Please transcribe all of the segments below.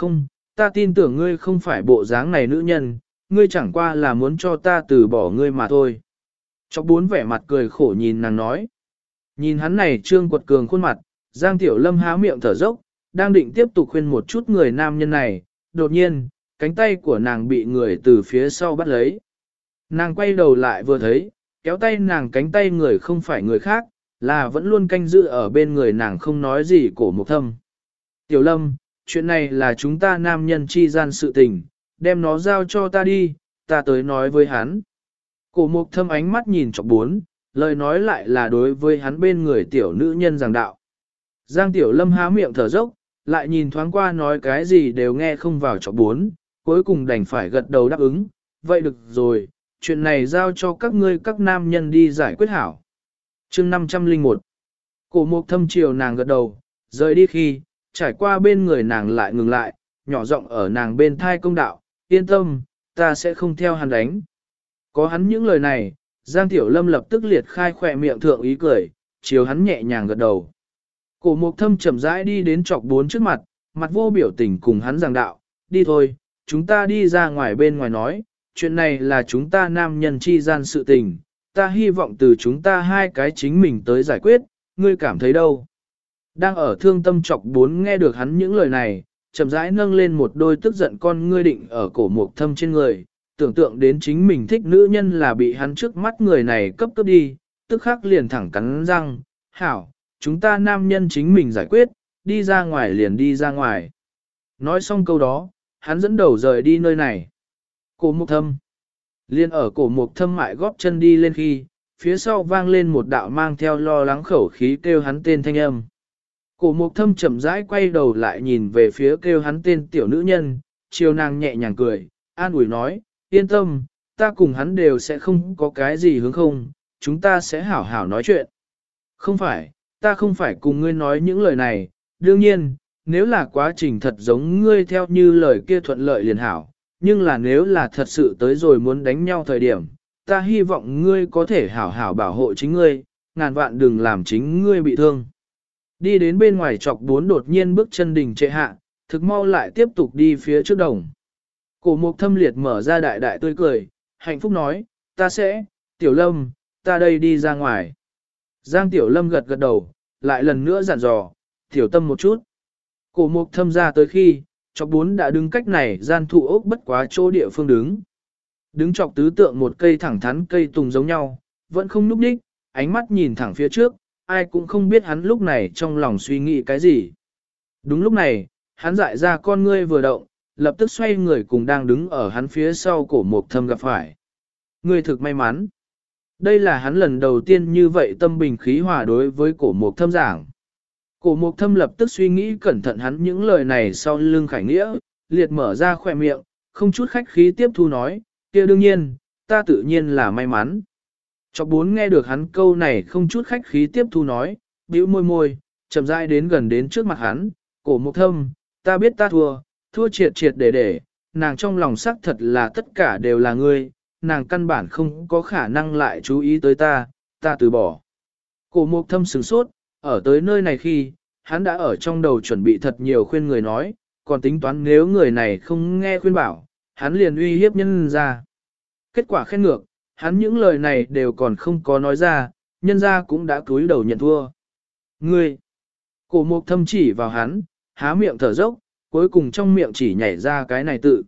Không, ta tin tưởng ngươi không phải bộ dáng này nữ nhân, ngươi chẳng qua là muốn cho ta từ bỏ ngươi mà thôi. Chọc bốn vẻ mặt cười khổ nhìn nàng nói. Nhìn hắn này trương quật cường khuôn mặt, Giang Tiểu Lâm há miệng thở dốc, đang định tiếp tục khuyên một chút người nam nhân này, đột nhiên, cánh tay của nàng bị người từ phía sau bắt lấy. Nàng quay đầu lại vừa thấy, kéo tay nàng cánh tay người không phải người khác, là vẫn luôn canh giữ ở bên người nàng không nói gì cổ mục thâm. Tiểu Lâm, chuyện này là chúng ta nam nhân chi gian sự tình, đem nó giao cho ta đi, ta tới nói với hắn. Cổ mục thâm ánh mắt nhìn chọc bốn, lời nói lại là đối với hắn bên người tiểu nữ nhân giảng đạo. Giang tiểu lâm há miệng thở dốc, lại nhìn thoáng qua nói cái gì đều nghe không vào chọc bốn, cuối cùng đành phải gật đầu đáp ứng, vậy được rồi, chuyện này giao cho các ngươi các nam nhân đi giải quyết hảo. chương 501 Cổ mục thâm chiều nàng gật đầu, rời đi khi, trải qua bên người nàng lại ngừng lại, nhỏ giọng ở nàng bên thai công đạo, yên tâm, ta sẽ không theo hắn đánh. Có hắn những lời này, Giang Tiểu Lâm lập tức liệt khai khỏe miệng thượng ý cười, chiều hắn nhẹ nhàng gật đầu. Cổ mục thâm chậm rãi đi đến chọc bốn trước mặt, mặt vô biểu tình cùng hắn giảng đạo, đi thôi, chúng ta đi ra ngoài bên ngoài nói, chuyện này là chúng ta nam nhân chi gian sự tình, ta hy vọng từ chúng ta hai cái chính mình tới giải quyết, ngươi cảm thấy đâu. Đang ở thương tâm chọc bốn nghe được hắn những lời này, chậm rãi nâng lên một đôi tức giận con ngươi định ở cổ mục thâm trên người, tưởng tượng đến chính mình thích nữ nhân là bị hắn trước mắt người này cấp cấp đi, tức khắc liền thẳng cắn răng, hảo, chúng ta nam nhân chính mình giải quyết, đi ra ngoài liền đi ra ngoài. Nói xong câu đó, hắn dẫn đầu rời đi nơi này. Cổ mục thâm. Liên ở cổ mục thâm mại góp chân đi lên khi, phía sau vang lên một đạo mang theo lo lắng khẩu khí kêu hắn tên thanh âm. Cổ mục thâm chậm rãi quay đầu lại nhìn về phía kêu hắn tên tiểu nữ nhân, chiều nàng nhẹ nhàng cười, an ủi nói, yên tâm, ta cùng hắn đều sẽ không có cái gì hướng không, chúng ta sẽ hảo hảo nói chuyện. Không phải, ta không phải cùng ngươi nói những lời này, đương nhiên, nếu là quá trình thật giống ngươi theo như lời kia thuận lợi liền hảo, nhưng là nếu là thật sự tới rồi muốn đánh nhau thời điểm, ta hy vọng ngươi có thể hảo hảo bảo hộ chính ngươi, ngàn vạn đừng làm chính ngươi bị thương. Đi đến bên ngoài chọc bốn đột nhiên bước chân đình trệ hạ, thực mau lại tiếp tục đi phía trước đồng. Cổ mục thâm liệt mở ra đại đại tươi cười, hạnh phúc nói, ta sẽ, tiểu lâm, ta đây đi ra ngoài. Giang tiểu lâm gật gật đầu, lại lần nữa dặn dò, tiểu tâm một chút. Cổ mục thâm ra tới khi, chọc bốn đã đứng cách này gian thụ ốc bất quá chỗ địa phương đứng. Đứng chọc tứ tượng một cây thẳng thắn cây tùng giống nhau, vẫn không núp đích, ánh mắt nhìn thẳng phía trước, ai cũng không biết hắn lúc này trong lòng suy nghĩ cái gì. Đúng lúc này, hắn dại ra con ngươi vừa động, lập tức xoay người cùng đang đứng ở hắn phía sau cổ mục thâm gặp phải. Ngươi thực may mắn. Đây là hắn lần đầu tiên như vậy tâm bình khí hòa đối với cổ mục thâm giảng. Cổ mục thâm lập tức suy nghĩ cẩn thận hắn những lời này sau lưng khải nghĩa, liệt mở ra khỏe miệng, không chút khách khí tiếp thu nói, kia đương nhiên, ta tự nhiên là may mắn. Chọc bốn nghe được hắn câu này không chút khách khí tiếp thu nói, bĩu môi môi, chậm rãi đến gần đến trước mặt hắn, cổ mục thâm, ta biết ta thua, thua triệt triệt để để, nàng trong lòng xác thật là tất cả đều là ngươi, nàng căn bản không có khả năng lại chú ý tới ta, ta từ bỏ. Cổ mục thâm sửng sốt, ở tới nơi này khi, hắn đã ở trong đầu chuẩn bị thật nhiều khuyên người nói, còn tính toán nếu người này không nghe khuyên bảo, hắn liền uy hiếp nhân ra. Kết quả khen ngược, hắn những lời này đều còn không có nói ra, nhân ra cũng đã cúi đầu nhận thua. Ngươi! Cổ mục thâm chỉ vào hắn, há miệng thở dốc, cuối cùng trong miệng chỉ nhảy ra cái này tự.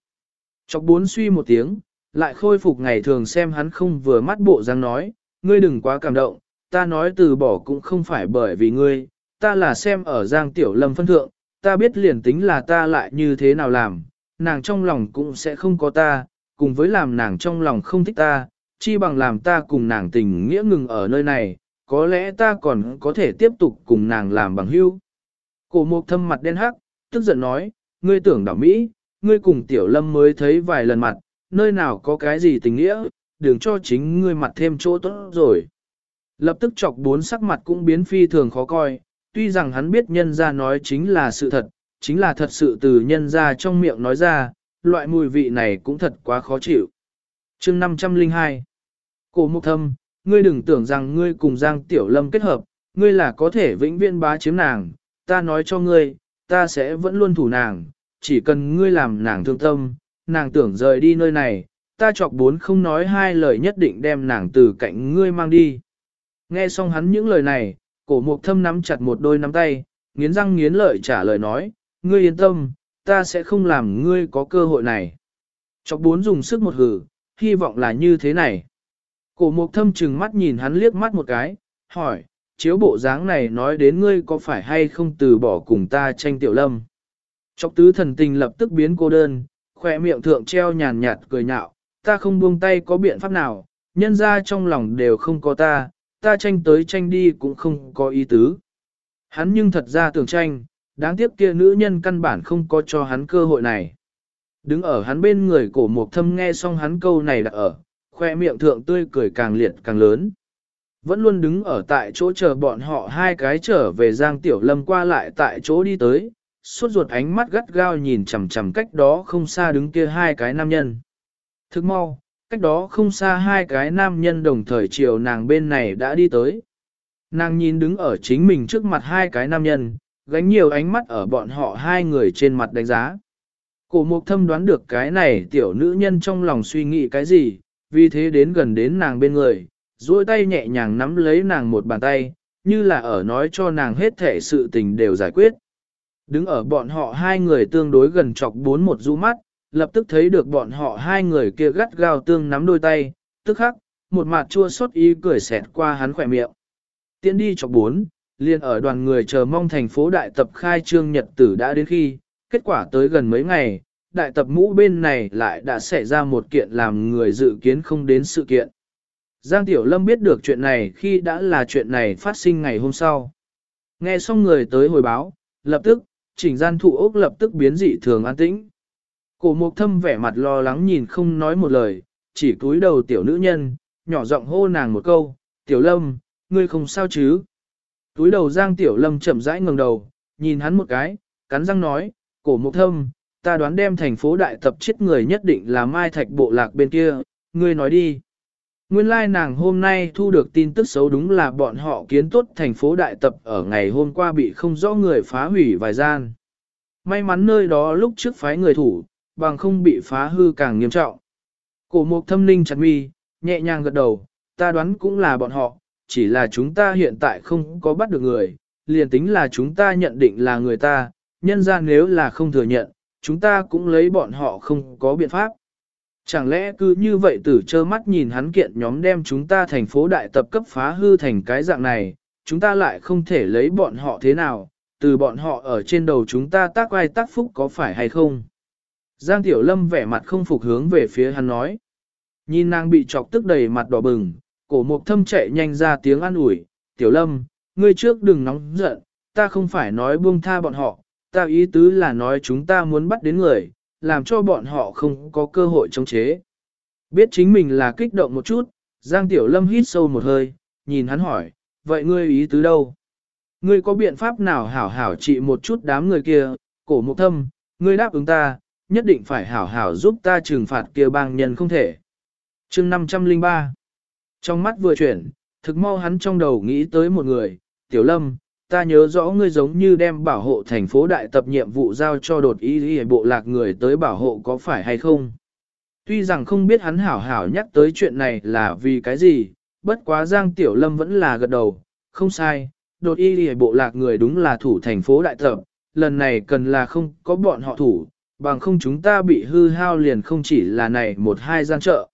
Chọc bốn suy một tiếng, lại khôi phục ngày thường xem hắn không vừa mắt bộ răng nói, ngươi đừng quá cảm động, ta nói từ bỏ cũng không phải bởi vì ngươi, ta là xem ở Giang Tiểu Lâm phân thượng, ta biết liền tính là ta lại như thế nào làm, nàng trong lòng cũng sẽ không có ta, cùng với làm nàng trong lòng không thích ta, chi bằng làm ta cùng nàng tình nghĩa ngừng ở nơi này, có lẽ ta còn có thể tiếp tục cùng nàng làm bằng hữu. Cổ mục thâm mặt đen hắc, tức giận nói, ngươi tưởng đảo Mỹ, ngươi cùng Tiểu Lâm mới thấy vài lần mặt, nơi nào có cái gì tình nghĩa, đừng cho chính ngươi mặt thêm chỗ tốt rồi. Lập tức chọc bốn sắc mặt cũng biến phi thường khó coi, tuy rằng hắn biết nhân ra nói chính là sự thật, chính là thật sự từ nhân ra trong miệng nói ra, loại mùi vị này cũng thật quá khó chịu. chương 502 Cổ mục thâm, ngươi đừng tưởng rằng ngươi cùng Giang Tiểu Lâm kết hợp, ngươi là có thể vĩnh viễn bá chiếm nàng, ta nói cho ngươi, ta sẽ vẫn luôn thủ nàng, chỉ cần ngươi làm nàng thương tâm, nàng tưởng rời đi nơi này, ta chọc bốn không nói hai lời nhất định đem nàng từ cạnh ngươi mang đi. Nghe xong hắn những lời này, cổ mục thâm nắm chặt một đôi nắm tay, nghiến răng nghiến lợi trả lời nói, ngươi yên tâm, ta sẽ không làm ngươi có cơ hội này. Chọc bốn dùng sức một hử, hy vọng là như thế này. Cổ mục thâm chừng mắt nhìn hắn liếc mắt một cái, hỏi, chiếu bộ dáng này nói đến ngươi có phải hay không từ bỏ cùng ta tranh tiểu lâm. Chọc tứ thần tình lập tức biến cô đơn, khỏe miệng thượng treo nhàn nhạt cười nhạo, ta không buông tay có biện pháp nào, nhân ra trong lòng đều không có ta, ta tranh tới tranh đi cũng không có ý tứ. Hắn nhưng thật ra tưởng tranh, đáng tiếc kia nữ nhân căn bản không có cho hắn cơ hội này. Đứng ở hắn bên người cổ mục thâm nghe xong hắn câu này đã ở, khoe miệng thượng tươi cười càng liệt càng lớn. Vẫn luôn đứng ở tại chỗ chờ bọn họ hai cái trở về Giang Tiểu Lâm qua lại tại chỗ đi tới, suốt ruột ánh mắt gắt gao nhìn chằm chằm cách đó không xa đứng kia hai cái nam nhân. Thức mau, cách đó không xa hai cái nam nhân đồng thời chiều nàng bên này đã đi tới. Nàng nhìn đứng ở chính mình trước mặt hai cái nam nhân, gánh nhiều ánh mắt ở bọn họ hai người trên mặt đánh giá. Cổ mục thâm đoán được cái này tiểu nữ nhân trong lòng suy nghĩ cái gì, vì thế đến gần đến nàng bên người, duỗi tay nhẹ nhàng nắm lấy nàng một bàn tay, như là ở nói cho nàng hết thể sự tình đều giải quyết. Đứng ở bọn họ hai người tương đối gần chọc bốn một du mắt, lập tức thấy được bọn họ hai người kia gắt gao tương nắm đôi tay, tức khắc, một mặt chua xót ý cười xẹt qua hắn khỏe miệng. Tiến đi chọc bốn, liền ở đoàn người chờ mong thành phố đại tập khai trương nhật tử đã đến khi, kết quả tới gần mấy ngày, đại tập mũ bên này lại đã xảy ra một kiện làm người dự kiến không đến sự kiện. Giang Tiểu Lâm biết được chuyện này khi đã là chuyện này phát sinh ngày hôm sau. Nghe xong người tới hồi báo, lập tức, chỉnh gian thụ ốc lập tức biến dị thường an tĩnh. Cổ mục thâm vẻ mặt lo lắng nhìn không nói một lời, chỉ cúi đầu tiểu nữ nhân, nhỏ giọng hô nàng một câu, tiểu lâm, ngươi không sao chứ. Túi đầu giang tiểu lâm chậm rãi ngẩng đầu, nhìn hắn một cái, cắn răng nói, cổ mục thâm, ta đoán đem thành phố đại tập chết người nhất định là mai thạch bộ lạc bên kia, ngươi nói đi. Nguyên lai like nàng hôm nay thu được tin tức xấu đúng là bọn họ kiến tốt thành phố đại tập ở ngày hôm qua bị không rõ người phá hủy vài gian. May mắn nơi đó lúc trước phái người thủ, bằng không bị phá hư càng nghiêm trọng. Cổ mục thâm ninh chặt mi, nhẹ nhàng gật đầu, ta đoán cũng là bọn họ, chỉ là chúng ta hiện tại không có bắt được người, liền tính là chúng ta nhận định là người ta, nhân ra nếu là không thừa nhận, chúng ta cũng lấy bọn họ không có biện pháp. Chẳng lẽ cứ như vậy tử trơ mắt nhìn hắn kiện nhóm đem chúng ta thành phố đại tập cấp phá hư thành cái dạng này, chúng ta lại không thể lấy bọn họ thế nào, từ bọn họ ở trên đầu chúng ta tác ai tác phúc có phải hay không? Giang Tiểu Lâm vẻ mặt không phục hướng về phía hắn nói. Nhìn nàng bị chọc tức đầy mặt đỏ bừng, cổ mục thâm chạy nhanh ra tiếng an ủi, Tiểu Lâm, ngươi trước đừng nóng giận, ta không phải nói buông tha bọn họ, ta ý tứ là nói chúng ta muốn bắt đến người, làm cho bọn họ không có cơ hội chống chế. Biết chính mình là kích động một chút, Giang Tiểu Lâm hít sâu một hơi, nhìn hắn hỏi, vậy ngươi ý tứ đâu? Ngươi có biện pháp nào hảo hảo trị một chút đám người kia, cổ mục thâm, ngươi đáp ứng ta, nhất định phải hảo hảo giúp ta trừng phạt kia bang nhân không thể. chương 503 Trong mắt vừa chuyển, thực mau hắn trong đầu nghĩ tới một người, Tiểu Lâm, ta nhớ rõ ngươi giống như đem bảo hộ thành phố đại tập nhiệm vụ giao cho đột ý y bộ lạc người tới bảo hộ có phải hay không. Tuy rằng không biết hắn hảo hảo nhắc tới chuyện này là vì cái gì, bất quá Giang Tiểu Lâm vẫn là gật đầu, không sai, đột y y bộ lạc người đúng là thủ thành phố đại tập, lần này cần là không có bọn họ thủ, bằng không chúng ta bị hư hao liền không chỉ là này một hai gian chợ.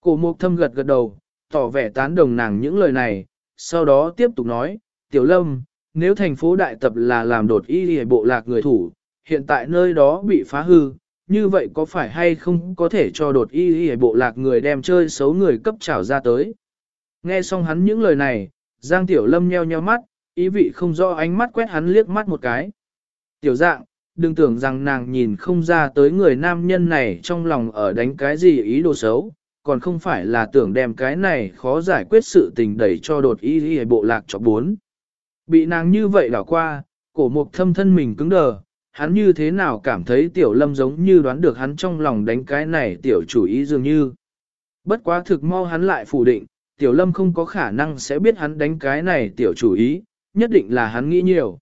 Cổ mục thâm gật gật đầu, tỏ vẻ tán đồng nàng những lời này, sau đó tiếp tục nói, Tiểu Lâm, nếu thành phố đại tập là làm đột y hề bộ lạc người thủ, hiện tại nơi đó bị phá hư, như vậy có phải hay không có thể cho đột y hề bộ lạc người đem chơi xấu người cấp trảo ra tới. Nghe xong hắn những lời này, Giang Tiểu Lâm nheo nheo mắt, ý vị không rõ ánh mắt quét hắn liếc mắt một cái. Tiểu dạng, đừng tưởng rằng nàng nhìn không ra tới người nam nhân này trong lòng ở đánh cái gì ý đồ xấu, còn không phải là tưởng đem cái này khó giải quyết sự tình đẩy cho đột y y bộ lạc cho bốn. Bị nàng như vậy đảo qua, cổ mục thâm thân mình cứng đờ, hắn như thế nào cảm thấy tiểu lâm giống như đoán được hắn trong lòng đánh cái này tiểu chủ ý dường như. Bất quá thực mau hắn lại phủ định, tiểu lâm không có khả năng sẽ biết hắn đánh cái này tiểu chủ ý, nhất định là hắn nghĩ nhiều.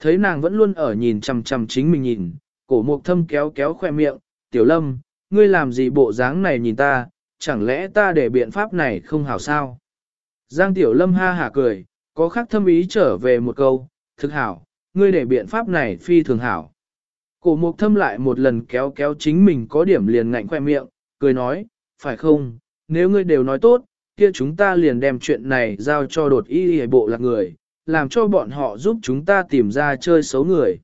Thấy nàng vẫn luôn ở nhìn chằm chằm chính mình nhìn, cổ mục thâm kéo kéo khoe miệng, tiểu lâm, ngươi làm gì bộ dáng này nhìn ta, chẳng lẽ ta để biện pháp này không hảo sao? Giang tiểu lâm ha hả cười, có khác thâm ý trở về một câu, thực hảo, ngươi để biện pháp này phi thường hảo. Cổ mục thâm lại một lần kéo kéo chính mình có điểm liền ngạnh khoe miệng, cười nói, phải không, nếu ngươi đều nói tốt, kia chúng ta liền đem chuyện này giao cho đột y hề bộ lạc người, làm cho bọn họ giúp chúng ta tìm ra chơi xấu người.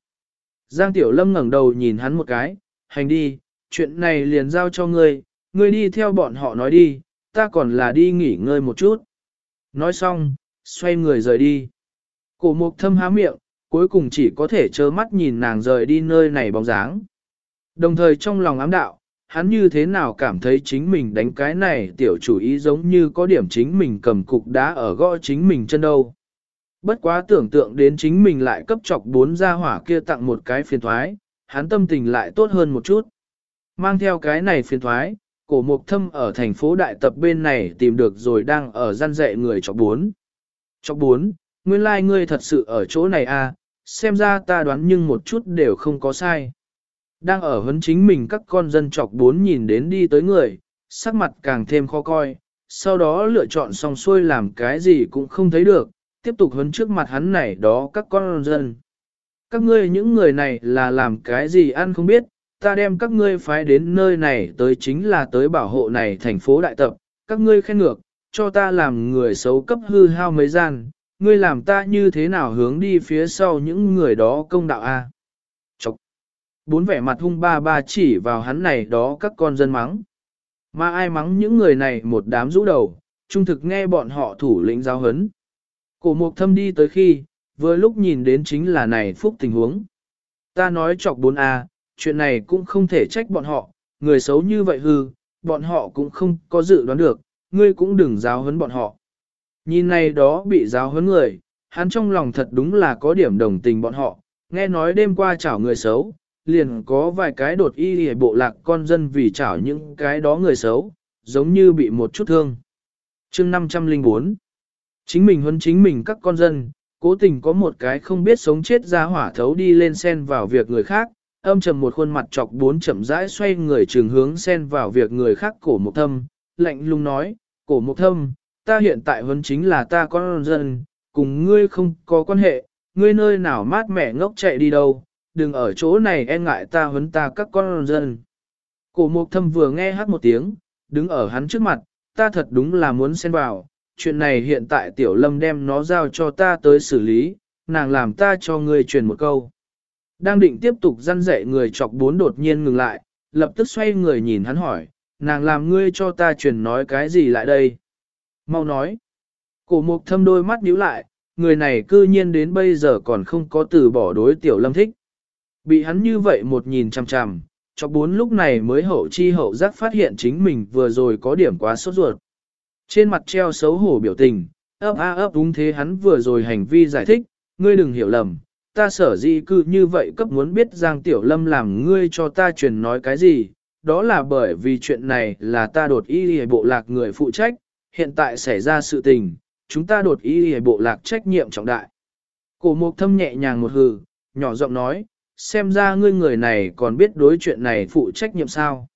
Giang Tiểu Lâm ngẩng đầu nhìn hắn một cái, hành đi, chuyện này liền giao cho ngươi, ngươi đi theo bọn họ nói đi, ta còn là đi nghỉ ngơi một chút. Nói xong, xoay người rời đi. Cổ mục thâm há miệng, cuối cùng chỉ có thể trơ mắt nhìn nàng rời đi nơi này bóng dáng. Đồng thời trong lòng ám đạo, hắn như thế nào cảm thấy chính mình đánh cái này tiểu chủ ý giống như có điểm chính mình cầm cục đá ở gõ chính mình chân đâu. Bất quá tưởng tượng đến chính mình lại cấp chọc bốn gia hỏa kia tặng một cái phiền thoái, hắn tâm tình lại tốt hơn một chút. Mang theo cái này phiền thoái, cổ mục thâm ở thành phố đại tập bên này tìm được rồi đang ở gian dạy người chọc bốn. Chọc bốn, nguyên lai like ngươi thật sự ở chỗ này à, xem ra ta đoán nhưng một chút đều không có sai. Đang ở hấn chính mình các con dân chọc bốn nhìn đến đi tới người, sắc mặt càng thêm khó coi, sau đó lựa chọn xong xuôi làm cái gì cũng không thấy được, tiếp tục hấn trước mặt hắn này đó các con dân. Các ngươi những người này là làm cái gì ăn không biết, ta đem các ngươi phái đến nơi này tới chính là tới bảo hộ này thành phố đại tập, các ngươi khen ngược, cho ta làm người xấu cấp hư hao mấy gian, ngươi làm ta như thế nào hướng đi phía sau những người đó công đạo a? Chọc. Bốn vẻ mặt hung ba ba chỉ vào hắn này đó các con dân mắng. Mà ai mắng những người này một đám rũ đầu, trung thực nghe bọn họ thủ lĩnh giáo hấn. Cổ mục thâm đi tới khi, vừa lúc nhìn đến chính là này phúc tình huống. Ta nói chọc bốn a, chuyện này cũng không thể trách bọn họ, người xấu như vậy hư, bọn họ cũng không có dự đoán được, ngươi cũng đừng giáo huấn bọn họ. Nhìn này đó bị giáo huấn người, hắn trong lòng thật đúng là có điểm đồng tình bọn họ, nghe nói đêm qua chảo người xấu, liền có vài cái đột y hề bộ lạc con dân vì chảo những cái đó người xấu, giống như bị một chút thương. chương 504 Chính mình huấn chính mình các con dân, cố tình có một cái không biết sống chết ra hỏa thấu đi lên sen vào việc người khác, âm trầm một khuôn mặt chọc bốn chậm rãi xoay người trường hướng sen vào việc người khác cổ một thâm, lạnh lùng nói, cổ mục thâm, ta hiện tại vẫn chính là ta con dân, cùng ngươi không có quan hệ, ngươi nơi nào mát mẻ ngốc chạy đi đâu, đừng ở chỗ này e ngại ta huấn ta các con dân. Cổ mục thâm vừa nghe hát một tiếng, đứng ở hắn trước mặt, ta thật đúng là muốn xen vào, chuyện này hiện tại tiểu lâm đem nó giao cho ta tới xử lý, nàng làm ta cho ngươi truyền một câu. Đang định tiếp tục răn dạy người chọc bốn đột nhiên ngừng lại, lập tức xoay người nhìn hắn hỏi, nàng làm ngươi cho ta truyền nói cái gì lại đây? Mau nói. Cổ mục thâm đôi mắt nhíu lại, người này cư nhiên đến bây giờ còn không có từ bỏ đối tiểu lâm thích. Bị hắn như vậy một nhìn chằm chằm, cho bốn lúc này mới hậu chi hậu giác phát hiện chính mình vừa rồi có điểm quá sốt ruột. Trên mặt treo xấu hổ biểu tình, ấp a ấp đúng thế hắn vừa rồi hành vi giải thích, ngươi đừng hiểu lầm, ta sở di cư như vậy cấp muốn biết Giang Tiểu Lâm làm ngươi cho ta truyền nói cái gì, đó là bởi vì chuyện này là ta đột ý hề bộ lạc người phụ trách, hiện tại xảy ra sự tình, chúng ta đột ý hề bộ lạc trách nhiệm trọng đại. Cổ mục thâm nhẹ nhàng một hừ, nhỏ giọng nói, xem ra ngươi người này còn biết đối chuyện này phụ trách nhiệm sao.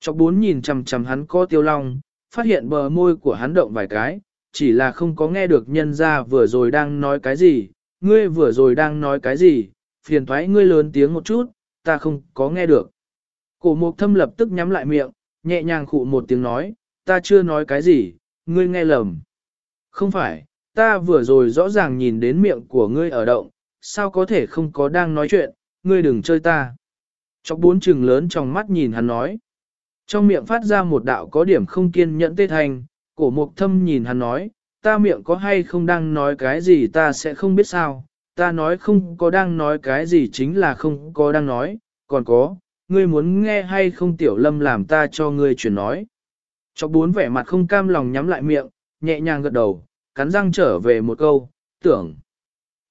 Chọc bốn nhìn chằm chằm hắn có tiêu long, phát hiện bờ môi của hắn động vài cái, chỉ là không có nghe được nhân ra vừa rồi đang nói cái gì, ngươi vừa rồi đang nói cái gì, phiền thoái ngươi lớn tiếng một chút, ta không có nghe được. Cổ mục thâm lập tức nhắm lại miệng, nhẹ nhàng khụ một tiếng nói, ta chưa nói cái gì, ngươi nghe lầm. Không phải, ta vừa rồi rõ ràng nhìn đến miệng của ngươi ở động, sao có thể không có đang nói chuyện, ngươi đừng chơi ta. Chọc bốn trừng lớn trong mắt nhìn hắn nói. Trong miệng phát ra một đạo có điểm không kiên nhẫn tê thành, cổ mục thâm nhìn hắn nói, ta miệng có hay không đang nói cái gì ta sẽ không biết sao, ta nói không có đang nói cái gì chính là không có đang nói, còn có, ngươi muốn nghe hay không tiểu lâm làm ta cho ngươi chuyển nói. Cho bốn vẻ mặt không cam lòng nhắm lại miệng, nhẹ nhàng gật đầu, cắn răng trở về một câu, tưởng.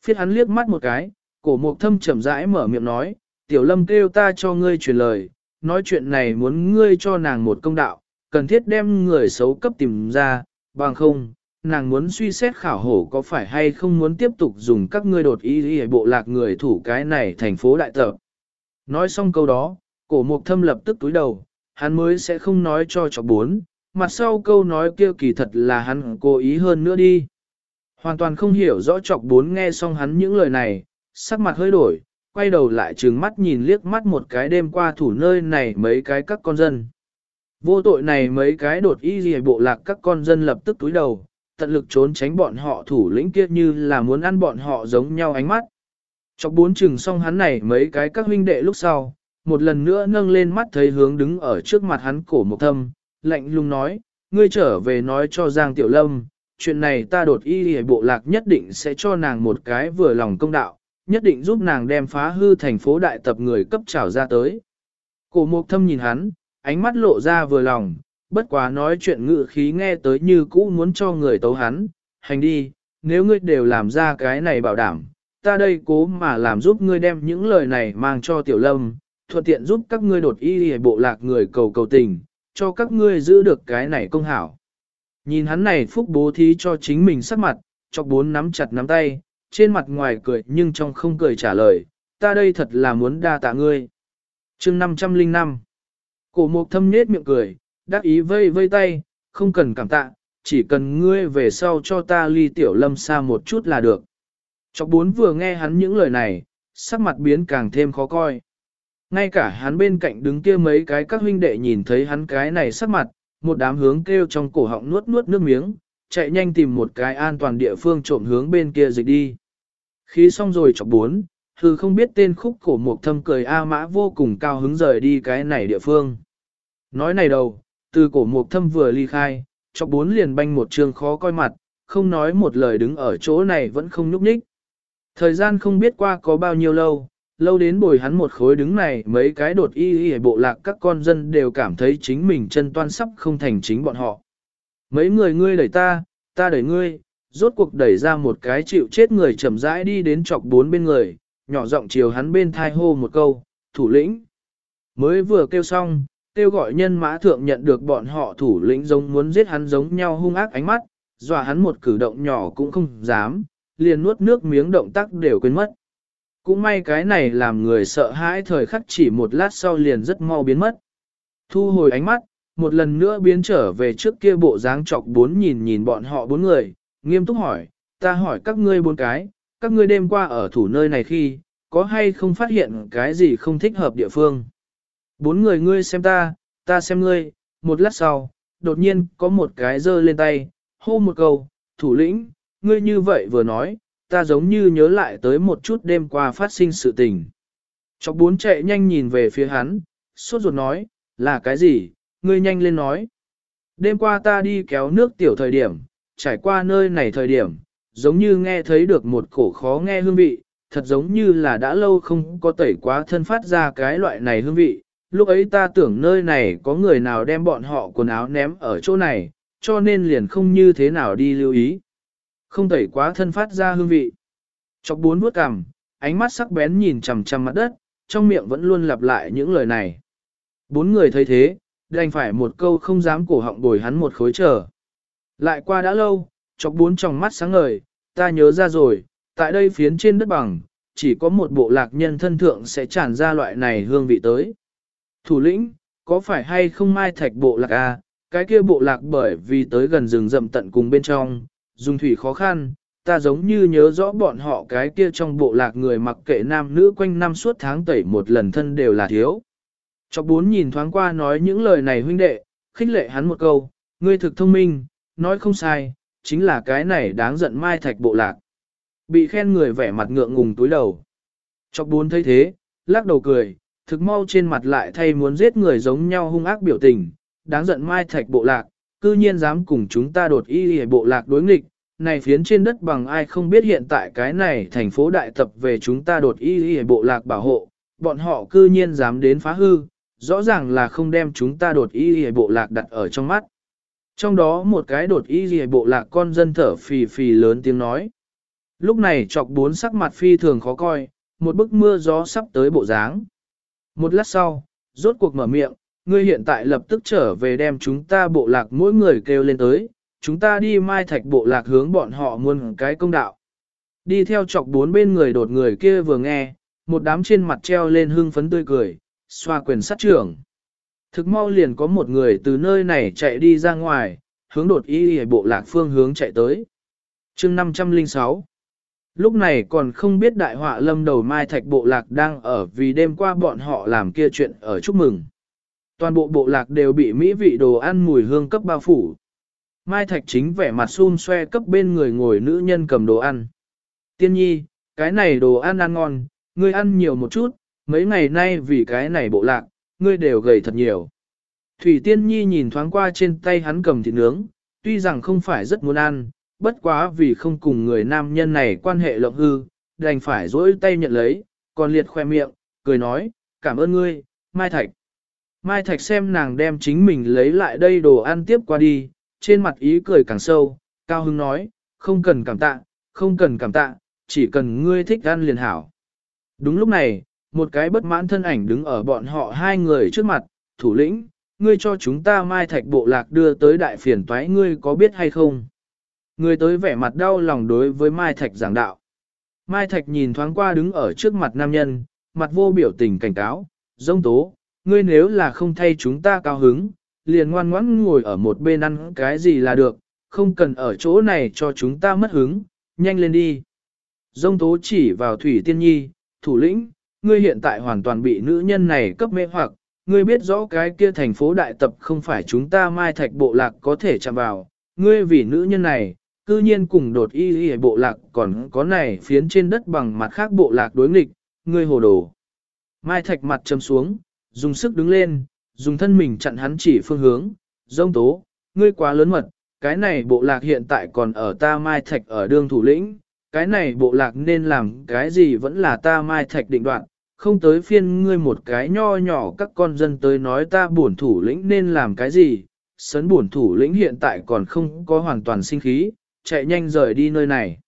Phiết hắn liếc mắt một cái, cổ mục thâm chậm rãi mở miệng nói, tiểu lâm kêu ta cho ngươi truyền lời, nói chuyện này muốn ngươi cho nàng một công đạo, cần thiết đem người xấu cấp tìm ra, bằng không, nàng muốn suy xét khảo hổ có phải hay không muốn tiếp tục dùng các ngươi đột ý ý bộ lạc người thủ cái này thành phố đại tập. Nói xong câu đó, cổ mục thâm lập tức túi đầu, hắn mới sẽ không nói cho chọc bốn, mặt sau câu nói kia kỳ thật là hắn cố ý hơn nữa đi. Hoàn toàn không hiểu rõ chọc bốn nghe xong hắn những lời này, sắc mặt hơi đổi, quay đầu lại trừng mắt nhìn liếc mắt một cái đêm qua thủ nơi này mấy cái các con dân. Vô tội này mấy cái đột y gì bộ lạc các con dân lập tức túi đầu, tận lực trốn tránh bọn họ thủ lĩnh kia như là muốn ăn bọn họ giống nhau ánh mắt. Chọc bốn chừng xong hắn này mấy cái các huynh đệ lúc sau, một lần nữa nâng lên mắt thấy hướng đứng ở trước mặt hắn cổ mục thâm, lạnh lùng nói, ngươi trở về nói cho Giang Tiểu Lâm, chuyện này ta đột y hề bộ lạc nhất định sẽ cho nàng một cái vừa lòng công đạo, nhất định giúp nàng đem phá hư thành phố đại tập người cấp trảo ra tới. Cổ mục thâm nhìn hắn, ánh mắt lộ ra vừa lòng, bất quá nói chuyện ngự khí nghe tới như cũ muốn cho người tấu hắn, hành đi, nếu ngươi đều làm ra cái này bảo đảm, ta đây cố mà làm giúp ngươi đem những lời này mang cho tiểu lâm, thuận tiện giúp các ngươi đột y hề bộ lạc người cầu cầu tình, cho các ngươi giữ được cái này công hảo. Nhìn hắn này phúc bố thí cho chính mình sắc mặt, cho bốn nắm chặt nắm tay, trên mặt ngoài cười nhưng trong không cười trả lời, ta đây thật là muốn đa tạ ngươi. chương 505 Cổ mục thâm nết miệng cười, đắc ý vây vây tay, không cần cảm tạ, chỉ cần ngươi về sau cho ta ly tiểu lâm xa một chút là được. Chọc bốn vừa nghe hắn những lời này, sắc mặt biến càng thêm khó coi. Ngay cả hắn bên cạnh đứng kia mấy cái các huynh đệ nhìn thấy hắn cái này sắc mặt, một đám hướng kêu trong cổ họng nuốt nuốt nước miếng, chạy nhanh tìm một cái an toàn địa phương trộm hướng bên kia dịch đi. Khi xong rồi chọc bốn, hư không biết tên khúc cổ một thâm cười A mã vô cùng cao hứng rời đi cái này địa phương. Nói này đầu, từ cổ một thâm vừa ly khai, chọc bốn liền banh một trường khó coi mặt, không nói một lời đứng ở chỗ này vẫn không nhúc nhích. Thời gian không biết qua có bao nhiêu lâu, lâu đến bồi hắn một khối đứng này mấy cái đột y y bộ lạc các con dân đều cảm thấy chính mình chân toan sắp không thành chính bọn họ. Mấy người ngươi đẩy ta, ta đẩy ngươi, rốt cuộc đẩy ra một cái chịu chết người chậm rãi đi đến chọc bốn bên người, nhỏ giọng chiều hắn bên thai hô một câu, thủ lĩnh. Mới vừa kêu xong, kêu gọi nhân mã thượng nhận được bọn họ thủ lĩnh giống muốn giết hắn giống nhau hung ác ánh mắt, dọa hắn một cử động nhỏ cũng không dám, liền nuốt nước miếng động tác đều quên mất. Cũng may cái này làm người sợ hãi thời khắc chỉ một lát sau liền rất mau biến mất. Thu hồi ánh mắt, một lần nữa biến trở về trước kia bộ dáng chọc bốn nhìn nhìn bọn họ bốn người, nghiêm túc hỏi, ta hỏi các ngươi bốn cái, các ngươi đêm qua ở thủ nơi này khi, có hay không phát hiện cái gì không thích hợp địa phương. Bốn người ngươi xem ta, ta xem ngươi, một lát sau, đột nhiên có một cái giơ lên tay, hô một câu, thủ lĩnh, ngươi như vậy vừa nói, ta giống như nhớ lại tới một chút đêm qua phát sinh sự tình. Chọc bốn chạy nhanh nhìn về phía hắn, sốt ruột nói, là cái gì, ngươi nhanh lên nói. Đêm qua ta đi kéo nước tiểu thời điểm, trải qua nơi này thời điểm, giống như nghe thấy được một cổ khó nghe hương vị, thật giống như là đã lâu không có tẩy quá thân phát ra cái loại này hương vị. Lúc ấy ta tưởng nơi này có người nào đem bọn họ quần áo ném ở chỗ này, cho nên liền không như thế nào đi lưu ý. Không tẩy quá thân phát ra hương vị. Chọc bốn vuốt cằm, ánh mắt sắc bén nhìn chằm chằm mặt đất, trong miệng vẫn luôn lặp lại những lời này. Bốn người thấy thế, đành phải một câu không dám cổ họng bồi hắn một khối chờ. Lại qua đã lâu, chọc bốn tròng mắt sáng ngời, ta nhớ ra rồi, tại đây phiến trên đất bằng, chỉ có một bộ lạc nhân thân thượng sẽ tràn ra loại này hương vị tới. Thủ lĩnh, có phải hay không mai thạch bộ lạc à, cái kia bộ lạc bởi vì tới gần rừng rậm tận cùng bên trong, dùng thủy khó khăn, ta giống như nhớ rõ bọn họ cái kia trong bộ lạc người mặc kệ nam nữ quanh năm suốt tháng tẩy một lần thân đều là thiếu. Chọc bốn nhìn thoáng qua nói những lời này huynh đệ, khích lệ hắn một câu, ngươi thực thông minh, nói không sai, chính là cái này đáng giận mai thạch bộ lạc. Bị khen người vẻ mặt ngượng ngùng túi đầu. Chọc bốn thấy thế, lắc đầu cười, thực mau trên mặt lại thay muốn giết người giống nhau hung ác biểu tình, đáng giận mai thạch bộ lạc, cư nhiên dám cùng chúng ta đột y bộ lạc đối nghịch, này phiến trên đất bằng ai không biết hiện tại cái này thành phố đại tập về chúng ta đột y y bộ lạc bảo hộ, bọn họ cư nhiên dám đến phá hư, rõ ràng là không đem chúng ta đột y y bộ lạc đặt ở trong mắt. Trong đó một cái đột y y bộ lạc con dân thở phì phì lớn tiếng nói. Lúc này chọc bốn sắc mặt phi thường khó coi, một bức mưa gió sắp tới bộ dáng. Một lát sau, rốt cuộc mở miệng, ngươi hiện tại lập tức trở về đem chúng ta bộ lạc mỗi người kêu lên tới, chúng ta đi mai thạch bộ lạc hướng bọn họ muôn cái công đạo. Đi theo chọc bốn bên người đột người kia vừa nghe, một đám trên mặt treo lên hưng phấn tươi cười, xoa quyền sát trưởng. Thực mau liền có một người từ nơi này chạy đi ra ngoài, hướng đột y bộ lạc phương hướng chạy tới. chương 506 Lúc này còn không biết đại họa lâm đầu mai thạch bộ lạc đang ở vì đêm qua bọn họ làm kia chuyện ở chúc mừng. Toàn bộ bộ lạc đều bị mỹ vị đồ ăn mùi hương cấp bao phủ. Mai thạch chính vẻ mặt xun xoe cấp bên người ngồi nữ nhân cầm đồ ăn. Tiên nhi, cái này đồ ăn ăn ngon, ngươi ăn nhiều một chút, mấy ngày nay vì cái này bộ lạc, ngươi đều gầy thật nhiều. Thủy Tiên Nhi nhìn thoáng qua trên tay hắn cầm thịt nướng, tuy rằng không phải rất muốn ăn, bất quá vì không cùng người nam nhân này quan hệ lộng hư, đành phải dỗi tay nhận lấy, còn liệt khoe miệng, cười nói, cảm ơn ngươi, Mai Thạch. Mai Thạch xem nàng đem chính mình lấy lại đây đồ ăn tiếp qua đi, trên mặt ý cười càng sâu, cao hưng nói, không cần cảm tạ, không cần cảm tạ, chỉ cần ngươi thích ăn liền hảo. Đúng lúc này, một cái bất mãn thân ảnh đứng ở bọn họ hai người trước mặt, thủ lĩnh, ngươi cho chúng ta mai thạch bộ lạc đưa tới đại phiền toái ngươi có biết hay không? Người tới vẻ mặt đau lòng đối với mai thạch giảng đạo. Mai thạch nhìn thoáng qua đứng ở trước mặt nam nhân, mặt vô biểu tình cảnh cáo, dông tố, ngươi nếu là không thay chúng ta cao hứng, liền ngoan ngoãn ngồi ở một bên ăn cái gì là được, không cần ở chỗ này cho chúng ta mất hứng, nhanh lên đi. Dông tố chỉ vào Thủy Tiên Nhi, thủ lĩnh, ngươi hiện tại hoàn toàn bị nữ nhân này cấp mê hoặc, ngươi biết rõ cái kia thành phố đại tập không phải chúng ta mai thạch bộ lạc có thể chạm vào, ngươi vì nữ nhân này, cư nhiên cùng đột y y bộ lạc còn có này phiến trên đất bằng mặt khác bộ lạc đối nghịch, ngươi hồ đồ. Mai thạch mặt châm xuống, dùng sức đứng lên, dùng thân mình chặn hắn chỉ phương hướng, dông tố, ngươi quá lớn mật, cái này bộ lạc hiện tại còn ở ta mai thạch ở đương thủ lĩnh, cái này bộ lạc nên làm cái gì vẫn là ta mai thạch định đoạn, không tới phiên ngươi một cái nho nhỏ các con dân tới nói ta bổn thủ lĩnh nên làm cái gì, sấn bổn thủ lĩnh hiện tại còn không có hoàn toàn sinh khí, chạy nhanh rời đi nơi này.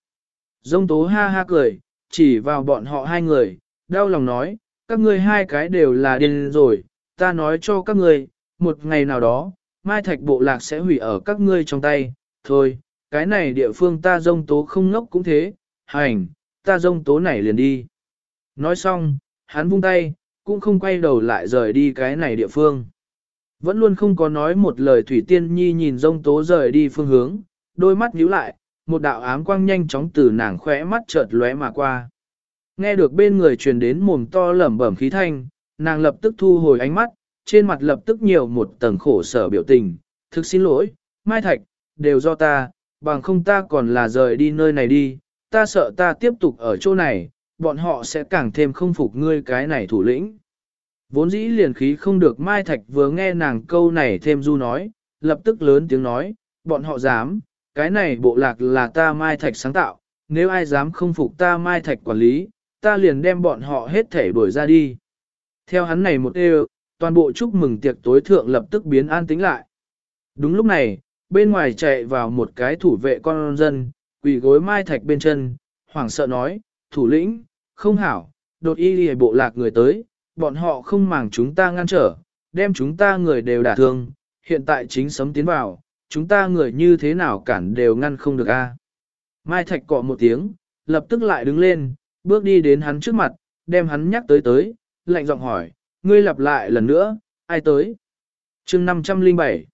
Dông tố ha ha cười, chỉ vào bọn họ hai người, đau lòng nói, các ngươi hai cái đều là điên rồi, ta nói cho các ngươi, một ngày nào đó, mai thạch bộ lạc sẽ hủy ở các ngươi trong tay, thôi, cái này địa phương ta dông tố không ngốc cũng thế, hành, ta dông tố này liền đi. Nói xong, hắn vung tay, cũng không quay đầu lại rời đi cái này địa phương. Vẫn luôn không có nói một lời Thủy Tiên Nhi nhìn dông tố rời đi phương hướng, đôi mắt nhíu lại, một đạo ám quang nhanh chóng từ nàng khóe mắt chợt lóe mà qua. Nghe được bên người truyền đến mồm to lẩm bẩm khí thanh, nàng lập tức thu hồi ánh mắt, trên mặt lập tức nhiều một tầng khổ sở biểu tình. Thực xin lỗi, Mai Thạch, đều do ta, bằng không ta còn là rời đi nơi này đi, ta sợ ta tiếp tục ở chỗ này, bọn họ sẽ càng thêm không phục ngươi cái này thủ lĩnh. Vốn dĩ liền khí không được Mai Thạch vừa nghe nàng câu này thêm du nói, lập tức lớn tiếng nói, bọn họ dám, cái này bộ lạc là ta Mai Thạch sáng tạo, nếu ai dám không phục ta Mai Thạch quản lý, ta liền đem bọn họ hết thể đuổi ra đi. Theo hắn này một đều, toàn bộ chúc mừng tiệc tối thượng lập tức biến an tĩnh lại. Đúng lúc này, bên ngoài chạy vào một cái thủ vệ con dân, quỳ gối Mai Thạch bên chân, hoảng sợ nói, thủ lĩnh, không hảo, đột y lì bộ lạc người tới, bọn họ không màng chúng ta ngăn trở, đem chúng ta người đều đả thương, hiện tại chính sấm tiến vào, chúng ta người như thế nào cản đều ngăn không được a. Mai Thạch cọ một tiếng, lập tức lại đứng lên, bước đi đến hắn trước mặt, đem hắn nhắc tới tới, lạnh giọng hỏi, ngươi lặp lại lần nữa, ai tới? chương 507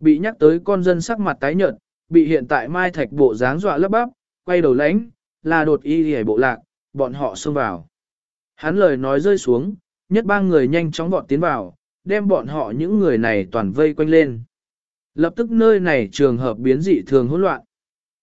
Bị nhắc tới con dân sắc mặt tái nhợt, bị hiện tại Mai Thạch bộ dáng dọa lấp bắp, quay đầu lánh, là đột y hề bộ lạc, bọn họ xông vào. Hắn lời nói rơi xuống, nhất ba người nhanh chóng vọt tiến vào, đem bọn họ những người này toàn vây quanh lên. Lập tức nơi này trường hợp biến dị thường hỗn loạn.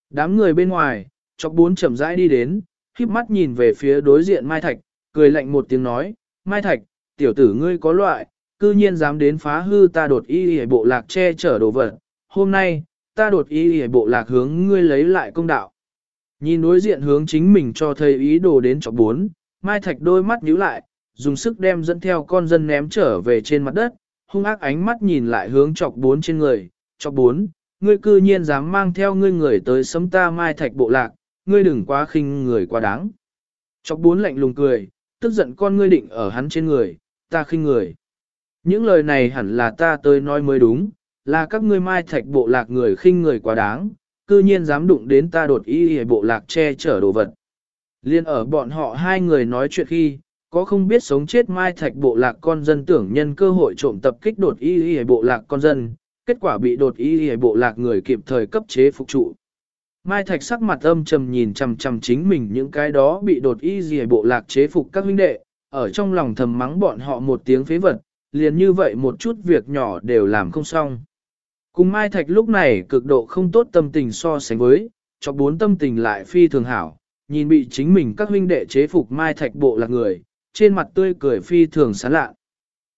Đám người bên ngoài, chọc bốn chậm rãi đi đến, híp mắt nhìn về phía đối diện Mai Thạch, cười lạnh một tiếng nói, Mai Thạch, tiểu tử ngươi có loại, cư nhiên dám đến phá hư ta đột y hề bộ lạc che chở đồ vật. Hôm nay, ta đột y hề bộ lạc hướng ngươi lấy lại công đạo. Nhìn đối diện hướng chính mình cho thầy ý đồ đến chọc bốn, Mai Thạch đôi mắt nhíu lại, dùng sức đem dẫn theo con dân ném trở về trên mặt đất, hung ác ánh mắt nhìn lại hướng chọc bốn trên người, chọc bốn, ngươi cư nhiên dám mang theo ngươi người tới sấm ta Mai Thạch bộ lạc, ngươi đừng quá khinh người quá đáng. Chọc bốn lạnh lùng cười, tức giận con ngươi định ở hắn trên người, ta khinh người. Những lời này hẳn là ta tới nói mới đúng, là các ngươi Mai Thạch bộ lạc người khinh người quá đáng, cư nhiên dám đụng đến ta đột ý hề bộ lạc che chở đồ vật. Liên ở bọn họ hai người nói chuyện khi, Có không biết sống chết mai thạch bộ lạc con dân tưởng nhân cơ hội trộm tập kích đột y y bộ lạc con dân, kết quả bị đột y y bộ lạc người kịp thời cấp chế phục trụ. Mai thạch sắc mặt âm trầm nhìn chằm chằm chính mình những cái đó bị đột y y bộ lạc chế phục các huynh đệ, ở trong lòng thầm mắng bọn họ một tiếng phế vật, liền như vậy một chút việc nhỏ đều làm không xong. Cùng Mai Thạch lúc này cực độ không tốt tâm tình so sánh với, cho bốn tâm tình lại phi thường hảo, nhìn bị chính mình các huynh đệ chế phục Mai Thạch bộ lạc người, trên mặt tươi cười phi thường sán lạ.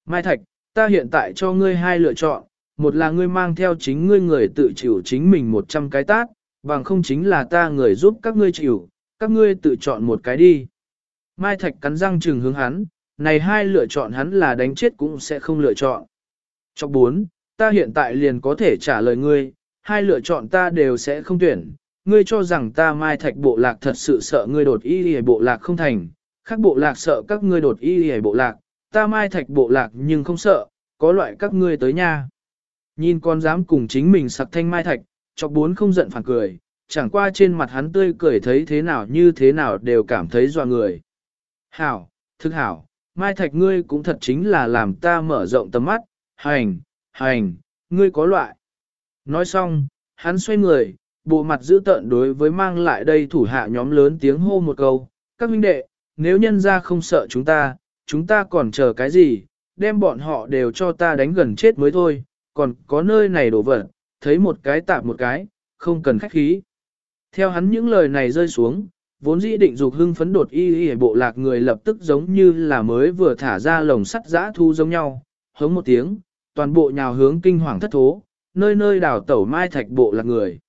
Mai Thạch, ta hiện tại cho ngươi hai lựa chọn, một là ngươi mang theo chính ngươi người tự chịu chính mình một trăm cái tát, bằng không chính là ta người giúp các ngươi chịu, các ngươi tự chọn một cái đi. Mai Thạch cắn răng trừng hướng hắn, này hai lựa chọn hắn là đánh chết cũng sẽ không lựa chọn. Chọc bốn, ta hiện tại liền có thể trả lời ngươi, hai lựa chọn ta đều sẽ không tuyển. Ngươi cho rằng ta mai thạch bộ lạc thật sự sợ ngươi đột y hề bộ lạc không thành, khác bộ lạc sợ các ngươi đột y hề bộ lạc, ta mai thạch bộ lạc nhưng không sợ, có loại các ngươi tới nha. Nhìn con dám cùng chính mình sặc thanh mai thạch, chọc bốn không giận phản cười, chẳng qua trên mặt hắn tươi cười thấy thế nào như thế nào đều cảm thấy dọa người. Hảo, thức hảo, mai thạch ngươi cũng thật chính là làm ta mở rộng tầm mắt, hành, hành, ngươi có loại. Nói xong, hắn xoay người, bộ mặt giữ tợn đối với mang lại đây thủ hạ nhóm lớn tiếng hô một câu, các huynh đệ, nếu nhân ra không sợ chúng ta, chúng ta còn chờ cái gì, đem bọn họ đều cho ta đánh gần chết mới thôi, còn có nơi này đổ vật, thấy một cái tạp một cái, không cần khách khí. Theo hắn những lời này rơi xuống, vốn dĩ định dục hưng phấn đột y y bộ lạc người lập tức giống như là mới vừa thả ra lồng sắt giã thu giống nhau, hống một tiếng, toàn bộ nhào hướng kinh hoàng thất thố, nơi nơi đào tẩu mai thạch bộ lạc người.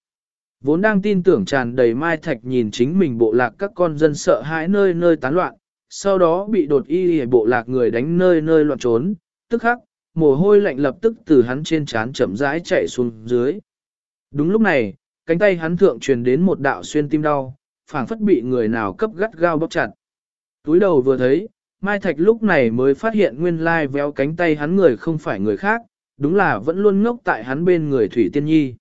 Vốn đang tin tưởng tràn đầy mai thạch nhìn chính mình bộ lạc các con dân sợ hãi nơi nơi tán loạn, sau đó bị đột y y bộ lạc người đánh nơi nơi loạn trốn, tức khắc, mồ hôi lạnh lập tức từ hắn trên trán chậm rãi chạy xuống dưới. Đúng lúc này, cánh tay hắn thượng truyền đến một đạo xuyên tim đau, phảng phất bị người nào cấp gắt gao bóp chặt. Túi đầu vừa thấy, Mai Thạch lúc này mới phát hiện nguyên lai véo cánh tay hắn người không phải người khác, đúng là vẫn luôn ngốc tại hắn bên người Thủy Tiên Nhi.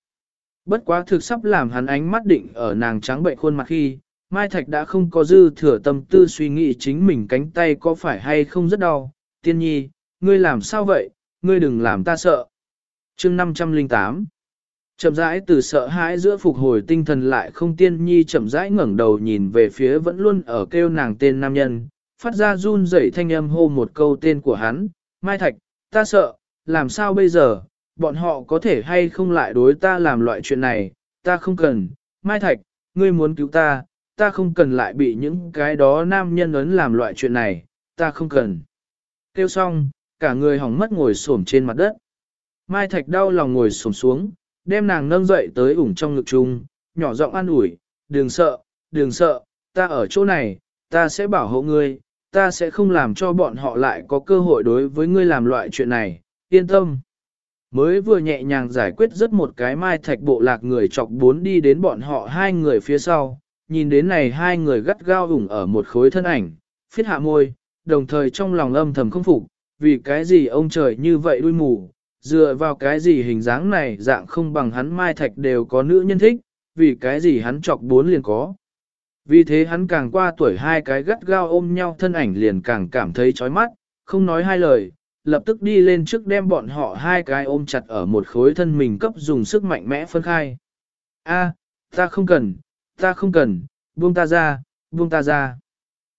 Bất quá thực sắp làm hắn ánh mắt định ở nàng trắng bệnh khuôn mặt khi, Mai Thạch đã không có dư thừa tâm tư suy nghĩ chính mình cánh tay có phải hay không rất đau. Tiên Nhi, ngươi làm sao vậy, ngươi đừng làm ta sợ. chương 508 Chậm rãi từ sợ hãi giữa phục hồi tinh thần lại không tiên nhi chậm rãi ngẩng đầu nhìn về phía vẫn luôn ở kêu nàng tên nam nhân, phát ra run rẩy thanh âm hô một câu tên của hắn, Mai Thạch, ta sợ, làm sao bây giờ, bọn họ có thể hay không lại đối ta làm loại chuyện này, ta không cần, Mai Thạch, ngươi muốn cứu ta, ta không cần lại bị những cái đó nam nhân ấn làm loại chuyện này, ta không cần. Kêu xong, cả người hỏng mất ngồi xổm trên mặt đất. Mai Thạch đau lòng ngồi xổm xuống, đem nàng nâng dậy tới ủng trong ngực chung, nhỏ giọng an ủi, đừng sợ, đừng sợ, ta ở chỗ này, ta sẽ bảo hộ ngươi, ta sẽ không làm cho bọn họ lại có cơ hội đối với ngươi làm loại chuyện này, yên tâm. Mới vừa nhẹ nhàng giải quyết rất một cái mai thạch bộ lạc người chọc bốn đi đến bọn họ hai người phía sau, nhìn đến này hai người gắt gao ủng ở một khối thân ảnh, phiết hạ môi, đồng thời trong lòng âm thầm không phục, vì cái gì ông trời như vậy đuôi mù, dựa vào cái gì hình dáng này dạng không bằng hắn mai thạch đều có nữ nhân thích, vì cái gì hắn chọc bốn liền có. Vì thế hắn càng qua tuổi hai cái gắt gao ôm nhau thân ảnh liền càng cảm thấy chói mắt, không nói hai lời, lập tức đi lên trước đem bọn họ hai cái ôm chặt ở một khối thân mình cấp dùng sức mạnh mẽ phân khai. A, ta không cần, ta không cần, buông ta ra, buông ta ra.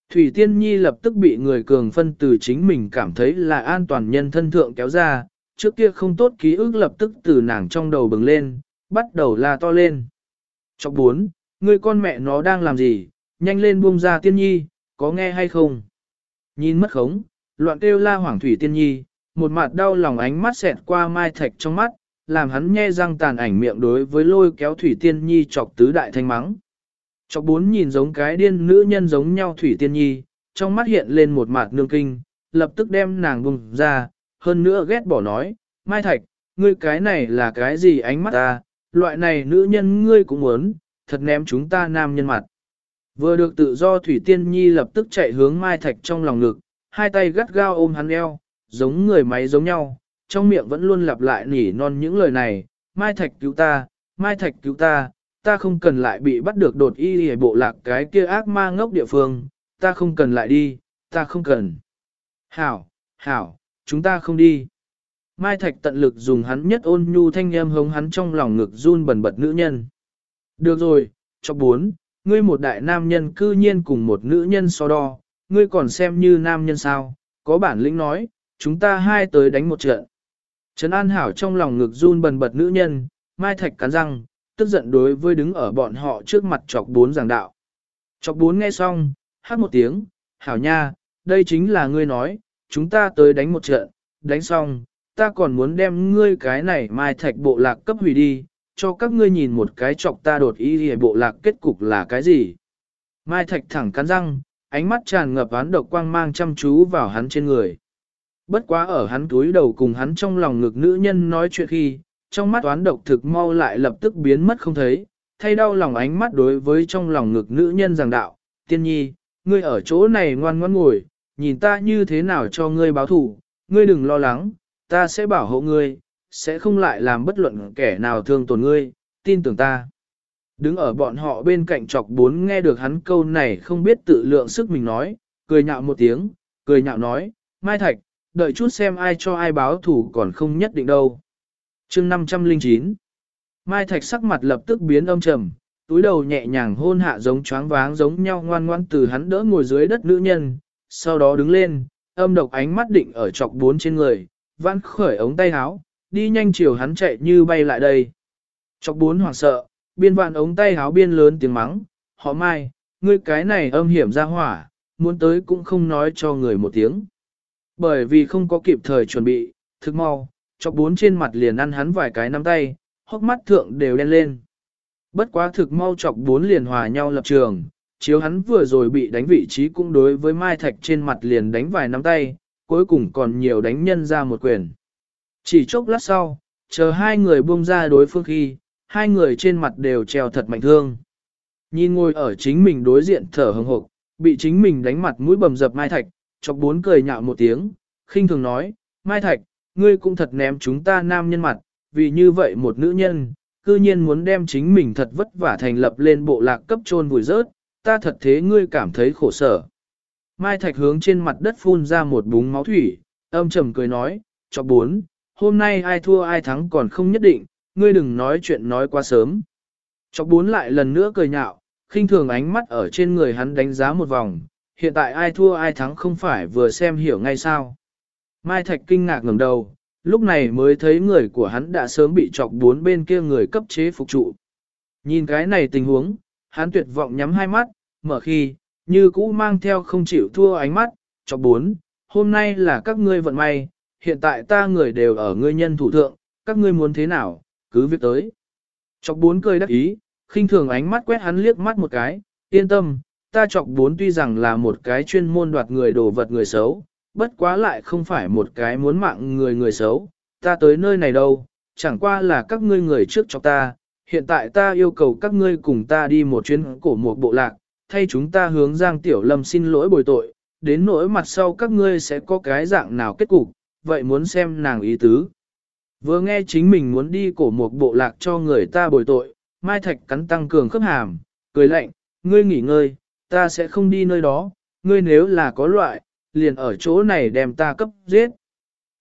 Thủy Tiên Nhi lập tức bị người cường phân từ chính mình cảm thấy là an toàn nhân thân thượng kéo ra, trước kia không tốt ký ức lập tức từ nàng trong đầu bừng lên, bắt đầu la to lên. Chọc bốn, người con mẹ nó đang làm gì, nhanh lên buông ra tiên nhi, có nghe hay không? Nhìn mất khống, loạn kêu la hoảng thủy tiên nhi, một mặt đau lòng ánh mắt xẹt qua mai thạch trong mắt, làm hắn nhe răng tàn ảnh miệng đối với lôi kéo thủy tiên nhi chọc tứ đại thanh mắng. Chọc bốn nhìn giống cái điên nữ nhân giống nhau thủy tiên nhi, trong mắt hiện lên một mặt nương kinh, lập tức đem nàng vùng ra, hơn nữa ghét bỏ nói, Mai Thạch, ngươi cái này là cái gì ánh mắt ta, loại này nữ nhân ngươi cũng muốn, thật ném chúng ta nam nhân mặt. Vừa được tự do Thủy Tiên Nhi lập tức chạy hướng Mai Thạch trong lòng ngực, hai tay gắt gao ôm hắn eo, giống người máy giống nhau, trong miệng vẫn luôn lặp lại nỉ non những lời này, Mai Thạch cứu ta, Mai Thạch cứu ta, ta không cần lại bị bắt được đột y hề bộ lạc cái kia ác ma ngốc địa phương, ta không cần lại đi, ta không cần. Hảo, hảo, chúng ta không đi. Mai Thạch tận lực dùng hắn nhất ôn nhu thanh em hống hắn trong lòng ngực run bần bật nữ nhân. Được rồi, cho bốn, ngươi một đại nam nhân cư nhiên cùng một nữ nhân so đo, ngươi còn xem như nam nhân sao, có bản lĩnh nói, chúng ta hai tới đánh một trận. Trấn An Hảo trong lòng ngực run bần bật nữ nhân, Mai Thạch cắn răng, tức giận đối với đứng ở bọn họ trước mặt chọc bốn giảng đạo. Chọc bốn nghe xong, hát một tiếng, Hảo nha, đây chính là ngươi nói, chúng ta tới đánh một trận, đánh xong, ta còn muốn đem ngươi cái này Mai Thạch bộ lạc cấp hủy đi, cho các ngươi nhìn một cái chọc ta đột ý hề bộ lạc kết cục là cái gì. Mai Thạch thẳng cắn răng, ánh mắt tràn ngập án độc quang mang chăm chú vào hắn trên người. Bất quá ở hắn túi đầu cùng hắn trong lòng ngực nữ nhân nói chuyện khi, trong mắt toán độc thực mau lại lập tức biến mất không thấy, thay đau lòng ánh mắt đối với trong lòng ngực nữ nhân giảng đạo, tiên nhi, ngươi ở chỗ này ngoan ngoãn ngồi, nhìn ta như thế nào cho ngươi báo thủ, ngươi đừng lo lắng, ta sẽ bảo hộ ngươi, sẽ không lại làm bất luận kẻ nào thương tổn ngươi, tin tưởng ta. Đứng ở bọn họ bên cạnh chọc bốn nghe được hắn câu này không biết tự lượng sức mình nói, cười nhạo một tiếng, cười nhạo nói, Mai Thạch, đợi chút xem ai cho ai báo thủ còn không nhất định đâu chương 509 Mai Thạch sắc mặt lập tức biến âm trầm, túi đầu nhẹ nhàng hôn hạ giống choáng váng giống nhau ngoan ngoan từ hắn đỡ ngồi dưới đất nữ nhân, sau đó đứng lên, âm độc ánh mắt định ở chọc bốn trên người, vãn khởi ống tay háo, đi nhanh chiều hắn chạy như bay lại đây. Chọc bốn hoảng sợ, biên vạn ống tay háo biên lớn tiếng mắng, họ mai, ngươi cái này âm hiểm ra hỏa, muốn tới cũng không nói cho người một tiếng. Bởi vì không có kịp thời chuẩn bị, thực mau, chọc bốn trên mặt liền ăn hắn vài cái nắm tay, hốc mắt thượng đều đen lên. Bất quá thực mau chọc bốn liền hòa nhau lập trường, chiếu hắn vừa rồi bị đánh vị trí cũng đối với Mai Thạch trên mặt liền đánh vài nắm tay, cuối cùng còn nhiều đánh nhân ra một quyền. Chỉ chốc lát sau, chờ hai người buông ra đối phương khi, hai người trên mặt đều treo thật mạnh thương. Nhìn ngồi ở chính mình đối diện thở hồng hộc, bị chính mình đánh mặt mũi bầm dập Mai Thạch, chọc bốn cười nhạo một tiếng, khinh thường nói, Mai Thạch, ngươi cũng thật ném chúng ta nam nhân mặt, vì như vậy một nữ nhân, cư nhiên muốn đem chính mình thật vất vả thành lập lên bộ lạc cấp trôn vùi rớt, ta thật thế ngươi cảm thấy khổ sở. Mai Thạch hướng trên mặt đất phun ra một búng máu thủy, âm trầm cười nói, cho bốn, hôm nay ai thua ai thắng còn không nhất định, ngươi đừng nói chuyện nói quá sớm. Chọc bốn lại lần nữa cười nhạo, khinh thường ánh mắt ở trên người hắn đánh giá một vòng, hiện tại ai thua ai thắng không phải vừa xem hiểu ngay sao. Mai Thạch kinh ngạc ngẩng đầu, lúc này mới thấy người của hắn đã sớm bị chọc bốn bên kia người cấp chế phục trụ. Nhìn cái này tình huống, hắn tuyệt vọng nhắm hai mắt, mở khi, như cũ mang theo không chịu thua ánh mắt, chọc bốn, hôm nay là các ngươi vận may, hiện tại ta người đều ở ngươi nhân thủ thượng, các ngươi muốn thế nào, cứ việc tới. Chọc bốn cười đắc ý, khinh thường ánh mắt quét hắn liếc mắt một cái, yên tâm, ta chọc bốn tuy rằng là một cái chuyên môn đoạt người đồ vật người xấu, bất quá lại không phải một cái muốn mạng người người xấu, ta tới nơi này đâu, chẳng qua là các ngươi người trước cho ta, hiện tại ta yêu cầu các ngươi cùng ta đi một chuyến cổ một bộ lạc, thay chúng ta hướng Giang Tiểu Lâm xin lỗi bồi tội, đến nỗi mặt sau các ngươi sẽ có cái dạng nào kết cục, vậy muốn xem nàng ý tứ. Vừa nghe chính mình muốn đi cổ một bộ lạc cho người ta bồi tội, Mai Thạch cắn tăng cường khớp hàm, cười lạnh, ngươi nghỉ ngơi, ta sẽ không đi nơi đó, ngươi nếu là có loại, liền ở chỗ này đem ta cấp giết.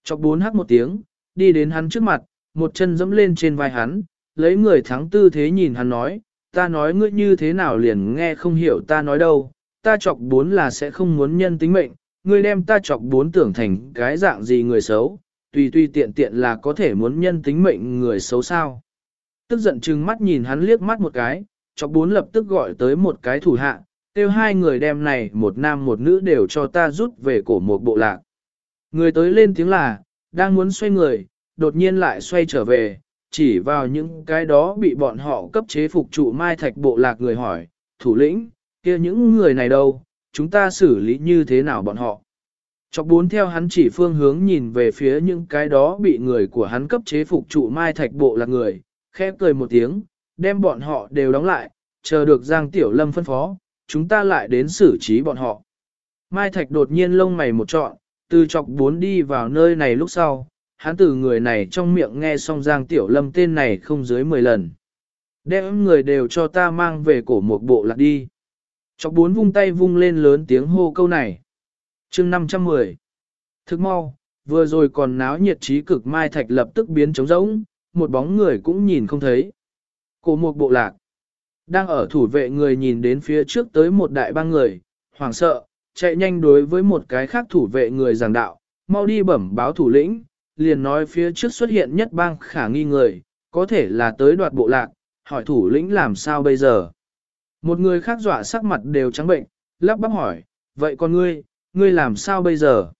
Chọc bốn hắc một tiếng, đi đến hắn trước mặt, một chân dẫm lên trên vai hắn, lấy người thắng tư thế nhìn hắn nói, ta nói ngươi như thế nào liền nghe không hiểu ta nói đâu, ta chọc bốn là sẽ không muốn nhân tính mệnh, ngươi đem ta chọc bốn tưởng thành cái dạng gì người xấu, tùy tùy tiện tiện là có thể muốn nhân tính mệnh người xấu sao. Tức giận chừng mắt nhìn hắn liếc mắt một cái, chọc bốn lập tức gọi tới một cái thủ hạ, kêu hai người đem này một nam một nữ đều cho ta rút về cổ một bộ lạc. Người tới lên tiếng là, đang muốn xoay người, đột nhiên lại xoay trở về, chỉ vào những cái đó bị bọn họ cấp chế phục trụ mai thạch bộ lạc người hỏi, thủ lĩnh, kia những người này đâu, chúng ta xử lý như thế nào bọn họ. Chọc bốn theo hắn chỉ phương hướng nhìn về phía những cái đó bị người của hắn cấp chế phục trụ mai thạch bộ lạc người, khẽ cười một tiếng, đem bọn họ đều đóng lại, chờ được Giang Tiểu Lâm phân phó, chúng ta lại đến xử trí bọn họ. Mai Thạch đột nhiên lông mày một trọn, từ chọc bốn đi vào nơi này lúc sau, hắn từ người này trong miệng nghe xong Giang Tiểu Lâm tên này không dưới 10 lần. Đem người đều cho ta mang về cổ một bộ lạc đi. Chọc bốn vung tay vung lên lớn tiếng hô câu này. chương 510 Thức mau, vừa rồi còn náo nhiệt trí cực mai thạch lập tức biến trống rỗng, một bóng người cũng nhìn không thấy. Cổ một bộ lạc. Đang ở thủ vệ người nhìn đến phía trước tới một đại bang người, hoảng sợ, chạy nhanh đối với một cái khác thủ vệ người giảng đạo, mau đi bẩm báo thủ lĩnh, liền nói phía trước xuất hiện nhất bang khả nghi người, có thể là tới đoạt bộ lạc, hỏi thủ lĩnh làm sao bây giờ. Một người khác dọa sắc mặt đều trắng bệnh, lắp bắp hỏi, vậy con ngươi, ngươi làm sao bây giờ?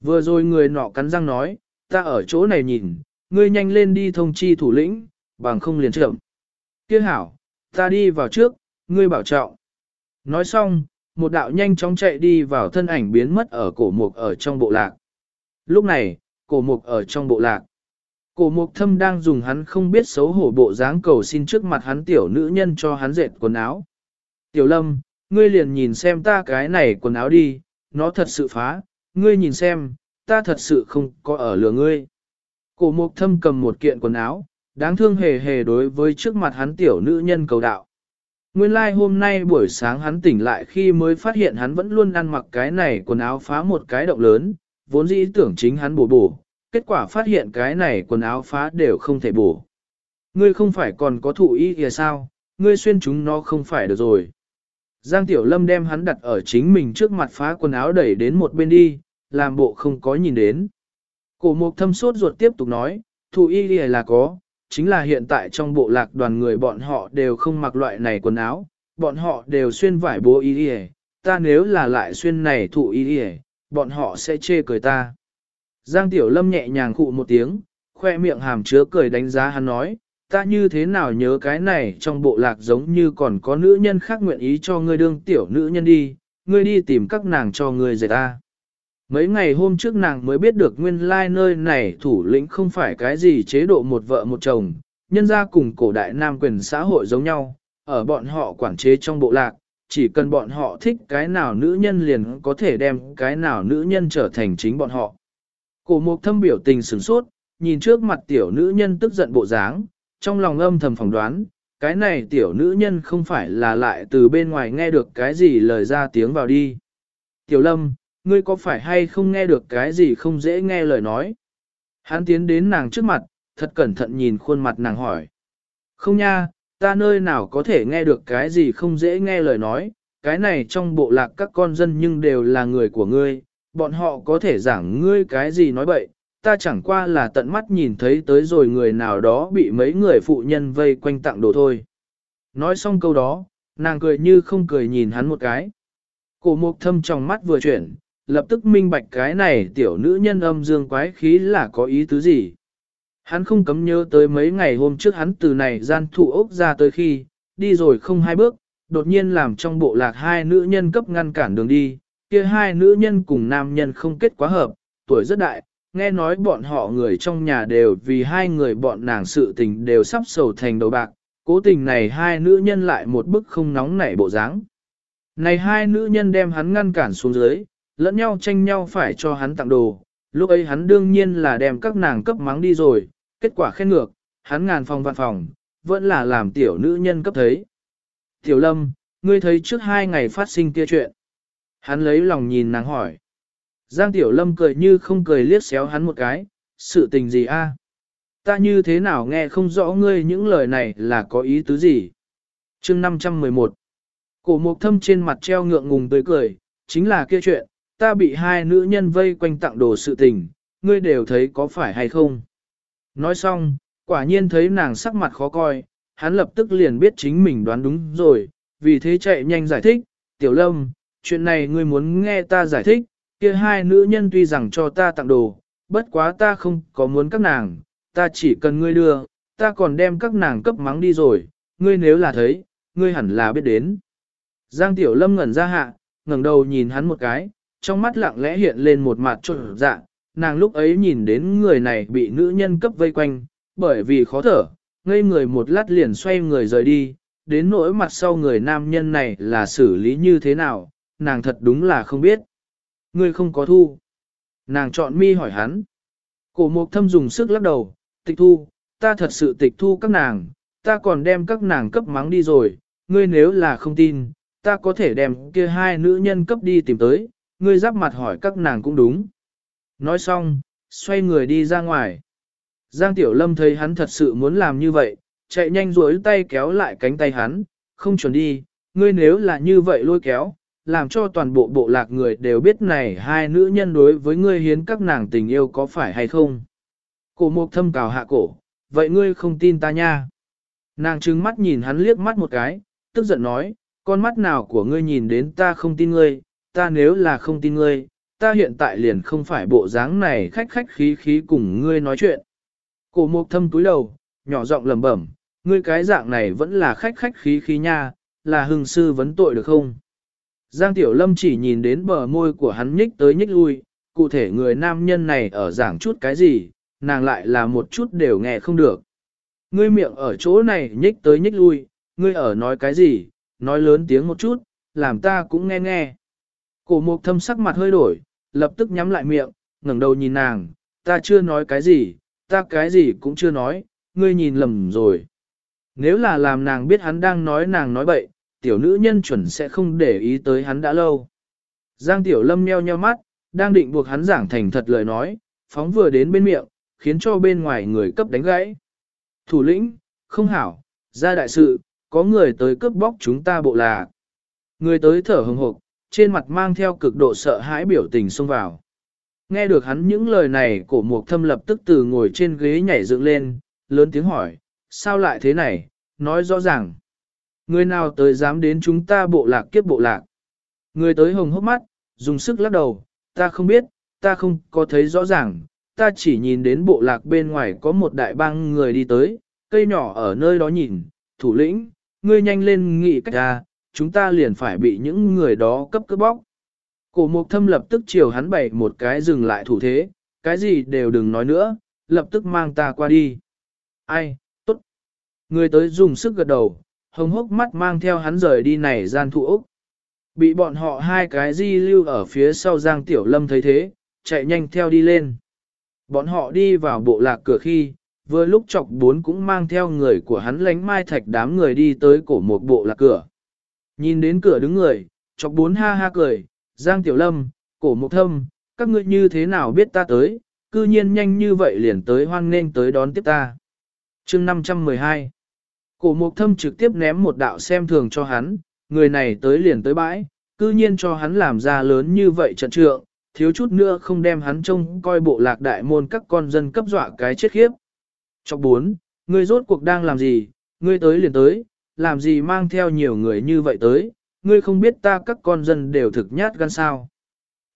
Vừa rồi người nọ cắn răng nói, ta ở chỗ này nhìn, ngươi nhanh lên đi thông chi thủ lĩnh, bằng không liền trưởng. Kia hảo, ta đi vào trước, ngươi bảo trọng. Nói xong, một đạo nhanh chóng chạy đi vào thân ảnh biến mất ở cổ mục ở trong bộ lạc. Lúc này, cổ mục ở trong bộ lạc. Cổ mục thâm đang dùng hắn không biết xấu hổ bộ dáng cầu xin trước mặt hắn tiểu nữ nhân cho hắn dệt quần áo. Tiểu lâm, ngươi liền nhìn xem ta cái này quần áo đi, nó thật sự phá, ngươi nhìn xem, ta thật sự không có ở lừa ngươi. Cổ mục thâm cầm một kiện quần áo, đáng thương hề hề đối với trước mặt hắn tiểu nữ nhân cầu đạo. Nguyên lai like hôm nay buổi sáng hắn tỉnh lại khi mới phát hiện hắn vẫn luôn ăn mặc cái này quần áo phá một cái động lớn, vốn dĩ tưởng chính hắn bổ bổ, kết quả phát hiện cái này quần áo phá đều không thể bổ. Ngươi không phải còn có thụ ý kìa sao, ngươi xuyên chúng nó không phải được rồi. Giang Tiểu Lâm đem hắn đặt ở chính mình trước mặt phá quần áo đẩy đến một bên đi, làm bộ không có nhìn đến. Cổ mục thâm sốt ruột tiếp tục nói, thụ y lìa là có, chính là hiện tại trong bộ lạc đoàn người bọn họ đều không mặc loại này quần áo, bọn họ đều xuyên vải bố y lìa, ta nếu là lại xuyên này thụ y lìa, bọn họ sẽ chê cười ta. Giang Tiểu Lâm nhẹ nhàng khụ một tiếng, khoe miệng hàm chứa cười đánh giá hắn nói, ta như thế nào nhớ cái này trong bộ lạc giống như còn có nữ nhân khác nguyện ý cho ngươi đương tiểu nữ nhân đi, ngươi đi tìm các nàng cho ngươi dạy ta. Mấy ngày hôm trước nàng mới biết được nguyên lai nơi này thủ lĩnh không phải cái gì chế độ một vợ một chồng, nhân ra cùng cổ đại nam quyền xã hội giống nhau, ở bọn họ quản chế trong bộ lạc, chỉ cần bọn họ thích cái nào nữ nhân liền có thể đem cái nào nữ nhân trở thành chính bọn họ. Cổ mục thâm biểu tình sửng sốt, nhìn trước mặt tiểu nữ nhân tức giận bộ dáng, trong lòng âm thầm phỏng đoán, cái này tiểu nữ nhân không phải là lại từ bên ngoài nghe được cái gì lời ra tiếng vào đi. Tiểu lâm, ngươi có phải hay không nghe được cái gì không dễ nghe lời nói? Hắn tiến đến nàng trước mặt, thật cẩn thận nhìn khuôn mặt nàng hỏi. Không nha, ta nơi nào có thể nghe được cái gì không dễ nghe lời nói, cái này trong bộ lạc các con dân nhưng đều là người của ngươi, bọn họ có thể giảng ngươi cái gì nói bậy, ta chẳng qua là tận mắt nhìn thấy tới rồi người nào đó bị mấy người phụ nhân vây quanh tặng đồ thôi. Nói xong câu đó, nàng cười như không cười nhìn hắn một cái. Cổ mục thâm trong mắt vừa chuyển, lập tức minh bạch cái này tiểu nữ nhân âm dương quái khí là có ý tứ gì. Hắn không cấm nhớ tới mấy ngày hôm trước hắn từ này gian thụ ốc ra tới khi, đi rồi không hai bước, đột nhiên làm trong bộ lạc hai nữ nhân cấp ngăn cản đường đi, kia hai nữ nhân cùng nam nhân không kết quá hợp, tuổi rất đại, nghe nói bọn họ người trong nhà đều vì hai người bọn nàng sự tình đều sắp sầu thành đầu bạc, cố tình này hai nữ nhân lại một bức không nóng nảy bộ dáng. Này hai nữ nhân đem hắn ngăn cản xuống dưới, lẫn nhau tranh nhau phải cho hắn tặng đồ, lúc ấy hắn đương nhiên là đem các nàng cấp mắng đi rồi, kết quả khen ngược, hắn ngàn phòng vạn phòng, vẫn là làm tiểu nữ nhân cấp thấy. Tiểu lâm, ngươi thấy trước hai ngày phát sinh kia chuyện. Hắn lấy lòng nhìn nàng hỏi. Giang Tiểu Lâm cười như không cười liếc xéo hắn một cái, sự tình gì a? Ta như thế nào nghe không rõ ngươi những lời này là có ý tứ gì? chương 511 Cổ mục thâm trên mặt treo ngượng ngùng tươi cười, chính là kia chuyện, ta bị hai nữ nhân vây quanh tặng đồ sự tình, ngươi đều thấy có phải hay không? Nói xong, quả nhiên thấy nàng sắc mặt khó coi, hắn lập tức liền biết chính mình đoán đúng rồi, vì thế chạy nhanh giải thích, tiểu lâm, chuyện này ngươi muốn nghe ta giải thích, kia hai nữ nhân tuy rằng cho ta tặng đồ, bất quá ta không có muốn các nàng, ta chỉ cần ngươi đưa, ta còn đem các nàng cấp mắng đi rồi, ngươi nếu là thấy, ngươi hẳn là biết đến. Giang Tiểu Lâm ngẩn ra hạ, ngẩng đầu nhìn hắn một cái, trong mắt lặng lẽ hiện lên một mặt trộn dạ, nàng lúc ấy nhìn đến người này bị nữ nhân cấp vây quanh, bởi vì khó thở, ngây người một lát liền xoay người rời đi, đến nỗi mặt sau người nam nhân này là xử lý như thế nào, nàng thật đúng là không biết. Ngươi không có thu. Nàng chọn mi hỏi hắn. Cổ mục thâm dùng sức lắc đầu, tịch thu, ta thật sự tịch thu các nàng, ta còn đem các nàng cấp mắng đi rồi, ngươi nếu là không tin, ta có thể đem kia hai nữ nhân cấp đi tìm tới, ngươi giáp mặt hỏi các nàng cũng đúng. Nói xong, xoay người đi ra ngoài. Giang Tiểu Lâm thấy hắn thật sự muốn làm như vậy, chạy nhanh duỗi tay kéo lại cánh tay hắn, không chuẩn đi, ngươi nếu là như vậy lôi kéo, làm cho toàn bộ bộ lạc người đều biết này hai nữ nhân đối với ngươi hiến các nàng tình yêu có phải hay không. Cổ mục thâm cào hạ cổ, vậy ngươi không tin ta nha. Nàng trừng mắt nhìn hắn liếc mắt một cái, tức giận nói, con mắt nào của ngươi nhìn đến ta không tin ngươi, ta nếu là không tin ngươi, ta hiện tại liền không phải bộ dáng này khách khách khí khí cùng ngươi nói chuyện. Cổ mục thâm túi đầu, nhỏ giọng lẩm bẩm, ngươi cái dạng này vẫn là khách khách khí khí nha, là hưng sư vấn tội được không? Giang Tiểu Lâm chỉ nhìn đến bờ môi của hắn nhích tới nhích lui, cụ thể người nam nhân này ở giảng chút cái gì, nàng lại là một chút đều nghe không được. Ngươi miệng ở chỗ này nhích tới nhích lui, ngươi ở nói cái gì, nói lớn tiếng một chút, làm ta cũng nghe nghe. Cổ mục thâm sắc mặt hơi đổi, lập tức nhắm lại miệng, ngẩng đầu nhìn nàng, ta chưa nói cái gì, ta cái gì cũng chưa nói, ngươi nhìn lầm rồi. Nếu là làm nàng biết hắn đang nói nàng nói bậy, tiểu nữ nhân chuẩn sẽ không để ý tới hắn đã lâu. Giang tiểu lâm nheo nheo mắt, đang định buộc hắn giảng thành thật lời nói, phóng vừa đến bên miệng, khiến cho bên ngoài người cấp đánh gãy. Thủ lĩnh, không hảo, ra đại sự, có người tới cướp bóc chúng ta bộ là. Người tới thở hừng hộc, trên mặt mang theo cực độ sợ hãi biểu tình xông vào. Nghe được hắn những lời này cổ mục thâm lập tức từ ngồi trên ghế nhảy dựng lên, lớn tiếng hỏi, sao lại thế này, nói rõ ràng. Người nào tới dám đến chúng ta bộ lạc kiếp bộ lạc. Người tới hồng hốc mắt, dùng sức lắc đầu, ta không biết, ta không có thấy rõ ràng, ta chỉ nhìn đến bộ lạc bên ngoài có một đại bang người đi tới, cây nhỏ ở nơi đó nhìn, thủ lĩnh, ngươi nhanh lên nghị cách ra, chúng ta liền phải bị những người đó cấp cướp bóc. Cổ mục thâm lập tức chiều hắn bày một cái dừng lại thủ thế, cái gì đều đừng nói nữa, lập tức mang ta qua đi. Ai, tốt. Người tới dùng sức gật đầu, hồng hốc mắt mang theo hắn rời đi này gian thụ ốc. Bị bọn họ hai cái di lưu ở phía sau Giang Tiểu Lâm thấy thế, chạy nhanh theo đi lên. Bọn họ đi vào bộ lạc cửa khi, vừa lúc chọc bốn cũng mang theo người của hắn lánh mai thạch đám người đi tới cổ một bộ lạc cửa. Nhìn đến cửa đứng người, chọc bốn ha ha cười, Giang Tiểu Lâm, cổ mục thâm, các ngươi như thế nào biết ta tới, cư nhiên nhanh như vậy liền tới hoan nghênh tới đón tiếp ta. chương 512 Cổ mục thâm trực tiếp ném một đạo xem thường cho hắn, người này tới liền tới bãi, cư nhiên cho hắn làm ra lớn như vậy trận trượng, thiếu chút nữa không đem hắn trông coi bộ lạc đại môn các con dân cấp dọa cái chết khiếp. Chọc bốn, ngươi rốt cuộc đang làm gì, ngươi tới liền tới, làm gì mang theo nhiều người như vậy tới, ngươi không biết ta các con dân đều thực nhát gan sao.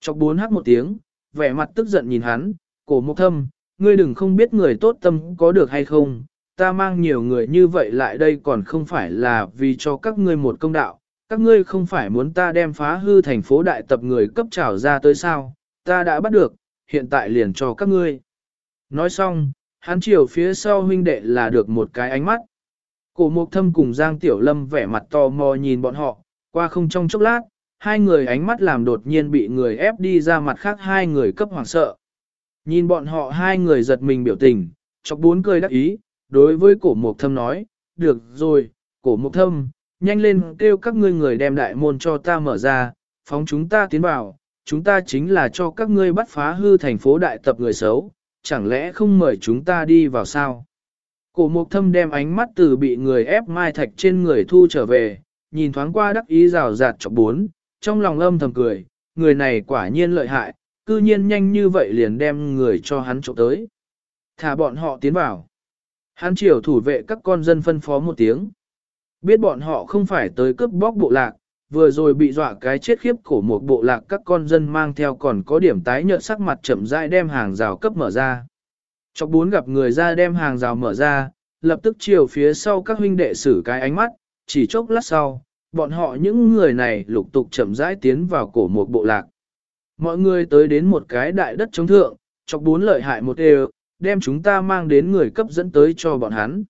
Chọc bốn hát một tiếng, vẻ mặt tức giận nhìn hắn, cổ mục thâm, ngươi đừng không biết người tốt tâm có được hay không, ta mang nhiều người như vậy lại đây còn không phải là vì cho các ngươi một công đạo, các ngươi không phải muốn ta đem phá hư thành phố đại tập người cấp trảo ra tới sao, ta đã bắt được, hiện tại liền cho các ngươi. Nói xong, hắn chiều phía sau huynh đệ là được một cái ánh mắt. Cổ mục thâm cùng Giang Tiểu Lâm vẻ mặt to mò nhìn bọn họ, qua không trong chốc lát, hai người ánh mắt làm đột nhiên bị người ép đi ra mặt khác hai người cấp hoảng sợ. Nhìn bọn họ hai người giật mình biểu tình, chọc bốn cười đắc ý, đối với cổ mục thâm nói, được rồi, cổ mục thâm, nhanh lên kêu các ngươi người đem đại môn cho ta mở ra, phóng chúng ta tiến vào, chúng ta chính là cho các ngươi bắt phá hư thành phố đại tập người xấu, chẳng lẽ không mời chúng ta đi vào sao? Cổ mục thâm đem ánh mắt từ bị người ép mai thạch trên người thu trở về, nhìn thoáng qua đắc ý rào rạt chọc bốn, trong lòng âm thầm cười, người này quả nhiên lợi hại, cư nhiên nhanh như vậy liền đem người cho hắn trộm tới. Thả bọn họ tiến vào. Hắn chiều thủ vệ các con dân phân phó một tiếng. Biết bọn họ không phải tới cướp bóc bộ lạc, vừa rồi bị dọa cái chết khiếp cổ một bộ lạc các con dân mang theo còn có điểm tái nhợt sắc mặt chậm rãi đem hàng rào cấp mở ra. Chọc bốn gặp người ra đem hàng rào mở ra, lập tức chiều phía sau các huynh đệ xử cái ánh mắt, chỉ chốc lát sau, bọn họ những người này lục tục chậm rãi tiến vào cổ một bộ lạc. Mọi người tới đến một cái đại đất chống thượng, chọc bốn lợi hại một đều, đem chúng ta mang đến người cấp dẫn tới cho bọn hắn.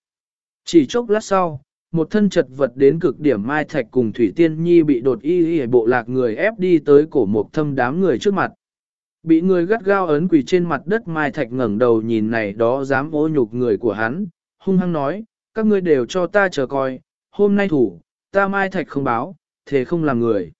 Chỉ chốc lát sau, một thân chật vật đến cực điểm Mai Thạch cùng Thủy Tiên Nhi bị đột y y bộ lạc người ép đi tới cổ một thâm đám người trước mặt. Bị người gắt gao ấn quỳ trên mặt đất Mai Thạch ngẩng đầu nhìn này đó dám ô nhục người của hắn, hung hăng nói, các ngươi đều cho ta chờ coi, hôm nay thủ, ta Mai Thạch không báo, thế không làm người.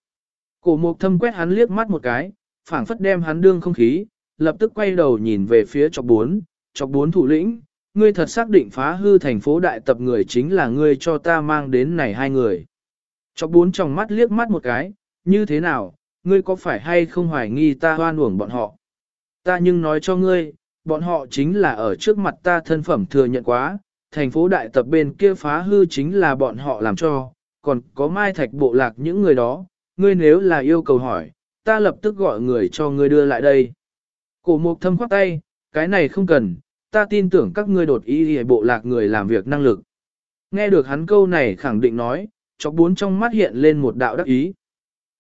Cổ mục thâm quét hắn liếc mắt một cái, phảng phất đem hắn đương không khí, lập tức quay đầu nhìn về phía chọc bốn, chọc bốn thủ lĩnh, ngươi thật xác định phá hư thành phố đại tập người chính là ngươi cho ta mang đến này hai người. Chọc bốn trong mắt liếc mắt một cái, như thế nào, ngươi có phải hay không hoài nghi ta hoan uổng bọn họ? Ta nhưng nói cho ngươi, bọn họ chính là ở trước mặt ta thân phẩm thừa nhận quá, thành phố đại tập bên kia phá hư chính là bọn họ làm cho, còn có mai thạch bộ lạc những người đó, ngươi nếu là yêu cầu hỏi, ta lập tức gọi người cho ngươi đưa lại đây. Cổ mục thâm khoát tay, cái này không cần, ta tin tưởng các ngươi đột ý bộ lạc người làm việc năng lực. Nghe được hắn câu này khẳng định nói, chọc bốn trong mắt hiện lên một đạo đắc ý.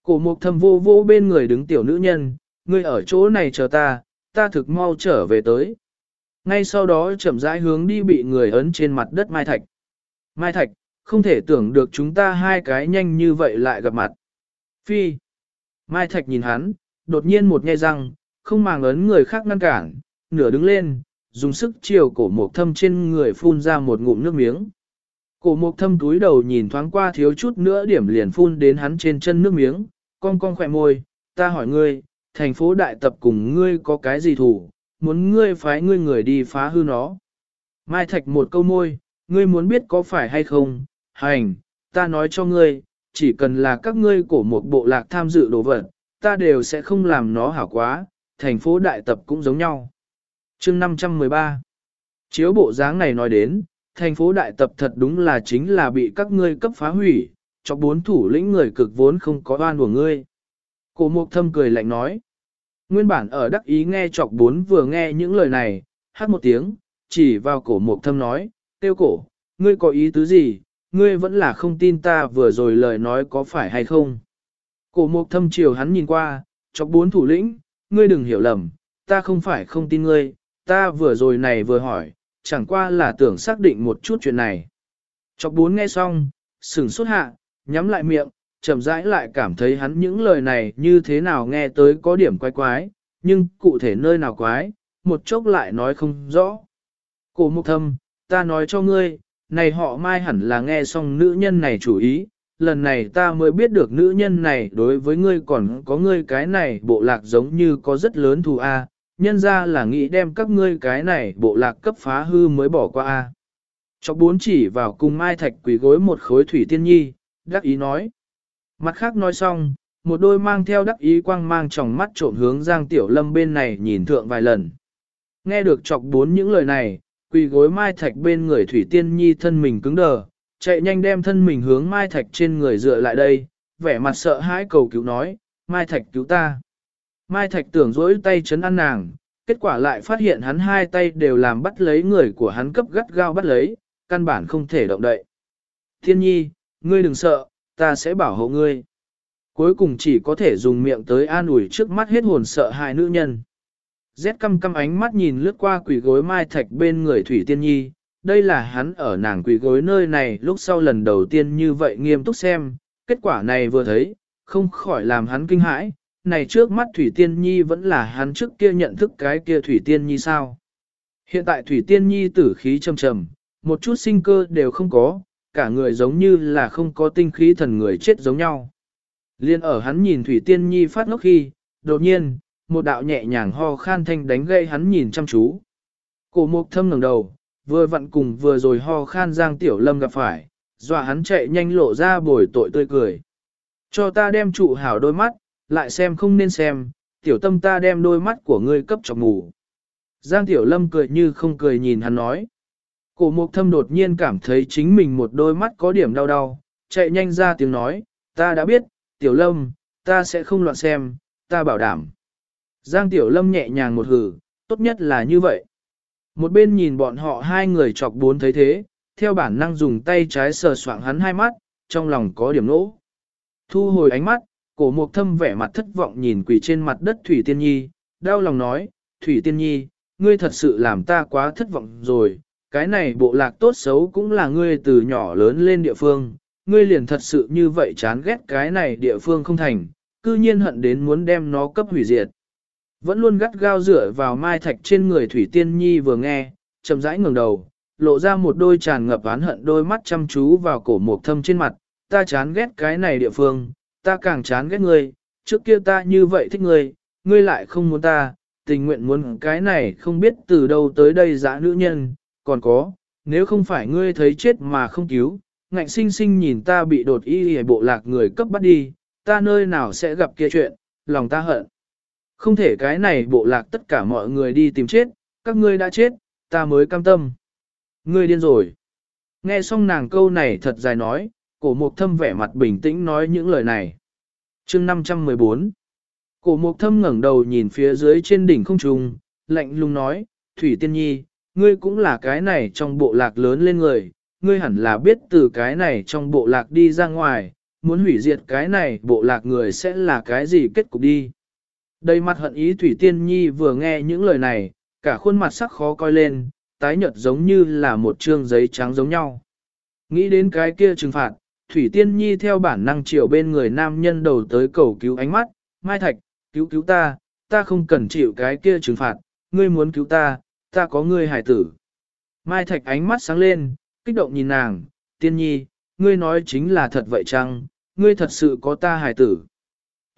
Cổ mục thâm vô vô bên người đứng tiểu nữ nhân, ngươi ở chỗ này chờ ta, ta thực mau trở về tới. Ngay sau đó chậm rãi hướng đi bị người ấn trên mặt đất Mai Thạch. Mai Thạch, không thể tưởng được chúng ta hai cái nhanh như vậy lại gặp mặt. Phi. Mai Thạch nhìn hắn, đột nhiên một nghe răng, không màng ấn người khác ngăn cản, nửa đứng lên, dùng sức chiều cổ mục thâm trên người phun ra một ngụm nước miếng. Cổ mục thâm túi đầu nhìn thoáng qua thiếu chút nữa điểm liền phun đến hắn trên chân nước miếng, con con khỏe môi, ta hỏi ngươi, thành phố đại tập cùng ngươi có cái gì thủ, muốn ngươi phái ngươi người đi phá hư nó. Mai Thạch một câu môi, ngươi muốn biết có phải hay không, hành, ta nói cho ngươi, chỉ cần là các ngươi của một bộ lạc tham dự đồ vật, ta đều sẽ không làm nó hảo quá, thành phố đại tập cũng giống nhau. chương 513 Chiếu bộ dáng này nói đến, thành phố đại tập thật đúng là chính là bị các ngươi cấp phá hủy, cho bốn thủ lĩnh người cực vốn không có oan của ngươi. Cổ mục thâm cười lạnh nói. Nguyên bản ở đắc ý nghe chọc bốn vừa nghe những lời này, hát một tiếng, chỉ vào cổ mục thâm nói, tiêu cổ, ngươi có ý tứ gì, ngươi vẫn là không tin ta vừa rồi lời nói có phải hay không. Cổ mục thâm chiều hắn nhìn qua, chọc bốn thủ lĩnh, ngươi đừng hiểu lầm, ta không phải không tin ngươi, ta vừa rồi này vừa hỏi, chẳng qua là tưởng xác định một chút chuyện này. Chọc bốn nghe xong, sửng sốt hạ, nhắm lại miệng, chậm rãi lại cảm thấy hắn những lời này như thế nào nghe tới có điểm quái quái, nhưng cụ thể nơi nào quái, một chốc lại nói không rõ. Cổ mục thâm, ta nói cho ngươi, này họ mai hẳn là nghe xong nữ nhân này chủ ý, lần này ta mới biết được nữ nhân này đối với ngươi còn có ngươi cái này bộ lạc giống như có rất lớn thù A, nhân ra là nghĩ đem các ngươi cái này bộ lạc cấp phá hư mới bỏ qua A. Cho bốn chỉ vào cùng mai thạch quỷ gối một khối thủy tiên nhi, đắc ý nói. Mặt khác nói xong, một đôi mang theo đắc ý quang mang tròng mắt trộm hướng Giang Tiểu Lâm bên này nhìn thượng vài lần. Nghe được chọc bốn những lời này, quỳ gối mai thạch bên người Thủy Tiên Nhi thân mình cứng đờ, chạy nhanh đem thân mình hướng mai thạch trên người dựa lại đây, vẻ mặt sợ hãi cầu cứu nói, mai thạch cứu ta. Mai thạch tưởng dỗi tay chấn ăn nàng, kết quả lại phát hiện hắn hai tay đều làm bắt lấy người của hắn cấp gắt gao bắt lấy, căn bản không thể động đậy. Thiên nhi, ngươi đừng sợ, ta sẽ bảo hộ ngươi. Cuối cùng chỉ có thể dùng miệng tới an ủi trước mắt hết hồn sợ hại nữ nhân. Rét căm căm ánh mắt nhìn lướt qua quỷ gối mai thạch bên người Thủy Tiên Nhi, đây là hắn ở nàng quỷ gối nơi này lúc sau lần đầu tiên như vậy nghiêm túc xem, kết quả này vừa thấy, không khỏi làm hắn kinh hãi, này trước mắt Thủy Tiên Nhi vẫn là hắn trước kia nhận thức cái kia Thủy Tiên Nhi sao. Hiện tại Thủy Tiên Nhi tử khí trầm trầm, một chút sinh cơ đều không có, cả người giống như là không có tinh khí thần người chết giống nhau. Liên ở hắn nhìn Thủy Tiên Nhi phát ngốc khi, đột nhiên, một đạo nhẹ nhàng ho khan thanh đánh gây hắn nhìn chăm chú. Cổ mục thâm ngẩng đầu, vừa vặn cùng vừa rồi ho khan Giang Tiểu Lâm gặp phải, dọa hắn chạy nhanh lộ ra bồi tội tươi cười. Cho ta đem trụ hảo đôi mắt, lại xem không nên xem, tiểu tâm ta đem đôi mắt của ngươi cấp cho ngủ. Giang Tiểu Lâm cười như không cười nhìn hắn nói. Cổ mục thâm đột nhiên cảm thấy chính mình một đôi mắt có điểm đau đau, chạy nhanh ra tiếng nói, ta đã biết, Tiểu Lâm, ta sẽ không loạn xem, ta bảo đảm. Giang Tiểu Lâm nhẹ nhàng một hử, tốt nhất là như vậy. Một bên nhìn bọn họ hai người chọc bốn thấy thế, theo bản năng dùng tay trái sờ soạng hắn hai mắt, trong lòng có điểm nỗ. Thu hồi ánh mắt, cổ mục thâm vẻ mặt thất vọng nhìn quỷ trên mặt đất Thủy Tiên Nhi, đau lòng nói, Thủy Tiên Nhi, ngươi thật sự làm ta quá thất vọng rồi, cái này bộ lạc tốt xấu cũng là ngươi từ nhỏ lớn lên địa phương, ngươi liền thật sự như vậy chán ghét cái này địa phương không thành, cư nhiên hận đến muốn đem nó cấp hủy diệt. Vẫn luôn gắt gao dựa vào mai thạch trên người Thủy Tiên Nhi vừa nghe, chậm rãi ngẩng đầu, lộ ra một đôi tràn ngập oán hận đôi mắt chăm chú vào cổ mộc thâm trên mặt, ta chán ghét cái này địa phương, ta càng chán ghét ngươi, trước kia ta như vậy thích ngươi, ngươi lại không muốn ta, tình nguyện muốn cái này không biết từ đâu tới đây dã nữ nhân, còn có, nếu không phải ngươi thấy chết mà không cứu, ngạnh sinh sinh nhìn ta bị đột y hề bộ lạc người cấp bắt đi, ta nơi nào sẽ gặp kia chuyện, lòng ta hận. Không thể cái này bộ lạc tất cả mọi người đi tìm chết, các ngươi đã chết, ta mới cam tâm. Ngươi điên rồi. Nghe xong nàng câu này thật dài nói, cổ mục thâm vẻ mặt bình tĩnh nói những lời này. chương 514 Cổ mục thâm ngẩng đầu nhìn phía dưới trên đỉnh không trung, lạnh lùng nói, Thủy Tiên Nhi, ngươi cũng là cái này trong bộ lạc lớn lên người, ngươi hẳn là biết từ cái này trong bộ lạc đi ra ngoài, muốn hủy diệt cái này bộ lạc người sẽ là cái gì kết cục đi. Đầy mặt hận ý Thủy Tiên Nhi vừa nghe những lời này, cả khuôn mặt sắc khó coi lên, tái nhợt giống như là một trương giấy trắng giống nhau. Nghĩ đến cái kia trừng phạt, Thủy Tiên Nhi theo bản năng chiều bên người nam nhân đầu tới cầu cứu ánh mắt, Mai Thạch, cứu cứu ta, ta không cần chịu cái kia trừng phạt, ngươi muốn cứu ta, ta có ngươi hải tử. Mai Thạch ánh mắt sáng lên, kích động nhìn nàng, Tiên Nhi, ngươi nói chính là thật vậy chăng, ngươi thật sự có ta hải tử.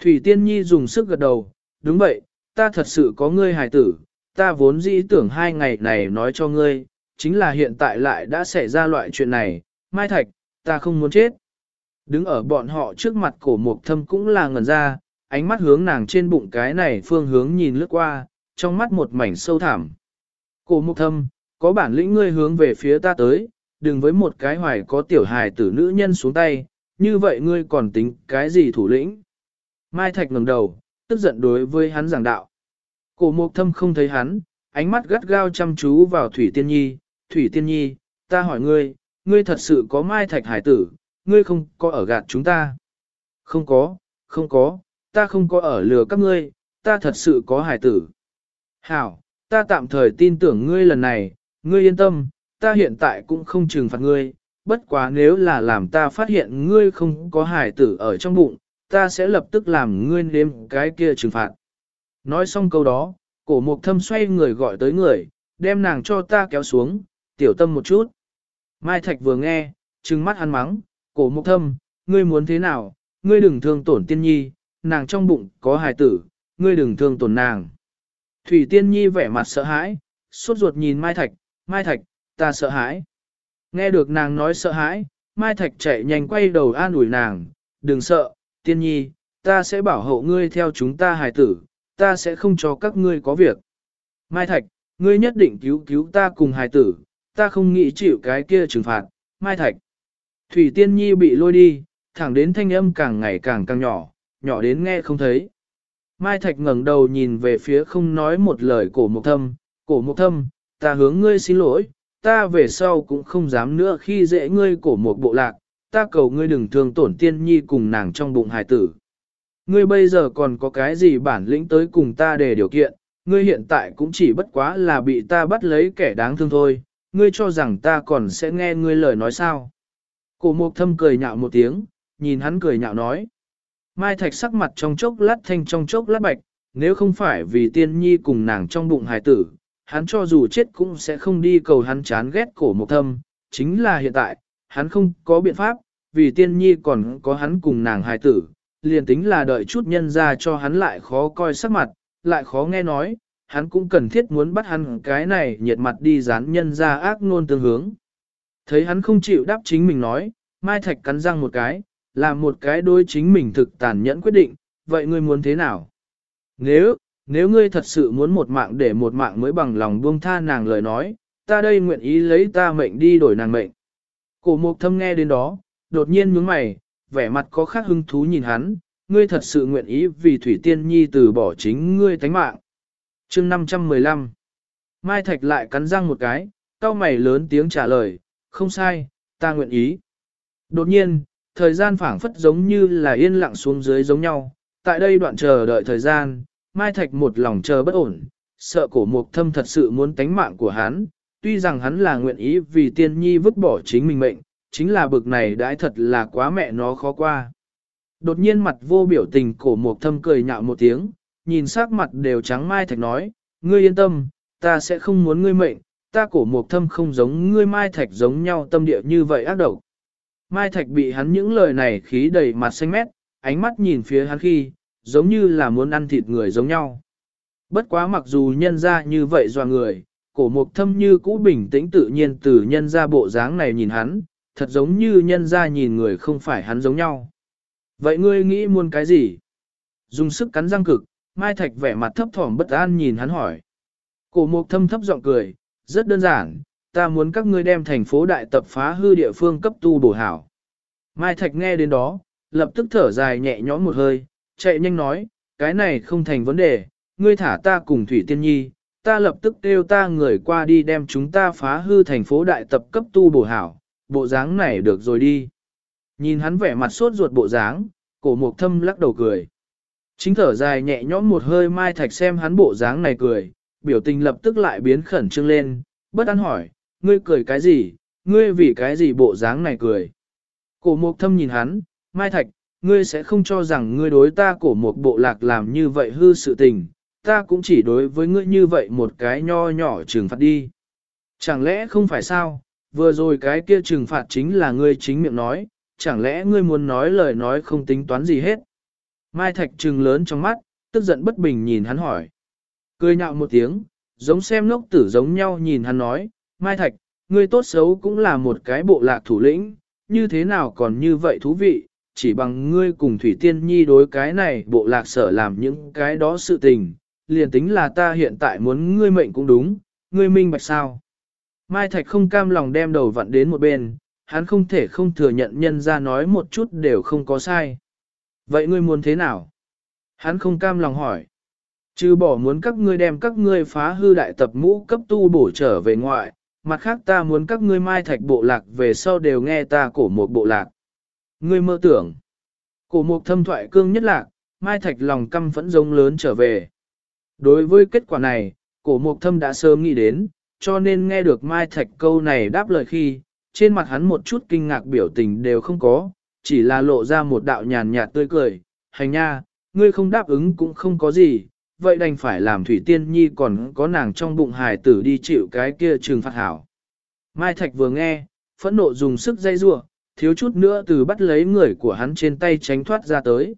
Thủy Tiên Nhi dùng sức gật đầu, đúng vậy, ta thật sự có ngươi hải tử, ta vốn dĩ tưởng hai ngày này nói cho ngươi, chính là hiện tại lại đã xảy ra loại chuyện này, Mai Thạch, ta không muốn chết. Đứng ở bọn họ trước mặt cổ mục thâm cũng là ngẩn ra, ánh mắt hướng nàng trên bụng cái này phương hướng nhìn lướt qua, trong mắt một mảnh sâu thẳm. Cổ mục thâm, có bản lĩnh ngươi hướng về phía ta tới, đừng với một cái hoài có tiểu hài tử nữ nhân xuống tay, như vậy ngươi còn tính cái gì thủ lĩnh. Mai Thạch ngẩng đầu, tức giận đối với hắn giảng đạo. Cổ mục thâm không thấy hắn, ánh mắt gắt gao chăm chú vào Thủy Tiên Nhi. Thủy Tiên Nhi, ta hỏi ngươi, ngươi thật sự có Mai Thạch hải tử, ngươi không có ở gạt chúng ta. Không có, không có, ta không có ở lừa các ngươi, ta thật sự có hải tử. Hảo, ta tạm thời tin tưởng ngươi lần này, ngươi yên tâm, ta hiện tại cũng không trừng phạt ngươi, bất quá nếu là làm ta phát hiện ngươi không có hải tử ở trong bụng, ta sẽ lập tức làm ngươi nếm cái kia trừng phạt. Nói xong câu đó, cổ mục thâm xoay người gọi tới người, đem nàng cho ta kéo xuống, tiểu tâm một chút. Mai Thạch vừa nghe, trừng mắt hắn mắng, cổ mục thâm, ngươi muốn thế nào, ngươi đừng thương tổn tiên nhi, nàng trong bụng có hài tử, ngươi đừng thương tổn nàng. Thủy tiên nhi vẻ mặt sợ hãi, suốt ruột nhìn Mai Thạch, Mai Thạch, ta sợ hãi. Nghe được nàng nói sợ hãi, Mai Thạch chạy nhanh quay đầu an ủi nàng, đừng sợ, tiên nhi, ta sẽ bảo hộ ngươi theo chúng ta hài tử, ta sẽ không cho các ngươi có việc. Mai Thạch, ngươi nhất định cứu cứu ta cùng hài tử, ta không nghĩ chịu cái kia trừng phạt, Mai Thạch. Thủy Tiên Nhi bị lôi đi, thẳng đến thanh âm càng ngày càng càng nhỏ, nhỏ đến nghe không thấy. Mai Thạch ngẩng đầu nhìn về phía không nói một lời cổ mục thâm, cổ mục thâm, ta hướng ngươi xin lỗi, ta về sau cũng không dám nữa khi dễ ngươi cổ một bộ lạc, ta cầu ngươi đừng thương tổn tiên nhi cùng nàng trong bụng hài tử. Ngươi bây giờ còn có cái gì bản lĩnh tới cùng ta để điều kiện, ngươi hiện tại cũng chỉ bất quá là bị ta bắt lấy kẻ đáng thương thôi, ngươi cho rằng ta còn sẽ nghe ngươi lời nói sao. Cổ mục thâm cười nhạo một tiếng, nhìn hắn cười nhạo nói. Mai Thạch sắc mặt trong chốc lát thanh trong chốc lát bạch, nếu không phải vì tiên nhi cùng nàng trong bụng hài tử, hắn cho dù chết cũng sẽ không đi cầu hắn chán ghét cổ một thâm, chính là hiện tại, hắn không có biện pháp, vì tiên nhi còn có hắn cùng nàng hài tử, liền tính là đợi chút nhân ra cho hắn lại khó coi sắc mặt, lại khó nghe nói, hắn cũng cần thiết muốn bắt hắn cái này nhiệt mặt đi dán nhân ra ác ngôn tương hướng. Thấy hắn không chịu đáp chính mình nói, Mai Thạch cắn răng một cái, là một cái đối chính mình thực tàn nhẫn quyết định, vậy ngươi muốn thế nào? Nếu, nếu ngươi thật sự muốn một mạng để một mạng mới bằng lòng buông tha nàng lời nói, ta đây nguyện ý lấy ta mệnh đi đổi nàng mệnh. Cổ mục thâm nghe đến đó, đột nhiên nhướng mày, vẻ mặt có khác hứng thú nhìn hắn, ngươi thật sự nguyện ý vì Thủy Tiên Nhi từ bỏ chính ngươi tánh mạng. chương 515 Mai Thạch lại cắn răng một cái, cao mày lớn tiếng trả lời, không sai, ta nguyện ý. Đột nhiên, thời gian phảng phất giống như là yên lặng xuống dưới giống nhau, tại đây đoạn chờ đợi thời gian, Mai Thạch một lòng chờ bất ổn, sợ cổ mục thâm thật sự muốn tánh mạng của hắn, tuy rằng hắn là nguyện ý vì tiên nhi vứt bỏ chính mình mệnh, chính là bực này đãi thật là quá mẹ nó khó qua. Đột nhiên mặt vô biểu tình cổ mục thâm cười nhạo một tiếng, nhìn sắc mặt đều trắng Mai Thạch nói, ngươi yên tâm, ta sẽ không muốn ngươi mệnh, ta cổ mục thâm không giống ngươi Mai Thạch giống nhau tâm địa như vậy ác độc. Mai Thạch bị hắn những lời này khí đầy mặt xanh mét, ánh mắt nhìn phía hắn khi, giống như là muốn ăn thịt người giống nhau. Bất quá mặc dù nhân ra như vậy do người, cổ mục thâm như cũ bình tĩnh tự nhiên từ nhân ra bộ dáng này nhìn hắn, thật giống như nhân ra nhìn người không phải hắn giống nhau. Vậy ngươi nghĩ muốn cái gì? Dùng sức cắn răng cực, Mai Thạch vẻ mặt thấp thỏm bất an nhìn hắn hỏi. Cổ mục thâm thấp giọng cười, rất đơn giản, ta muốn các ngươi đem thành phố đại tập phá hư địa phương cấp tu bổ hảo. Mai Thạch nghe đến đó, lập tức thở dài nhẹ nhõm một hơi, chạy nhanh nói, cái này không thành vấn đề, ngươi thả ta cùng Thủy Tiên Nhi, ta lập tức kêu ta người qua đi đem chúng ta phá hư thành phố đại tập cấp tu bổ hảo, bộ dáng này được rồi đi. Nhìn hắn vẻ mặt sốt ruột bộ dáng, cổ mục thâm lắc đầu cười. Chính thở dài nhẹ nhõm một hơi Mai Thạch xem hắn bộ dáng này cười, biểu tình lập tức lại biến khẩn trương lên, bất an hỏi, ngươi cười cái gì, ngươi vì cái gì bộ dáng này cười. Cổ mục thâm nhìn hắn, Mai Thạch, ngươi sẽ không cho rằng ngươi đối ta cổ một bộ lạc làm như vậy hư sự tình, ta cũng chỉ đối với ngươi như vậy một cái nho nhỏ trừng phạt đi. Chẳng lẽ không phải sao, vừa rồi cái kia trừng phạt chính là ngươi chính miệng nói, chẳng lẽ ngươi muốn nói lời nói không tính toán gì hết. Mai Thạch trừng lớn trong mắt, tức giận bất bình nhìn hắn hỏi. Cười nhạo một tiếng, giống xem lốc tử giống nhau nhìn hắn nói, Mai Thạch, ngươi tốt xấu cũng là một cái bộ lạc thủ lĩnh, như thế nào còn như vậy thú vị, chỉ bằng ngươi cùng Thủy Tiên Nhi đối cái này bộ lạc sở làm những cái đó sự tình, liền tính là ta hiện tại muốn ngươi mệnh cũng đúng, ngươi minh bạch sao. Mai Thạch không cam lòng đem đầu vặn đến một bên, hắn không thể không thừa nhận nhân ra nói một chút đều không có sai. Vậy ngươi muốn thế nào? Hắn không cam lòng hỏi. Chứ bỏ muốn các ngươi đem các ngươi phá hư đại tập mũ cấp tu bổ trở về ngoại, mặt khác ta muốn các ngươi mai thạch bộ lạc về sau đều nghe ta cổ một bộ lạc. Ngươi mơ tưởng. Cổ mục thâm thoại cương nhất lạc, mai thạch lòng căm phẫn giống lớn trở về. Đối với kết quả này, cổ mục thâm đã sớm nghĩ đến, cho nên nghe được mai thạch câu này đáp lời khi, trên mặt hắn một chút kinh ngạc biểu tình đều không có, chỉ là lộ ra một đạo nhàn nhạt tươi cười, hành nha, ngươi không đáp ứng cũng không có gì, vậy đành phải làm Thủy Tiên Nhi còn có nàng trong bụng hài tử đi chịu cái kia trừng phạt hảo. Mai Thạch vừa nghe, phẫn nộ dùng sức dây rua, thiếu chút nữa từ bắt lấy người của hắn trên tay tránh thoát ra tới.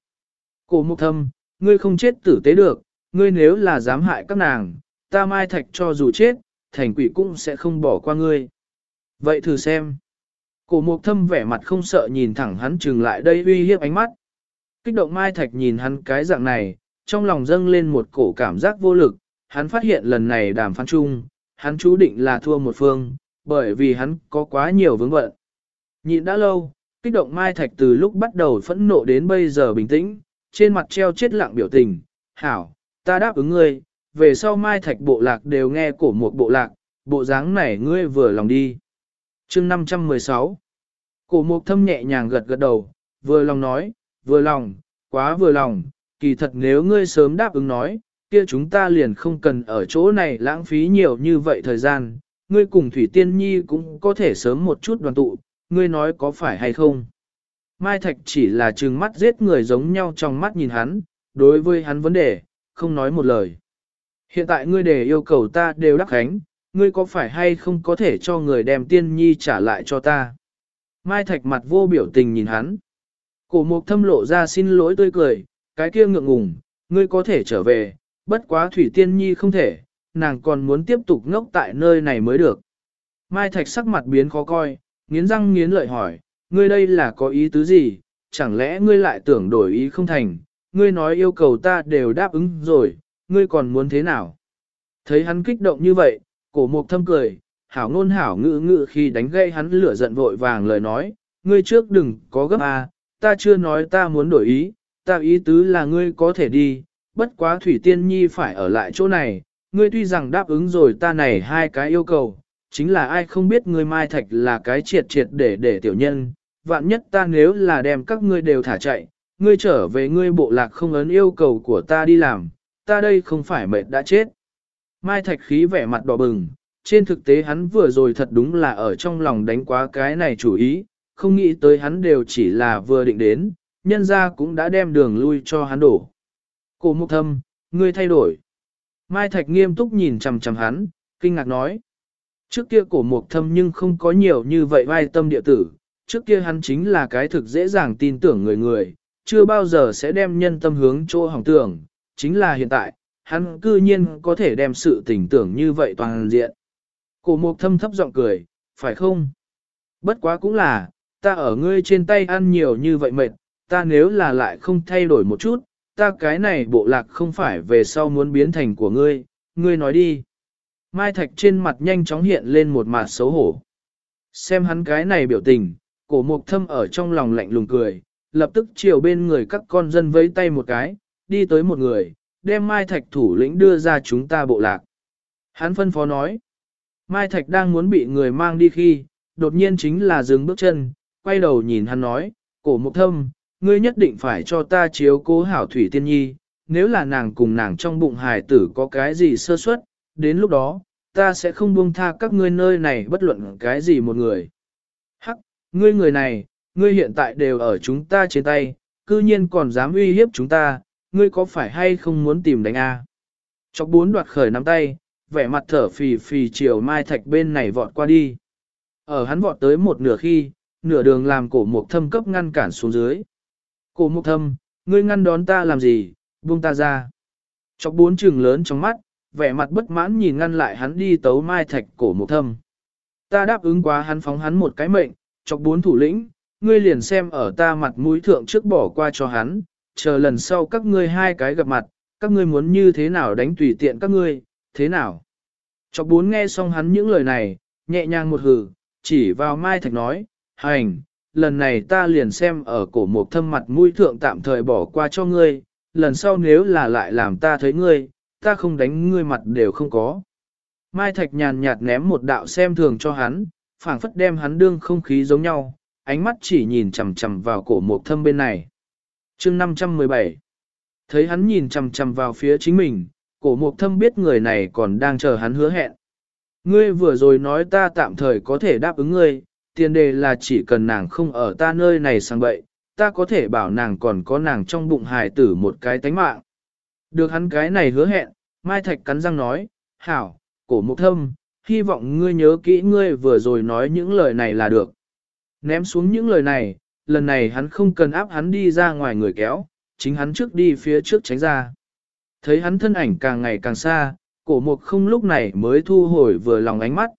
Cổ mục thâm, ngươi không chết tử tế được, ngươi nếu là dám hại các nàng, ta Mai Thạch cho dù chết, thành quỷ cũng sẽ không bỏ qua ngươi. Vậy thử xem. Cổ mục thâm vẻ mặt không sợ nhìn thẳng hắn trừng lại đây uy hiếp ánh mắt. Kích động Mai Thạch nhìn hắn cái dạng này, trong lòng dâng lên một cổ cảm giác vô lực, hắn phát hiện lần này đàm phán chung, hắn chú định là thua một phương, bởi vì hắn có quá nhiều vướng bận. Nhịn đã lâu, kích động Mai Thạch từ lúc bắt đầu phẫn nộ đến bây giờ bình tĩnh, trên mặt treo chết lặng biểu tình, hảo, ta đáp ứng ngươi, về sau Mai Thạch bộ lạc đều nghe cổ một bộ lạc, bộ dáng này ngươi vừa lòng đi. chương 516 Cổ mục thâm nhẹ nhàng gật gật đầu, vừa lòng nói, vừa lòng, quá vừa lòng, kỳ thật nếu ngươi sớm đáp ứng nói, kia chúng ta liền không cần ở chỗ này lãng phí nhiều như vậy thời gian, ngươi cùng Thủy Tiên Nhi cũng có thể sớm một chút đoàn tụ, ngươi nói có phải hay không. Mai Thạch chỉ là trừng mắt giết người giống nhau trong mắt nhìn hắn, đối với hắn vấn đề, không nói một lời. Hiện tại ngươi để yêu cầu ta đều đắc khánh, ngươi có phải hay không có thể cho người đem Tiên Nhi trả lại cho ta. Mai Thạch mặt vô biểu tình nhìn hắn. Cổ mục thâm lộ ra xin lỗi tươi cười, cái kia ngượng ngùng, ngươi có thể trở về, bất quá Thủy Tiên Nhi không thể, nàng còn muốn tiếp tục ngốc tại nơi này mới được. Mai Thạch sắc mặt biến khó coi, nghiến răng nghiến lợi hỏi, ngươi đây là có ý tứ gì, chẳng lẽ ngươi lại tưởng đổi ý không thành, ngươi nói yêu cầu ta đều đáp ứng rồi, ngươi còn muốn thế nào? Thấy hắn kích động như vậy, cổ mục thâm cười, hảo ngôn hảo ngữ ngữ khi đánh gây hắn lửa giận vội vàng lời nói, ngươi trước đừng có gấp à, ta chưa nói ta muốn đổi ý, ta ý tứ là ngươi có thể đi, bất quá Thủy Tiên Nhi phải ở lại chỗ này, ngươi tuy rằng đáp ứng rồi ta này hai cái yêu cầu, chính là ai không biết ngươi Mai Thạch là cái triệt triệt để để tiểu nhân, vạn nhất ta nếu là đem các ngươi đều thả chạy, ngươi trở về ngươi bộ lạc không ấn yêu cầu của ta đi làm, ta đây không phải mệt đã chết. Mai Thạch khí vẻ mặt đỏ bừng, trên thực tế hắn vừa rồi thật đúng là ở trong lòng đánh quá cái này chủ ý, không nghĩ tới hắn đều chỉ là vừa định đến, nhân ra cũng đã đem đường lui cho hắn đổ. Cổ mục thâm, ngươi thay đổi. Mai Thạch nghiêm túc nhìn chằm chằm hắn, kinh ngạc nói. Trước kia cổ mục thâm nhưng không có nhiều như vậy vai tâm địa tử, trước kia hắn chính là cái thực dễ dàng tin tưởng người người, chưa bao giờ sẽ đem nhân tâm hướng chỗ hỏng tưởng, chính là hiện tại, hắn cư nhiên có thể đem sự tình tưởng như vậy toàn diện. Cổ mục thâm thấp giọng cười, phải không? Bất quá cũng là, ta ở ngươi trên tay ăn nhiều như vậy mệt, ta nếu là lại không thay đổi một chút, ta cái này bộ lạc không phải về sau muốn biến thành của ngươi, ngươi nói đi. Mai Thạch trên mặt nhanh chóng hiện lên một mặt xấu hổ. Xem hắn cái này biểu tình, cổ mục thâm ở trong lòng lạnh lùng cười, lập tức chiều bên người các con dân vẫy tay một cái, đi tới một người, đem Mai Thạch thủ lĩnh đưa ra chúng ta bộ lạc. Hắn phân phó nói, Mai Thạch đang muốn bị người mang đi khi, đột nhiên chính là dừng bước chân, quay đầu nhìn hắn nói, cổ mục thâm, ngươi nhất định phải cho ta chiếu cố hảo thủy tiên nhi, nếu là nàng cùng nàng trong bụng hài tử có cái gì sơ suất, đến lúc đó, ta sẽ không buông tha các ngươi nơi này bất luận cái gì một người. Hắc, ngươi người này, ngươi hiện tại đều ở chúng ta trên tay, cư nhiên còn dám uy hiếp chúng ta, ngươi có phải hay không muốn tìm đánh A? Chọc bốn đoạt khởi nắm tay, vẻ mặt thở phì phì chiều mai thạch bên này vọt qua đi. Ở hắn vọt tới một nửa khi, nửa đường làm cổ mục thâm cấp ngăn cản xuống dưới. Cổ mục thâm, ngươi ngăn đón ta làm gì, buông ta ra. Chọc bốn trừng lớn trong mắt, vẻ mặt bất mãn nhìn ngăn lại hắn đi tấu mai thạch cổ mục thâm. Ta đáp ứng quá hắn phóng hắn một cái mệnh, chọc bốn thủ lĩnh, ngươi liền xem ở ta mặt mũi thượng trước bỏ qua cho hắn, chờ lần sau các ngươi hai cái gặp mặt, các ngươi muốn như thế nào đánh tùy tiện các ngươi, thế nào? Chọc bốn nghe xong hắn những lời này, nhẹ nhàng một hừ, chỉ vào Mai Thạch nói, hành, lần này ta liền xem ở cổ mục thâm mặt mũi thượng tạm thời bỏ qua cho ngươi, lần sau nếu là lại làm ta thấy ngươi, ta không đánh ngươi mặt đều không có. Mai Thạch nhàn nhạt ném một đạo xem thường cho hắn, phảng phất đem hắn đương không khí giống nhau, ánh mắt chỉ nhìn chằm chằm vào cổ mục thâm bên này. chương 517 Thấy hắn nhìn chằm chằm vào phía chính mình, cổ mục thâm biết người này còn đang chờ hắn hứa hẹn. Ngươi vừa rồi nói ta tạm thời có thể đáp ứng ngươi, tiền đề là chỉ cần nàng không ở ta nơi này sang bậy, ta có thể bảo nàng còn có nàng trong bụng hài tử một cái tánh mạng. Được hắn cái này hứa hẹn, Mai Thạch cắn răng nói, hảo, cổ mục thâm, hy vọng ngươi nhớ kỹ ngươi vừa rồi nói những lời này là được. Ném xuống những lời này, lần này hắn không cần áp hắn đi ra ngoài người kéo, chính hắn trước đi phía trước tránh ra. Thấy hắn thân ảnh càng ngày càng xa, cổ mục không lúc này mới thu hồi vừa lòng ánh mắt.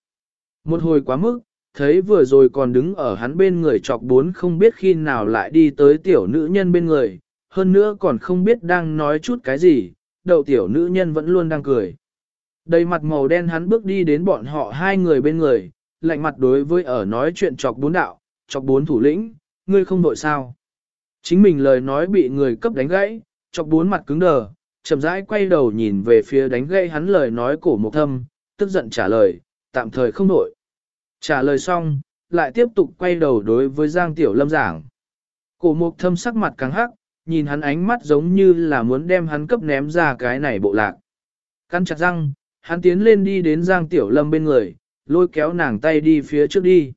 Một hồi quá mức, thấy vừa rồi còn đứng ở hắn bên người chọc bốn không biết khi nào lại đi tới tiểu nữ nhân bên người, hơn nữa còn không biết đang nói chút cái gì, đầu tiểu nữ nhân vẫn luôn đang cười. Đầy mặt màu đen hắn bước đi đến bọn họ hai người bên người, lạnh mặt đối với ở nói chuyện chọc bốn đạo, chọc bốn thủ lĩnh, ngươi không đội sao. Chính mình lời nói bị người cấp đánh gãy, chọc bốn mặt cứng đờ, chậm rãi quay đầu nhìn về phía đánh gãy hắn lời nói cổ mục thâm, tức giận trả lời, tạm thời không đội. Trả lời xong, lại tiếp tục quay đầu đối với Giang Tiểu Lâm giảng. Cổ mục thâm sắc mặt căng hắc, nhìn hắn ánh mắt giống như là muốn đem hắn cấp ném ra cái này bộ lạc. Căn chặt răng, hắn tiến lên đi đến Giang Tiểu Lâm bên người, lôi kéo nàng tay đi phía trước đi.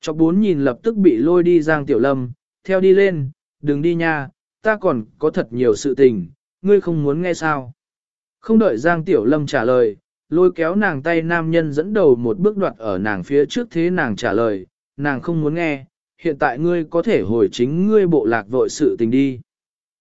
Chọc bốn nhìn lập tức bị lôi đi Giang Tiểu Lâm, theo đi lên, đừng đi nha, ta còn có thật nhiều sự tình, ngươi không muốn nghe sao. Không đợi Giang Tiểu Lâm trả lời, lôi kéo nàng tay nam nhân dẫn đầu một bước đoạt ở nàng phía trước thế nàng trả lời, nàng không muốn nghe, hiện tại ngươi có thể hồi chính ngươi bộ lạc vội sự tình đi.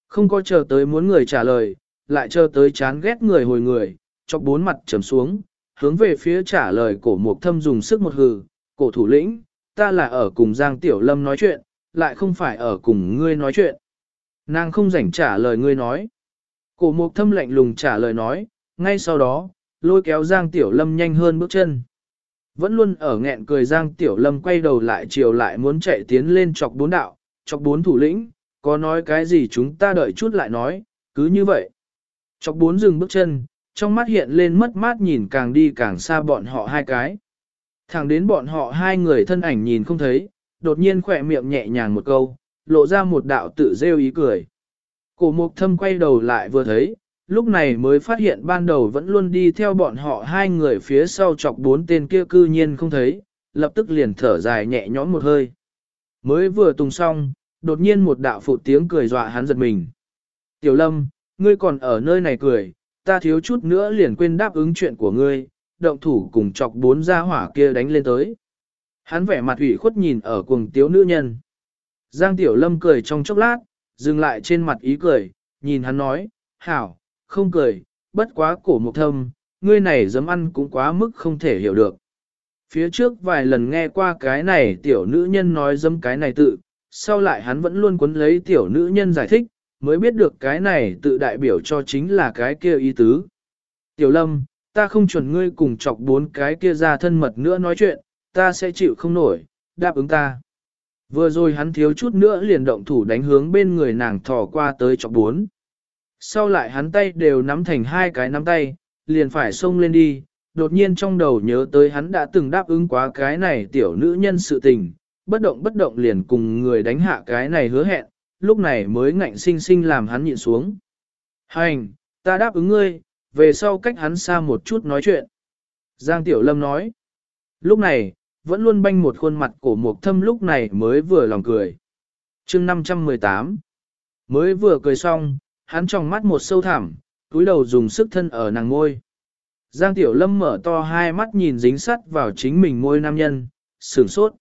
Không có chờ tới muốn người trả lời, lại chờ tới chán ghét người hồi người, chọc bốn mặt trầm xuống, hướng về phía trả lời cổ mục thâm dùng sức một hừ, cổ thủ lĩnh, ta là ở cùng Giang Tiểu Lâm nói chuyện, lại không phải ở cùng ngươi nói chuyện. Nàng không rảnh trả lời ngươi nói. Cổ mục thâm lạnh lùng trả lời nói, ngay sau đó, lôi kéo Giang Tiểu Lâm nhanh hơn bước chân. Vẫn luôn ở nghẹn cười Giang Tiểu Lâm quay đầu lại chiều lại muốn chạy tiến lên chọc bốn đạo, chọc bốn thủ lĩnh, có nói cái gì chúng ta đợi chút lại nói, cứ như vậy. Chọc bốn dừng bước chân, trong mắt hiện lên mất mát nhìn càng đi càng xa bọn họ hai cái. Thẳng đến bọn họ hai người thân ảnh nhìn không thấy, đột nhiên khỏe miệng nhẹ nhàng một câu, lộ ra một đạo tự rêu ý cười. Cổ mục thâm quay đầu lại vừa thấy, lúc này mới phát hiện ban đầu vẫn luôn đi theo bọn họ hai người phía sau chọc bốn tên kia cư nhiên không thấy, lập tức liền thở dài nhẹ nhõm một hơi. Mới vừa tung xong, đột nhiên một đạo phụ tiếng cười dọa hắn giật mình. Tiểu lâm, ngươi còn ở nơi này cười, ta thiếu chút nữa liền quên đáp ứng chuyện của ngươi, động thủ cùng chọc bốn gia hỏa kia đánh lên tới. Hắn vẻ mặt ủy khuất nhìn ở cuồng tiếu nữ nhân. Giang Tiểu Lâm cười trong chốc lát, dừng lại trên mặt ý cười, nhìn hắn nói, hảo, không cười, bất quá cổ mục thâm, ngươi này dám ăn cũng quá mức không thể hiểu được. Phía trước vài lần nghe qua cái này tiểu nữ nhân nói dâm cái này tự, sau lại hắn vẫn luôn quấn lấy tiểu nữ nhân giải thích, mới biết được cái này tự đại biểu cho chính là cái kia ý tứ. Tiểu lâm, ta không chuẩn ngươi cùng chọc bốn cái kia ra thân mật nữa nói chuyện, ta sẽ chịu không nổi, đáp ứng ta. Vừa rồi hắn thiếu chút nữa liền động thủ đánh hướng bên người nàng thò qua tới chọc bốn. Sau lại hắn tay đều nắm thành hai cái nắm tay, liền phải xông lên đi, đột nhiên trong đầu nhớ tới hắn đã từng đáp ứng quá cái này tiểu nữ nhân sự tình, bất động bất động liền cùng người đánh hạ cái này hứa hẹn, lúc này mới ngạnh sinh sinh làm hắn nhịn xuống. Hành, ta đáp ứng ngươi, về sau cách hắn xa một chút nói chuyện. Giang Tiểu Lâm nói. Lúc này, vẫn luôn banh một khuôn mặt cổ mục thâm lúc này mới vừa lòng cười. chương 518 Mới vừa cười xong, hắn trong mắt một sâu thẳm, túi đầu dùng sức thân ở nàng ngôi. Giang Tiểu Lâm mở to hai mắt nhìn dính sắt vào chính mình môi nam nhân, sửng sốt.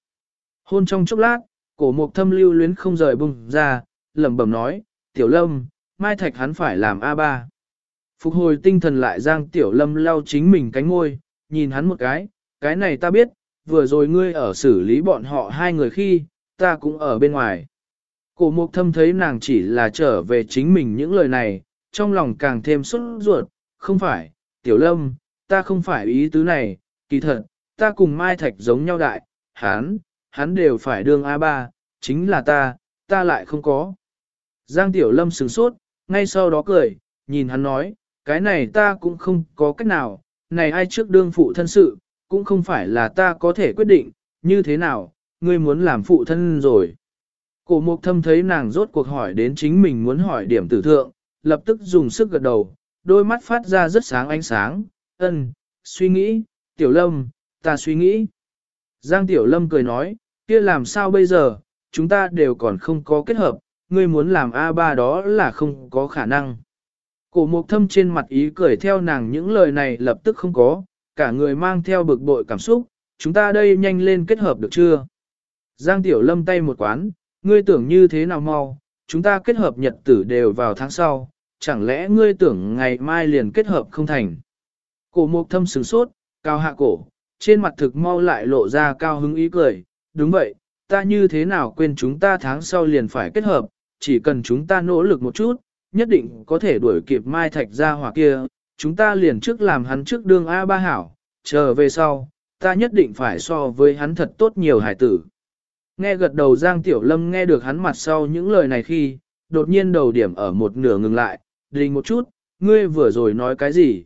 Hôn trong chốc lát, cổ mục thâm lưu luyến không rời bùng ra, lẩm bẩm nói, Tiểu Lâm, mai thạch hắn phải làm A3. Phục hồi tinh thần lại Giang Tiểu Lâm lau chính mình cánh ngôi, nhìn hắn một cái, cái này ta biết, vừa rồi ngươi ở xử lý bọn họ hai người khi, ta cũng ở bên ngoài. Cổ mục thâm thấy nàng chỉ là trở về chính mình những lời này, trong lòng càng thêm xuất ruột, không phải, tiểu lâm, ta không phải ý tứ này, kỳ thật, ta cùng Mai Thạch giống nhau đại, hắn, hắn đều phải đương A3, chính là ta, ta lại không có. Giang tiểu lâm sửng sốt, ngay sau đó cười, nhìn hắn nói, cái này ta cũng không có cách nào, này ai trước đương phụ thân sự, cũng không phải là ta có thể quyết định, như thế nào, ngươi muốn làm phụ thân rồi. Cổ mục thâm thấy nàng rốt cuộc hỏi đến chính mình muốn hỏi điểm tử thượng, lập tức dùng sức gật đầu, đôi mắt phát ra rất sáng ánh sáng, ân, suy nghĩ, tiểu lâm, ta suy nghĩ. Giang tiểu lâm cười nói, kia làm sao bây giờ, chúng ta đều còn không có kết hợp, ngươi muốn làm A3 đó là không có khả năng. Cổ mục thâm trên mặt ý cười theo nàng những lời này lập tức không có, cả người mang theo bực bội cảm xúc, chúng ta đây nhanh lên kết hợp được chưa? Giang Tiểu Lâm tay một quán, ngươi tưởng như thế nào mau, chúng ta kết hợp nhật tử đều vào tháng sau, chẳng lẽ ngươi tưởng ngày mai liền kết hợp không thành? Cổ mục thâm sửng sốt, cao hạ cổ, trên mặt thực mau lại lộ ra cao hứng ý cười, đúng vậy, ta như thế nào quên chúng ta tháng sau liền phải kết hợp, chỉ cần chúng ta nỗ lực một chút, nhất định có thể đuổi kịp mai thạch ra hoặc kia, chúng ta liền trước làm hắn trước đương A ba hảo, chờ về sau, ta nhất định phải so với hắn thật tốt nhiều hải tử. Nghe gật đầu Giang Tiểu Lâm nghe được hắn mặt sau những lời này khi, đột nhiên đầu điểm ở một nửa ngừng lại, đình một chút, ngươi vừa rồi nói cái gì?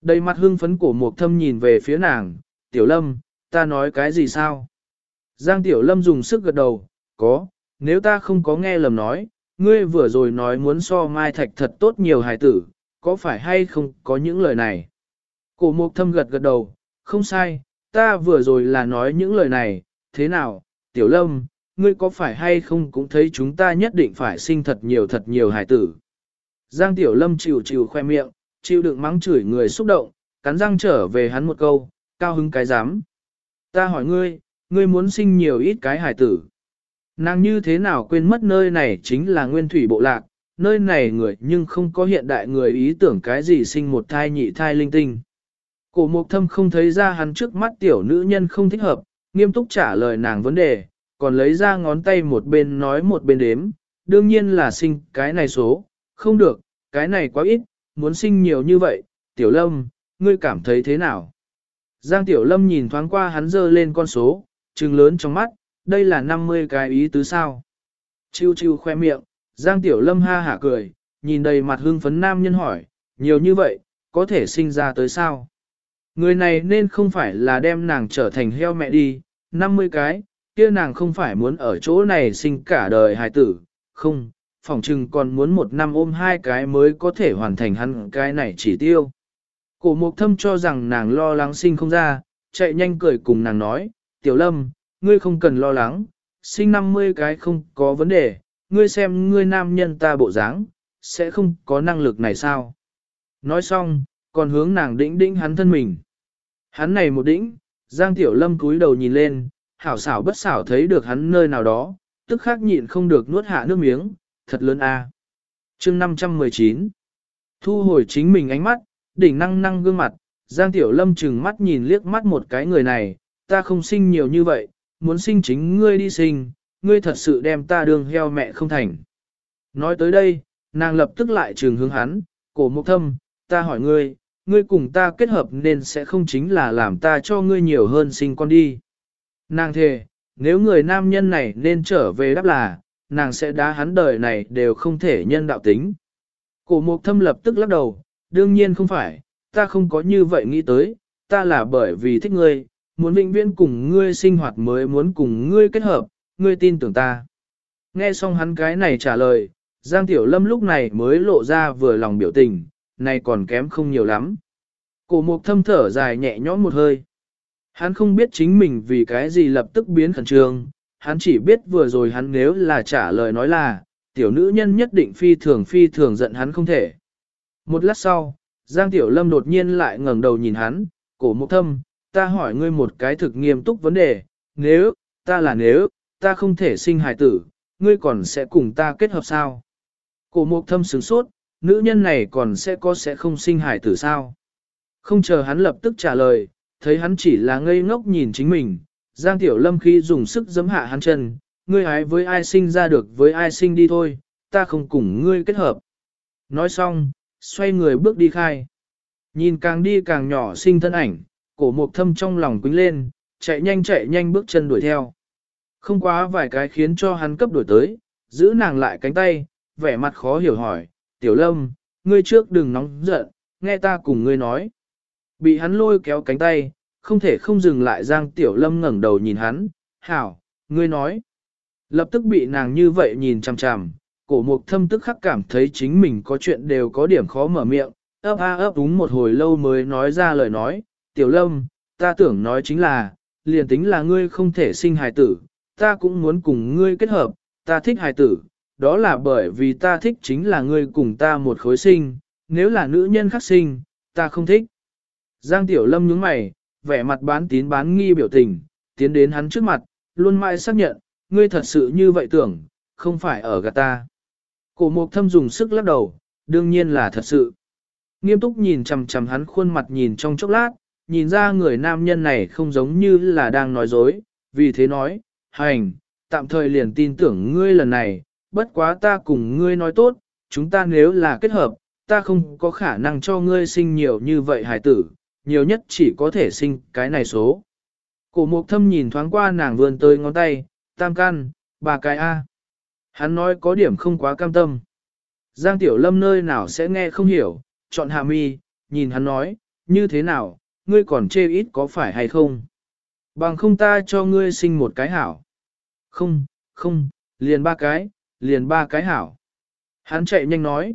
Đầy mặt hưng phấn của Mộc thâm nhìn về phía nàng, Tiểu Lâm, ta nói cái gì sao? Giang Tiểu Lâm dùng sức gật đầu, có, nếu ta không có nghe lầm nói, ngươi vừa rồi nói muốn so mai thạch thật tốt nhiều hài tử, có phải hay không có những lời này? Cổ mục thâm gật gật đầu, không sai, ta vừa rồi là nói những lời này, thế nào, tiểu lâm, ngươi có phải hay không cũng thấy chúng ta nhất định phải sinh thật nhiều thật nhiều hài tử. Giang tiểu lâm chịu chịu khoe miệng, chịu đựng mắng chửi người xúc động, cắn răng trở về hắn một câu, cao hứng cái dám. Ta hỏi ngươi, ngươi muốn sinh nhiều ít cái hài tử. Nàng như thế nào quên mất nơi này chính là nguyên thủy bộ lạc, nơi này người nhưng không có hiện đại người ý tưởng cái gì sinh một thai nhị thai linh tinh. Cổ mục thâm không thấy ra hắn trước mắt tiểu nữ nhân không thích hợp, nghiêm túc trả lời nàng vấn đề, còn lấy ra ngón tay một bên nói một bên đếm, đương nhiên là sinh cái này số, không được, cái này quá ít, muốn sinh nhiều như vậy, tiểu lâm, ngươi cảm thấy thế nào? Giang tiểu lâm nhìn thoáng qua hắn dơ lên con số, trừng lớn trong mắt, đây là 50 cái ý tứ sao. Chiêu chiêu khoe miệng, Giang Tiểu Lâm ha hả cười, nhìn đầy mặt hưng phấn nam nhân hỏi, nhiều như vậy, có thể sinh ra tới sao? Người này nên không phải là đem nàng trở thành heo mẹ đi, 50 cái, kia nàng không phải muốn ở chỗ này sinh cả đời hài tử, không, phỏng chừng còn muốn một năm ôm hai cái mới có thể hoàn thành hắn cái này chỉ tiêu. Cổ mục thâm cho rằng nàng lo lắng sinh không ra, chạy nhanh cười cùng nàng nói, Tiểu Lâm, ngươi không cần lo lắng, sinh 50 cái không có vấn đề, ngươi xem ngươi nam nhân ta bộ dáng, sẽ không có năng lực này sao? Nói xong, còn hướng nàng đĩnh đĩnh hắn thân mình. Hắn này một đĩnh, Giang Tiểu Lâm cúi đầu nhìn lên, hảo xảo bất xảo thấy được hắn nơi nào đó, tức khắc nhịn không được nuốt hạ nước miếng, thật lớn a. Chương 519 Thu hồi chính mình ánh mắt, đỉnh năng năng gương mặt, Giang Tiểu Lâm chừng mắt nhìn liếc mắt một cái người này, ta không sinh nhiều như vậy, muốn sinh chính ngươi đi sinh, ngươi thật sự đem ta đường heo mẹ không thành. Nói tới đây, nàng lập tức lại trường hướng hắn, cổ mục thâm, ta hỏi ngươi, ngươi cùng ta kết hợp nên sẽ không chính là làm ta cho ngươi nhiều hơn sinh con đi. Nàng thề, nếu người nam nhân này nên trở về đáp là, nàng sẽ đá hắn đời này đều không thể nhân đạo tính. Cổ mục thâm lập tức lắc đầu, đương nhiên không phải, ta không có như vậy nghĩ tới, ta là bởi vì thích ngươi, muốn vĩnh viễn cùng ngươi sinh hoạt mới muốn cùng ngươi kết hợp, ngươi tin tưởng ta. Nghe xong hắn cái này trả lời, Giang Tiểu Lâm lúc này mới lộ ra vừa lòng biểu tình, này còn kém không nhiều lắm. Cổ mục thâm thở dài nhẹ nhõm một hơi. Hắn không biết chính mình vì cái gì lập tức biến khẩn trương, hắn chỉ biết vừa rồi hắn nếu là trả lời nói là, tiểu nữ nhân nhất định phi thường phi thường giận hắn không thể. Một lát sau, Giang Tiểu Lâm đột nhiên lại ngẩng đầu nhìn hắn, cổ mục thâm, ta hỏi ngươi một cái thực nghiêm túc vấn đề, nếu, ta là nếu, ta không thể sinh hài tử, ngươi còn sẽ cùng ta kết hợp sao? Cổ mục thâm sướng sốt, nữ nhân này còn sẽ có sẽ không sinh hải tử sao? Không chờ hắn lập tức trả lời, thấy hắn chỉ là ngây ngốc nhìn chính mình, Giang Tiểu Lâm khi dùng sức giấm hạ hắn chân, ngươi hái với ai sinh ra được với ai sinh đi thôi, ta không cùng ngươi kết hợp. Nói xong, xoay người bước đi khai. Nhìn càng đi càng nhỏ sinh thân ảnh, cổ mộc thâm trong lòng quính lên, chạy nhanh chạy nhanh bước chân đuổi theo. Không quá vài cái khiến cho hắn cấp đuổi tới, giữ nàng lại cánh tay, vẻ mặt khó hiểu hỏi, tiểu lâm, ngươi trước đừng nóng giận, nghe ta cùng ngươi nói. Bị hắn lôi kéo cánh tay, không thể không dừng lại giang tiểu lâm ngẩng đầu nhìn hắn, hảo, ngươi nói. Lập tức bị nàng như vậy nhìn chằm chằm, cổ mục thâm tức khắc cảm thấy chính mình có chuyện đều có điểm khó mở miệng, ấp a ấp đúng một hồi lâu mới nói ra lời nói, tiểu lâm, ta tưởng nói chính là, liền tính là ngươi không thể sinh hài tử, ta cũng muốn cùng ngươi kết hợp, ta thích hài tử, đó là bởi vì ta thích chính là ngươi cùng ta một khối sinh, nếu là nữ nhân khác sinh, ta không thích. Giang Tiểu Lâm nhướng mày, vẻ mặt bán tín bán nghi biểu tình, tiến đến hắn trước mặt, luôn mãi xác nhận, ngươi thật sự như vậy tưởng, không phải ở gạt ta. Cổ mục thâm dùng sức lắc đầu, đương nhiên là thật sự. Nghiêm túc nhìn chằm chằm hắn khuôn mặt nhìn trong chốc lát, nhìn ra người nam nhân này không giống như là đang nói dối, vì thế nói, hành, tạm thời liền tin tưởng ngươi lần này, bất quá ta cùng ngươi nói tốt, chúng ta nếu là kết hợp, ta không có khả năng cho ngươi sinh nhiều như vậy hải tử, nhiều nhất chỉ có thể sinh cái này số. Cổ mục thâm nhìn thoáng qua nàng vươn tới ngón tay, tam can, ba cái A. Hắn nói có điểm không quá cam tâm. Giang Tiểu Lâm nơi nào sẽ nghe không hiểu, chọn hạ mi, nhìn hắn nói, như thế nào, ngươi còn chê ít có phải hay không? Bằng không ta cho ngươi sinh một cái hảo. Không, không, liền ba cái, liền ba cái hảo. Hắn chạy nhanh nói.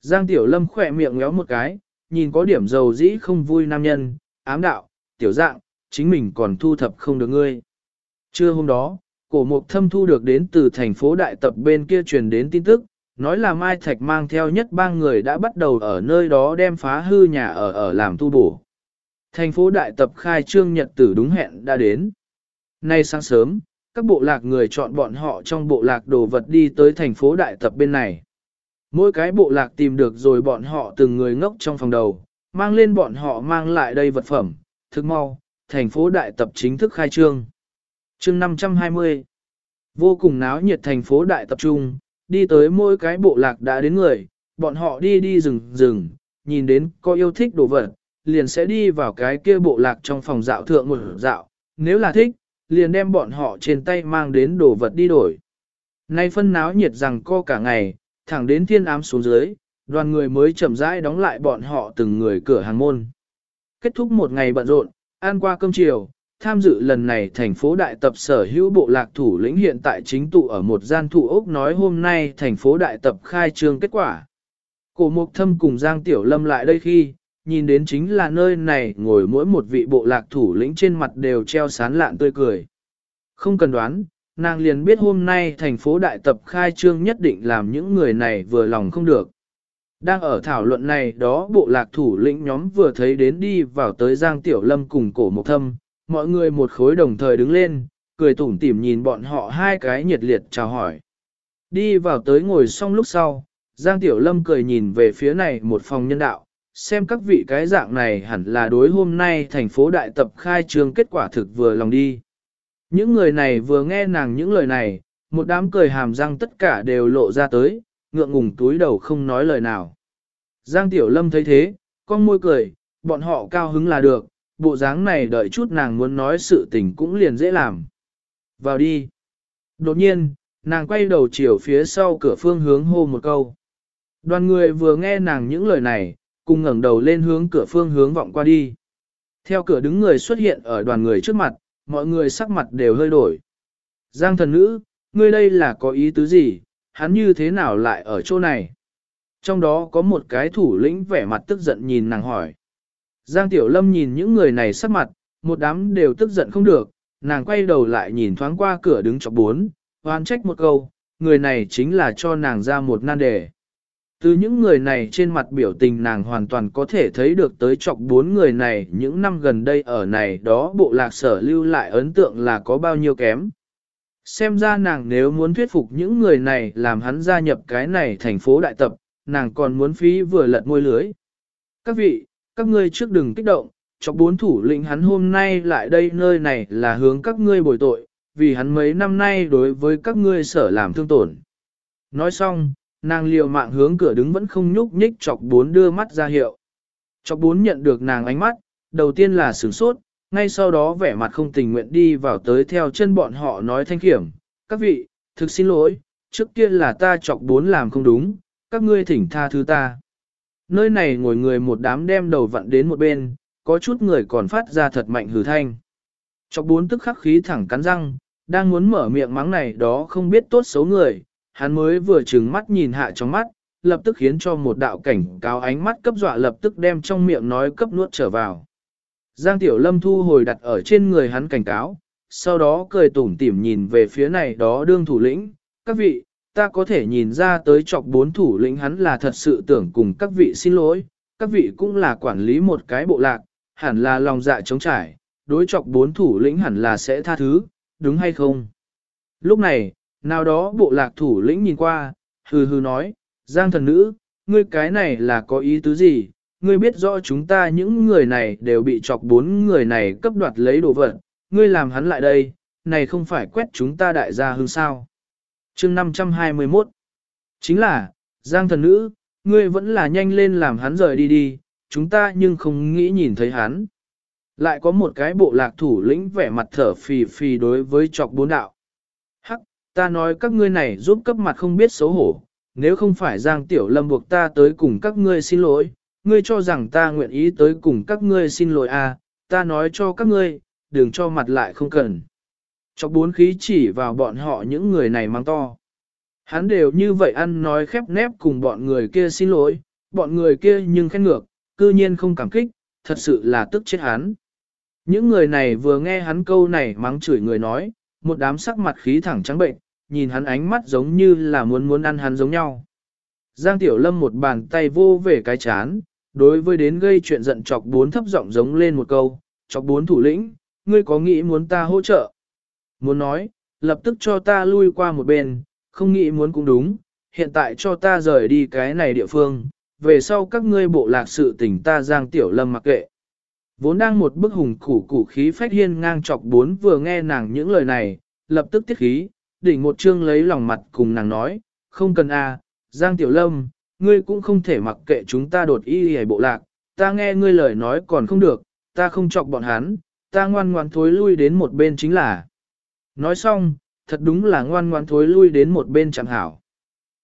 Giang Tiểu Lâm khỏe miệng ngéo một cái, nhìn có điểm dầu dĩ không vui nam nhân, ám đạo, tiểu dạng, chính mình còn thu thập không được ngươi. Trưa hôm đó, cổ mục thâm thu được đến từ thành phố đại tập bên kia truyền đến tin tức, nói là Mai Thạch mang theo nhất ba người đã bắt đầu ở nơi đó đem phá hư nhà ở ở làm tu bổ. Thành phố đại tập khai trương nhật tử đúng hẹn đã đến. Nay sáng sớm, các bộ lạc người chọn bọn họ trong bộ lạc đồ vật đi tới thành phố đại tập bên này. Mỗi cái bộ lạc tìm được rồi bọn họ từng người ngốc trong phòng đầu, mang lên bọn họ mang lại đây vật phẩm, thức mau, thành phố đại tập chính thức khai trương. chương 520 Vô cùng náo nhiệt thành phố đại tập trung, đi tới mỗi cái bộ lạc đã đến người, bọn họ đi đi rừng rừng, nhìn đến có yêu thích đồ vật, liền sẽ đi vào cái kia bộ lạc trong phòng dạo thượng một dạo, nếu là thích, liền đem bọn họ trên tay mang đến đồ vật đi đổi. Nay phân náo nhiệt rằng co cả ngày, thẳng đến thiên ám xuống dưới, đoàn người mới chậm rãi đóng lại bọn họ từng người cửa hàng môn. Kết thúc một ngày bận rộn, ăn qua cơm chiều, tham dự lần này thành phố đại tập sở hữu bộ lạc thủ lĩnh hiện tại chính tụ ở một gian thụ ốc nói hôm nay thành phố đại tập khai trương kết quả. Cổ mục thâm cùng Giang Tiểu Lâm lại đây khi, nhìn đến chính là nơi này ngồi mỗi một vị bộ lạc thủ lĩnh trên mặt đều treo sán lạn tươi cười. Không cần đoán, nàng liền biết hôm nay thành phố đại tập khai trương nhất định làm những người này vừa lòng không được. Đang ở thảo luận này đó bộ lạc thủ lĩnh nhóm vừa thấy đến đi vào tới Giang Tiểu Lâm cùng cổ một thâm, mọi người một khối đồng thời đứng lên, cười tủm tỉm nhìn bọn họ hai cái nhiệt liệt chào hỏi. Đi vào tới ngồi xong lúc sau, Giang Tiểu Lâm cười nhìn về phía này một phòng nhân đạo, xem các vị cái dạng này hẳn là đối hôm nay thành phố đại tập khai trương kết quả thực vừa lòng đi. Những người này vừa nghe nàng những lời này, một đám cười hàm răng tất cả đều lộ ra tới, ngượng ngùng túi đầu không nói lời nào. Giang Tiểu Lâm thấy thế, con môi cười, bọn họ cao hứng là được, bộ dáng này đợi chút nàng muốn nói sự tình cũng liền dễ làm. Vào đi. Đột nhiên, nàng quay đầu chiều phía sau cửa phương hướng hô một câu. Đoàn người vừa nghe nàng những lời này, cùng ngẩng đầu lên hướng cửa phương hướng vọng qua đi. Theo cửa đứng người xuất hiện ở đoàn người trước mặt, mọi người sắc mặt đều hơi đổi. Giang thần nữ, ngươi đây là có ý tứ gì, hắn như thế nào lại ở chỗ này? Trong đó có một cái thủ lĩnh vẻ mặt tức giận nhìn nàng hỏi. Giang Tiểu Lâm nhìn những người này sắc mặt, một đám đều tức giận không được, nàng quay đầu lại nhìn thoáng qua cửa đứng chọc bốn, hoan trách một câu, người này chính là cho nàng ra một nan đề. Từ những người này trên mặt biểu tình nàng hoàn toàn có thể thấy được tới chọc bốn người này những năm gần đây ở này đó bộ lạc sở lưu lại ấn tượng là có bao nhiêu kém. Xem ra nàng nếu muốn thuyết phục những người này làm hắn gia nhập cái này thành phố đại tập, nàng còn muốn phí vừa lật môi lưới. Các vị, các ngươi trước đừng kích động, chọc bốn thủ lĩnh hắn hôm nay lại đây nơi này là hướng các ngươi bồi tội, vì hắn mấy năm nay đối với các ngươi sở làm thương tổn. Nói xong, nàng liều mạng hướng cửa đứng vẫn không nhúc nhích chọc bốn đưa mắt ra hiệu. Chọc bốn nhận được nàng ánh mắt, đầu tiên là sửng sốt, ngay sau đó vẻ mặt không tình nguyện đi vào tới theo chân bọn họ nói thanh kiểm. Các vị, thực xin lỗi, trước kia là ta chọc bốn làm không đúng, các ngươi thỉnh tha thứ ta. Nơi này ngồi người một đám đem đầu vặn đến một bên, có chút người còn phát ra thật mạnh hừ thanh. Chọc bốn tức khắc khí thẳng cắn răng, đang muốn mở miệng mắng này đó không biết tốt xấu người, hắn mới vừa trừng mắt nhìn hạ trong mắt, lập tức khiến cho một đạo cảnh cáo ánh mắt cấp dọa lập tức đem trong miệng nói cấp nuốt trở vào. Giang Tiểu Lâm thu hồi đặt ở trên người hắn cảnh cáo, sau đó cười tủm tỉm nhìn về phía này đó đương thủ lĩnh, các vị, ta có thể nhìn ra tới chọc bốn thủ lĩnh hắn là thật sự tưởng cùng các vị xin lỗi, các vị cũng là quản lý một cái bộ lạc, hẳn là lòng dạ chống trải, đối chọc bốn thủ lĩnh hẳn là sẽ tha thứ, đúng hay không? Lúc này, nào đó bộ lạc thủ lĩnh nhìn qua, hừ hừ nói, Giang thần nữ, ngươi cái này là có ý tứ gì? Ngươi biết rõ chúng ta những người này đều bị chọc bốn người này cấp đoạt lấy đồ vật, ngươi làm hắn lại đây, này không phải quét chúng ta đại gia hương sao? chương 521 Chính là, Giang thần nữ, ngươi vẫn là nhanh lên làm hắn rời đi đi, chúng ta nhưng không nghĩ nhìn thấy hắn. Lại có một cái bộ lạc thủ lĩnh vẻ mặt thở phì phì đối với chọc bốn đạo. Ta nói các ngươi này giúp cấp mặt không biết xấu hổ, nếu không phải Giang Tiểu Lâm buộc ta tới cùng các ngươi xin lỗi, ngươi cho rằng ta nguyện ý tới cùng các ngươi xin lỗi à, ta nói cho các ngươi, đừng cho mặt lại không cần. Chọc bốn khí chỉ vào bọn họ những người này mang to. Hắn đều như vậy ăn nói khép nép cùng bọn người kia xin lỗi, bọn người kia nhưng khen ngược, cư nhiên không cảm kích, thật sự là tức chết hắn. Những người này vừa nghe hắn câu này mắng chửi người nói, một đám sắc mặt khí thẳng trắng bệnh, nhìn hắn ánh mắt giống như là muốn muốn ăn hắn giống nhau. Giang Tiểu Lâm một bàn tay vô về cái chán, đối với đến gây chuyện giận chọc bốn thấp giọng giống lên một câu, chọc bốn thủ lĩnh, ngươi có nghĩ muốn ta hỗ trợ? Muốn nói, lập tức cho ta lui qua một bên, không nghĩ muốn cũng đúng, hiện tại cho ta rời đi cái này địa phương, về sau các ngươi bộ lạc sự tình ta Giang Tiểu Lâm mặc kệ. Vốn đang một bức hùng củ củ khí phách hiên ngang chọc bốn vừa nghe nàng những lời này, lập tức tiết khí, đỉnh một chương lấy lòng mặt cùng nàng nói, không cần a, Giang Tiểu Lâm, ngươi cũng không thể mặc kệ chúng ta đột y hề bộ lạc, ta nghe ngươi lời nói còn không được, ta không chọc bọn hắn, ta ngoan ngoan thối lui đến một bên chính là. Nói xong, thật đúng là ngoan ngoan thối lui đến một bên chẳng hảo.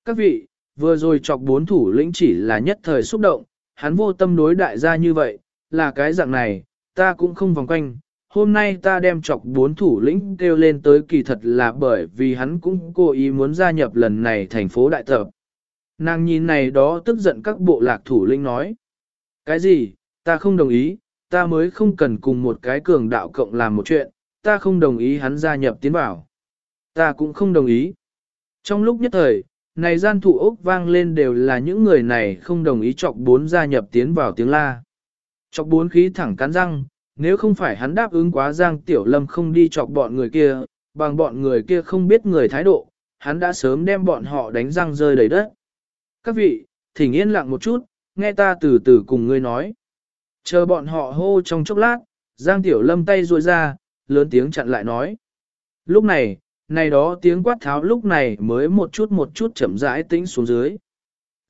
Các vị, vừa rồi chọc bốn thủ lĩnh chỉ là nhất thời xúc động, hắn vô tâm đối đại gia như vậy, là cái dạng này, ta cũng không vòng quanh. Hôm nay ta đem chọc bốn thủ lĩnh kêu lên tới kỳ thật là bởi vì hắn cũng cố ý muốn gia nhập lần này thành phố đại tập. Nàng nhìn này đó tức giận các bộ lạc thủ lĩnh nói. Cái gì, ta không đồng ý, ta mới không cần cùng một cái cường đạo cộng làm một chuyện, ta không đồng ý hắn gia nhập tiến vào. Ta cũng không đồng ý. Trong lúc nhất thời, này gian thụ ốc vang lên đều là những người này không đồng ý chọc bốn gia nhập tiến vào tiếng la. Chọc bốn khí thẳng cắn răng, nếu không phải hắn đáp ứng quá Giang Tiểu Lâm không đi chọc bọn người kia, bằng bọn người kia không biết người thái độ, hắn đã sớm đem bọn họ đánh răng rơi đầy đất. Các vị, thỉnh yên lặng một chút, nghe ta từ từ cùng ngươi nói. Chờ bọn họ hô trong chốc lát, Giang Tiểu Lâm tay ruôi ra, lớn tiếng chặn lại nói. Lúc này, này đó tiếng quát tháo lúc này mới một chút một chút chậm rãi tĩnh xuống dưới.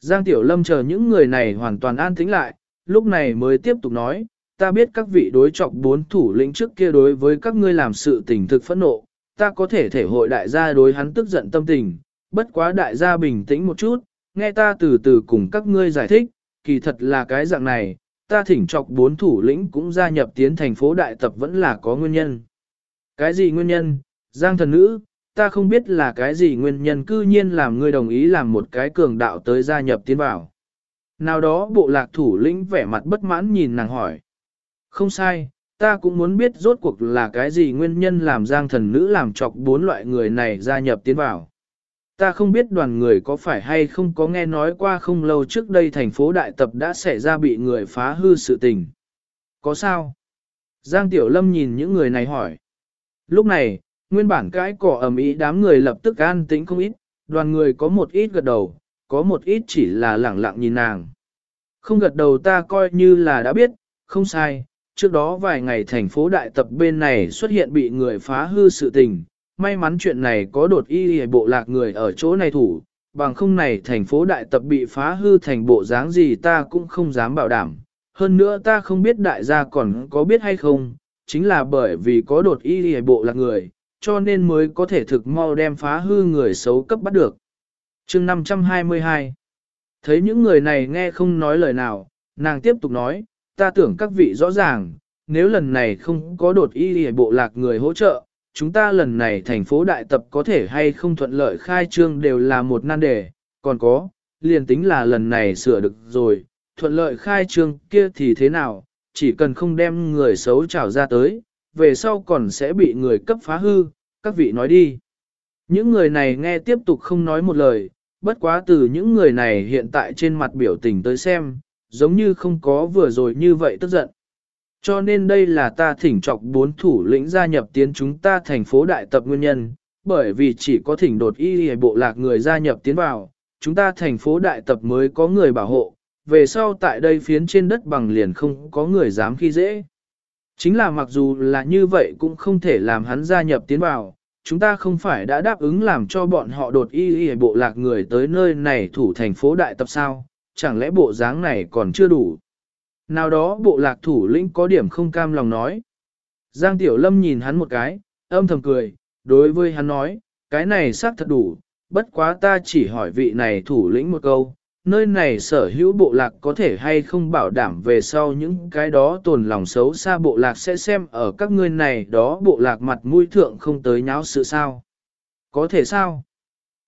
Giang Tiểu Lâm chờ những người này hoàn toàn an tĩnh lại, lúc này mới tiếp tục nói, ta biết các vị đối trọng bốn thủ lĩnh trước kia đối với các ngươi làm sự tình thực phẫn nộ, ta có thể thể hội đại gia đối hắn tức giận tâm tình, bất quá đại gia bình tĩnh một chút, nghe ta từ từ cùng các ngươi giải thích, kỳ thật là cái dạng này, ta thỉnh trọc bốn thủ lĩnh cũng gia nhập tiến thành phố đại tập vẫn là có nguyên nhân. Cái gì nguyên nhân, Giang thần nữ, ta không biết là cái gì nguyên nhân cư nhiên làm ngươi đồng ý làm một cái cường đạo tới gia nhập tiến vào. Nào đó bộ lạc thủ lĩnh vẻ mặt bất mãn nhìn nàng hỏi. Không sai, ta cũng muốn biết rốt cuộc là cái gì nguyên nhân làm giang thần nữ làm chọc bốn loại người này gia nhập tiến vào. Ta không biết đoàn người có phải hay không có nghe nói qua không lâu trước đây thành phố đại tập đã xảy ra bị người phá hư sự tình. Có sao? Giang Tiểu Lâm nhìn những người này hỏi. Lúc này, nguyên bản cãi cỏ ầm ĩ đám người lập tức an tĩnh không ít, đoàn người có một ít gật đầu, có một ít chỉ là lẳng lặng nhìn nàng. Không gật đầu ta coi như là đã biết, không sai, trước đó vài ngày thành phố đại tập bên này xuất hiện bị người phá hư sự tình, may mắn chuyện này có đột y hề bộ lạc người ở chỗ này thủ, bằng không này thành phố đại tập bị phá hư thành bộ dáng gì ta cũng không dám bảo đảm. Hơn nữa ta không biết đại gia còn có biết hay không, chính là bởi vì có đột y hề bộ lạc người, cho nên mới có thể thực mau đem phá hư người xấu cấp bắt được. chương 522 Thấy những người này nghe không nói lời nào, nàng tiếp tục nói, ta tưởng các vị rõ ràng, nếu lần này không có đột y hề bộ lạc người hỗ trợ, chúng ta lần này thành phố đại tập có thể hay không thuận lợi khai trương đều là một nan đề, còn có, liền tính là lần này sửa được rồi, thuận lợi khai trương kia thì thế nào, chỉ cần không đem người xấu trào ra tới, về sau còn sẽ bị người cấp phá hư, các vị nói đi. Những người này nghe tiếp tục không nói một lời, bất quá từ những người này hiện tại trên mặt biểu tình tới xem, giống như không có vừa rồi như vậy tức giận. Cho nên đây là ta thỉnh trọc bốn thủ lĩnh gia nhập tiến chúng ta thành phố đại tập nguyên nhân, bởi vì chỉ có thỉnh đột y hề bộ lạc người gia nhập tiến vào, chúng ta thành phố đại tập mới có người bảo hộ, về sau tại đây phiến trên đất bằng liền không có người dám khi dễ. Chính là mặc dù là như vậy cũng không thể làm hắn gia nhập tiến vào, chúng ta không phải đã đáp ứng làm cho bọn họ đột y y bộ lạc người tới nơi này thủ thành phố đại tập sao, chẳng lẽ bộ dáng này còn chưa đủ. Nào đó bộ lạc thủ lĩnh có điểm không cam lòng nói. Giang Tiểu Lâm nhìn hắn một cái, âm thầm cười, đối với hắn nói, cái này xác thật đủ, bất quá ta chỉ hỏi vị này thủ lĩnh một câu, nơi này sở hữu bộ lạc có thể hay không bảo đảm về sau những cái đó tồn lòng xấu xa bộ lạc sẽ xem ở các ngươi này đó bộ lạc mặt mũi thượng không tới nháo sự sao. Có thể sao?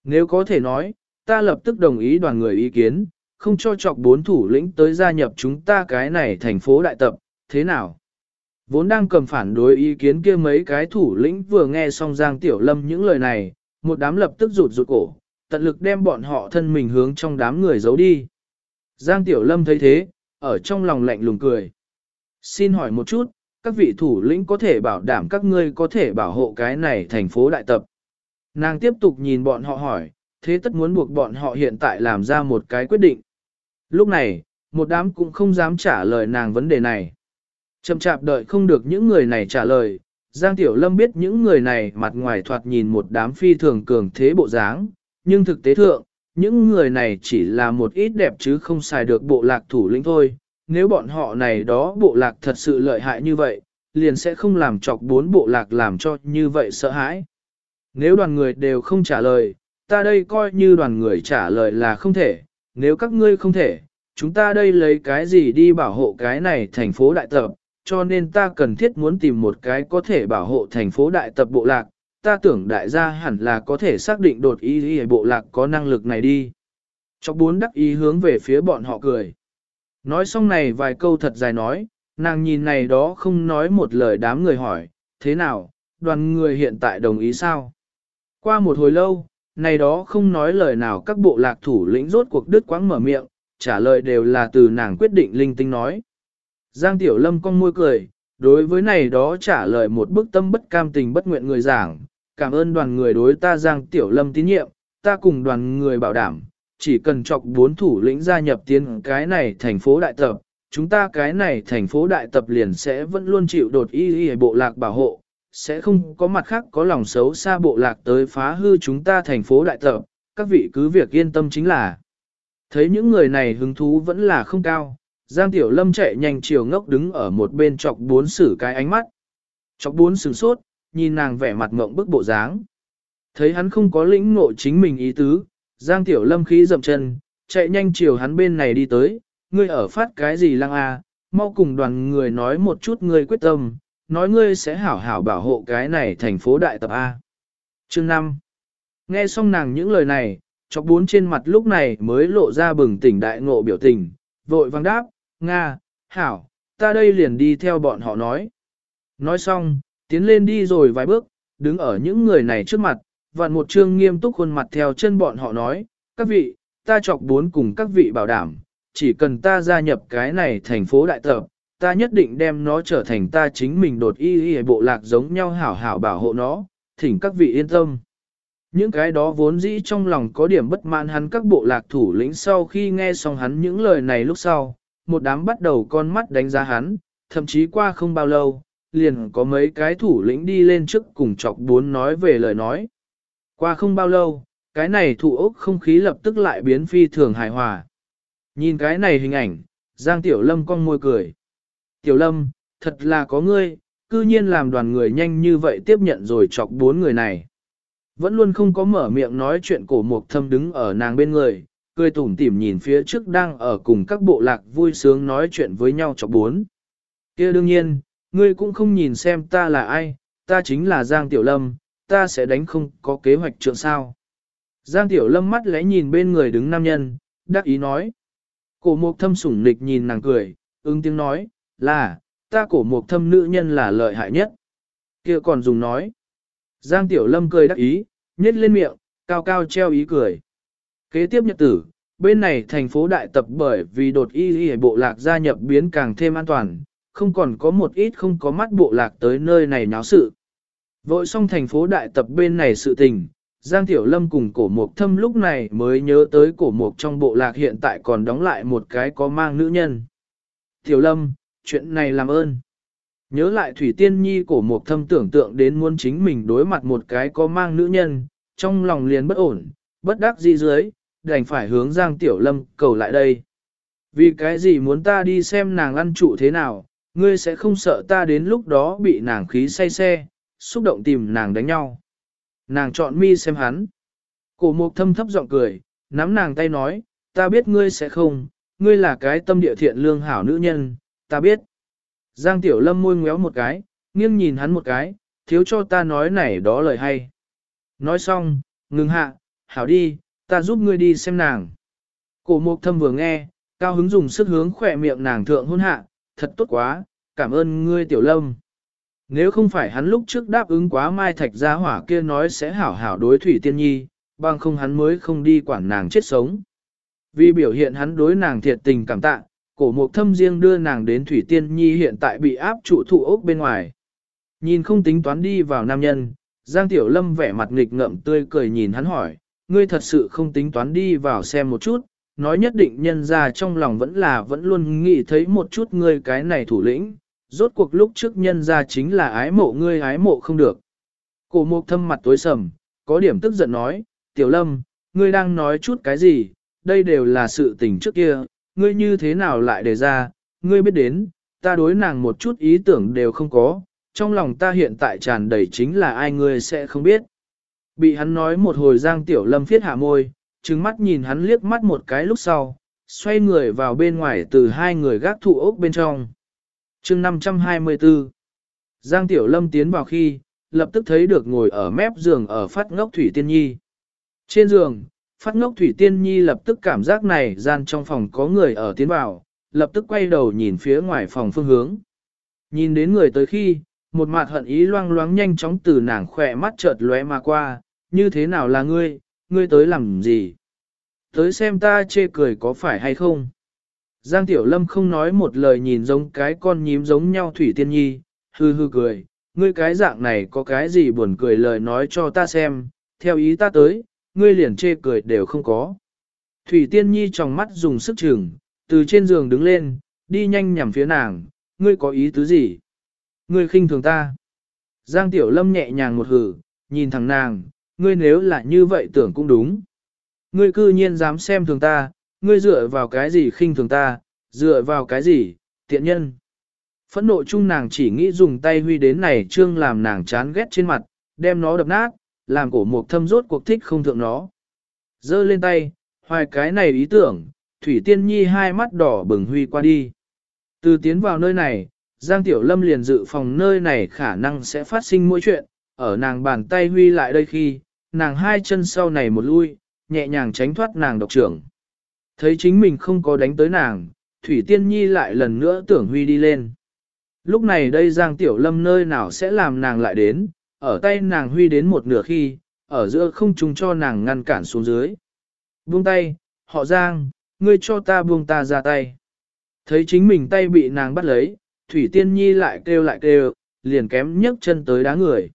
Nếu có thể nói, ta lập tức đồng ý đoàn người ý kiến, không cho chọc bốn thủ lĩnh tới gia nhập chúng ta cái này thành phố đại tập, thế nào? Vốn đang cầm phản đối ý kiến kia mấy cái thủ lĩnh vừa nghe xong Giang Tiểu Lâm những lời này, một đám lập tức rụt rụt cổ, tận lực đem bọn họ thân mình hướng trong đám người giấu đi. Giang Tiểu Lâm thấy thế, ở trong lòng lạnh lùng cười. Xin hỏi một chút, các vị thủ lĩnh có thể bảo đảm các ngươi có thể bảo hộ cái này thành phố đại tập. Nàng tiếp tục nhìn bọn họ hỏi, thế tất muốn buộc bọn họ hiện tại làm ra một cái quyết định. Lúc này, một đám cũng không dám trả lời nàng vấn đề này. Chậm chạp đợi không được những người này trả lời, Giang Tiểu Lâm biết những người này mặt ngoài thoạt nhìn một đám phi thường cường thế bộ dáng, nhưng thực tế thượng, những người này chỉ là một ít đẹp chứ không xài được bộ lạc thủ lĩnh thôi. Nếu bọn họ này đó bộ lạc thật sự lợi hại như vậy, liền sẽ không làm chọc bốn bộ lạc làm cho như vậy sợ hãi. Nếu đoàn người đều không trả lời, ta đây coi như đoàn người trả lời là không thể, nếu các ngươi không thể, chúng ta đây lấy cái gì đi bảo hộ cái này thành phố đại tập, cho nên ta cần thiết muốn tìm một cái có thể bảo hộ thành phố đại tập bộ lạc, ta tưởng đại gia hẳn là có thể xác định đột ý ý bộ lạc có năng lực này đi. Chọc bốn đắc ý hướng về phía bọn họ cười. Nói xong này vài câu thật dài nói, nàng nhìn này đó không nói một lời đám người hỏi, thế nào, đoàn người hiện tại đồng ý sao? Qua một hồi lâu, này đó không nói lời nào các bộ lạc thủ lĩnh rốt cuộc đứt quãng mở miệng, trả lời đều là từ nàng quyết định linh tinh nói. Giang Tiểu Lâm cong môi cười, đối với này đó trả lời một bức tâm bất cam tình bất nguyện người giảng, cảm ơn đoàn người đối ta Giang Tiểu Lâm tín nhiệm, ta cùng đoàn người bảo đảm, chỉ cần chọc bốn thủ lĩnh gia nhập tiến cái này thành phố đại tập, chúng ta cái này thành phố đại tập liền sẽ vẫn luôn chịu đột y y bộ lạc bảo hộ, sẽ không có mặt khác có lòng xấu xa bộ lạc tới phá hư chúng ta thành phố đại tập, các vị cứ việc yên tâm chính là. Thấy những người này hứng thú vẫn là không cao, Giang Tiểu Lâm chạy nhanh chiều ngốc đứng ở một bên chọc bốn sử cái ánh mắt. Chọc bốn sửng sốt, nhìn nàng vẻ mặt ngộng bức bộ dáng. Thấy hắn không có lĩnh ngộ chính mình ý tứ, Giang Tiểu Lâm khí dậm chân, chạy nhanh chiều hắn bên này đi tới, ngươi ở phát cái gì lăng a? mau cùng đoàn người nói một chút ngươi quyết tâm, nói ngươi sẽ hảo hảo bảo hộ cái này thành phố đại tập A. Chương 5 Nghe xong nàng những lời này, chọc bốn trên mặt lúc này mới lộ ra bừng tỉnh đại ngộ biểu tình, vội vang đáp, Nga, hảo, ta đây liền đi theo bọn họ nói. Nói xong, tiến lên đi rồi vài bước, đứng ở những người này trước mặt, vặn một trương nghiêm túc khuôn mặt theo chân bọn họ nói, các vị, ta chọc bốn cùng các vị bảo đảm, chỉ cần ta gia nhập cái này thành phố đại tập, ta nhất định đem nó trở thành ta chính mình đột y y bộ lạc giống nhau hảo hảo bảo hộ nó, thỉnh các vị yên tâm. Những cái đó vốn dĩ trong lòng có điểm bất mãn hắn các bộ lạc thủ lĩnh sau khi nghe xong hắn những lời này lúc sau, một đám bắt đầu con mắt đánh giá hắn, thậm chí qua không bao lâu, liền có mấy cái thủ lĩnh đi lên trước cùng chọc bốn nói về lời nói. Qua không bao lâu, cái này thủ ốc không khí lập tức lại biến phi thường hài hòa. Nhìn cái này hình ảnh, Giang Tiểu Lâm con môi cười. Tiểu Lâm, thật là có ngươi, cư nhiên làm đoàn người nhanh như vậy tiếp nhận rồi chọc bốn người này. Vẫn luôn không có mở miệng nói chuyện cổ mục thâm đứng ở nàng bên người, cười tủm tỉm nhìn phía trước đang ở cùng các bộ lạc vui sướng nói chuyện với nhau chọc bốn. kia đương nhiên, ngươi cũng không nhìn xem ta là ai, ta chính là Giang Tiểu Lâm, ta sẽ đánh không có kế hoạch trượng sao. Giang Tiểu Lâm mắt lẽ nhìn bên người đứng nam nhân, đắc ý nói. Cổ mục thâm sủng nịch nhìn nàng cười, ứng tiếng nói, là, ta cổ một thâm nữ nhân là lợi hại nhất. kia còn dùng nói. Giang Tiểu Lâm cười đắc ý, nhếch lên miệng, cao cao treo ý cười. Kế tiếp nhật tử, bên này thành phố đại tập bởi vì đột y y bộ lạc gia nhập biến càng thêm an toàn, không còn có một ít không có mắt bộ lạc tới nơi này náo sự. Vội xong thành phố đại tập bên này sự tình, Giang Tiểu Lâm cùng cổ mục thâm lúc này mới nhớ tới cổ mục trong bộ lạc hiện tại còn đóng lại một cái có mang nữ nhân. Tiểu Lâm, chuyện này làm ơn. Nhớ lại Thủy Tiên Nhi cổ một thâm tưởng tượng đến muốn chính mình đối mặt một cái có mang nữ nhân, trong lòng liền bất ổn, bất đắc dĩ dưới, đành phải hướng Giang Tiểu Lâm cầu lại đây. Vì cái gì muốn ta đi xem nàng ăn trụ thế nào, ngươi sẽ không sợ ta đến lúc đó bị nàng khí say xe, xúc động tìm nàng đánh nhau. Nàng chọn mi xem hắn. Cổ mục thâm thấp giọng cười, nắm nàng tay nói, ta biết ngươi sẽ không, ngươi là cái tâm địa thiện lương hảo nữ nhân, ta biết. Giang Tiểu Lâm môi ngéo một cái, nghiêng nhìn hắn một cái, thiếu cho ta nói này đó lời hay. Nói xong, ngừng hạ, hảo đi, ta giúp ngươi đi xem nàng. Cổ mục thâm vừa nghe, cao hứng dùng sức hướng khỏe miệng nàng thượng hôn hạ, thật tốt quá, cảm ơn ngươi Tiểu Lâm. Nếu không phải hắn lúc trước đáp ứng quá mai thạch gia hỏa kia nói sẽ hảo hảo đối thủy tiên nhi, bằng không hắn mới không đi quản nàng chết sống. Vì biểu hiện hắn đối nàng thiệt tình cảm tạ, cổ mục thâm riêng đưa nàng đến thủy tiên nhi hiện tại bị áp trụ thụ ốc bên ngoài. Nhìn không tính toán đi vào nam nhân, Giang Tiểu Lâm vẻ mặt nghịch ngợm tươi cười nhìn hắn hỏi, ngươi thật sự không tính toán đi vào xem một chút, nói nhất định nhân ra trong lòng vẫn là vẫn luôn nghĩ thấy một chút ngươi cái này thủ lĩnh, rốt cuộc lúc trước nhân ra chính là ái mộ ngươi ái mộ không được. Cổ mục thâm mặt tối sầm, có điểm tức giận nói, tiểu lâm, ngươi đang nói chút cái gì, đây đều là sự tình trước kia, ngươi như thế nào lại đề ra, ngươi biết đến, ta đối nàng một chút ý tưởng đều không có, trong lòng ta hiện tại tràn đầy chính là ai ngươi sẽ không biết. Bị hắn nói một hồi giang tiểu lâm phiết hạ môi, trừng mắt nhìn hắn liếc mắt một cái lúc sau, xoay người vào bên ngoài từ hai người gác thụ ốc bên trong chương 524 Giang Tiểu Lâm tiến vào khi, lập tức thấy được ngồi ở mép giường ở phát ngốc Thủy Tiên Nhi. Trên giường, phát ngốc Thủy Tiên Nhi lập tức cảm giác này gian trong phòng có người ở tiến vào, lập tức quay đầu nhìn phía ngoài phòng phương hướng. Nhìn đến người tới khi, một mặt hận ý loang loáng nhanh chóng từ nàng khỏe mắt chợt lóe mà qua, như thế nào là ngươi, ngươi tới làm gì? Tới xem ta chê cười có phải hay không? Giang Tiểu Lâm không nói một lời nhìn giống cái con nhím giống nhau Thủy Tiên Nhi, hư hư cười, ngươi cái dạng này có cái gì buồn cười lời nói cho ta xem, theo ý ta tới, ngươi liền chê cười đều không có. Thủy Tiên Nhi trong mắt dùng sức chừng, từ trên giường đứng lên, đi nhanh nhằm phía nàng, ngươi có ý tứ gì? Ngươi khinh thường ta. Giang Tiểu Lâm nhẹ nhàng một hử, nhìn thẳng nàng, ngươi nếu là như vậy tưởng cũng đúng. Ngươi cư nhiên dám xem thường ta, ngươi dựa vào cái gì khinh thường ta, dựa vào cái gì, tiện nhân. Phẫn nộ chung nàng chỉ nghĩ dùng tay huy đến này trương làm nàng chán ghét trên mặt, đem nó đập nát, làm cổ mục thâm rốt cuộc thích không thượng nó. Dơ lên tay, hoài cái này ý tưởng, Thủy Tiên Nhi hai mắt đỏ bừng huy qua đi. Từ tiến vào nơi này, Giang Tiểu Lâm liền dự phòng nơi này khả năng sẽ phát sinh mỗi chuyện, ở nàng bàn tay huy lại đây khi, nàng hai chân sau này một lui, nhẹ nhàng tránh thoát nàng độc trưởng. Thấy chính mình không có đánh tới nàng, Thủy Tiên Nhi lại lần nữa tưởng huy đi lên. Lúc này đây Giang Tiểu Lâm nơi nào sẽ làm nàng lại đến, ở tay nàng huy đến một nửa khi, ở giữa không trùng cho nàng ngăn cản xuống dưới. Buông tay, họ Giang, ngươi cho ta buông ta ra tay. Thấy chính mình tay bị nàng bắt lấy, Thủy Tiên Nhi lại kêu lại kêu, liền kém nhấc chân tới đá người.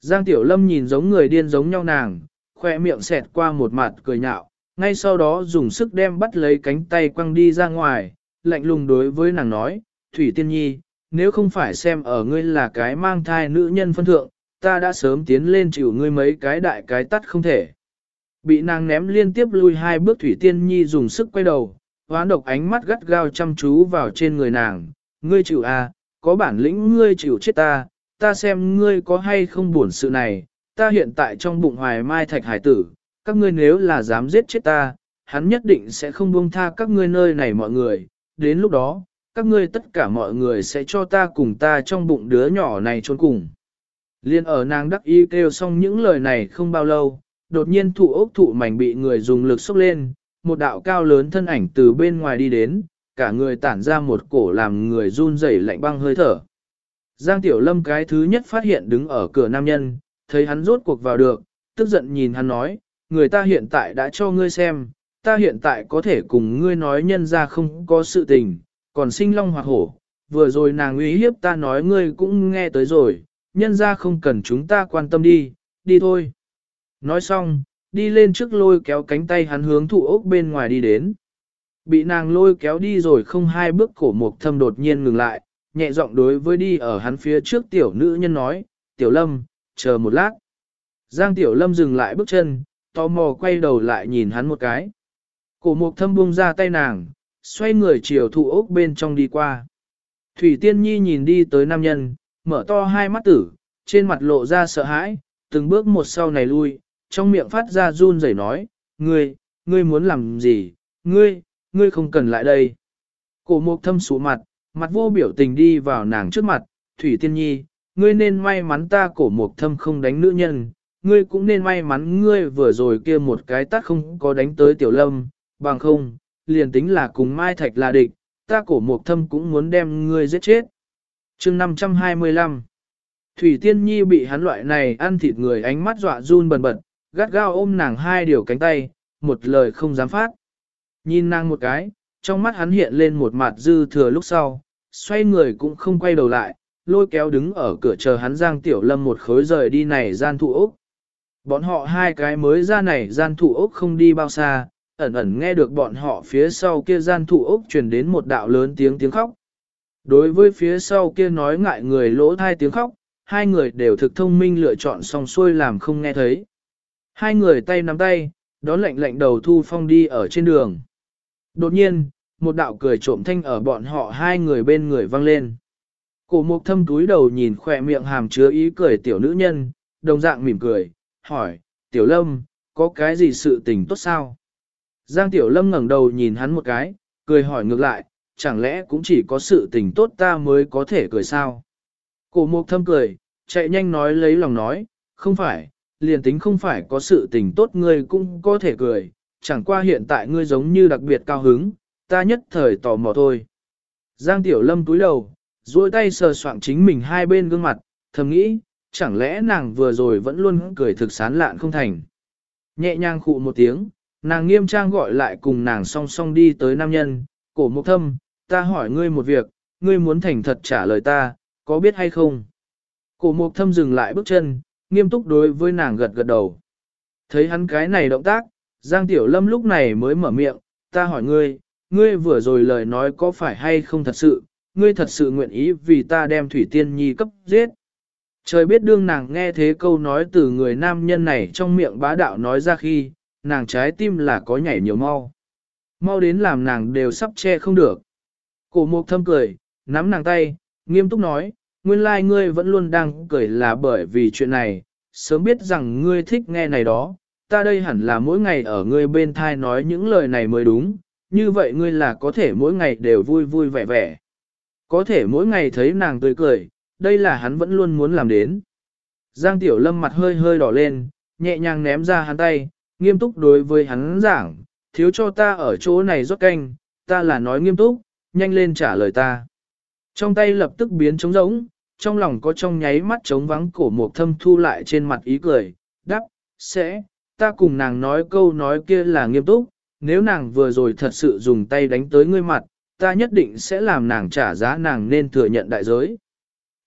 Giang Tiểu Lâm nhìn giống người điên giống nhau nàng, khoe miệng xẹt qua một mặt cười nhạo, ngay sau đó dùng sức đem bắt lấy cánh tay quăng đi ra ngoài, lạnh lùng đối với nàng nói, Thủy Tiên Nhi, nếu không phải xem ở ngươi là cái mang thai nữ nhân phân thượng, ta đã sớm tiến lên chịu ngươi mấy cái đại cái tắt không thể. Bị nàng ném liên tiếp lui hai bước Thủy Tiên Nhi dùng sức quay đầu, hoán độc ánh mắt gắt gao chăm chú vào trên người nàng, ngươi chịu à, có bản lĩnh ngươi chịu chết ta, ta xem ngươi có hay không buồn sự này, ta hiện tại trong bụng hoài mai thạch hải tử, các ngươi nếu là dám giết chết ta, hắn nhất định sẽ không buông tha các ngươi nơi này mọi người, đến lúc đó, các ngươi tất cả mọi người sẽ cho ta cùng ta trong bụng đứa nhỏ này trốn cùng. Liên ở nàng đắc ý kêu xong những lời này không bao lâu, đột nhiên thụ ốc thụ mảnh bị người dùng lực xúc lên, một đạo cao lớn thân ảnh từ bên ngoài đi đến, cả người tản ra một cổ làm người run rẩy lạnh băng hơi thở. Giang Tiểu Lâm cái thứ nhất phát hiện đứng ở cửa nam nhân, thấy hắn rốt cuộc vào được, tức giận nhìn hắn nói, người ta hiện tại đã cho ngươi xem, ta hiện tại có thể cùng ngươi nói nhân ra không có sự tình, còn sinh long hoặc hổ, vừa rồi nàng uy hiếp ta nói ngươi cũng nghe tới rồi, nhân ra không cần chúng ta quan tâm đi, đi thôi. Nói xong, đi lên trước lôi kéo cánh tay hắn hướng thụ ốc bên ngoài đi đến. Bị nàng lôi kéo đi rồi không hai bước cổ mục thâm đột nhiên ngừng lại, nhẹ giọng đối với đi ở hắn phía trước tiểu nữ nhân nói, tiểu lâm, chờ một lát. Giang tiểu lâm dừng lại bước chân, tò mò quay đầu lại nhìn hắn một cái. Cổ mục thâm buông ra tay nàng, xoay người chiều thụ ốc bên trong đi qua. Thủy Tiên Nhi nhìn đi tới nam nhân, mở to hai mắt tử, trên mặt lộ ra sợ hãi, từng bước một sau này lui, trong miệng phát ra run rẩy nói, ngươi, ngươi muốn làm gì, ngươi, ngươi không cần lại đây. Cổ mục thâm sụ mặt, mặt vô biểu tình đi vào nàng trước mặt, Thủy Tiên Nhi, ngươi nên may mắn ta cổ mục thâm không đánh nữ nhân, ngươi cũng nên may mắn ngươi vừa rồi kia một cái tát không có đánh tới tiểu lâm, bằng không, liền tính là cùng Mai Thạch là địch, ta cổ mục thâm cũng muốn đem ngươi giết chết chương 525 Thủy Tiên Nhi bị hắn loại này ăn thịt người ánh mắt dọa run bần bật, gắt gao ôm nàng hai điều cánh tay, một lời không dám phát. Nhìn nàng một cái, trong mắt hắn hiện lên một mặt dư thừa lúc sau, xoay người cũng không quay đầu lại, lôi kéo đứng ở cửa chờ hắn Giang Tiểu Lâm một khối rời đi này gian thụ ốc. Bọn họ hai cái mới ra này gian thụ ốc không đi bao xa, ẩn ẩn nghe được bọn họ phía sau kia gian thụ ốc truyền đến một đạo lớn tiếng tiếng khóc. Đối với phía sau kia nói ngại người lỗ thai tiếng khóc, hai người đều thực thông minh lựa chọn xong xuôi làm không nghe thấy. Hai người tay nắm tay, đón lệnh lệnh đầu thu phong đi ở trên đường. Đột nhiên, một đạo cười trộm thanh ở bọn họ hai người bên người vang lên. Cổ mục thâm túi đầu nhìn khỏe miệng hàm chứa ý cười tiểu nữ nhân, đồng dạng mỉm cười, hỏi, tiểu lâm, có cái gì sự tình tốt sao? Giang tiểu lâm ngẩng đầu nhìn hắn một cái, cười hỏi ngược lại, chẳng lẽ cũng chỉ có sự tình tốt ta mới có thể cười sao? Cổ mục thâm cười, chạy nhanh nói lấy lòng nói, không phải, liền tính không phải có sự tình tốt ngươi cũng có thể cười, chẳng qua hiện tại ngươi giống như đặc biệt cao hứng, ta nhất thời tò mò thôi. Giang Tiểu Lâm túi đầu, duỗi tay sờ soạng chính mình hai bên gương mặt, thầm nghĩ, chẳng lẽ nàng vừa rồi vẫn luôn cười thực sán lạn không thành. Nhẹ nhàng khụ một tiếng, nàng nghiêm trang gọi lại cùng nàng song song đi tới nam nhân, cổ mục thâm, ta hỏi ngươi một việc, ngươi muốn thành thật trả lời ta, có biết hay không? Cổ mục thâm dừng lại bước chân, nghiêm túc đối với nàng gật gật đầu. Thấy hắn cái này động tác, Giang Tiểu Lâm lúc này mới mở miệng, ta hỏi ngươi, ngươi vừa rồi lời nói có phải hay không thật sự, ngươi thật sự nguyện ý vì ta đem Thủy Tiên Nhi cấp giết. Trời biết đương nàng nghe thế câu nói từ người nam nhân này trong miệng bá đạo nói ra khi, nàng trái tim là có nhảy nhiều mau. Mau đến làm nàng đều sắp che không được. Cổ mục thâm cười, nắm nàng tay, nghiêm túc nói, nguyên lai like ngươi vẫn luôn đang cười là bởi vì chuyện này, sớm biết rằng ngươi thích nghe này đó, ta đây hẳn là mỗi ngày ở ngươi bên thai nói những lời này mới đúng, như vậy ngươi là có thể mỗi ngày đều vui vui vẻ vẻ. Có thể mỗi ngày thấy nàng tươi cười, đây là hắn vẫn luôn muốn làm đến. Giang Tiểu Lâm mặt hơi hơi đỏ lên, nhẹ nhàng ném ra hắn tay, nghiêm túc đối với hắn giảng, thiếu cho ta ở chỗ này rót canh, ta là nói nghiêm túc, nhanh lên trả lời ta. Trong tay lập tức biến trống rỗng, trong lòng có trong nháy mắt trống vắng cổ một thâm thu lại trên mặt ý cười, Đáp, sẽ, ta cùng nàng nói câu nói kia là nghiêm túc, nếu nàng vừa rồi thật sự dùng tay đánh tới ngươi mặt, ta nhất định sẽ làm nàng trả giá nàng nên thừa nhận đại giới.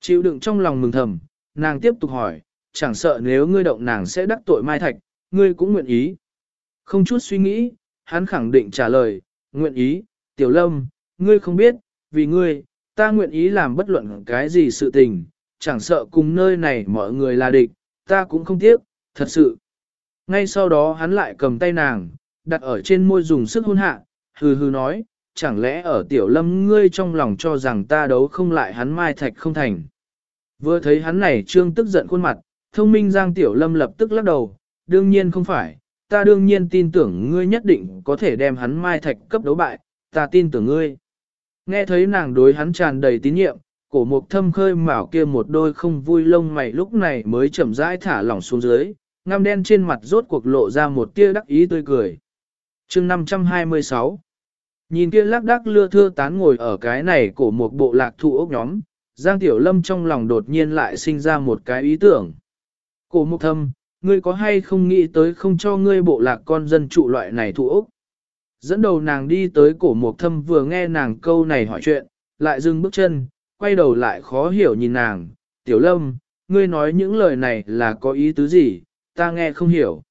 Chịu đựng trong lòng mừng thầm, nàng tiếp tục hỏi, chẳng sợ nếu ngươi động nàng sẽ đắc tội Mai Thạch, ngươi cũng nguyện ý. Không chút suy nghĩ, hắn khẳng định trả lời, nguyện ý, tiểu lâm, ngươi không biết, vì ngươi, ta nguyện ý làm bất luận cái gì sự tình, chẳng sợ cùng nơi này mọi người là địch, ta cũng không tiếc, thật sự. Ngay sau đó hắn lại cầm tay nàng, đặt ở trên môi dùng sức hôn hạ, hừ hừ nói, chẳng lẽ ở tiểu lâm ngươi trong lòng cho rằng ta đấu không lại hắn mai thạch không thành. Vừa thấy hắn này trương tức giận khuôn mặt, thông minh giang tiểu lâm lập tức lắc đầu, đương nhiên không phải, ta đương nhiên tin tưởng ngươi nhất định có thể đem hắn mai thạch cấp đấu bại, ta tin tưởng ngươi. Nghe thấy nàng đối hắn tràn đầy tín nhiệm, cổ mục thâm khơi mảo kia một đôi không vui lông mày lúc này mới chậm rãi thả lỏng xuống dưới, ngăm đen trên mặt rốt cuộc lộ ra một tia đắc ý tươi cười. chương 526 Nhìn kia lắc đắc lưa thưa tán ngồi ở cái này cổ một bộ lạc thụ ốc nhóm, Giang Tiểu Lâm trong lòng đột nhiên lại sinh ra một cái ý tưởng. Cổ mục thâm, ngươi có hay không nghĩ tới không cho ngươi bộ lạc con dân trụ loại này thụ ốc? Dẫn đầu nàng đi tới cổ mục thâm vừa nghe nàng câu này hỏi chuyện, lại dừng bước chân, quay đầu lại khó hiểu nhìn nàng, Tiểu Lâm, ngươi nói những lời này là có ý tứ gì, ta nghe không hiểu.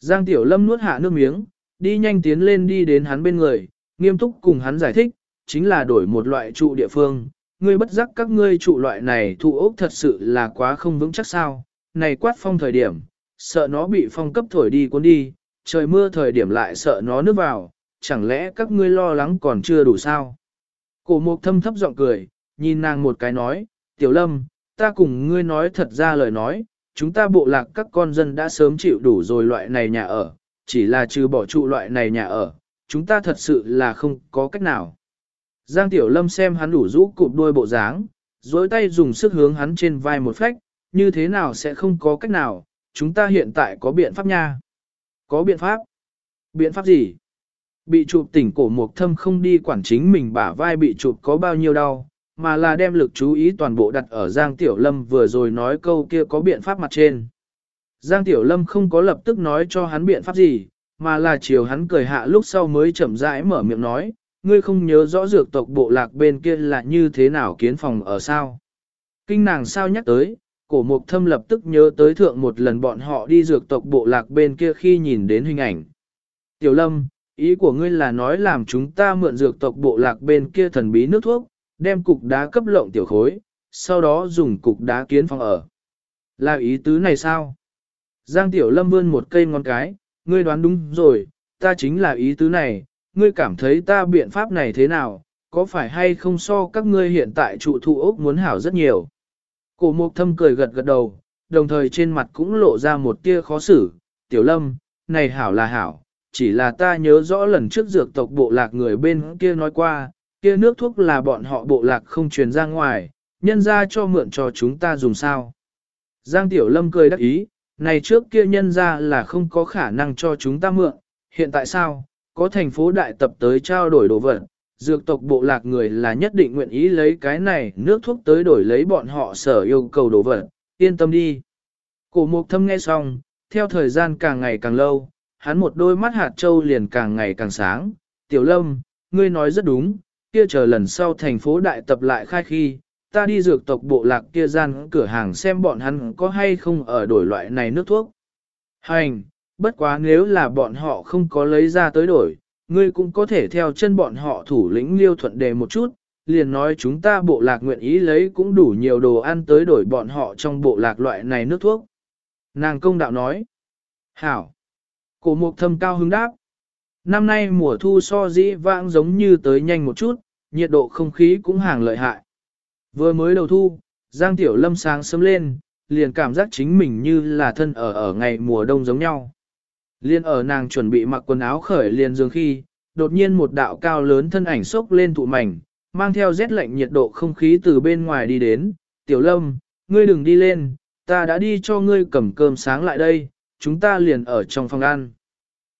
Giang Tiểu Lâm nuốt hạ nước miếng, đi nhanh tiến lên đi đến hắn bên người, nghiêm túc cùng hắn giải thích, chính là đổi một loại trụ địa phương. Ngươi bất giác các ngươi trụ loại này thụ ốc thật sự là quá không vững chắc sao, này quát phong thời điểm, sợ nó bị phong cấp thổi đi cuốn đi, trời mưa thời điểm lại sợ nó nước vào, chẳng lẽ các ngươi lo lắng còn chưa đủ sao? Cổ mục thâm thấp giọng cười, nhìn nàng một cái nói, tiểu lâm, ta cùng ngươi nói thật ra lời nói, chúng ta bộ lạc các con dân đã sớm chịu đủ rồi loại này nhà ở, chỉ là trừ bỏ trụ loại này nhà ở, chúng ta thật sự là không có cách nào. Giang Tiểu Lâm xem hắn đủ rũ cụp đôi bộ dáng, dối tay dùng sức hướng hắn trên vai một phách, như thế nào sẽ không có cách nào, chúng ta hiện tại có biện pháp nha. Có biện pháp? Biện pháp gì? Bị chụp tỉnh cổ mục thâm không đi quản chính mình bả vai bị chụp có bao nhiêu đau, mà là đem lực chú ý toàn bộ đặt ở Giang Tiểu Lâm vừa rồi nói câu kia có biện pháp mặt trên. Giang Tiểu Lâm không có lập tức nói cho hắn biện pháp gì, mà là chiều hắn cười hạ lúc sau mới chậm rãi mở miệng nói, ngươi không nhớ rõ dược tộc bộ lạc bên kia là như thế nào kiến phòng ở sao. Kinh nàng sao nhắc tới, cổ mục thâm lập tức nhớ tới thượng một lần bọn họ đi dược tộc bộ lạc bên kia khi nhìn đến hình ảnh. Tiểu Lâm, ý của ngươi là nói làm chúng ta mượn dược tộc bộ lạc bên kia thần bí nước thuốc, đem cục đá cấp lộng tiểu khối, sau đó dùng cục đá kiến phòng ở. Là ý tứ này sao? Giang Tiểu Lâm vươn một cây ngón cái, ngươi đoán đúng rồi, ta chính là ý tứ này, ngươi cảm thấy ta biện pháp này thế nào, có phải hay không so các ngươi hiện tại trụ thụ ốc muốn hảo rất nhiều. Cổ mục thâm cười gật gật đầu, đồng thời trên mặt cũng lộ ra một tia khó xử, tiểu lâm, này hảo là hảo, chỉ là ta nhớ rõ lần trước dược tộc bộ lạc người bên kia nói qua, kia nước thuốc là bọn họ bộ lạc không truyền ra ngoài, nhân ra cho mượn cho chúng ta dùng sao. Giang Tiểu Lâm cười đắc ý, này trước kia nhân ra là không có khả năng cho chúng ta mượn, hiện tại sao, có thành phố đại tập tới trao đổi đồ vật, dược tộc bộ lạc người là nhất định nguyện ý lấy cái này nước thuốc tới đổi lấy bọn họ sở yêu cầu đồ vật, yên tâm đi. Cổ mục thâm nghe xong, theo thời gian càng ngày càng lâu, hắn một đôi mắt hạt trâu liền càng ngày càng sáng, tiểu lâm, ngươi nói rất đúng, kia chờ lần sau thành phố đại tập lại khai khi, ta đi dược tộc bộ lạc kia gian cửa hàng xem bọn hắn có hay không ở đổi loại này nước thuốc. Hành, bất quá nếu là bọn họ không có lấy ra tới đổi, ngươi cũng có thể theo chân bọn họ thủ lĩnh liêu thuận đề một chút, liền nói chúng ta bộ lạc nguyện ý lấy cũng đủ nhiều đồ ăn tới đổi bọn họ trong bộ lạc loại này nước thuốc. Nàng công đạo nói, hảo, cổ mục thâm cao hứng đáp, năm nay mùa thu so dĩ vãng giống như tới nhanh một chút, nhiệt độ không khí cũng hàng lợi hại. Vừa mới đầu thu, Giang Tiểu Lâm sáng sớm lên, liền cảm giác chính mình như là thân ở ở ngày mùa đông giống nhau. Liên ở nàng chuẩn bị mặc quần áo khởi liền dương khi, đột nhiên một đạo cao lớn thân ảnh sốc lên thụ mảnh, mang theo rét lạnh nhiệt độ không khí từ bên ngoài đi đến. Tiểu Lâm, ngươi đừng đi lên, ta đã đi cho ngươi cầm cơm sáng lại đây, chúng ta liền ở trong phòng ăn.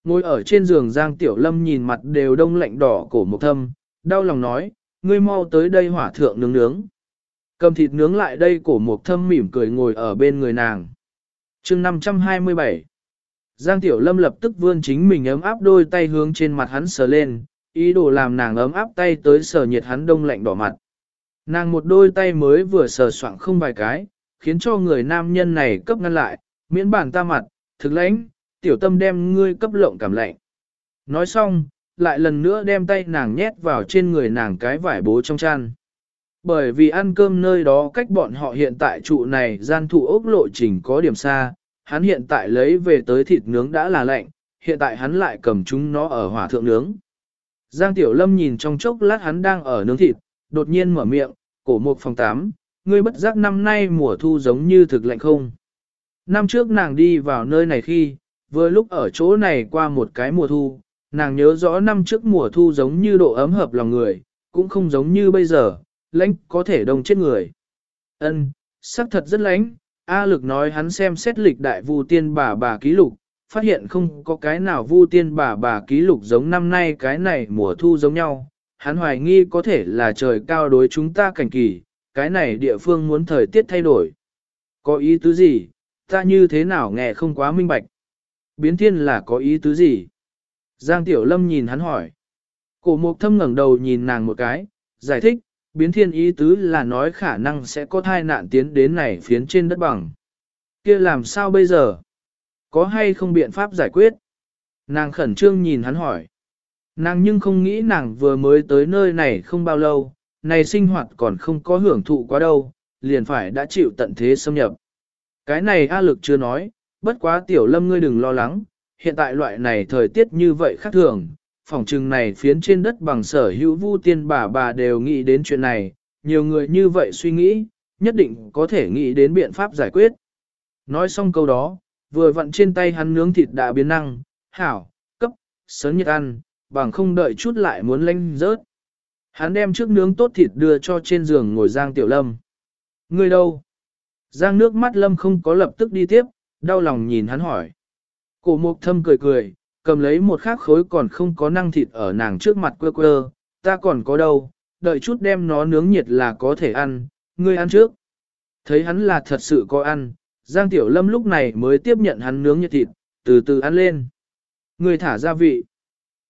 Ngồi ở trên giường Giang Tiểu Lâm nhìn mặt đều đông lạnh đỏ cổ một thâm, đau lòng nói, ngươi mau tới đây hỏa thượng nướng nướng. Cầm thịt nướng lại đây cổ một thâm mỉm cười ngồi ở bên người nàng. chương 527 Giang Tiểu Lâm lập tức vươn chính mình ấm áp đôi tay hướng trên mặt hắn sờ lên, ý đồ làm nàng ấm áp tay tới sờ nhiệt hắn đông lạnh đỏ mặt. Nàng một đôi tay mới vừa sờ soạng không vài cái, khiến cho người nam nhân này cấp ngăn lại, miễn bản ta mặt, thực lãnh, tiểu tâm đem ngươi cấp lộng cảm lạnh. Nói xong, lại lần nữa đem tay nàng nhét vào trên người nàng cái vải bố trong chăn. Bởi vì ăn cơm nơi đó cách bọn họ hiện tại trụ này gian thụ ốc lộ trình có điểm xa, hắn hiện tại lấy về tới thịt nướng đã là lạnh, hiện tại hắn lại cầm chúng nó ở hỏa thượng nướng. Giang Tiểu Lâm nhìn trong chốc lát hắn đang ở nướng thịt, đột nhiên mở miệng, cổ mục phòng tám, ngươi bất giác năm nay mùa thu giống như thực lạnh không. Năm trước nàng đi vào nơi này khi, vừa lúc ở chỗ này qua một cái mùa thu, nàng nhớ rõ năm trước mùa thu giống như độ ấm hợp lòng người, cũng không giống như bây giờ, lãnh có thể đông chết người. Ân, sắc thật rất lãnh, A lực nói hắn xem xét lịch đại vu tiên bà bà ký lục, phát hiện không có cái nào vu tiên bà bà ký lục giống năm nay cái này mùa thu giống nhau. Hắn hoài nghi có thể là trời cao đối chúng ta cảnh kỳ, cái này địa phương muốn thời tiết thay đổi. Có ý tứ gì, ta như thế nào nghe không quá minh bạch. Biến thiên là có ý tứ gì? Giang Tiểu Lâm nhìn hắn hỏi. Cổ mục thâm ngẩng đầu nhìn nàng một cái, giải thích, biến thiên ý tứ là nói khả năng sẽ có thai nạn tiến đến này phiến trên đất bằng. kia làm sao bây giờ? Có hay không biện pháp giải quyết? Nàng khẩn trương nhìn hắn hỏi. Nàng nhưng không nghĩ nàng vừa mới tới nơi này không bao lâu, này sinh hoạt còn không có hưởng thụ quá đâu, liền phải đã chịu tận thế xâm nhập. Cái này A lực chưa nói, bất quá tiểu lâm ngươi đừng lo lắng, hiện tại loại này thời tiết như vậy khác thường, phòng trừng này phiến trên đất bằng sở hữu vu tiên bà bà đều nghĩ đến chuyện này, nhiều người như vậy suy nghĩ, nhất định có thể nghĩ đến biện pháp giải quyết. Nói xong câu đó, vừa vặn trên tay hắn nướng thịt đã biến năng, hảo, cấp, sớm nhiệt ăn, bằng không đợi chút lại muốn lanh rớt. Hắn đem trước nướng tốt thịt đưa cho trên giường ngồi Giang Tiểu Lâm. Người đâu? Giang nước mắt Lâm không có lập tức đi tiếp, đau lòng nhìn hắn hỏi. Cổ mục thâm cười cười, cầm lấy một khắc khối còn không có năng thịt ở nàng trước mặt quơ quơ, ta còn có đâu, đợi chút đem nó nướng nhiệt là có thể ăn, ngươi ăn trước. Thấy hắn là thật sự có ăn, Giang Tiểu Lâm lúc này mới tiếp nhận hắn nướng nhiệt thịt, từ từ ăn lên. Ngươi thả gia vị.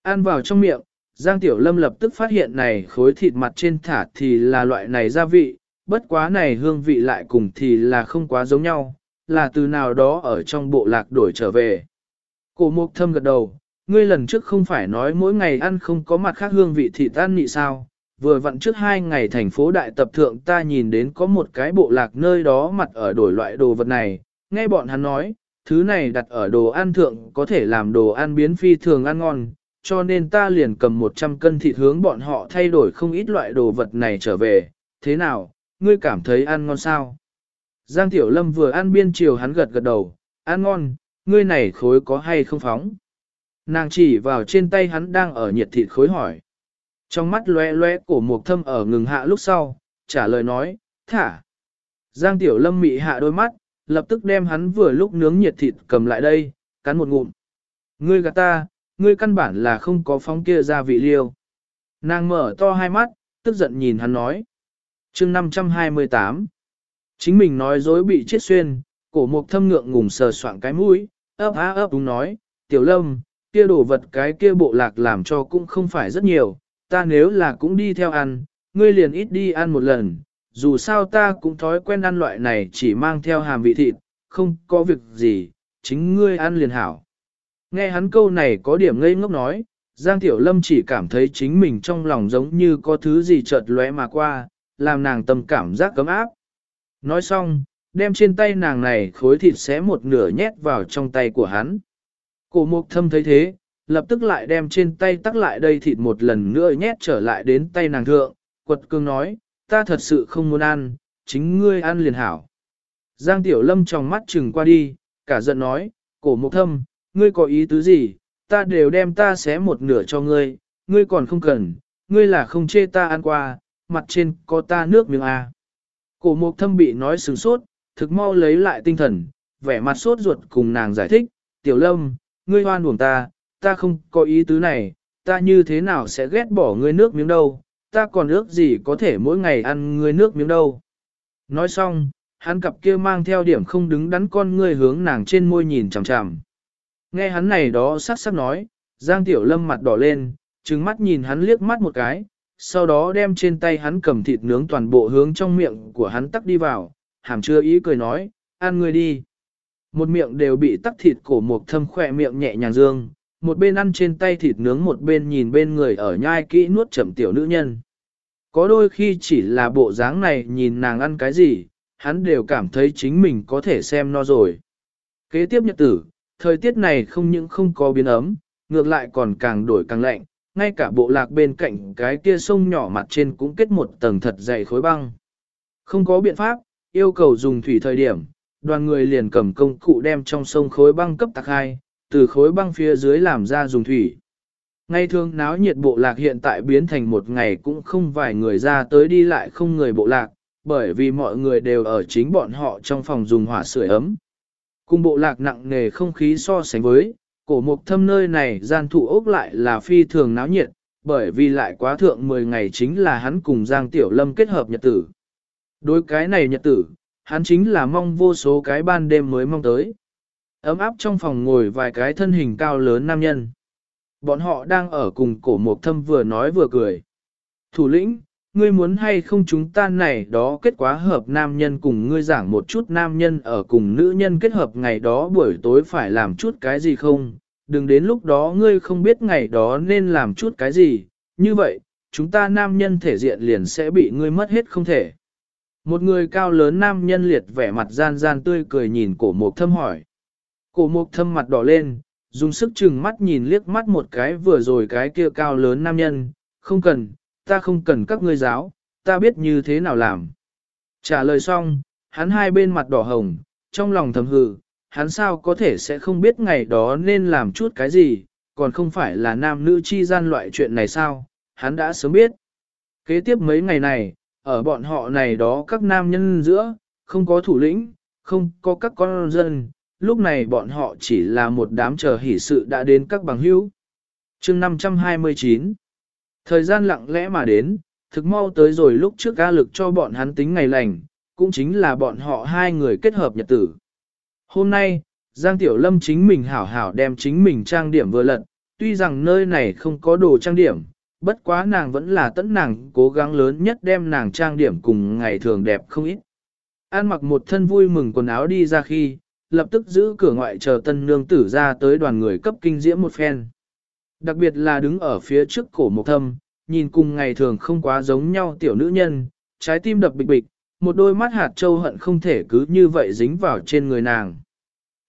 Ăn vào trong miệng, Giang Tiểu Lâm lập tức phát hiện này khối thịt mặt trên thả thì là loại này gia vị, bất quá này hương vị lại cùng thì là không quá giống nhau, là từ nào đó ở trong bộ lạc đổi trở về. Cổ mục thâm gật đầu, ngươi lần trước không phải nói mỗi ngày ăn không có mặt khác hương vị thịt ăn nhị sao, vừa vặn trước hai ngày thành phố đại tập thượng ta nhìn đến có một cái bộ lạc nơi đó mặt ở đổi loại đồ vật này, nghe bọn hắn nói, thứ này đặt ở đồ ăn thượng có thể làm đồ ăn biến phi thường ăn ngon, cho nên ta liền cầm 100 cân thịt hướng bọn họ thay đổi không ít loại đồ vật này trở về, thế nào, ngươi cảm thấy ăn ngon sao? Giang Tiểu Lâm vừa ăn biên chiều hắn gật gật đầu, ăn ngon, ngươi này khối có hay không phóng? Nàng chỉ vào trên tay hắn đang ở nhiệt thịt khối hỏi. Trong mắt lóe lóe cổ mục thâm ở ngừng hạ lúc sau, trả lời nói, thả. Giang Tiểu Lâm mị hạ đôi mắt, lập tức đem hắn vừa lúc nướng nhiệt thịt cầm lại đây, cắn một ngụm. Ngươi gạt ta, ngươi căn bản là không có phóng kia ra vị liêu. Nàng mở to hai mắt, tức giận nhìn hắn nói chương 528 Chính mình nói dối bị chết xuyên, cổ mục thâm ngượng ngùng sờ soạn cái mũi, ấp á ấp đúng nói, tiểu lâm, kia đồ vật cái kia bộ lạc làm cho cũng không phải rất nhiều, ta nếu là cũng đi theo ăn, ngươi liền ít đi ăn một lần, dù sao ta cũng thói quen ăn loại này chỉ mang theo hàm vị thịt, không có việc gì, chính ngươi ăn liền hảo. Nghe hắn câu này có điểm ngây ngốc nói, Giang Tiểu Lâm chỉ cảm thấy chính mình trong lòng giống như có thứ gì chợt lóe mà qua, làm nàng tâm cảm giác cấm áp. Nói xong, đem trên tay nàng này khối thịt xé một nửa nhét vào trong tay của hắn. Cổ mục thâm thấy thế, lập tức lại đem trên tay tắc lại đây thịt một lần nữa nhét trở lại đến tay nàng thượng, quật cương nói, ta thật sự không muốn ăn, chính ngươi ăn liền hảo. Giang Tiểu Lâm trong mắt chừng qua đi, cả giận nói, cổ mục thâm, ngươi có ý tứ gì, ta đều đem ta xé một nửa cho ngươi, ngươi còn không cần, ngươi là không chê ta ăn qua, mặt trên có ta nước miếng à. Cổ mục thâm bị nói sừng sốt, thực mau lấy lại tinh thần, vẻ mặt sốt ruột cùng nàng giải thích, tiểu lâm, ngươi hoan buồn ta, ta không có ý tứ này, ta như thế nào sẽ ghét bỏ ngươi nước miếng đâu, ta còn ước gì có thể mỗi ngày ăn ngươi nước miếng đâu. Nói xong, hắn cặp kia mang theo điểm không đứng đắn con ngươi hướng nàng trên môi nhìn chằm chằm. Nghe hắn này đó sắc sắc nói, Giang Tiểu Lâm mặt đỏ lên, trừng mắt nhìn hắn liếc mắt một cái, sau đó đem trên tay hắn cầm thịt nướng toàn bộ hướng trong miệng của hắn tắc đi vào, hàm chưa ý cười nói, ăn người đi. Một miệng đều bị tắc thịt cổ một thâm khỏe miệng nhẹ nhàng dương, một bên ăn trên tay thịt nướng một bên nhìn bên người ở nhai kỹ nuốt chậm tiểu nữ nhân. Có đôi khi chỉ là bộ dáng này nhìn nàng ăn cái gì, hắn đều cảm thấy chính mình có thể xem no rồi. Kế tiếp nhật tử, thời tiết này không những không có biến ấm, ngược lại còn càng đổi càng lạnh, ngay cả bộ lạc bên cạnh cái kia sông nhỏ mặt trên cũng kết một tầng thật dày khối băng. Không có biện pháp, yêu cầu dùng thủy thời điểm, đoàn người liền cầm công cụ đem trong sông khối băng cấp tạc hai, từ khối băng phía dưới làm ra dùng thủy. Ngày thường náo nhiệt bộ lạc hiện tại biến thành một ngày cũng không vài người ra tới đi lại không người bộ lạc, bởi vì mọi người đều ở chính bọn họ trong phòng dùng hỏa sưởi ấm. Cùng bộ lạc nặng nề không khí so sánh với, cổ mục thâm nơi này gian thụ ốc lại là phi thường náo nhiệt, bởi vì lại quá thượng 10 ngày chính là hắn cùng Giang Tiểu Lâm kết hợp nhật tử. Đối cái này nhật tử, hắn chính là mong vô số cái ban đêm mới mong tới. Ấm áp trong phòng ngồi vài cái thân hình cao lớn nam nhân. Bọn họ đang ở cùng cổ mục thâm vừa nói vừa cười. Thủ lĩnh, ngươi muốn hay không chúng ta này đó kết quả hợp nam nhân cùng ngươi giảng một chút nam nhân ở cùng nữ nhân kết hợp ngày đó buổi tối phải làm chút cái gì không, đừng đến lúc đó ngươi không biết ngày đó nên làm chút cái gì, như vậy, chúng ta nam nhân thể diện liền sẽ bị ngươi mất hết không thể. Một người cao lớn nam nhân liệt vẻ mặt gian gian tươi cười nhìn cổ mục thâm hỏi. Cổ mục thâm mặt đỏ lên, dùng sức chừng mắt nhìn liếc mắt một cái vừa rồi cái kia cao lớn nam nhân, không cần, ta không cần các ngươi giáo, ta biết như thế nào làm. Trả lời xong, hắn hai bên mặt đỏ hồng, trong lòng thầm hừ, hắn sao có thể sẽ không biết ngày đó nên làm chút cái gì, còn không phải là nam nữ chi gian loại chuyện này sao, hắn đã sớm biết. Kế tiếp mấy ngày này, ở bọn họ này đó các nam nhân giữa, không có thủ lĩnh, không có các con dân, lúc này bọn họ chỉ là một đám chờ hỷ sự đã đến các bằng hữu. chương 529 Thời gian lặng lẽ mà đến, thực mau tới rồi lúc trước ca lực cho bọn hắn tính ngày lành, cũng chính là bọn họ hai người kết hợp nhật tử. Hôm nay, Giang Tiểu Lâm chính mình hảo hảo đem chính mình trang điểm vừa lận, tuy rằng nơi này không có đồ trang điểm, bất quá nàng vẫn là tẫn nàng cố gắng lớn nhất đem nàng trang điểm cùng ngày thường đẹp không ít. An mặc một thân vui mừng quần áo đi ra khi, lập tức giữ cửa ngoại chờ tân nương tử ra tới đoàn người cấp kinh diễm một phen. Đặc biệt là đứng ở phía trước cổ mộc thâm, nhìn cùng ngày thường không quá giống nhau tiểu nữ nhân, trái tim đập bịch bịch, một đôi mắt hạt châu hận không thể cứ như vậy dính vào trên người nàng.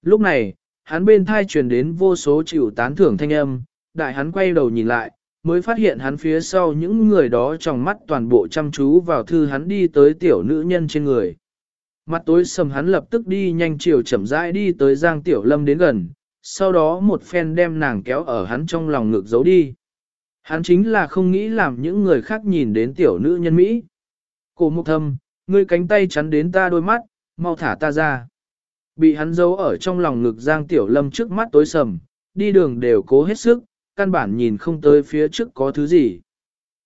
Lúc này, hắn bên thai truyền đến vô số chịu tán thưởng thanh âm, đại hắn quay đầu nhìn lại, mới phát hiện hắn phía sau những người đó trong mắt toàn bộ chăm chú vào thư hắn đi tới tiểu nữ nhân trên người. Mặt tối sầm hắn lập tức đi nhanh chiều chậm rãi đi tới Giang Tiểu Lâm đến gần, sau đó một phen đem nàng kéo ở hắn trong lòng ngực giấu đi. Hắn chính là không nghĩ làm những người khác nhìn đến tiểu nữ nhân Mỹ. Cổ mục thâm, ngươi cánh tay chắn đến ta đôi mắt, mau thả ta ra. Bị hắn giấu ở trong lòng ngực Giang Tiểu Lâm trước mắt tối sầm, đi đường đều cố hết sức, căn bản nhìn không tới phía trước có thứ gì.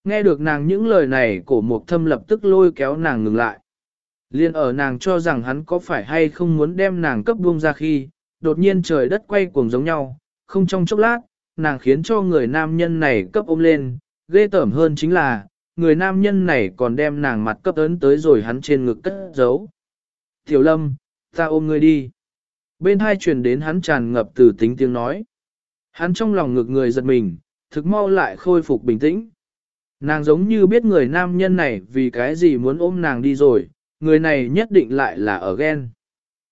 Nghe được nàng những lời này cổ mục thâm lập tức lôi kéo nàng ngừng lại. Liên ở nàng cho rằng hắn có phải hay không muốn đem nàng cấp buông ra khi, đột nhiên trời đất quay cuồng giống nhau, không trong chốc lát, nàng khiến cho người nam nhân này cấp ôm lên, ghê tởm hơn chính là, người nam nhân này còn đem nàng mặt cấp ấn tới rồi hắn trên ngực cất giấu. Tiểu lâm, ta ôm ngươi đi. Bên hai truyền đến hắn tràn ngập từ tính tiếng nói. Hắn trong lòng ngực người giật mình, thực mau lại khôi phục bình tĩnh. Nàng giống như biết người nam nhân này vì cái gì muốn ôm nàng đi rồi, người này nhất định lại là ở ghen.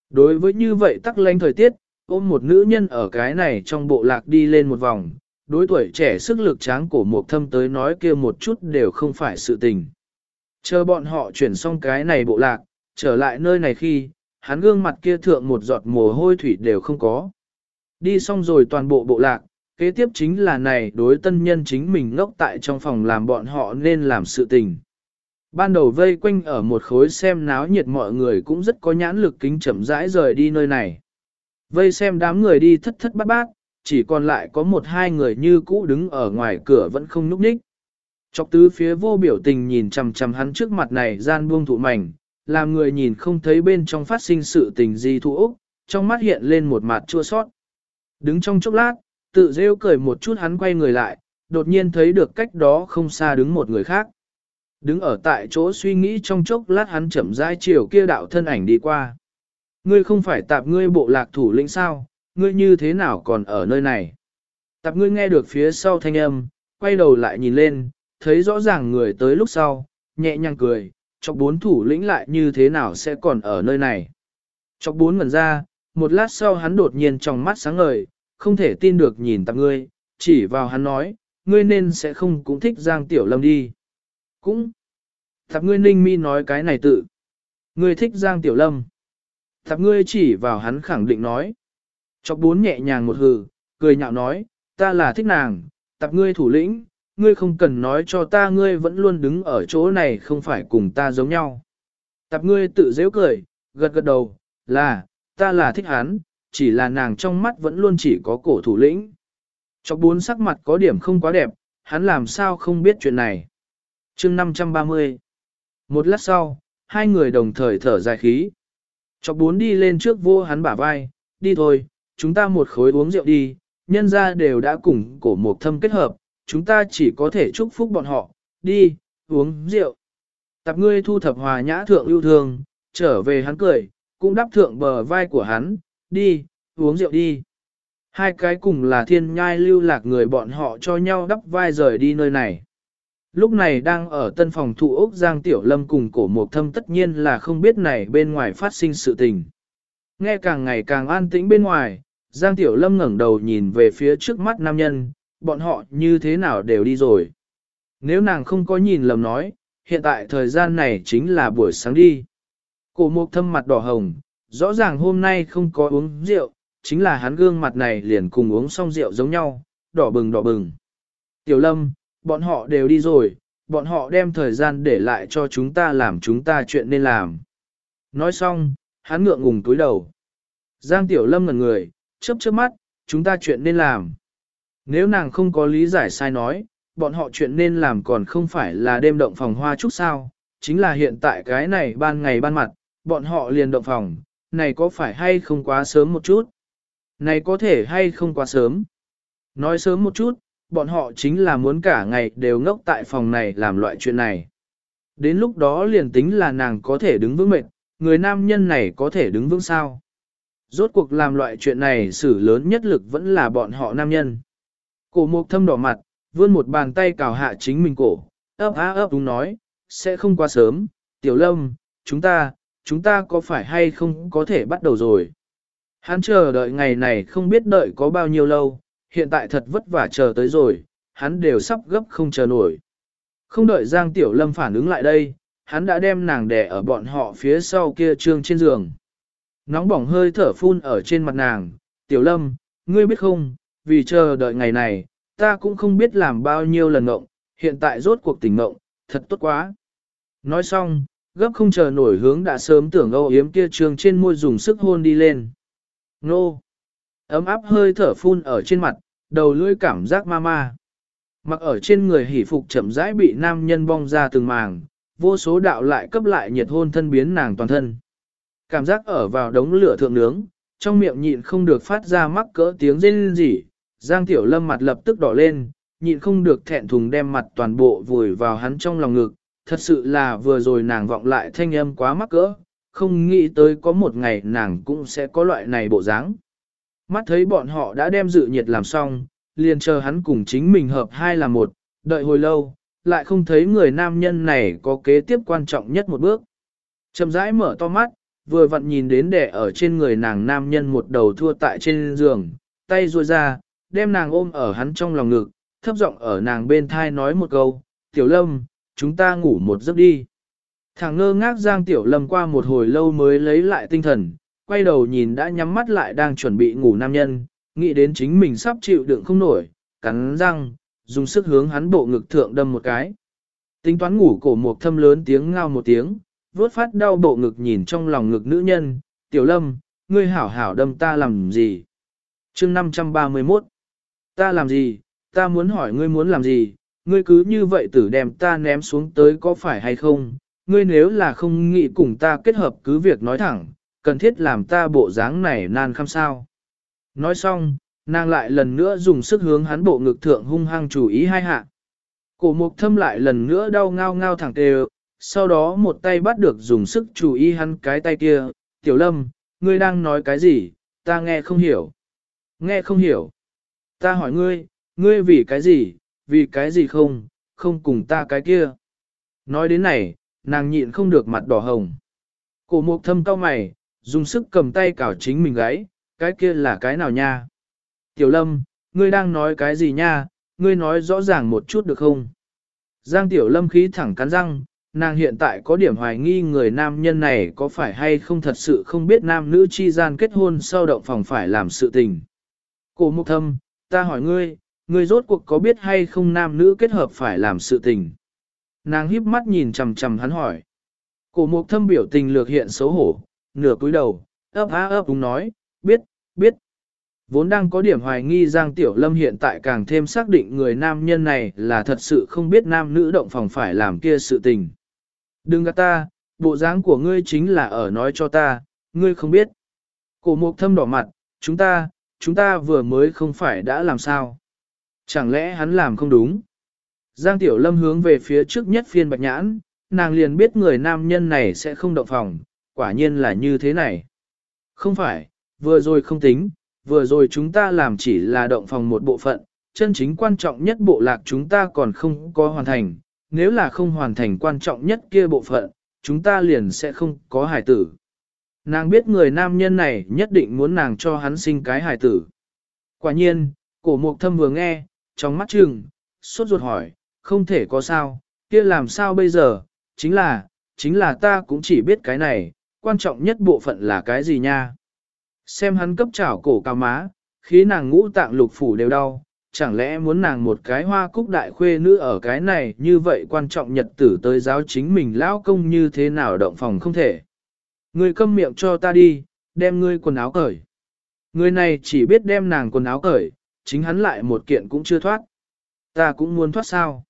Đối với như vậy tắc lanh thời tiết, ôm một nữ nhân ở cái này trong bộ lạc đi lên một vòng, đối tuổi trẻ sức lực tráng cổ một thâm tới nói kia một chút đều không phải sự tình. Chờ bọn họ chuyển xong cái này bộ lạc, trở lại nơi này khi, hắn gương mặt kia thượng một giọt mồ hôi thủy đều không có. Đi xong rồi toàn bộ bộ lạc, kế tiếp chính là này đối tân nhân chính mình ngốc tại trong phòng làm bọn họ nên làm sự tình. Ban đầu vây quanh ở một khối xem náo nhiệt mọi người cũng rất có nhãn lực kính chậm rãi rời đi nơi này. Vây xem đám người đi thất thất bát bát, chỉ còn lại có một hai người như cũ đứng ở ngoài cửa vẫn không núp ních. Chọc tứ phía vô biểu tình nhìn chằm chằm hắn trước mặt này gian buông thụ mảnh, làm người nhìn không thấy bên trong phát sinh sự tình gì thụ ốc, trong mắt hiện lên một mặt chua sót. Đứng trong chốc lát, tự rêu cười một chút hắn quay người lại, đột nhiên thấy được cách đó không xa đứng một người khác. Đứng ở tại chỗ suy nghĩ trong chốc lát hắn chậm rãi chiều kia đạo thân ảnh đi qua. Ngươi không phải tạp ngươi bộ lạc thủ lĩnh sao, ngươi như thế nào còn ở nơi này? Tạp ngươi nghe được phía sau thanh âm, quay đầu lại nhìn lên, thấy rõ ràng người tới lúc sau, nhẹ nhàng cười, chọc bốn thủ lĩnh lại như thế nào sẽ còn ở nơi này? Chọc bốn ngần ra, một lát sau hắn đột nhiên trong mắt sáng ngời, không thể tin được nhìn tạp ngươi, chỉ vào hắn nói, ngươi nên sẽ không cũng thích Giang Tiểu Lâm đi. Cũng, Thập ngươi ninh mi nói cái này tự. Ngươi thích Giang Tiểu Lâm. thập ngươi chỉ vào hắn khẳng định nói. Chọc bốn nhẹ nhàng một hừ, cười nhạo nói, ta là thích nàng, tập ngươi thủ lĩnh, ngươi không cần nói cho ta ngươi vẫn luôn đứng ở chỗ này không phải cùng ta giống nhau. Tập ngươi tự dễ cười, gật gật đầu, là, ta là thích hắn, chỉ là nàng trong mắt vẫn luôn chỉ có cổ thủ lĩnh. Chọc bốn sắc mặt có điểm không quá đẹp, hắn làm sao không biết chuyện này chương 530 Một lát sau, hai người đồng thời thở dài khí. Chọc bốn đi lên trước vô hắn bả vai, đi thôi, chúng ta một khối uống rượu đi, nhân ra đều đã cùng cổ một thâm kết hợp, chúng ta chỉ có thể chúc phúc bọn họ, đi, uống rượu. Tạp ngươi thu thập hòa nhã thượng yêu thương, trở về hắn cười, cũng đắp thượng bờ vai của hắn, đi, uống rượu đi. Hai cái cùng là thiên nhai lưu lạc người bọn họ cho nhau đắp vai rời đi nơi này. Lúc này đang ở tân phòng thụ ốc Giang Tiểu Lâm cùng cổ mộc thâm tất nhiên là không biết này bên ngoài phát sinh sự tình. Nghe càng ngày càng an tĩnh bên ngoài, Giang Tiểu Lâm ngẩng đầu nhìn về phía trước mắt nam nhân, bọn họ như thế nào đều đi rồi. Nếu nàng không có nhìn lầm nói, hiện tại thời gian này chính là buổi sáng đi. Cổ mộc thâm mặt đỏ hồng, rõ ràng hôm nay không có uống rượu, chính là hắn gương mặt này liền cùng uống xong rượu giống nhau, đỏ bừng đỏ bừng. Tiểu Lâm, bọn họ đều đi rồi, bọn họ đem thời gian để lại cho chúng ta làm chúng ta chuyện nên làm. Nói xong, hắn ngượng ngùng túi đầu. Giang Tiểu Lâm ngẩn người, chớp chớp mắt, chúng ta chuyện nên làm. Nếu nàng không có lý giải sai nói, bọn họ chuyện nên làm còn không phải là đêm động phòng hoa chút sao, chính là hiện tại cái này ban ngày ban mặt, bọn họ liền động phòng, này có phải hay không quá sớm một chút? Này có thể hay không quá sớm? Nói sớm một chút, bọn họ chính là muốn cả ngày đều ngốc tại phòng này làm loại chuyện này. Đến lúc đó liền tính là nàng có thể đứng vững mệt, người nam nhân này có thể đứng vững sao? Rốt cuộc làm loại chuyện này xử lớn nhất lực vẫn là bọn họ nam nhân. Cổ mục thâm đỏ mặt, vươn một bàn tay cào hạ chính mình cổ, ấp á ấp đúng nói, sẽ không quá sớm, tiểu lâm, chúng ta, chúng ta có phải hay không có thể bắt đầu rồi. Hắn chờ đợi ngày này không biết đợi có bao nhiêu lâu, hiện tại thật vất vả chờ tới rồi, hắn đều sắp gấp không chờ nổi. Không đợi Giang Tiểu Lâm phản ứng lại đây, hắn đã đem nàng đè ở bọn họ phía sau kia trương trên giường. Nóng bỏng hơi thở phun ở trên mặt nàng, Tiểu Lâm, ngươi biết không, vì chờ đợi ngày này, ta cũng không biết làm bao nhiêu lần ngộng, hiện tại rốt cuộc tỉnh ngộng, thật tốt quá. Nói xong, gấp không chờ nổi hướng đã sớm tưởng âu yếm kia trường trên môi dùng sức hôn đi lên. Nô! Ấm áp hơi thở phun ở trên mặt, đầu lưỡi cảm giác ma ma. Mặc ở trên người hỉ phục chậm rãi bị nam nhân bong ra từng màng, vô số đạo lại cấp lại nhiệt hôn thân biến nàng toàn thân. Cảm giác ở vào đống lửa thượng nướng, trong miệng nhịn không được phát ra mắc cỡ tiếng rên rỉ, Giang Tiểu Lâm mặt lập tức đỏ lên, nhịn không được thẹn thùng đem mặt toàn bộ vùi vào hắn trong lòng ngực, thật sự là vừa rồi nàng vọng lại thanh âm quá mắc cỡ, không nghĩ tới có một ngày nàng cũng sẽ có loại này bộ dáng. Mắt thấy bọn họ đã đem dự nhiệt làm xong, liền chờ hắn cùng chính mình hợp hai là một, đợi hồi lâu, lại không thấy người nam nhân này có kế tiếp quan trọng nhất một bước. Chậm rãi mở to mắt, vừa vặn nhìn đến đẻ ở trên người nàng nam nhân một đầu thua tại trên giường, tay ruôi ra, đem nàng ôm ở hắn trong lòng ngực, thấp giọng ở nàng bên thai nói một câu, tiểu lâm, chúng ta ngủ một giấc đi. Thằng ngơ ngác giang tiểu lâm qua một hồi lâu mới lấy lại tinh thần, quay đầu nhìn đã nhắm mắt lại đang chuẩn bị ngủ nam nhân, nghĩ đến chính mình sắp chịu đựng không nổi, cắn răng, dùng sức hướng hắn bộ ngực thượng đâm một cái. Tính toán ngủ cổ một thâm lớn tiếng ngao một tiếng, vốt phát đau bộ ngực nhìn trong lòng ngực nữ nhân, tiểu lâm, ngươi hảo hảo đâm ta làm gì? chương 531 Ta làm gì? Ta muốn hỏi ngươi muốn làm gì? Ngươi cứ như vậy tử đem ta ném xuống tới có phải hay không? Ngươi nếu là không nghĩ cùng ta kết hợp cứ việc nói thẳng, cần thiết làm ta bộ dáng này nan khăm sao? Nói xong, nàng lại lần nữa dùng sức hướng hắn bộ ngực thượng hung hăng chủ ý hai hạ. Cổ mục thâm lại lần nữa đau ngao ngao thẳng tề, sau đó một tay bắt được dùng sức chú ý hắn cái tay kia, tiểu lâm, ngươi đang nói cái gì, ta nghe không hiểu. Nghe không hiểu. Ta hỏi ngươi, ngươi vì cái gì, vì cái gì không, không cùng ta cái kia. Nói đến này, nàng nhịn không được mặt đỏ hồng. Cổ mục thâm cao mày, dùng sức cầm tay cào chính mình gáy, cái kia là cái nào nha? Tiểu lâm, ngươi đang nói cái gì nha, ngươi nói rõ ràng một chút được không? Giang tiểu lâm khí thẳng cắn răng, nàng hiện tại có điểm hoài nghi người nam nhân này có phải hay không thật sự không biết nam nữ chi gian kết hôn sau động phòng phải làm sự tình. Cổ mục thâm, ta hỏi ngươi, ngươi rốt cuộc có biết hay không nam nữ kết hợp phải làm sự tình? Nàng híp mắt nhìn chằm chằm hắn hỏi. Cổ mục thâm biểu tình lược hiện xấu hổ, nửa cúi đầu, ấp á ấp đúng nói, biết, biết. Vốn đang có điểm hoài nghi Giang Tiểu Lâm hiện tại càng thêm xác định người nam nhân này là thật sự không biết nam nữ động phòng phải làm kia sự tình. Đừng gạt ta, bộ dáng của ngươi chính là ở nói cho ta, ngươi không biết. Cổ mục thâm đỏ mặt, chúng ta, chúng ta vừa mới không phải đã làm sao. Chẳng lẽ hắn làm không đúng? Giang Tiểu Lâm hướng về phía trước nhất phiên bạch nhãn, nàng liền biết người nam nhân này sẽ không động phòng, quả nhiên là như thế này. Không phải, vừa rồi không tính, vừa rồi chúng ta làm chỉ là động phòng một bộ phận, chân chính quan trọng nhất bộ lạc chúng ta còn không có hoàn thành, nếu là không hoàn thành quan trọng nhất kia bộ phận, chúng ta liền sẽ không có hài tử. Nàng biết người nam nhân này nhất định muốn nàng cho hắn sinh cái hài tử. Quả nhiên, cổ mục thâm vừa nghe, trong mắt trừng, suốt ruột hỏi, không thể có sao, kia làm sao bây giờ, chính là, chính là ta cũng chỉ biết cái này, quan trọng nhất bộ phận là cái gì nha. Xem hắn cấp chảo cổ cao má, khí nàng ngũ tạng lục phủ đều đau, chẳng lẽ muốn nàng một cái hoa cúc đại khuê nữ ở cái này như vậy quan trọng nhật tử tới giáo chính mình lão công như thế nào động phòng không thể. Ngươi câm miệng cho ta đi, đem ngươi quần áo cởi. Người này chỉ biết đem nàng quần áo cởi, chính hắn lại một kiện cũng chưa thoát. Ta cũng muốn thoát sao.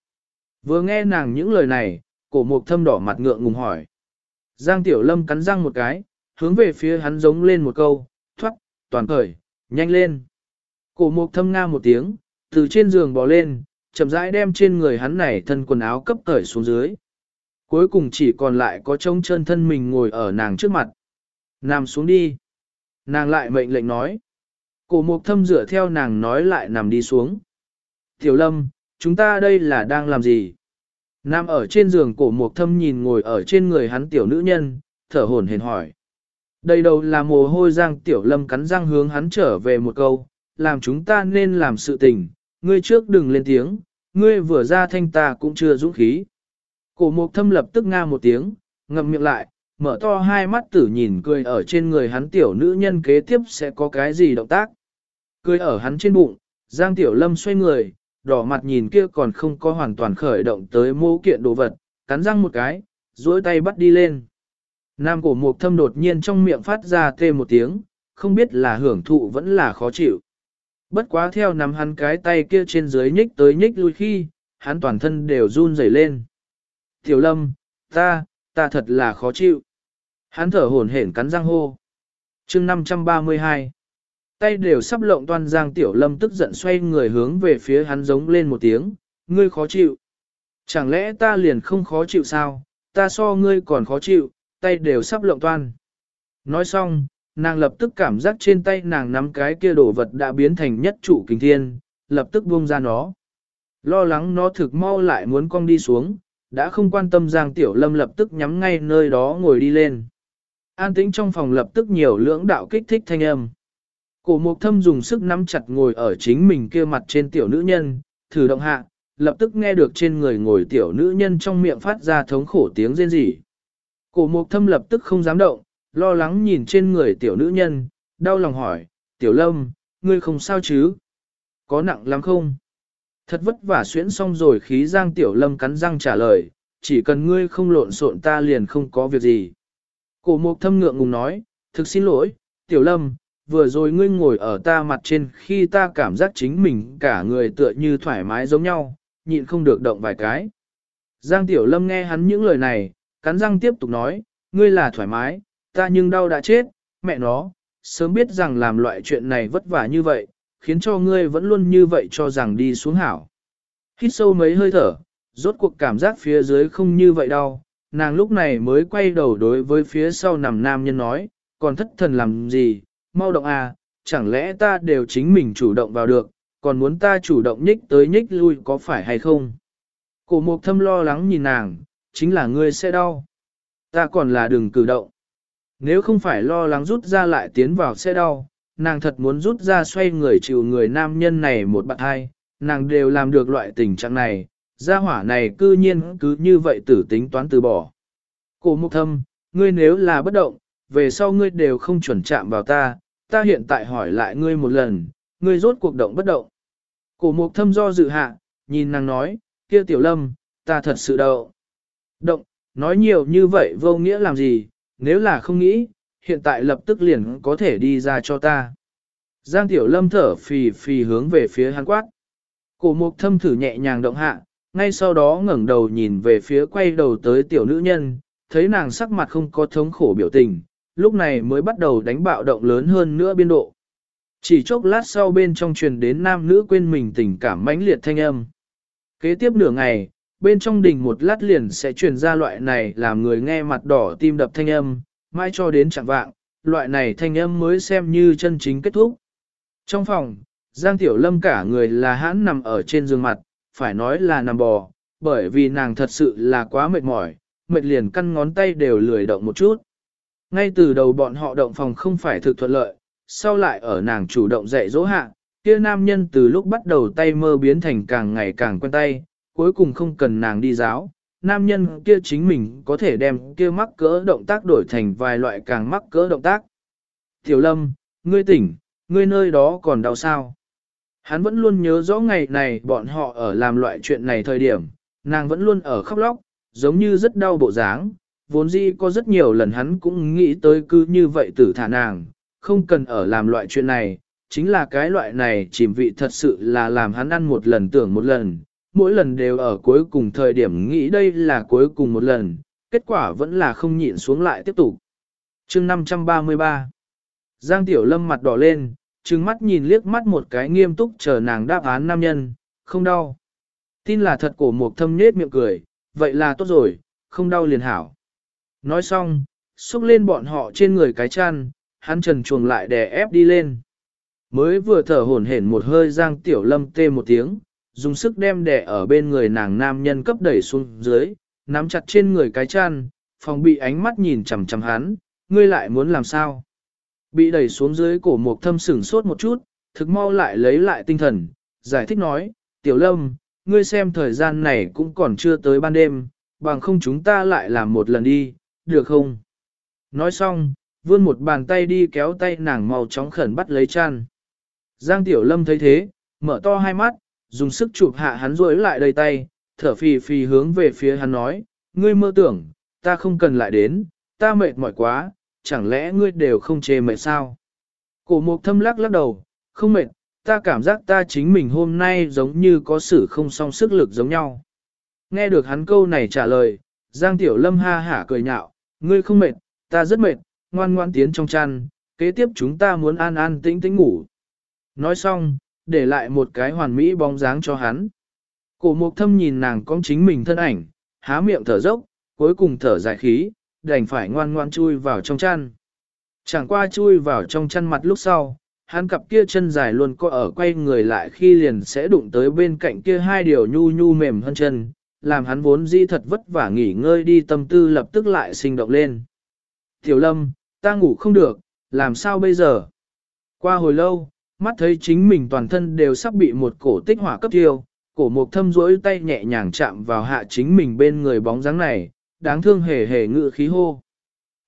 Vừa nghe nàng những lời này, cổ mục thâm đỏ mặt ngượng ngùng hỏi. Giang Tiểu Lâm cắn răng một cái, hướng về phía hắn giống lên một câu, thoát, toàn khởi, nhanh lên. Cổ mục thâm nga một tiếng, từ trên giường bò lên, chậm rãi đem trên người hắn này thân quần áo cấp cởi xuống dưới. Cuối cùng chỉ còn lại có trông chân thân mình ngồi ở nàng trước mặt. Nằm xuống đi. Nàng lại mệnh lệnh nói. Cổ mục thâm dựa theo nàng nói lại nằm đi xuống. Tiểu lâm, chúng ta đây là đang làm gì? Nam ở trên giường cổ mục thâm nhìn ngồi ở trên người hắn tiểu nữ nhân, thở hổn hển hỏi. Đây đầu là mồ hôi giang tiểu lâm cắn răng hướng hắn trở về một câu, làm chúng ta nên làm sự tình, ngươi trước đừng lên tiếng, ngươi vừa ra thanh ta cũng chưa dũng khí. Cổ mục thâm lập tức nga một tiếng, ngậm miệng lại, mở to hai mắt tử nhìn cười ở trên người hắn tiểu nữ nhân kế tiếp sẽ có cái gì động tác. Cười ở hắn trên bụng, Giang Tiểu Lâm xoay người, đỏ mặt nhìn kia còn không có hoàn toàn khởi động tới mô kiện đồ vật, cắn răng một cái, duỗi tay bắt đi lên. Nam cổ mục thâm đột nhiên trong miệng phát ra tê một tiếng, không biết là hưởng thụ vẫn là khó chịu. Bất quá theo nắm hắn cái tay kia trên dưới nhích tới nhích lui khi, hắn toàn thân đều run rẩy lên. Tiểu lâm, ta, ta thật là khó chịu. Hắn thở hổn hển cắn răng hô. chương 532. Tay đều sắp lộng toan Giang Tiểu Lâm tức giận xoay người hướng về phía hắn giống lên một tiếng, ngươi khó chịu. Chẳng lẽ ta liền không khó chịu sao, ta so ngươi còn khó chịu, tay đều sắp lộng toan. Nói xong, nàng lập tức cảm giác trên tay nàng nắm cái kia đồ vật đã biến thành nhất trụ kinh thiên, lập tức buông ra nó. Lo lắng nó thực mau lại muốn cong đi xuống, đã không quan tâm Giang Tiểu Lâm lập tức nhắm ngay nơi đó ngồi đi lên. An tĩnh trong phòng lập tức nhiều lưỡng đạo kích thích thanh âm. Cổ mục thâm dùng sức nắm chặt ngồi ở chính mình kia mặt trên tiểu nữ nhân, thử động hạ, lập tức nghe được trên người ngồi tiểu nữ nhân trong miệng phát ra thống khổ tiếng rên rỉ. Cổ mục thâm lập tức không dám động, lo lắng nhìn trên người tiểu nữ nhân, đau lòng hỏi, tiểu lâm, ngươi không sao chứ? Có nặng lắm không? Thật vất vả xuyễn xong rồi khí giang tiểu lâm cắn răng trả lời, chỉ cần ngươi không lộn xộn ta liền không có việc gì. Cổ mục thâm ngượng ngùng nói, thực xin lỗi, tiểu lâm, vừa rồi ngươi ngồi ở ta mặt trên khi ta cảm giác chính mình cả người tựa như thoải mái giống nhau, nhịn không được động vài cái. Giang Tiểu Lâm nghe hắn những lời này, cắn răng tiếp tục nói, ngươi là thoải mái, ta nhưng đau đã chết, mẹ nó, sớm biết rằng làm loại chuyện này vất vả như vậy, khiến cho ngươi vẫn luôn như vậy cho rằng đi xuống hảo. Hít sâu mấy hơi thở, rốt cuộc cảm giác phía dưới không như vậy đau nàng lúc này mới quay đầu đối với phía sau nằm nam nhân nói, còn thất thần làm gì, mau động à, chẳng lẽ ta đều chính mình chủ động vào được, còn muốn ta chủ động nhích tới nhích lui có phải hay không? Cổ mục thâm lo lắng nhìn nàng, chính là ngươi sẽ đau. Ta còn là đừng cử động. Nếu không phải lo lắng rút ra lại tiến vào sẽ đau, nàng thật muốn rút ra xoay người chịu người nam nhân này một bạn hai, nàng đều làm được loại tình trạng này, gia hỏa này cư nhiên cứ như vậy tử tính toán từ bỏ. Cổ mục thâm, ngươi nếu là bất động, về sau ngươi đều không chuẩn chạm vào ta, ta hiện tại hỏi lại ngươi một lần, ngươi rốt cuộc động bất động. Cổ mục thâm do dự hạ, nhìn nàng nói, kia tiểu lâm, ta thật sự đậu. Động, nói nhiều như vậy vô nghĩa làm gì, nếu là không nghĩ, hiện tại lập tức liền có thể đi ra cho ta. Giang tiểu lâm thở phì phì hướng về phía hắn quát. Cổ mục thâm thử nhẹ nhàng động hạ, ngay sau đó ngẩng đầu nhìn về phía quay đầu tới tiểu nữ nhân, thấy nàng sắc mặt không có thống khổ biểu tình, lúc này mới bắt đầu đánh bạo động lớn hơn nữa biên độ. Chỉ chốc lát sau bên trong truyền đến nam nữ quên mình tình cảm mãnh liệt thanh âm. Kế tiếp nửa ngày, bên trong đỉnh một lát liền sẽ truyền ra loại này làm người nghe mặt đỏ tim đập thanh âm, mãi cho đến chẳng vạng, loại này thanh âm mới xem như chân chính kết thúc. Trong phòng, Giang Tiểu Lâm cả người là hãn nằm ở trên giường mặt, phải nói là nằm bò, bởi vì nàng thật sự là quá mệt mỏi, mệt liền căn ngón tay đều lười động một chút. Ngay từ đầu bọn họ động phòng không phải thực thuận lợi, sau lại ở nàng chủ động dạy dỗ hạ, kia nam nhân từ lúc bắt đầu tay mơ biến thành càng ngày càng quen tay, cuối cùng không cần nàng đi giáo. Nam nhân kia chính mình có thể đem kia mắc cỡ động tác đổi thành vài loại càng mắc cỡ động tác. Tiểu lâm, ngươi tỉnh, ngươi nơi đó còn đau sao? Hắn vẫn luôn nhớ rõ ngày này bọn họ ở làm loại chuyện này thời điểm, nàng vẫn luôn ở khóc lóc, giống như rất đau bộ dáng, vốn dĩ có rất nhiều lần hắn cũng nghĩ tới cứ như vậy tử thả nàng, không cần ở làm loại chuyện này, chính là cái loại này chìm vị thật sự là làm hắn ăn một lần tưởng một lần, mỗi lần đều ở cuối cùng thời điểm nghĩ đây là cuối cùng một lần, kết quả vẫn là không nhịn xuống lại tiếp tục. chương 533 Giang Tiểu Lâm mặt đỏ lên, trừng mắt nhìn liếc mắt một cái nghiêm túc chờ nàng đáp án nam nhân, không đau. Tin là thật cổ mục thâm nết miệng cười, vậy là tốt rồi, không đau liền hảo. Nói xong, xúc lên bọn họ trên người cái chăn, hắn trần chuồng lại đè ép đi lên. Mới vừa thở hổn hển một hơi giang tiểu lâm tê một tiếng, dùng sức đem đè ở bên người nàng nam nhân cấp đẩy xuống dưới, nắm chặt trên người cái chăn, phòng bị ánh mắt nhìn chằm chằm hắn, ngươi lại muốn làm sao? Bị đẩy xuống dưới cổ một thâm sửng sốt một chút, thực mau lại lấy lại tinh thần, giải thích nói, tiểu lâm, ngươi xem thời gian này cũng còn chưa tới ban đêm, bằng không chúng ta lại làm một lần đi, được không? Nói xong, vươn một bàn tay đi kéo tay nàng màu chóng khẩn bắt lấy chăn. Giang Tiểu Lâm thấy thế, mở to hai mắt, dùng sức chụp hạ hắn rối lại đầy tay, thở phì phì hướng về phía hắn nói, ngươi mơ tưởng, ta không cần lại đến, ta mệt mỏi quá, chẳng lẽ ngươi đều không chê mệt sao? Cổ mục thâm lắc lắc đầu, không mệt, ta cảm giác ta chính mình hôm nay giống như có sự không song sức lực giống nhau. Nghe được hắn câu này trả lời, Giang Tiểu Lâm ha hả cười nhạo, ngươi không mệt, ta rất mệt, ngoan ngoan tiến trong chăn, kế tiếp chúng ta muốn an an tĩnh tĩnh ngủ. Nói xong, để lại một cái hoàn mỹ bóng dáng cho hắn. Cổ mục thâm nhìn nàng con chính mình thân ảnh, há miệng thở dốc, cuối cùng thở dài khí, đành phải ngoan ngoan chui vào trong chăn. Chẳng qua chui vào trong chăn mặt lúc sau, hắn cặp kia chân dài luôn có ở quay người lại khi liền sẽ đụng tới bên cạnh kia hai điều nhu nhu mềm hơn chân, làm hắn vốn di thật vất vả nghỉ ngơi đi tâm tư lập tức lại sinh động lên. Tiểu lâm, ta ngủ không được, làm sao bây giờ? Qua hồi lâu, mắt thấy chính mình toàn thân đều sắp bị một cổ tích hỏa cấp tiêu, cổ mục thâm rỗi tay nhẹ nhàng chạm vào hạ chính mình bên người bóng dáng này, đáng thương hề hề ngự khí hô.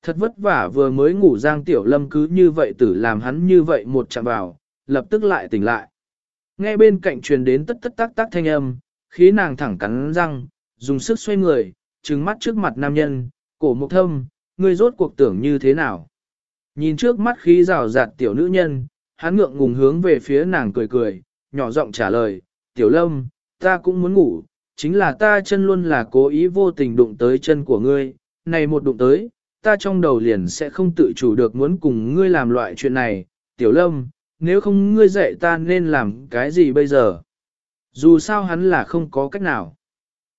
Thật vất vả vừa mới ngủ Giang Tiểu Lâm cứ như vậy tử làm hắn như vậy một chạm vào, lập tức lại tỉnh lại. Nghe bên cạnh truyền đến tất tất tác tác thanh âm, khí nàng thẳng cắn răng, dùng sức xoay người, trừng mắt trước mặt nam nhân, cổ mục thâm, ngươi rốt cuộc tưởng như thế nào. Nhìn trước mắt khí rào rạt tiểu nữ nhân, hắn ngượng ngùng hướng về phía nàng cười cười, nhỏ giọng trả lời, tiểu lâm, ta cũng muốn ngủ, chính là ta chân luôn là cố ý vô tình đụng tới chân của ngươi, này một đụng tới, ta trong đầu liền sẽ không tự chủ được muốn cùng ngươi làm loại chuyện này, tiểu lâm, nếu không ngươi dạy ta nên làm cái gì bây giờ? Dù sao hắn là không có cách nào.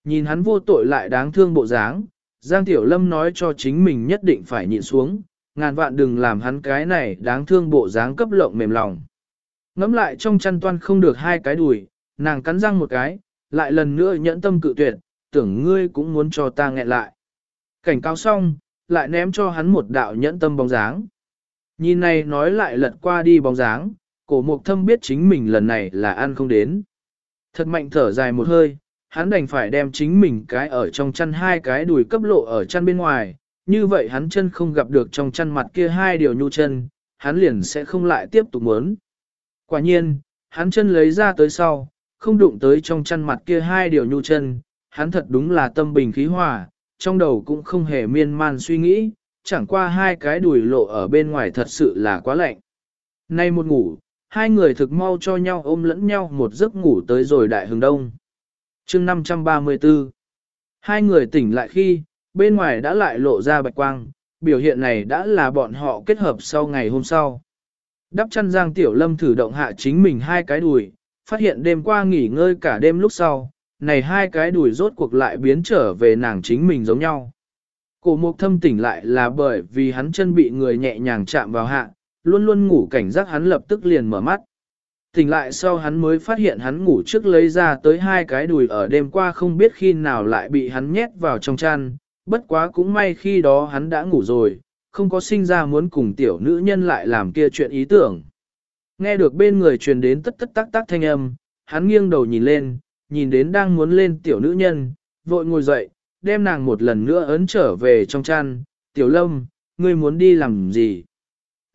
Nhìn hắn vô tội lại đáng thương bộ dáng, Giang Tiểu Lâm nói cho chính mình nhất định phải nhịn xuống, ngàn vạn đừng làm hắn cái này đáng thương bộ dáng cấp lộng mềm lòng. Ngắm lại trong chăn toan không được hai cái đùi, nàng cắn răng một cái, lại lần nữa nhẫn tâm cự tuyệt, tưởng ngươi cũng muốn cho ta nghẹn lại. Cảnh cáo xong, lại ném cho hắn một đạo nhẫn tâm bóng dáng. Nhìn này nói lại lật qua đi bóng dáng, cổ mục thâm biết chính mình lần này là ăn không đến. Thật mạnh thở dài một hơi, hắn đành phải đem chính mình cái ở trong chăn hai cái đùi cấp lộ ở chăn bên ngoài, như vậy hắn chân không gặp được trong chăn mặt kia hai điều nhu chân, hắn liền sẽ không lại tiếp tục muốn. Quả nhiên, hắn chân lấy ra tới sau, không đụng tới trong chăn mặt kia hai điều nhu chân, hắn thật đúng là tâm bình khí hòa, trong đầu cũng không hề miên man suy nghĩ, chẳng qua hai cái đùi lộ ở bên ngoài thật sự là quá lạnh. Nay một ngủ, hai người thực mau cho nhau ôm lẫn nhau một giấc ngủ tới rồi đại hướng đông. chương 534 Hai người tỉnh lại khi, bên ngoài đã lại lộ ra bạch quang, biểu hiện này đã là bọn họ kết hợp sau ngày hôm sau. Đắp chăn Giang Tiểu Lâm thử động hạ chính mình hai cái đùi, phát hiện đêm qua nghỉ ngơi cả đêm lúc sau, này hai cái đùi rốt cuộc lại biến trở về nàng chính mình giống nhau. Cổ mục thâm tỉnh lại là bởi vì hắn chân bị người nhẹ nhàng chạm vào hạ, luôn luôn ngủ cảnh giác hắn lập tức liền mở mắt. Tỉnh lại sau hắn mới phát hiện hắn ngủ trước lấy ra tới hai cái đùi ở đêm qua không biết khi nào lại bị hắn nhét vào trong chăn, bất quá cũng may khi đó hắn đã ngủ rồi, không có sinh ra muốn cùng tiểu nữ nhân lại làm kia chuyện ý tưởng. Nghe được bên người truyền đến tất tất tác tác thanh âm, hắn nghiêng đầu nhìn lên, nhìn đến đang muốn lên tiểu nữ nhân, vội ngồi dậy, đem nàng một lần nữa ấn trở về trong chăn, tiểu lâm, ngươi muốn đi làm gì?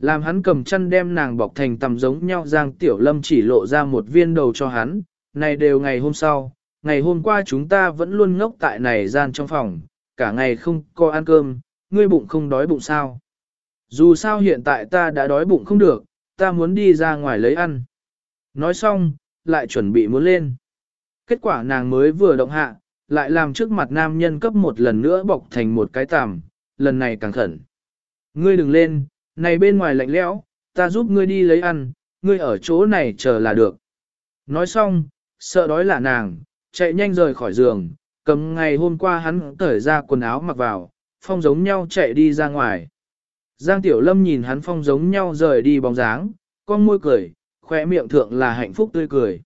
Làm hắn cầm chăn đem nàng bọc thành tầm giống nhau giang tiểu lâm chỉ lộ ra một viên đầu cho hắn, này đều ngày hôm sau, ngày hôm qua chúng ta vẫn luôn ngốc tại này gian trong phòng, cả ngày không có ăn cơm, ngươi bụng không đói bụng sao. Dù sao hiện tại ta đã đói bụng không được, ta muốn đi ra ngoài lấy ăn. Nói xong, lại chuẩn bị muốn lên. Kết quả nàng mới vừa động hạ, lại làm trước mặt nam nhân cấp một lần nữa bọc thành một cái tàm, lần này càng khẩn. Ngươi đừng lên, này bên ngoài lạnh lẽo, ta giúp ngươi đi lấy ăn, ngươi ở chỗ này chờ là được. Nói xong, sợ đói là nàng, chạy nhanh rời khỏi giường, cầm ngày hôm qua hắn cởi ra quần áo mặc vào, phong giống nhau chạy đi ra ngoài. Giang Tiểu Lâm nhìn hắn phong giống nhau rời đi bóng dáng, con môi cười, khỏe miệng thượng là hạnh phúc tươi cười.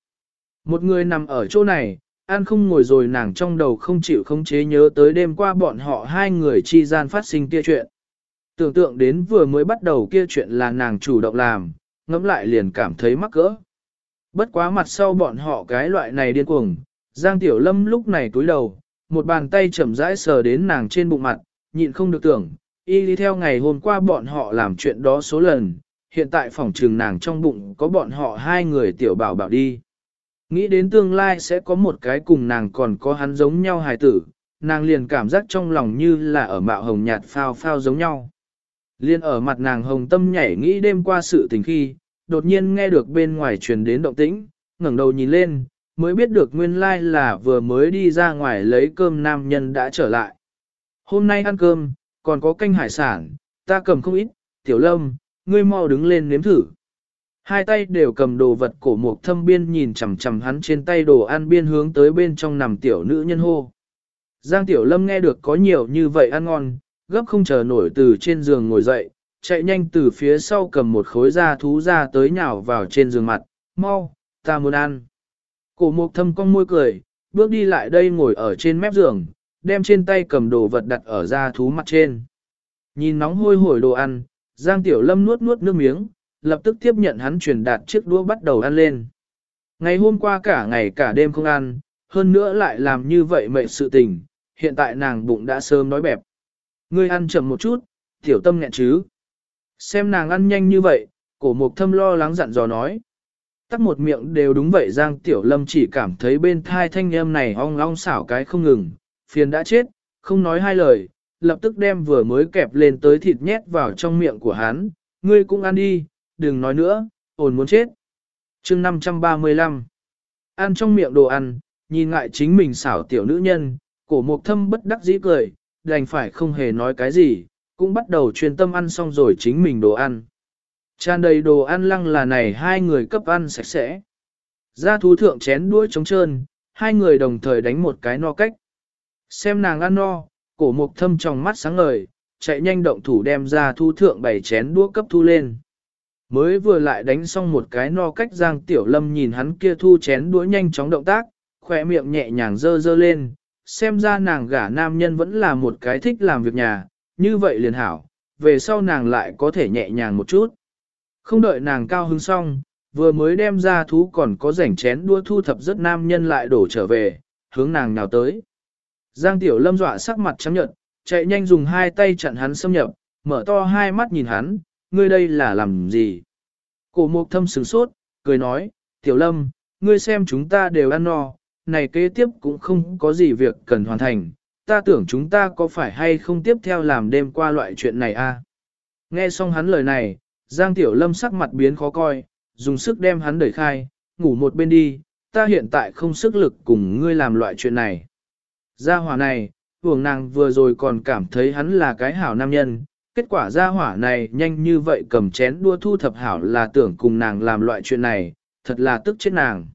Một người nằm ở chỗ này, An không ngồi rồi nàng trong đầu không chịu không chế nhớ tới đêm qua bọn họ hai người chi gian phát sinh kia chuyện. Tưởng tượng đến vừa mới bắt đầu kia chuyện là nàng chủ động làm, ngẫm lại liền cảm thấy mắc cỡ. Bất quá mặt sau bọn họ cái loại này điên cuồng, Giang Tiểu Lâm lúc này túi đầu, một bàn tay chậm rãi sờ đến nàng trên bụng mặt, nhịn không được tưởng, y đi theo ngày hôm qua bọn họ làm chuyện đó số lần, hiện tại phòng trường nàng trong bụng có bọn họ hai người tiểu bảo bảo đi. Nghĩ đến tương lai sẽ có một cái cùng nàng còn có hắn giống nhau hài tử, nàng liền cảm giác trong lòng như là ở mạo hồng nhạt phao phao giống nhau. Liên ở mặt nàng hồng tâm nhảy nghĩ đêm qua sự tình khi, đột nhiên nghe được bên ngoài truyền đến động tĩnh, ngẩng đầu nhìn lên, mới biết được nguyên lai là vừa mới đi ra ngoài lấy cơm nam nhân đã trở lại. Hôm nay ăn cơm, còn có canh hải sản, ta cầm không ít, tiểu lâm, ngươi mau đứng lên nếm thử. Hai tay đều cầm đồ vật cổ mục thâm biên nhìn chằm chằm hắn trên tay đồ ăn biên hướng tới bên trong nằm tiểu nữ nhân hô. Giang tiểu lâm nghe được có nhiều như vậy ăn ngon, gấp không chờ nổi từ trên giường ngồi dậy, chạy nhanh từ phía sau cầm một khối da thú ra tới nhào vào trên giường mặt, mau, ta muốn ăn. Cổ mục thâm cong môi cười, bước đi lại đây ngồi ở trên mép giường, đem trên tay cầm đồ vật đặt ở da thú mặt trên. Nhìn nóng hôi hổi đồ ăn, Giang Tiểu Lâm nuốt nuốt nước miếng, lập tức tiếp nhận hắn truyền đạt chiếc đũa bắt đầu ăn lên. Ngày hôm qua cả ngày cả đêm không ăn, hơn nữa lại làm như vậy mệnh sự tình, hiện tại nàng bụng đã sớm nói bẹp. Ngươi ăn chậm một chút, tiểu tâm nghẹn chứ. Xem nàng ăn nhanh như vậy, cổ mục thâm lo lắng dặn dò nói. Tắt một miệng đều đúng vậy Giang Tiểu Lâm chỉ cảm thấy bên thai thanh âm này ong ong xảo cái không ngừng, phiền đã chết, không nói hai lời, lập tức đem vừa mới kẹp lên tới thịt nhét vào trong miệng của hắn, ngươi cũng ăn đi, đừng nói nữa, ổn muốn chết. chương 535 Ăn trong miệng đồ ăn, nhìn ngại chính mình xảo tiểu nữ nhân, cổ mục thâm bất đắc dĩ cười, đành phải không hề nói cái gì, cũng bắt đầu chuyên tâm ăn xong rồi chính mình đồ ăn. Tràn đầy đồ ăn lăng là này hai người cấp ăn sạch sẽ. Ra thú thượng chén đuôi trống trơn, hai người đồng thời đánh một cái no cách. Xem nàng ăn no, cổ mục thâm trong mắt sáng ngời, chạy nhanh động thủ đem ra thu thượng bảy chén đũa cấp thu lên. Mới vừa lại đánh xong một cái no cách Giang Tiểu Lâm nhìn hắn kia thu chén đũa nhanh chóng động tác, khỏe miệng nhẹ nhàng dơ dơ lên, xem ra nàng gả nam nhân vẫn là một cái thích làm việc nhà, như vậy liền hảo, về sau nàng lại có thể nhẹ nhàng một chút. Không đợi nàng cao hứng xong, vừa mới đem ra thú còn có rảnh chén đua thu thập rất nam nhân lại đổ trở về, hướng nàng nào tới. Giang Tiểu Lâm dọa sắc mặt trắng nhợt, chạy nhanh dùng hai tay chặn hắn xâm nhập, mở to hai mắt nhìn hắn, ngươi đây là làm gì? Cổ mục thâm sửng sốt, cười nói, Tiểu Lâm, ngươi xem chúng ta đều ăn no, này kế tiếp cũng không có gì việc cần hoàn thành, ta tưởng chúng ta có phải hay không tiếp theo làm đêm qua loại chuyện này a? À? Nghe xong hắn lời này, Giang Tiểu Lâm sắc mặt biến khó coi, dùng sức đem hắn đẩy khai, ngủ một bên đi, ta hiện tại không sức lực cùng ngươi làm loại chuyện này. Gia hỏa này, hưởng nàng vừa rồi còn cảm thấy hắn là cái hảo nam nhân, kết quả gia hỏa này nhanh như vậy cầm chén đua thu thập hảo là tưởng cùng nàng làm loại chuyện này, thật là tức chết nàng.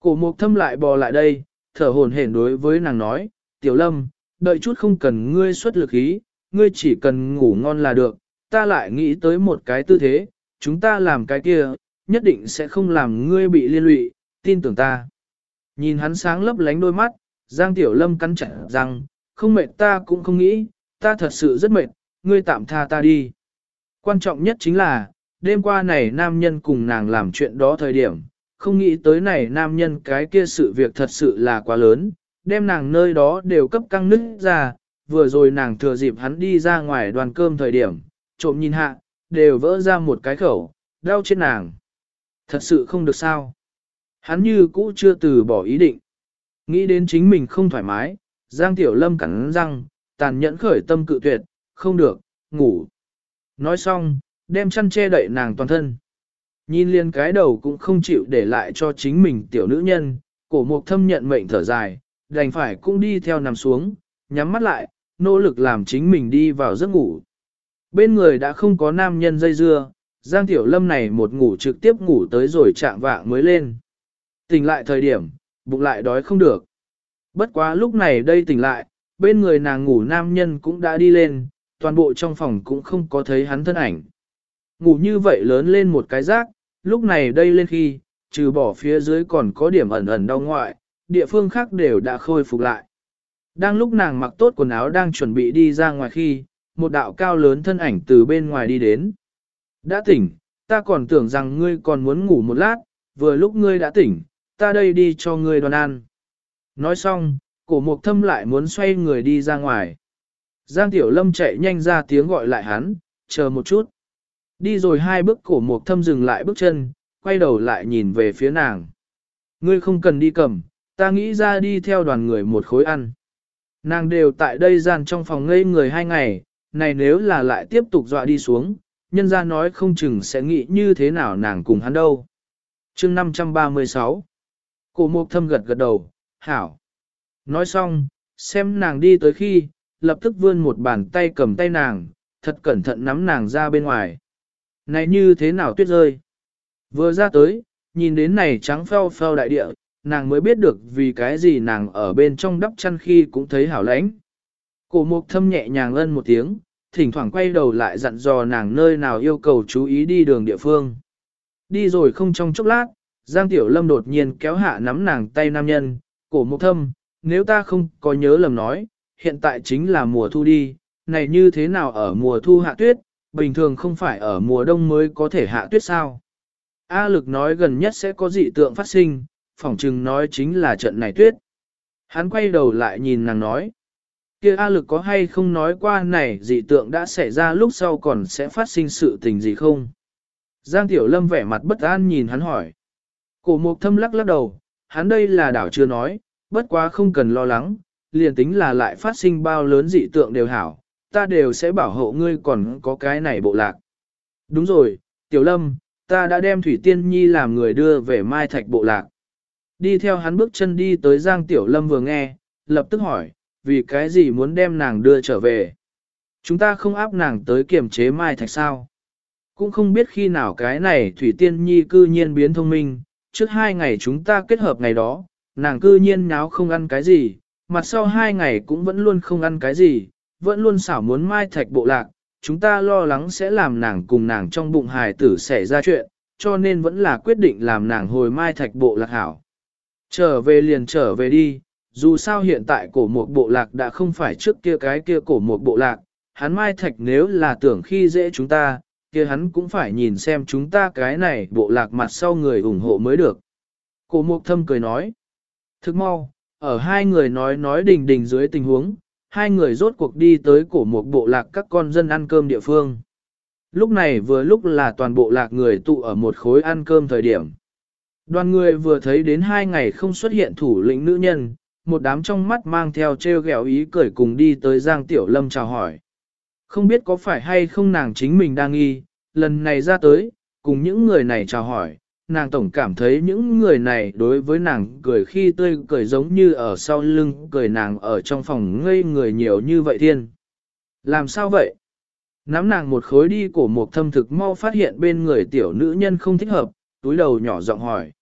Cổ mục thâm lại bò lại đây, thở hồn hển đối với nàng nói, tiểu lâm, đợi chút không cần ngươi xuất lực ý, ngươi chỉ cần ngủ ngon là được, ta lại nghĩ tới một cái tư thế, chúng ta làm cái kia, nhất định sẽ không làm ngươi bị liên lụy, tin tưởng ta. Nhìn hắn sáng lấp lánh đôi mắt, Giang Tiểu Lâm cắn chặt rằng, không mệt ta cũng không nghĩ, ta thật sự rất mệt, ngươi tạm tha ta đi. Quan trọng nhất chính là, đêm qua này nam nhân cùng nàng làm chuyện đó thời điểm, không nghĩ tới này nam nhân cái kia sự việc thật sự là quá lớn, đem nàng nơi đó đều cấp căng nứt ra, vừa rồi nàng thừa dịp hắn đi ra ngoài đoàn cơm thời điểm, trộm nhìn hạ, đều vỡ ra một cái khẩu, đau chết nàng. Thật sự không được sao. Hắn như cũ chưa từ bỏ ý định. Nghĩ đến chính mình không thoải mái, Giang Tiểu Lâm cắn răng, tàn nhẫn khởi tâm cự tuyệt, không được, ngủ. Nói xong, đem chăn che đậy nàng toàn thân. Nhìn liền cái đầu cũng không chịu để lại cho chính mình tiểu nữ nhân, cổ mục thâm nhận mệnh thở dài, đành phải cũng đi theo nằm xuống, nhắm mắt lại, nỗ lực làm chính mình đi vào giấc ngủ. Bên người đã không có nam nhân dây dưa, Giang Tiểu Lâm này một ngủ trực tiếp ngủ tới rồi chạm vạng mới lên. Tỉnh lại thời điểm, bụng lại đói không được. Bất quá lúc này đây tỉnh lại, bên người nàng ngủ nam nhân cũng đã đi lên, toàn bộ trong phòng cũng không có thấy hắn thân ảnh. Ngủ như vậy lớn lên một cái rác, lúc này đây lên khi, trừ bỏ phía dưới còn có điểm ẩn ẩn đau ngoại, địa phương khác đều đã khôi phục lại. Đang lúc nàng mặc tốt quần áo đang chuẩn bị đi ra ngoài khi, một đạo cao lớn thân ảnh từ bên ngoài đi đến. Đã tỉnh, ta còn tưởng rằng ngươi còn muốn ngủ một lát, vừa lúc ngươi đã tỉnh, ta đây đi cho ngươi đoàn ăn. Nói xong, cổ mục thâm lại muốn xoay người đi ra ngoài. Giang Tiểu Lâm chạy nhanh ra tiếng gọi lại hắn, chờ một chút. Đi rồi hai bước cổ mục thâm dừng lại bước chân, quay đầu lại nhìn về phía nàng. Ngươi không cần đi cầm, ta nghĩ ra đi theo đoàn người một khối ăn. Nàng đều tại đây gian trong phòng ngây người hai ngày, này nếu là lại tiếp tục dọa đi xuống, nhân ra nói không chừng sẽ nghĩ như thế nào nàng cùng hắn đâu. chương 536 Cổ mục thâm gật gật đầu, hảo. Nói xong, xem nàng đi tới khi, lập tức vươn một bàn tay cầm tay nàng, thật cẩn thận nắm nàng ra bên ngoài. Này như thế nào tuyết rơi? Vừa ra tới, nhìn đến này trắng pheo pheo đại địa, nàng mới biết được vì cái gì nàng ở bên trong đắp chăn khi cũng thấy hảo lãnh. Cổ mục thâm nhẹ nhàng ân một tiếng, thỉnh thoảng quay đầu lại dặn dò nàng nơi nào yêu cầu chú ý đi đường địa phương. Đi rồi không trong chốc lát, Giang Tiểu Lâm đột nhiên kéo hạ nắm nàng tay nam nhân, cổ mục thâm, nếu ta không có nhớ lầm nói, hiện tại chính là mùa thu đi, này như thế nào ở mùa thu hạ tuyết, bình thường không phải ở mùa đông mới có thể hạ tuyết sao. A lực nói gần nhất sẽ có dị tượng phát sinh, phỏng chừng nói chính là trận này tuyết. Hắn quay đầu lại nhìn nàng nói, kia A lực có hay không nói qua này dị tượng đã xảy ra lúc sau còn sẽ phát sinh sự tình gì không? Giang Tiểu Lâm vẻ mặt bất an nhìn hắn hỏi. Cổ mục thâm lắc lắc đầu, hắn đây là đảo chưa nói, bất quá không cần lo lắng, liền tính là lại phát sinh bao lớn dị tượng đều hảo, ta đều sẽ bảo hộ ngươi còn có cái này bộ lạc. Đúng rồi, Tiểu Lâm, ta đã đem Thủy Tiên Nhi làm người đưa về Mai Thạch bộ lạc. Đi theo hắn bước chân đi tới Giang Tiểu Lâm vừa nghe, lập tức hỏi, vì cái gì muốn đem nàng đưa trở về? Chúng ta không áp nàng tới kiềm chế Mai Thạch sao? Cũng không biết khi nào cái này Thủy Tiên Nhi cư nhiên biến thông minh, trước hai ngày chúng ta kết hợp ngày đó, nàng cư nhiên nháo không ăn cái gì, mặt sau hai ngày cũng vẫn luôn không ăn cái gì, vẫn luôn xảo muốn Mai Thạch bộ lạc, chúng ta lo lắng sẽ làm nàng cùng nàng trong bụng hài tử xảy ra chuyện, cho nên vẫn là quyết định làm nàng hồi Mai Thạch bộ lạc hảo. Trở về liền trở về đi, dù sao hiện tại cổ một bộ lạc đã không phải trước kia cái kia cổ một bộ lạc, hắn Mai Thạch nếu là tưởng khi dễ chúng ta, kia hắn cũng phải nhìn xem chúng ta cái này bộ lạc mặt sau người ủng hộ mới được. Cổ mục thâm cười nói, thức mau, ở hai người nói nói đình đình dưới tình huống, hai người rốt cuộc đi tới cổ một bộ lạc các con dân ăn cơm địa phương. Lúc này vừa lúc là toàn bộ lạc người tụ ở một khối ăn cơm thời điểm. Đoàn người vừa thấy đến hai ngày không xuất hiện thủ lĩnh nữ nhân, một đám trong mắt mang theo treo ghẹo ý cười cùng đi tới Giang Tiểu Lâm chào hỏi. Không biết có phải hay không nàng chính mình đang nghi, lần này ra tới, cùng những người này chào hỏi, nàng tổng cảm thấy những người này đối với nàng cười khi tươi cười giống như ở sau lưng cười nàng ở trong phòng ngây người nhiều như vậy thiên. Làm sao vậy? Nắm nàng một khối đi cổ một thâm thực mau phát hiện bên người tiểu nữ nhân không thích hợp, túi đầu nhỏ giọng hỏi.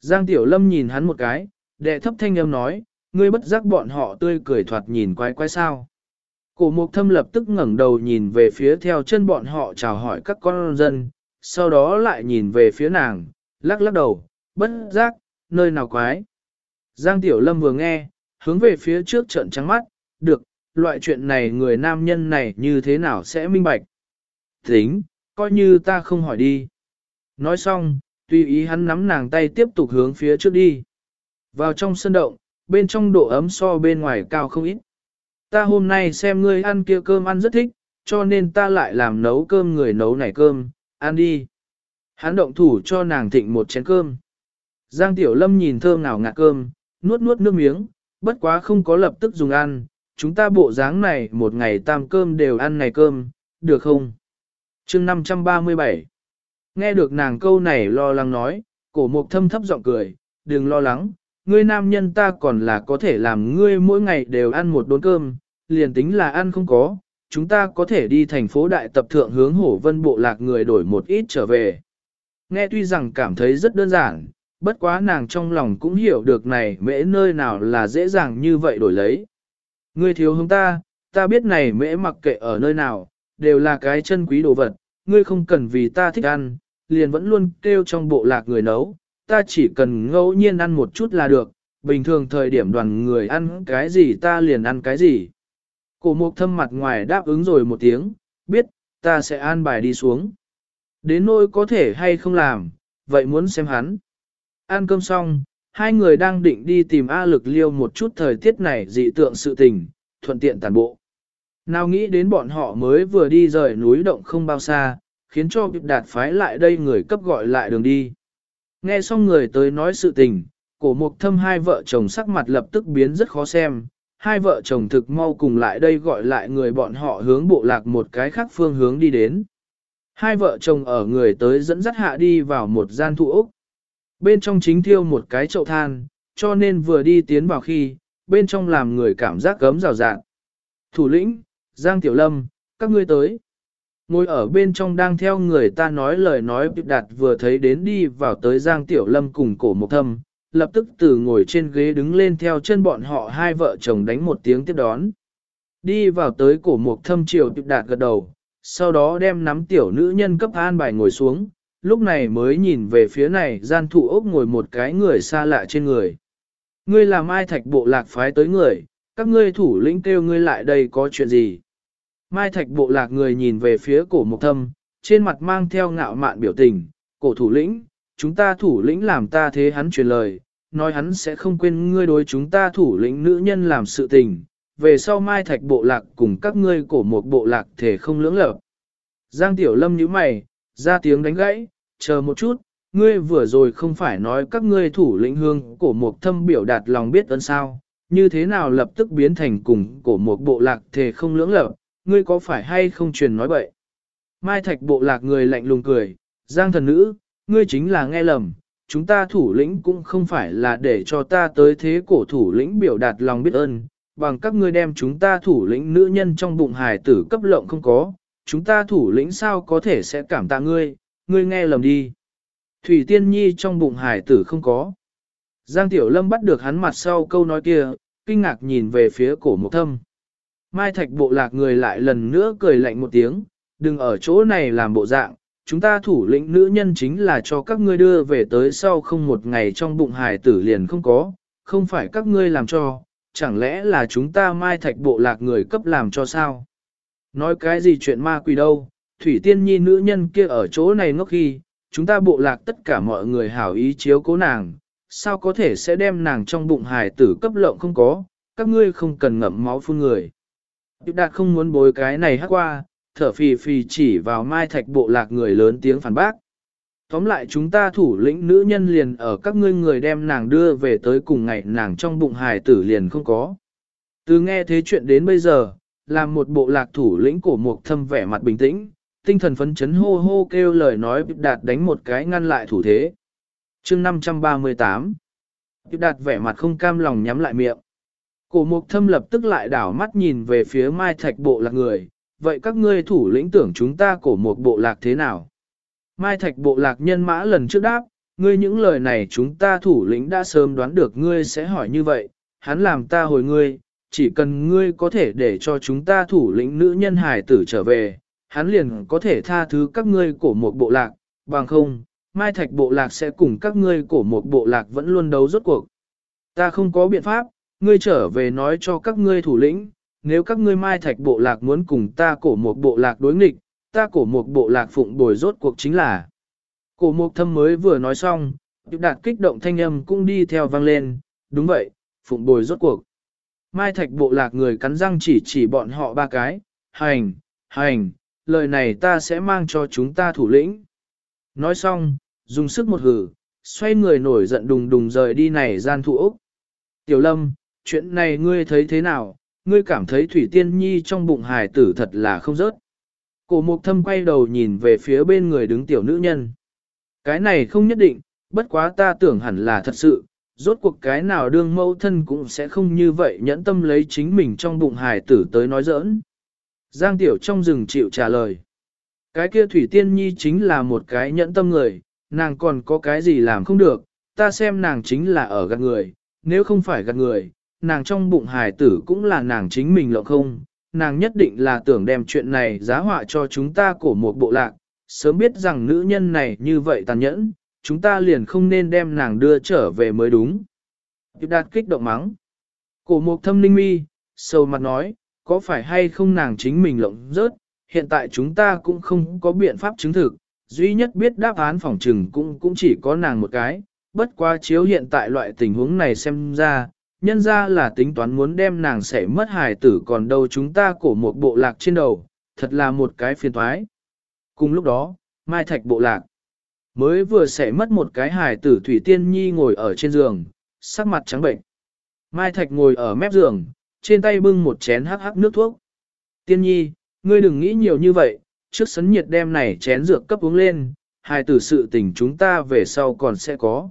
Giang tiểu lâm nhìn hắn một cái, đệ thấp thanh âm nói, ngươi bất giác bọn họ tươi cười thoạt nhìn quái quái sao. Cổ mục thâm lập tức ngẩng đầu nhìn về phía theo chân bọn họ chào hỏi các con dân, sau đó lại nhìn về phía nàng, lắc lắc đầu, bất giác, nơi nào quái. Giang Tiểu Lâm vừa nghe, hướng về phía trước trận trắng mắt, được, loại chuyện này người nam nhân này như thế nào sẽ minh bạch. Tính, coi như ta không hỏi đi. Nói xong, tùy ý hắn nắm nàng tay tiếp tục hướng phía trước đi. Vào trong sân động, bên trong độ ấm so bên ngoài cao không ít. Ta hôm nay xem ngươi ăn kia cơm ăn rất thích, cho nên ta lại làm nấu cơm người nấu này cơm, ăn đi. Hắn động thủ cho nàng thịnh một chén cơm. Giang Tiểu Lâm nhìn thơm nào ngạt cơm, nuốt nuốt nước miếng, bất quá không có lập tức dùng ăn, chúng ta bộ dáng này một ngày tam cơm đều ăn này cơm, được không? chương 537 Nghe được nàng câu này lo lắng nói, cổ mục thâm thấp giọng cười, đừng lo lắng, ngươi nam nhân ta còn là có thể làm ngươi mỗi ngày đều ăn một đốn cơm, liền tính là ăn không có, chúng ta có thể đi thành phố đại tập thượng hướng hổ vân bộ lạc người đổi một ít trở về. Nghe tuy rằng cảm thấy rất đơn giản, bất quá nàng trong lòng cũng hiểu được này mễ nơi nào là dễ dàng như vậy đổi lấy. Ngươi thiếu hướng ta, ta biết này mễ mặc kệ ở nơi nào, đều là cái chân quý đồ vật, ngươi không cần vì ta thích ăn, liền vẫn luôn kêu trong bộ lạc người nấu, ta chỉ cần ngẫu nhiên ăn một chút là được, bình thường thời điểm đoàn người ăn cái gì ta liền ăn cái gì. Cổ mục thâm mặt ngoài đáp ứng rồi một tiếng, biết, ta sẽ an bài đi xuống. Đến nỗi có thể hay không làm, vậy muốn xem hắn. Ăn cơm xong, hai người đang định đi tìm A lực liêu một chút thời tiết này dị tượng sự tình, thuận tiện tàn bộ. Nào nghĩ đến bọn họ mới vừa đi rời núi động không bao xa, khiến cho việc đạt phái lại đây người cấp gọi lại đường đi. Nghe xong người tới nói sự tình, cổ mục thâm hai vợ chồng sắc mặt lập tức biến rất khó xem, hai vợ chồng thực mau cùng lại đây gọi lại người bọn họ hướng bộ lạc một cái khác phương hướng đi đến. Hai vợ chồng ở người tới dẫn dắt hạ đi vào một gian thụ ốc. Bên trong chính thiêu một cái chậu than, cho nên vừa đi tiến vào khi, bên trong làm người cảm giác gấm rào rạng. Thủ lĩnh, Giang Tiểu Lâm, các ngươi tới. Ngồi ở bên trong đang theo người ta nói lời nói bịp đạt vừa thấy đến đi vào tới Giang Tiểu Lâm cùng cổ một thâm, lập tức từ ngồi trên ghế đứng lên theo chân bọn họ hai vợ chồng đánh một tiếng tiếp đón. Đi vào tới cổ mục thâm triều bịp đạt gật đầu, sau đó đem nắm tiểu nữ nhân cấp an bài ngồi xuống, lúc này mới nhìn về phía này gian thụ ốc ngồi một cái người xa lạ trên người. Ngươi làm ai thạch bộ lạc phái tới người, các ngươi thủ lĩnh kêu ngươi lại đây có chuyện gì? Mai thạch bộ lạc người nhìn về phía cổ mục thâm, trên mặt mang theo ngạo mạn biểu tình, cổ thủ lĩnh, chúng ta thủ lĩnh làm ta thế hắn truyền lời, nói hắn sẽ không quên ngươi đối chúng ta thủ lĩnh nữ nhân làm sự tình, về sau mai thạch bộ lạc cùng các ngươi cổ một bộ lạc thể không lưỡng lợp. Giang Tiểu Lâm nhíu mày, ra tiếng đánh gãy, chờ một chút, ngươi vừa rồi không phải nói các ngươi thủ lĩnh hương cổ một thâm biểu đạt lòng biết ơn sao, như thế nào lập tức biến thành cùng cổ một bộ lạc thể không lưỡng lợp, ngươi có phải hay không truyền nói bậy. Mai thạch bộ lạc người lạnh lùng cười, Giang thần nữ, ngươi chính là nghe lầm, chúng ta thủ lĩnh cũng không phải là để cho ta tới thế cổ thủ lĩnh biểu đạt lòng biết ơn, bằng các ngươi đem chúng ta thủ lĩnh nữ nhân trong bụng hài tử cấp lộng không có, chúng ta thủ lĩnh sao có thể sẽ cảm tạ ngươi, ngươi nghe lầm đi. Thủy Tiên Nhi trong bụng hài tử không có. Giang Tiểu Lâm bắt được hắn mặt sau câu nói kia, kinh ngạc nhìn về phía cổ mục thâm. Mai Thạch bộ lạc người lại lần nữa cười lạnh một tiếng, đừng ở chỗ này làm bộ dạng, chúng ta thủ lĩnh nữ nhân chính là cho các ngươi đưa về tới sau không một ngày trong bụng hài tử liền không có, không phải các ngươi làm cho, chẳng lẽ là chúng ta mai thạch bộ lạc người cấp làm cho sao? Nói cái gì chuyện ma quỷ đâu, thủy tiên nhi nữ nhân kia ở chỗ này ngốc khi, chúng ta bộ lạc tất cả mọi người hảo ý chiếu cố nàng, sao có thể sẽ đem nàng trong bụng hài tử cấp lộng không có, các ngươi không cần ngậm máu phun người. Điệp đạt không muốn bối cái này hát qua, thở phì phì chỉ vào mai thạch bộ lạc người lớn tiếng phản bác. Tóm lại chúng ta thủ lĩnh nữ nhân liền ở các ngươi người đem nàng đưa về tới cùng ngày nàng trong bụng hài tử liền không có. Từ nghe thế chuyện đến bây giờ, làm một bộ lạc thủ lĩnh cổ mục thâm vẻ mặt bình tĩnh, tinh thần phấn chấn hô hô kêu lời nói Đạt đánh một cái ngăn lại thủ thế. chương 538 Đạt vẻ mặt không cam lòng nhắm lại miệng. Cổ mục thâm lập tức lại đảo mắt nhìn về phía mai thạch bộ lạc người, vậy các ngươi thủ lĩnh tưởng chúng ta cổ mục bộ lạc thế nào? Mai Thạch bộ lạc nhân mã lần trước đáp, ngươi những lời này chúng ta thủ lĩnh đã sớm đoán được ngươi sẽ hỏi như vậy, hắn làm ta hồi ngươi, chỉ cần ngươi có thể để cho chúng ta thủ lĩnh nữ nhân hải tử trở về, hắn liền có thể tha thứ các ngươi cổ một bộ lạc, bằng không, Mai Thạch bộ lạc sẽ cùng các ngươi cổ một bộ lạc vẫn luôn đấu rốt cuộc. Ta không có biện pháp, ngươi trở về nói cho các ngươi thủ lĩnh, nếu các ngươi Mai Thạch bộ lạc muốn cùng ta cổ một bộ lạc đối nghịch, ta cổ một bộ lạc phụng bồi rốt cuộc chính là. Cổ mục thâm mới vừa nói xong, Điệp đạt kích động thanh âm cũng đi theo vang lên, đúng vậy, phụng bồi rốt cuộc. Mai thạch bộ lạc người cắn răng chỉ chỉ bọn họ ba cái, hành, hành, lời này ta sẽ mang cho chúng ta thủ lĩnh. Nói xong, dùng sức một hử, xoay người nổi giận đùng đùng rời đi này gian thủ Úc. Tiểu lâm, chuyện này ngươi thấy thế nào, ngươi cảm thấy Thủy Tiên Nhi trong bụng hài tử thật là không rớt. Cổ mục thâm quay đầu nhìn về phía bên người đứng tiểu nữ nhân. Cái này không nhất định, bất quá ta tưởng hẳn là thật sự, rốt cuộc cái nào đương mẫu thân cũng sẽ không như vậy nhẫn tâm lấy chính mình trong bụng hài tử tới nói giỡn. Giang tiểu trong rừng chịu trả lời. Cái kia Thủy Tiên Nhi chính là một cái nhẫn tâm người, nàng còn có cái gì làm không được, ta xem nàng chính là ở gạt người, nếu không phải gạt người, nàng trong bụng hài tử cũng là nàng chính mình lộng không, nàng nhất định là tưởng đem chuyện này giá họa cho chúng ta cổ một bộ lạc, sớm biết rằng nữ nhân này như vậy tàn nhẫn, chúng ta liền không nên đem nàng đưa trở về mới đúng. Điệp đạt kích động mắng. Cổ mục thâm linh mi, sâu mặt nói, có phải hay không nàng chính mình lộng rớt, hiện tại chúng ta cũng không có biện pháp chứng thực, duy nhất biết đáp án phòng trừng cũng cũng chỉ có nàng một cái, bất quá chiếu hiện tại loại tình huống này xem ra, nhân ra là tính toán muốn đem nàng sẽ mất hài tử còn đâu chúng ta cổ một bộ lạc trên đầu, thật là một cái phiền thoái. Cùng lúc đó, Mai Thạch bộ lạc, mới vừa sẽ mất một cái hài tử Thủy Tiên Nhi ngồi ở trên giường, sắc mặt trắng bệnh. Mai Thạch ngồi ở mép giường, trên tay bưng một chén hắc hắc nước thuốc. Tiên Nhi, ngươi đừng nghĩ nhiều như vậy, trước sấn nhiệt đem này chén dược cấp uống lên, hài tử sự tình chúng ta về sau còn sẽ có.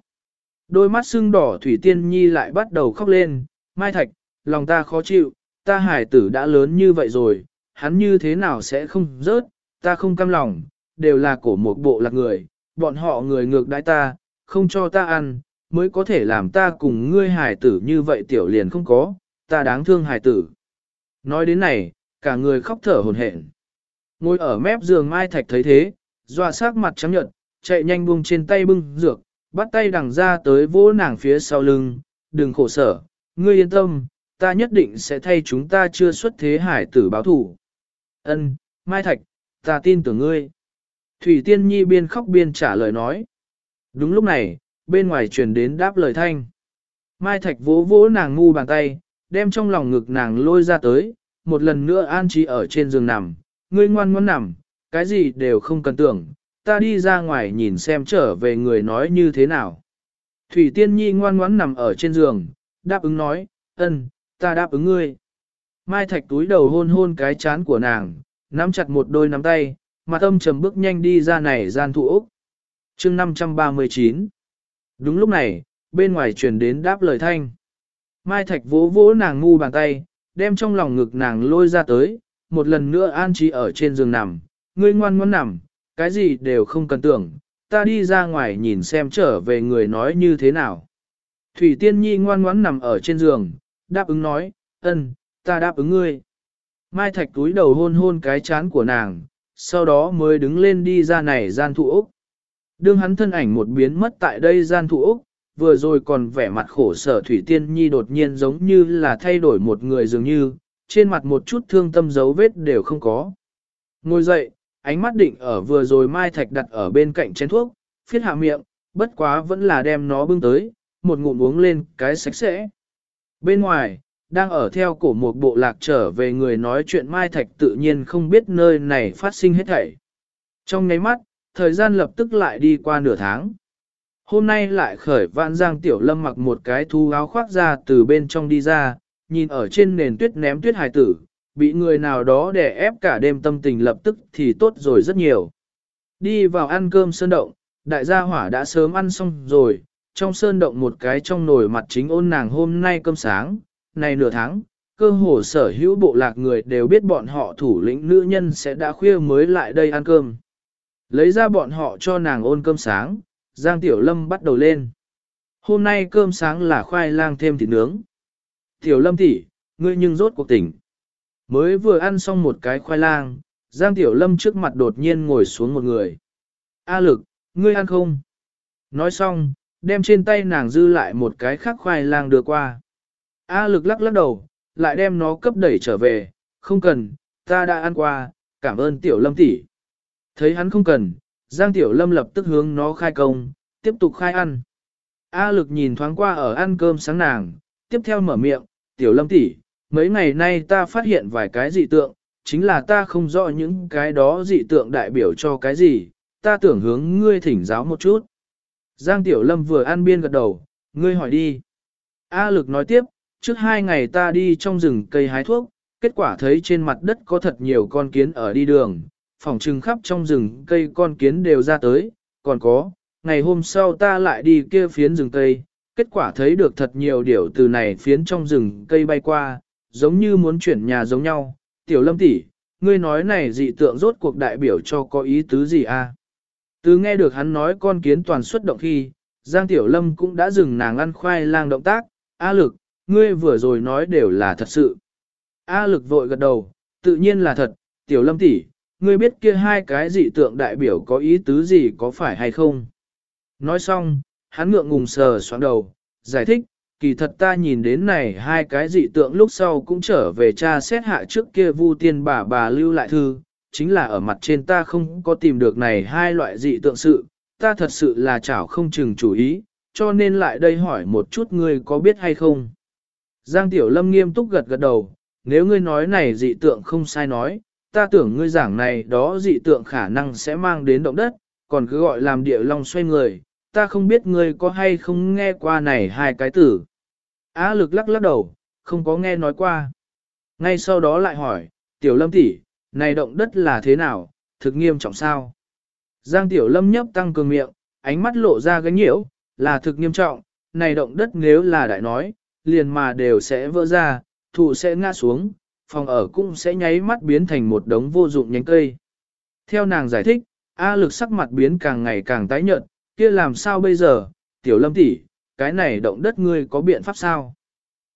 Đôi mắt sưng đỏ Thủy Tiên Nhi lại bắt đầu khóc lên, Mai Thạch, lòng ta khó chịu, ta hải tử đã lớn như vậy rồi, hắn như thế nào sẽ không rớt, ta không cam lòng, đều là cổ một bộ lạc người, bọn họ người ngược đãi ta, không cho ta ăn, mới có thể làm ta cùng ngươi Hải tử như vậy tiểu liền không có, ta đáng thương Hải tử. Nói đến này, cả người khóc thở hồn hển. Ngồi ở mép giường Mai Thạch thấy thế, dọa sắc mặt trắng nhợt, chạy nhanh buông trên tay bưng dược, bắt tay đằng ra tới vỗ nàng phía sau lưng, đừng khổ sở, ngươi yên tâm, ta nhất định sẽ thay chúng ta chưa xuất thế hải tử báo thủ. Ân, Mai Thạch, ta tin tưởng ngươi. Thủy Tiên Nhi biên khóc biên trả lời nói. Đúng lúc này, bên ngoài truyền đến đáp lời thanh. Mai Thạch vỗ vỗ nàng ngu bàn tay, đem trong lòng ngực nàng lôi ra tới, một lần nữa an trí ở trên giường nằm, ngươi ngoan ngoãn nằm, cái gì đều không cần tưởng, ta đi ra ngoài nhìn xem trở về người nói như thế nào. Thủy Tiên Nhi ngoan ngoãn nằm ở trên giường, đáp ứng nói, ân, ta đáp ứng ngươi. Mai Thạch túi đầu hôn hôn cái chán của nàng, nắm chặt một đôi nắm tay, mặt âm trầm bước nhanh đi ra này gian thụ Úc. chương 539 Đúng lúc này, bên ngoài truyền đến đáp lời thanh. Mai Thạch vỗ vỗ nàng ngu bàn tay, đem trong lòng ngực nàng lôi ra tới, một lần nữa an trí ở trên giường nằm, ngươi ngoan ngoãn nằm, cái gì đều không cần tưởng, ta đi ra ngoài nhìn xem trở về người nói như thế nào. Thủy Tiên Nhi ngoan ngoãn nằm ở trên giường, đáp ứng nói, ân, ta đáp ứng ngươi. Mai Thạch túi đầu hôn hôn cái chán của nàng, sau đó mới đứng lên đi ra này gian thụ Úc. Đương hắn thân ảnh một biến mất tại đây gian thụ Úc, vừa rồi còn vẻ mặt khổ sở Thủy Tiên Nhi đột nhiên giống như là thay đổi một người dường như, trên mặt một chút thương tâm dấu vết đều không có. Ngồi dậy, ánh mắt định ở vừa rồi Mai Thạch đặt ở bên cạnh chén thuốc, phiết hạ miệng, bất quá vẫn là đem nó bưng tới, một ngụm uống lên cái sạch sẽ. Bên ngoài, đang ở theo cổ một bộ lạc trở về người nói chuyện Mai Thạch tự nhiên không biết nơi này phát sinh hết thảy. Trong nháy mắt, thời gian lập tức lại đi qua nửa tháng. Hôm nay lại khởi vạn giang tiểu lâm mặc một cái thu áo khoác ra từ bên trong đi ra, nhìn ở trên nền tuyết ném tuyết hải tử, bị người nào đó đè ép cả đêm tâm tình lập tức thì tốt rồi rất nhiều. Đi vào ăn cơm sơn động, đại gia hỏa đã sớm ăn xong rồi, trong sơn động một cái trong nồi mặt chính ôn nàng hôm nay cơm sáng, này nửa tháng, cơ hồ sở hữu bộ lạc người đều biết bọn họ thủ lĩnh nữ nhân sẽ đã khuya mới lại đây ăn cơm. Lấy ra bọn họ cho nàng ôn cơm sáng, Giang Tiểu Lâm bắt đầu lên. Hôm nay cơm sáng là khoai lang thêm thịt nướng. Tiểu Lâm tỷ, ngươi nhưng rốt cuộc tỉnh. Mới vừa ăn xong một cái khoai lang, Giang Tiểu Lâm trước mặt đột nhiên ngồi xuống một người. A lực, ngươi ăn không? Nói xong, đem trên tay nàng dư lại một cái khác khoai lang đưa qua. A lực lắc lắc đầu, lại đem nó cấp đẩy trở về, không cần, ta đã ăn qua, cảm ơn Tiểu Lâm tỷ. Thấy hắn không cần, Giang Tiểu Lâm lập tức hướng nó khai công, tiếp tục khai ăn. A lực nhìn thoáng qua ở ăn cơm sáng nàng, tiếp theo mở miệng, Tiểu Lâm tỷ, mấy ngày nay ta phát hiện vài cái dị tượng, chính là ta không rõ những cái đó dị tượng đại biểu cho cái gì, ta tưởng hướng ngươi thỉnh giáo một chút. Giang Tiểu Lâm vừa ăn biên gật đầu, ngươi hỏi đi. A lực nói tiếp, trước hai ngày ta đi trong rừng cây hái thuốc, kết quả thấy trên mặt đất có thật nhiều con kiến ở đi đường, phòng trừng khắp trong rừng cây con kiến đều ra tới, còn có, ngày hôm sau ta lại đi kia phiến rừng cây, kết quả thấy được thật nhiều điểu từ này phiến trong rừng cây bay qua, giống như muốn chuyển nhà giống nhau. Tiểu lâm tỷ, ngươi nói này dị tượng rốt cuộc đại biểu cho có ý tứ gì a? À? Từ nghe được hắn nói con kiến toàn xuất động khi, Giang Tiểu Lâm cũng đã dừng nàng ăn khoai lang động tác, A lực, ngươi vừa rồi nói đều là thật sự. A lực vội gật đầu, tự nhiên là thật, Tiểu Lâm tỷ, ngươi biết kia hai cái dị tượng đại biểu có ý tứ gì có phải hay không? Nói xong, hắn ngượng ngùng sờ xoắn đầu, giải thích, kỳ thật ta nhìn đến này hai cái dị tượng lúc sau cũng trở về cha xét hạ trước kia vu tiên bà bà lưu lại thư, chính là ở mặt trên ta không có tìm được này hai loại dị tượng sự, ta thật sự là chảo không chừng chủ ý, cho nên lại đây hỏi một chút ngươi có biết hay không. Giang Tiểu Lâm nghiêm túc gật gật đầu, nếu ngươi nói này dị tượng không sai nói, ta tưởng ngươi giảng này đó dị tượng khả năng sẽ mang đến động đất, còn cứ gọi làm địa long xoay người, ta không biết ngươi có hay không nghe qua này hai cái tử. Á lực lắc lắc đầu, không có nghe nói qua. Ngay sau đó lại hỏi, tiểu lâm tỷ, này động đất là thế nào, thực nghiêm trọng sao? Giang tiểu lâm nhấp tăng cường miệng, ánh mắt lộ ra gánh nhiễu, là thực nghiêm trọng, này động đất nếu là đại nói, liền mà đều sẽ vỡ ra, thụ sẽ ngã xuống, phòng ở cũng sẽ nháy mắt biến thành một đống vô dụng nhánh cây. Theo nàng giải thích, A lực sắc mặt biến càng ngày càng tái nhợt, kia làm sao bây giờ, tiểu lâm tỷ, cái này động đất ngươi có biện pháp sao?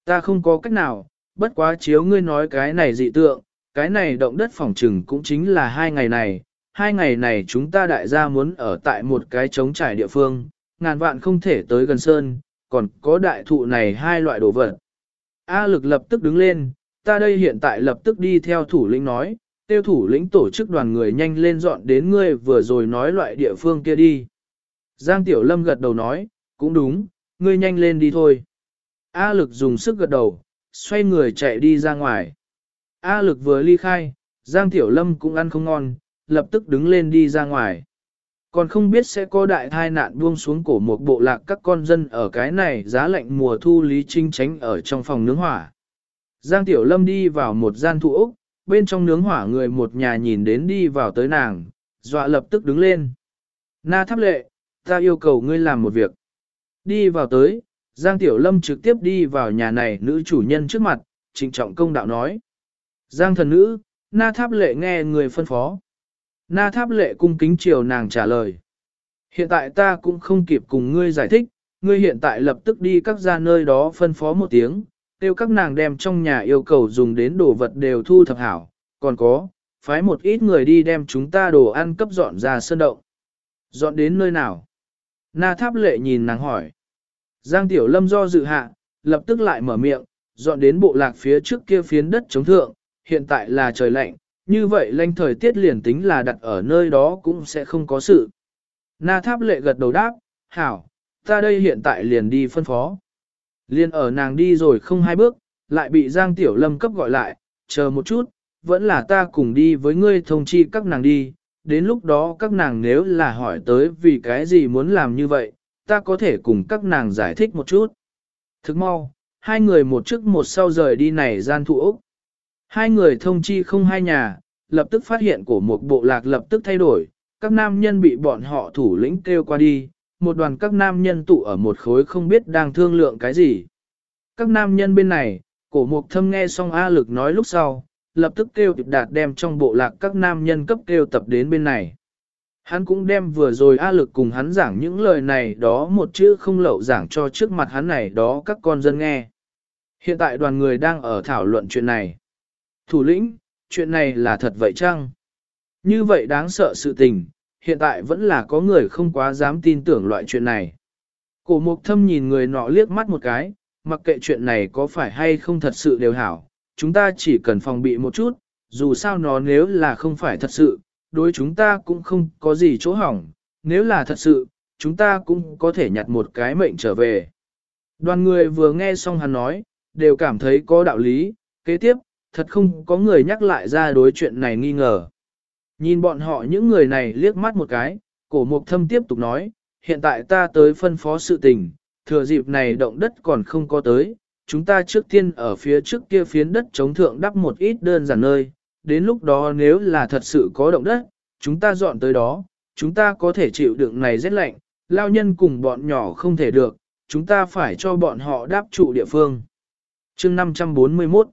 Ta không có cách nào, bất quá chiếu ngươi nói cái này dị tượng, cái này động đất phòng trừng cũng chính là hai ngày này, hai ngày này chúng ta đại gia muốn ở tại một cái trống trải địa phương, ngàn vạn không thể tới gần sơn, còn có đại thụ này hai loại đồ vật. A lực lập tức đứng lên, ta đây hiện tại lập tức đi theo thủ lĩnh nói, tiêu thủ lĩnh tổ chức đoàn người nhanh lên dọn đến ngươi vừa rồi nói loại địa phương kia đi. Giang Tiểu Lâm gật đầu nói, cũng đúng, ngươi nhanh lên đi thôi. A lực dùng sức gật đầu, xoay người chạy đi ra ngoài. A lực vừa ly khai, Giang Tiểu Lâm cũng ăn không ngon, lập tức đứng lên đi ra ngoài. Còn không biết sẽ có đại thai nạn buông xuống cổ một bộ lạc các con dân ở cái này giá lạnh mùa thu lý trinh tránh ở trong phòng nướng hỏa. Giang Tiểu Lâm đi vào một gian thụ ốc, bên trong nướng hỏa người một nhà nhìn đến đi vào tới nàng, dọa lập tức đứng lên. Na tháp lệ, ta yêu cầu ngươi làm một việc. Đi vào tới, Giang Tiểu Lâm trực tiếp đi vào nhà này nữ chủ nhân trước mặt, trịnh trọng công đạo nói. Giang thần nữ, na tháp lệ nghe người phân phó. Na tháp lệ cung kính chiều nàng trả lời. Hiện tại ta cũng không kịp cùng ngươi giải thích, ngươi hiện tại lập tức đi các gia nơi đó phân phó một tiếng, tiêu các nàng đem trong nhà yêu cầu dùng đến đồ vật đều thu thập hảo, còn có, phái một ít người đi đem chúng ta đồ ăn cấp dọn ra sơn động. Dọn đến nơi nào? Na tháp lệ nhìn nàng hỏi. Giang Tiểu Lâm do dự hạ, lập tức lại mở miệng, dọn đến bộ lạc phía trước kia phiến đất chống thượng, hiện tại là trời lạnh, như vậy lanh thời tiết liền tính là đặt ở nơi đó cũng sẽ không có sự. Na tháp lệ gật đầu đáp, hảo, ta đây hiện tại liền đi phân phó. Liên ở nàng đi rồi không hai bước, lại bị Giang Tiểu Lâm cấp gọi lại, chờ một chút, vẫn là ta cùng đi với ngươi thông chi các nàng đi, đến lúc đó các nàng nếu là hỏi tới vì cái gì muốn làm như vậy, ta có thể cùng các nàng giải thích một chút. Thức mau, hai người một trước một sau rời đi này gian thụ Úc. Hai người thông chi không hai nhà, lập tức phát hiện của một bộ lạc lập tức thay đổi, các nam nhân bị bọn họ thủ lĩnh kêu qua đi, một đoàn các nam nhân tụ ở một khối không biết đang thương lượng cái gì. Các nam nhân bên này, cổ mục thâm nghe xong A lực nói lúc sau, lập tức kêu tiệp đạt đem trong bộ lạc các nam nhân cấp kêu tập đến bên này. Hắn cũng đem vừa rồi A lực cùng hắn giảng những lời này đó một chữ không lậu giảng cho trước mặt hắn này đó các con dân nghe. Hiện tại đoàn người đang ở thảo luận chuyện này. Thủ lĩnh, chuyện này là thật vậy chăng? Như vậy đáng sợ sự tình, hiện tại vẫn là có người không quá dám tin tưởng loại chuyện này. Cổ mục thâm nhìn người nọ liếc mắt một cái, mặc kệ chuyện này có phải hay không thật sự đều hảo, chúng ta chỉ cần phòng bị một chút, dù sao nó nếu là không phải thật sự, đối chúng ta cũng không có gì chỗ hỏng, nếu là thật sự, chúng ta cũng có thể nhặt một cái mệnh trở về. Đoàn người vừa nghe xong hắn nói, đều cảm thấy có đạo lý, kế tiếp, thật không có người nhắc lại ra đối chuyện này nghi ngờ. Nhìn bọn họ những người này liếc mắt một cái, cổ mục thâm tiếp tục nói, hiện tại ta tới phân phó sự tình, thừa dịp này động đất còn không có tới, chúng ta trước tiên ở phía trước kia phiến đất chống thượng đắp một ít đơn giản nơi, đến lúc đó nếu là thật sự có động đất, chúng ta dọn tới đó, chúng ta có thể chịu đựng này rất lạnh, lao nhân cùng bọn nhỏ không thể được, chúng ta phải cho bọn họ đáp trụ địa phương. chương 541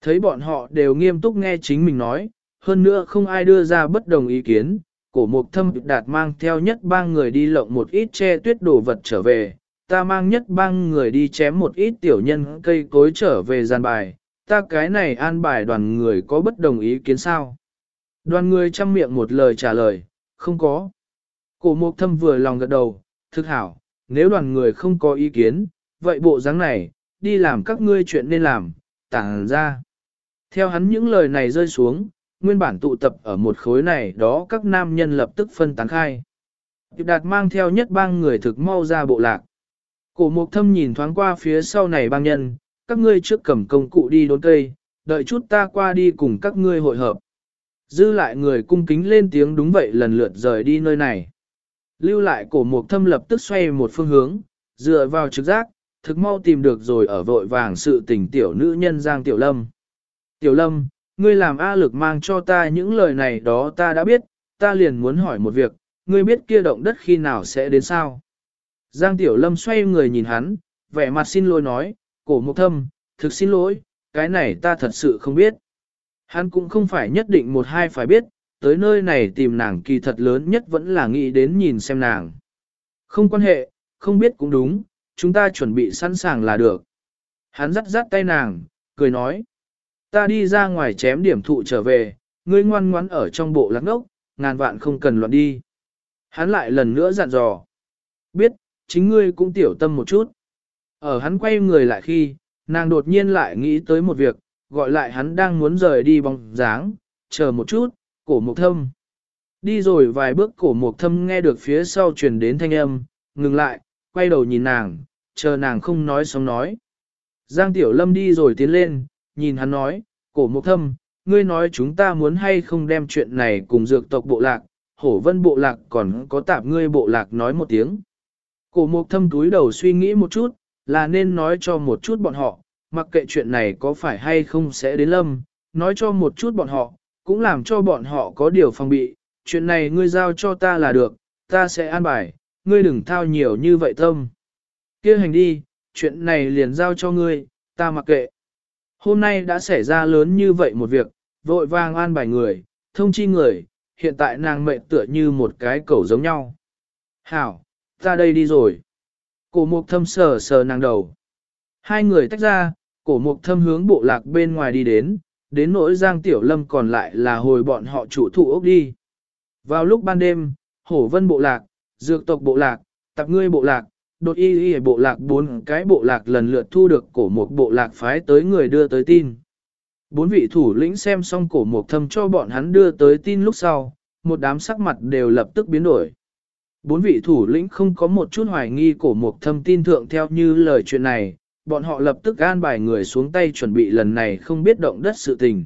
Thấy bọn họ đều nghiêm túc nghe chính mình nói, hơn nữa không ai đưa ra bất đồng ý kiến, cổ mục thâm đạt mang theo nhất ba người đi lộng một ít che tuyết đồ vật trở về, ta mang nhất bang người đi chém một ít tiểu nhân cây cối trở về gian bài, ta cái này an bài đoàn người có bất đồng ý kiến sao? Đoàn người chăm miệng một lời trả lời, không có. Cổ mục thâm vừa lòng gật đầu, thực hảo, nếu đoàn người không có ý kiến, vậy bộ dáng này, đi làm các ngươi chuyện nên làm, tàng ra. Theo hắn những lời này rơi xuống, nguyên bản tụ tập ở một khối này đó các nam nhân lập tức phân tán khai. Điệp đạt mang theo nhất bang người thực mau ra bộ lạc. Cổ mục thâm nhìn thoáng qua phía sau này bang nhân, các ngươi trước cầm công cụ đi đốn cây, đợi chút ta qua đi cùng các ngươi hội hợp. Dư lại người cung kính lên tiếng đúng vậy lần lượt rời đi nơi này. Lưu lại cổ mục thâm lập tức xoay một phương hướng, dựa vào trực giác, thực mau tìm được rồi ở vội vàng sự tình tiểu nữ nhân Giang Tiểu Lâm. Tiểu Lâm, ngươi làm A lực mang cho ta những lời này đó ta đã biết, ta liền muốn hỏi một việc, ngươi biết kia động đất khi nào sẽ đến sao? Giang Tiểu Lâm xoay người nhìn hắn, vẻ mặt xin lỗi nói, cổ mục thâm, thực xin lỗi, cái này ta thật sự không biết. Hắn cũng không phải nhất định một hai phải biết, tới nơi này tìm nàng kỳ thật lớn nhất vẫn là nghĩ đến nhìn xem nàng. Không quan hệ, không biết cũng đúng, chúng ta chuẩn bị sẵn sàng là được. Hắn dắt dắt tay nàng, cười nói. Ta đi ra ngoài chém điểm thụ trở về, ngươi ngoan ngoãn ở trong bộ lạc ngốc, ngàn vạn không cần loạn đi. Hắn lại lần nữa dặn dò. Biết, chính ngươi cũng tiểu tâm một chút. Ở hắn quay người lại khi, nàng đột nhiên lại nghĩ tới một việc, gọi lại hắn đang muốn rời đi bóng dáng, chờ một chút, cổ mục thâm. Đi rồi vài bước cổ mục thâm nghe được phía sau truyền đến thanh âm, ngừng lại, quay đầu nhìn nàng, chờ nàng không nói xong nói. Giang Tiểu Lâm đi rồi tiến lên, nhìn hắn nói, cổ mục thâm, ngươi nói chúng ta muốn hay không đem chuyện này cùng dược tộc bộ lạc, hổ vân bộ lạc còn có tạp ngươi bộ lạc nói một tiếng. Cổ mục thâm túi đầu suy nghĩ một chút, là nên nói cho một chút bọn họ, mặc kệ chuyện này có phải hay không sẽ đến lâm, nói cho một chút bọn họ, cũng làm cho bọn họ có điều phòng bị, chuyện này ngươi giao cho ta là được, ta sẽ an bài, ngươi đừng thao nhiều như vậy tâm. kia hành đi, chuyện này liền giao cho ngươi, ta mặc kệ. Hôm nay đã xảy ra lớn như vậy một việc, vội vàng an bài người, thông chi người, hiện tại nàng mệnh tựa như một cái cẩu giống nhau. Hảo, ta đây đi rồi. Cổ mục thâm sờ sờ nàng đầu. Hai người tách ra, cổ mục thâm hướng bộ lạc bên ngoài đi đến, đến nỗi Giang Tiểu Lâm còn lại là hồi bọn họ chủ thụ ốc đi. Vào lúc ban đêm, hổ vân bộ lạc, dược tộc bộ lạc, tạp ngươi bộ lạc, đột y y bộ lạc bốn cái bộ lạc lần lượt thu được cổ một bộ lạc phái tới người đưa tới tin. Bốn vị thủ lĩnh xem xong cổ mục thâm cho bọn hắn đưa tới tin lúc sau, một đám sắc mặt đều lập tức biến đổi. Bốn vị thủ lĩnh không có một chút hoài nghi cổ mục thâm tin thượng theo như lời chuyện này, bọn họ lập tức an bài người xuống tay chuẩn bị lần này không biết động đất sự tình.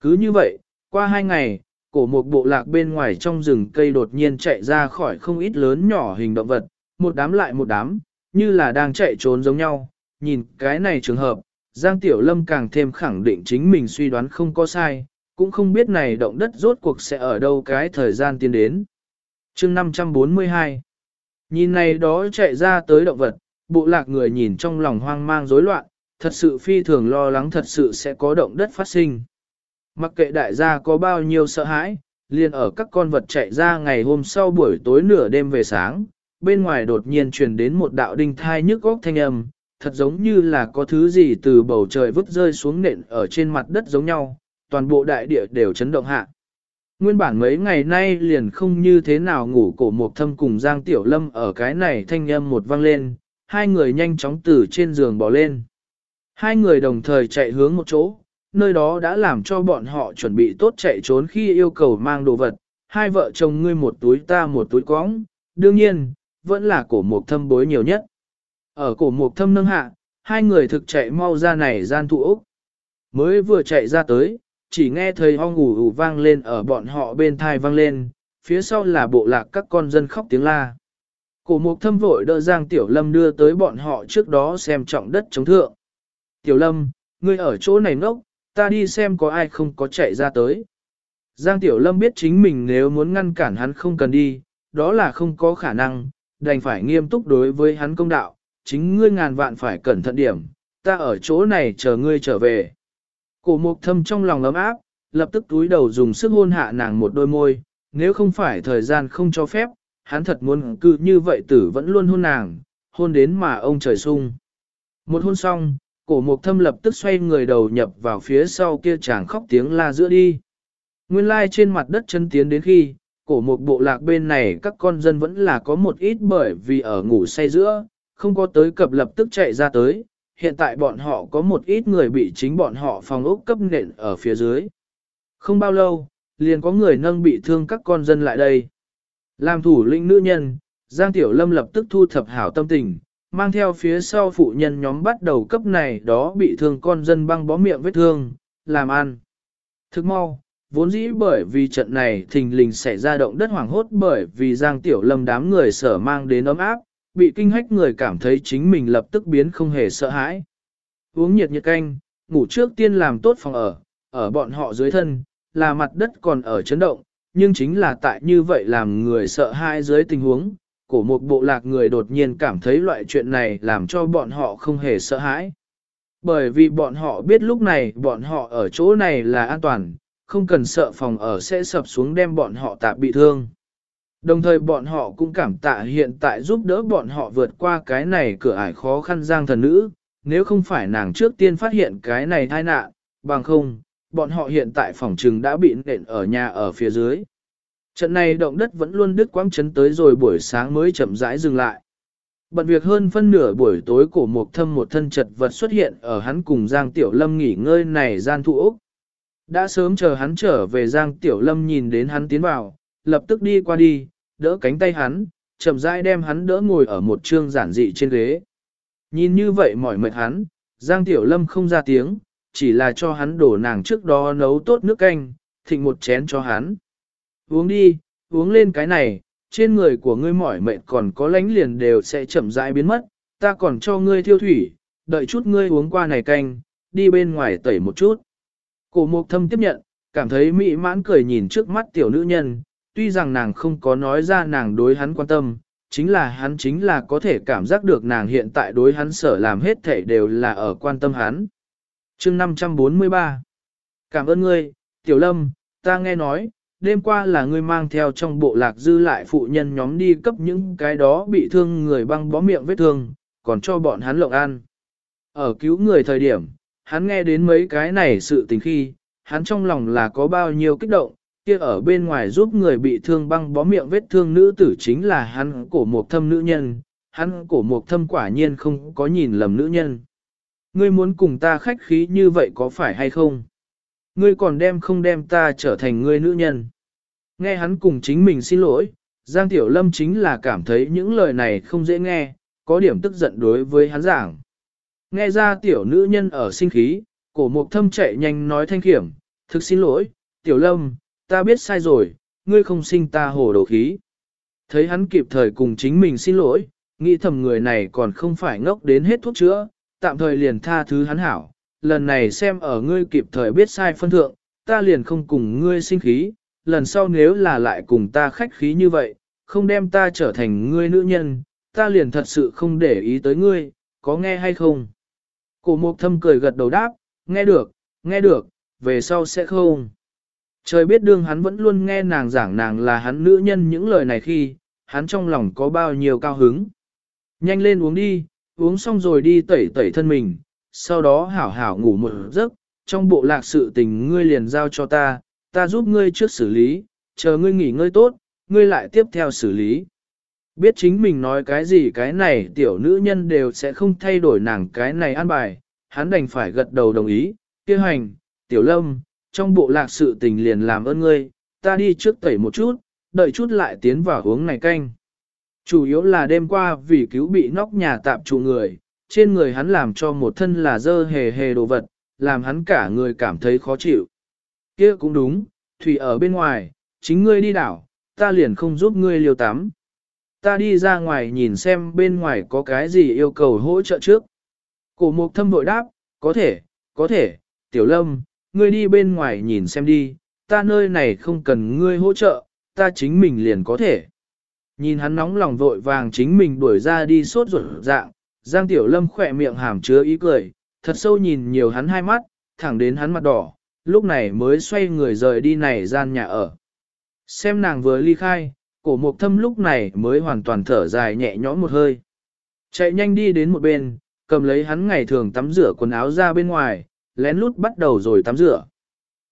Cứ như vậy, qua hai ngày, cổ mục bộ lạc bên ngoài trong rừng cây đột nhiên chạy ra khỏi không ít lớn nhỏ hình động vật, một đám lại một đám, như là đang chạy trốn giống nhau. Nhìn cái này trường hợp, Giang Tiểu Lâm càng thêm khẳng định chính mình suy đoán không có sai, cũng không biết này động đất rốt cuộc sẽ ở đâu cái thời gian tiến đến chương 542 Nhìn này đó chạy ra tới động vật, bộ lạc người nhìn trong lòng hoang mang rối loạn, thật sự phi thường lo lắng thật sự sẽ có động đất phát sinh. Mặc kệ đại gia có bao nhiêu sợ hãi, liền ở các con vật chạy ra ngày hôm sau buổi tối nửa đêm về sáng, bên ngoài đột nhiên truyền đến một đạo đinh thai nhức góc thanh âm, thật giống như là có thứ gì từ bầu trời vứt rơi xuống nện ở trên mặt đất giống nhau, toàn bộ đại địa đều chấn động hạ. Nguyên bản mấy ngày nay liền không như thế nào ngủ cổ một thâm cùng Giang Tiểu Lâm ở cái này thanh âm một vang lên, hai người nhanh chóng từ trên giường bỏ lên. Hai người đồng thời chạy hướng một chỗ, nơi đó đã làm cho bọn họ chuẩn bị tốt chạy trốn khi yêu cầu mang đồ vật, hai vợ chồng ngươi một túi ta một túi cóng, đương nhiên, vẫn là cổ mục thâm bối nhiều nhất. Ở cổ mục thâm nâng hạ, hai người thực chạy mau ra này gian thụ Úc. Mới vừa chạy ra tới, chỉ nghe thời ho ngủ ủ vang lên ở bọn họ bên thai vang lên, phía sau là bộ lạc các con dân khóc tiếng la. Cổ mục thâm vội đỡ Giang Tiểu Lâm đưa tới bọn họ trước đó xem trọng đất chống thượng. Tiểu Lâm, ngươi ở chỗ này ngốc, ta đi xem có ai không có chạy ra tới. Giang Tiểu Lâm biết chính mình nếu muốn ngăn cản hắn không cần đi, đó là không có khả năng, đành phải nghiêm túc đối với hắn công đạo, chính ngươi ngàn vạn phải cẩn thận điểm, ta ở chỗ này chờ ngươi trở về. Cổ mục thâm trong lòng ấm áp, lập tức túi đầu dùng sức hôn hạ nàng một đôi môi, nếu không phải thời gian không cho phép, hắn thật muốn cứ như vậy tử vẫn luôn hôn nàng, hôn đến mà ông trời sung. Một hôn xong, cổ mục thâm lập tức xoay người đầu nhập vào phía sau kia chàng khóc tiếng la giữa đi. Nguyên lai trên mặt đất chân tiến đến khi, cổ mục bộ lạc bên này các con dân vẫn là có một ít bởi vì ở ngủ say giữa, không có tới cập lập tức chạy ra tới, hiện tại bọn họ có một ít người bị chính bọn họ phòng ốc cấp nện ở phía dưới. Không bao lâu, liền có người nâng bị thương các con dân lại đây. Làm thủ lĩnh nữ nhân, Giang Tiểu Lâm lập tức thu thập hảo tâm tình, mang theo phía sau phụ nhân nhóm bắt đầu cấp này đó bị thương con dân băng bó miệng vết thương, làm ăn. Thức mau, vốn dĩ bởi vì trận này thình lình xảy ra động đất hoảng hốt bởi vì Giang Tiểu Lâm đám người sở mang đến ấm áp, bị kinh hách người cảm thấy chính mình lập tức biến không hề sợ hãi. Uống nhiệt nhiệt canh, ngủ trước tiên làm tốt phòng ở, ở bọn họ dưới thân, là mặt đất còn ở chấn động, nhưng chính là tại như vậy làm người sợ hãi dưới tình huống, cổ một bộ lạc người đột nhiên cảm thấy loại chuyện này làm cho bọn họ không hề sợ hãi. Bởi vì bọn họ biết lúc này bọn họ ở chỗ này là an toàn, không cần sợ phòng ở sẽ sập xuống đem bọn họ tạp bị thương. Đồng thời bọn họ cũng cảm tạ hiện tại giúp đỡ bọn họ vượt qua cái này cửa ải khó khăn giang thần nữ, nếu không phải nàng trước tiên phát hiện cái này tai nạn, bằng không, bọn họ hiện tại phòng trừng đã bị nện ở nhà ở phía dưới. Trận này động đất vẫn luôn đứt quãng chấn tới rồi buổi sáng mới chậm rãi dừng lại. Bận việc hơn phân nửa buổi tối cổ mục thâm một thân chật vật xuất hiện ở hắn cùng Giang Tiểu Lâm nghỉ ngơi này gian thụ Úc. Đã sớm chờ hắn trở về Giang Tiểu Lâm nhìn đến hắn tiến vào, lập tức đi qua đi, đỡ cánh tay hắn, chậm rãi đem hắn đỡ ngồi ở một trương giản dị trên ghế. Nhìn như vậy mỏi mệt hắn, Giang Tiểu Lâm không ra tiếng, chỉ là cho hắn đổ nàng trước đó nấu tốt nước canh, thịnh một chén cho hắn. Uống đi, uống lên cái này, trên người của ngươi mỏi mệt còn có lánh liền đều sẽ chậm rãi biến mất, ta còn cho ngươi thiêu thủy, đợi chút ngươi uống qua này canh, đi bên ngoài tẩy một chút. Cổ mục thâm tiếp nhận, cảm thấy mỹ mãn cười nhìn trước mắt tiểu nữ nhân, tuy rằng nàng không có nói ra nàng đối hắn quan tâm, chính là hắn chính là có thể cảm giác được nàng hiện tại đối hắn sở làm hết thể đều là ở quan tâm hắn. chương 543 Cảm ơn ngươi, Tiểu Lâm, ta nghe nói, đêm qua là ngươi mang theo trong bộ lạc dư lại phụ nhân nhóm đi cấp những cái đó bị thương người băng bó miệng vết thương, còn cho bọn hắn lộng ăn. Ở cứu người thời điểm, hắn nghe đến mấy cái này sự tình khi, hắn trong lòng là có bao nhiêu kích động, kia ở bên ngoài giúp người bị thương băng bó miệng vết thương nữ tử chính là hắn cổ một thâm nữ nhân, hắn cổ một thâm quả nhiên không có nhìn lầm nữ nhân. Ngươi muốn cùng ta khách khí như vậy có phải hay không? Ngươi còn đem không đem ta trở thành ngươi nữ nhân. Nghe hắn cùng chính mình xin lỗi, Giang Tiểu Lâm chính là cảm thấy những lời này không dễ nghe, có điểm tức giận đối với hắn giảng. Nghe ra tiểu nữ nhân ở sinh khí, cổ mục thâm chạy nhanh nói thanh khiểm, thực xin lỗi, Tiểu Lâm, ta biết sai rồi, ngươi không sinh ta hồ đồ khí. Thấy hắn kịp thời cùng chính mình xin lỗi, nghĩ thầm người này còn không phải ngốc đến hết thuốc chữa, tạm thời liền tha thứ hắn hảo, lần này xem ở ngươi kịp thời biết sai phân thượng, ta liền không cùng ngươi sinh khí, lần sau nếu là lại cùng ta khách khí như vậy, không đem ta trở thành ngươi nữ nhân, ta liền thật sự không để ý tới ngươi, có nghe hay không? Cổ mục thâm cười gật đầu đáp, nghe được, nghe được, về sau sẽ không. Trời biết đương hắn vẫn luôn nghe nàng giảng nàng là hắn nữ nhân những lời này khi, hắn trong lòng có bao nhiêu cao hứng. Nhanh lên uống đi, uống xong rồi đi tẩy tẩy thân mình, sau đó hảo hảo ngủ một giấc, trong bộ lạc sự tình ngươi liền giao cho ta, ta giúp ngươi trước xử lý, chờ ngươi nghỉ ngơi tốt, ngươi lại tiếp theo xử lý. Biết chính mình nói cái gì cái này tiểu nữ nhân đều sẽ không thay đổi nàng cái này an bài, hắn đành phải gật đầu đồng ý, kêu hành, tiểu lâm, trong bộ lạc sự tình liền làm ơn ngươi, ta đi trước tẩy một chút, đợi chút lại tiến vào hướng này canh. Chủ yếu là đêm qua vì cứu bị nóc nhà tạm trụ người, trên người hắn làm cho một thân là dơ hề hề đồ vật, làm hắn cả người cảm thấy khó chịu. kia cũng đúng, thủy ở bên ngoài, chính ngươi đi đảo, ta liền không giúp ngươi liều tắm. Ta đi ra ngoài nhìn xem bên ngoài có cái gì yêu cầu hỗ trợ trước. Cổ mục thâm vội đáp, có thể, có thể, tiểu lâm, ngươi đi bên ngoài nhìn xem đi, ta nơi này không cần ngươi hỗ trợ, ta chính mình liền có thể. Nhìn hắn nóng lòng vội vàng chính mình đuổi ra đi sốt ruột dạng, Giang Tiểu Lâm khỏe miệng hàm chứa ý cười, thật sâu nhìn nhiều hắn hai mắt, thẳng đến hắn mặt đỏ, lúc này mới xoay người rời đi này gian nhà ở. Xem nàng vừa ly khai, cổ Mộc thâm lúc này mới hoàn toàn thở dài nhẹ nhõm một hơi. Chạy nhanh đi đến một bên, cầm lấy hắn ngày thường tắm rửa quần áo ra bên ngoài, lén lút bắt đầu rồi tắm rửa.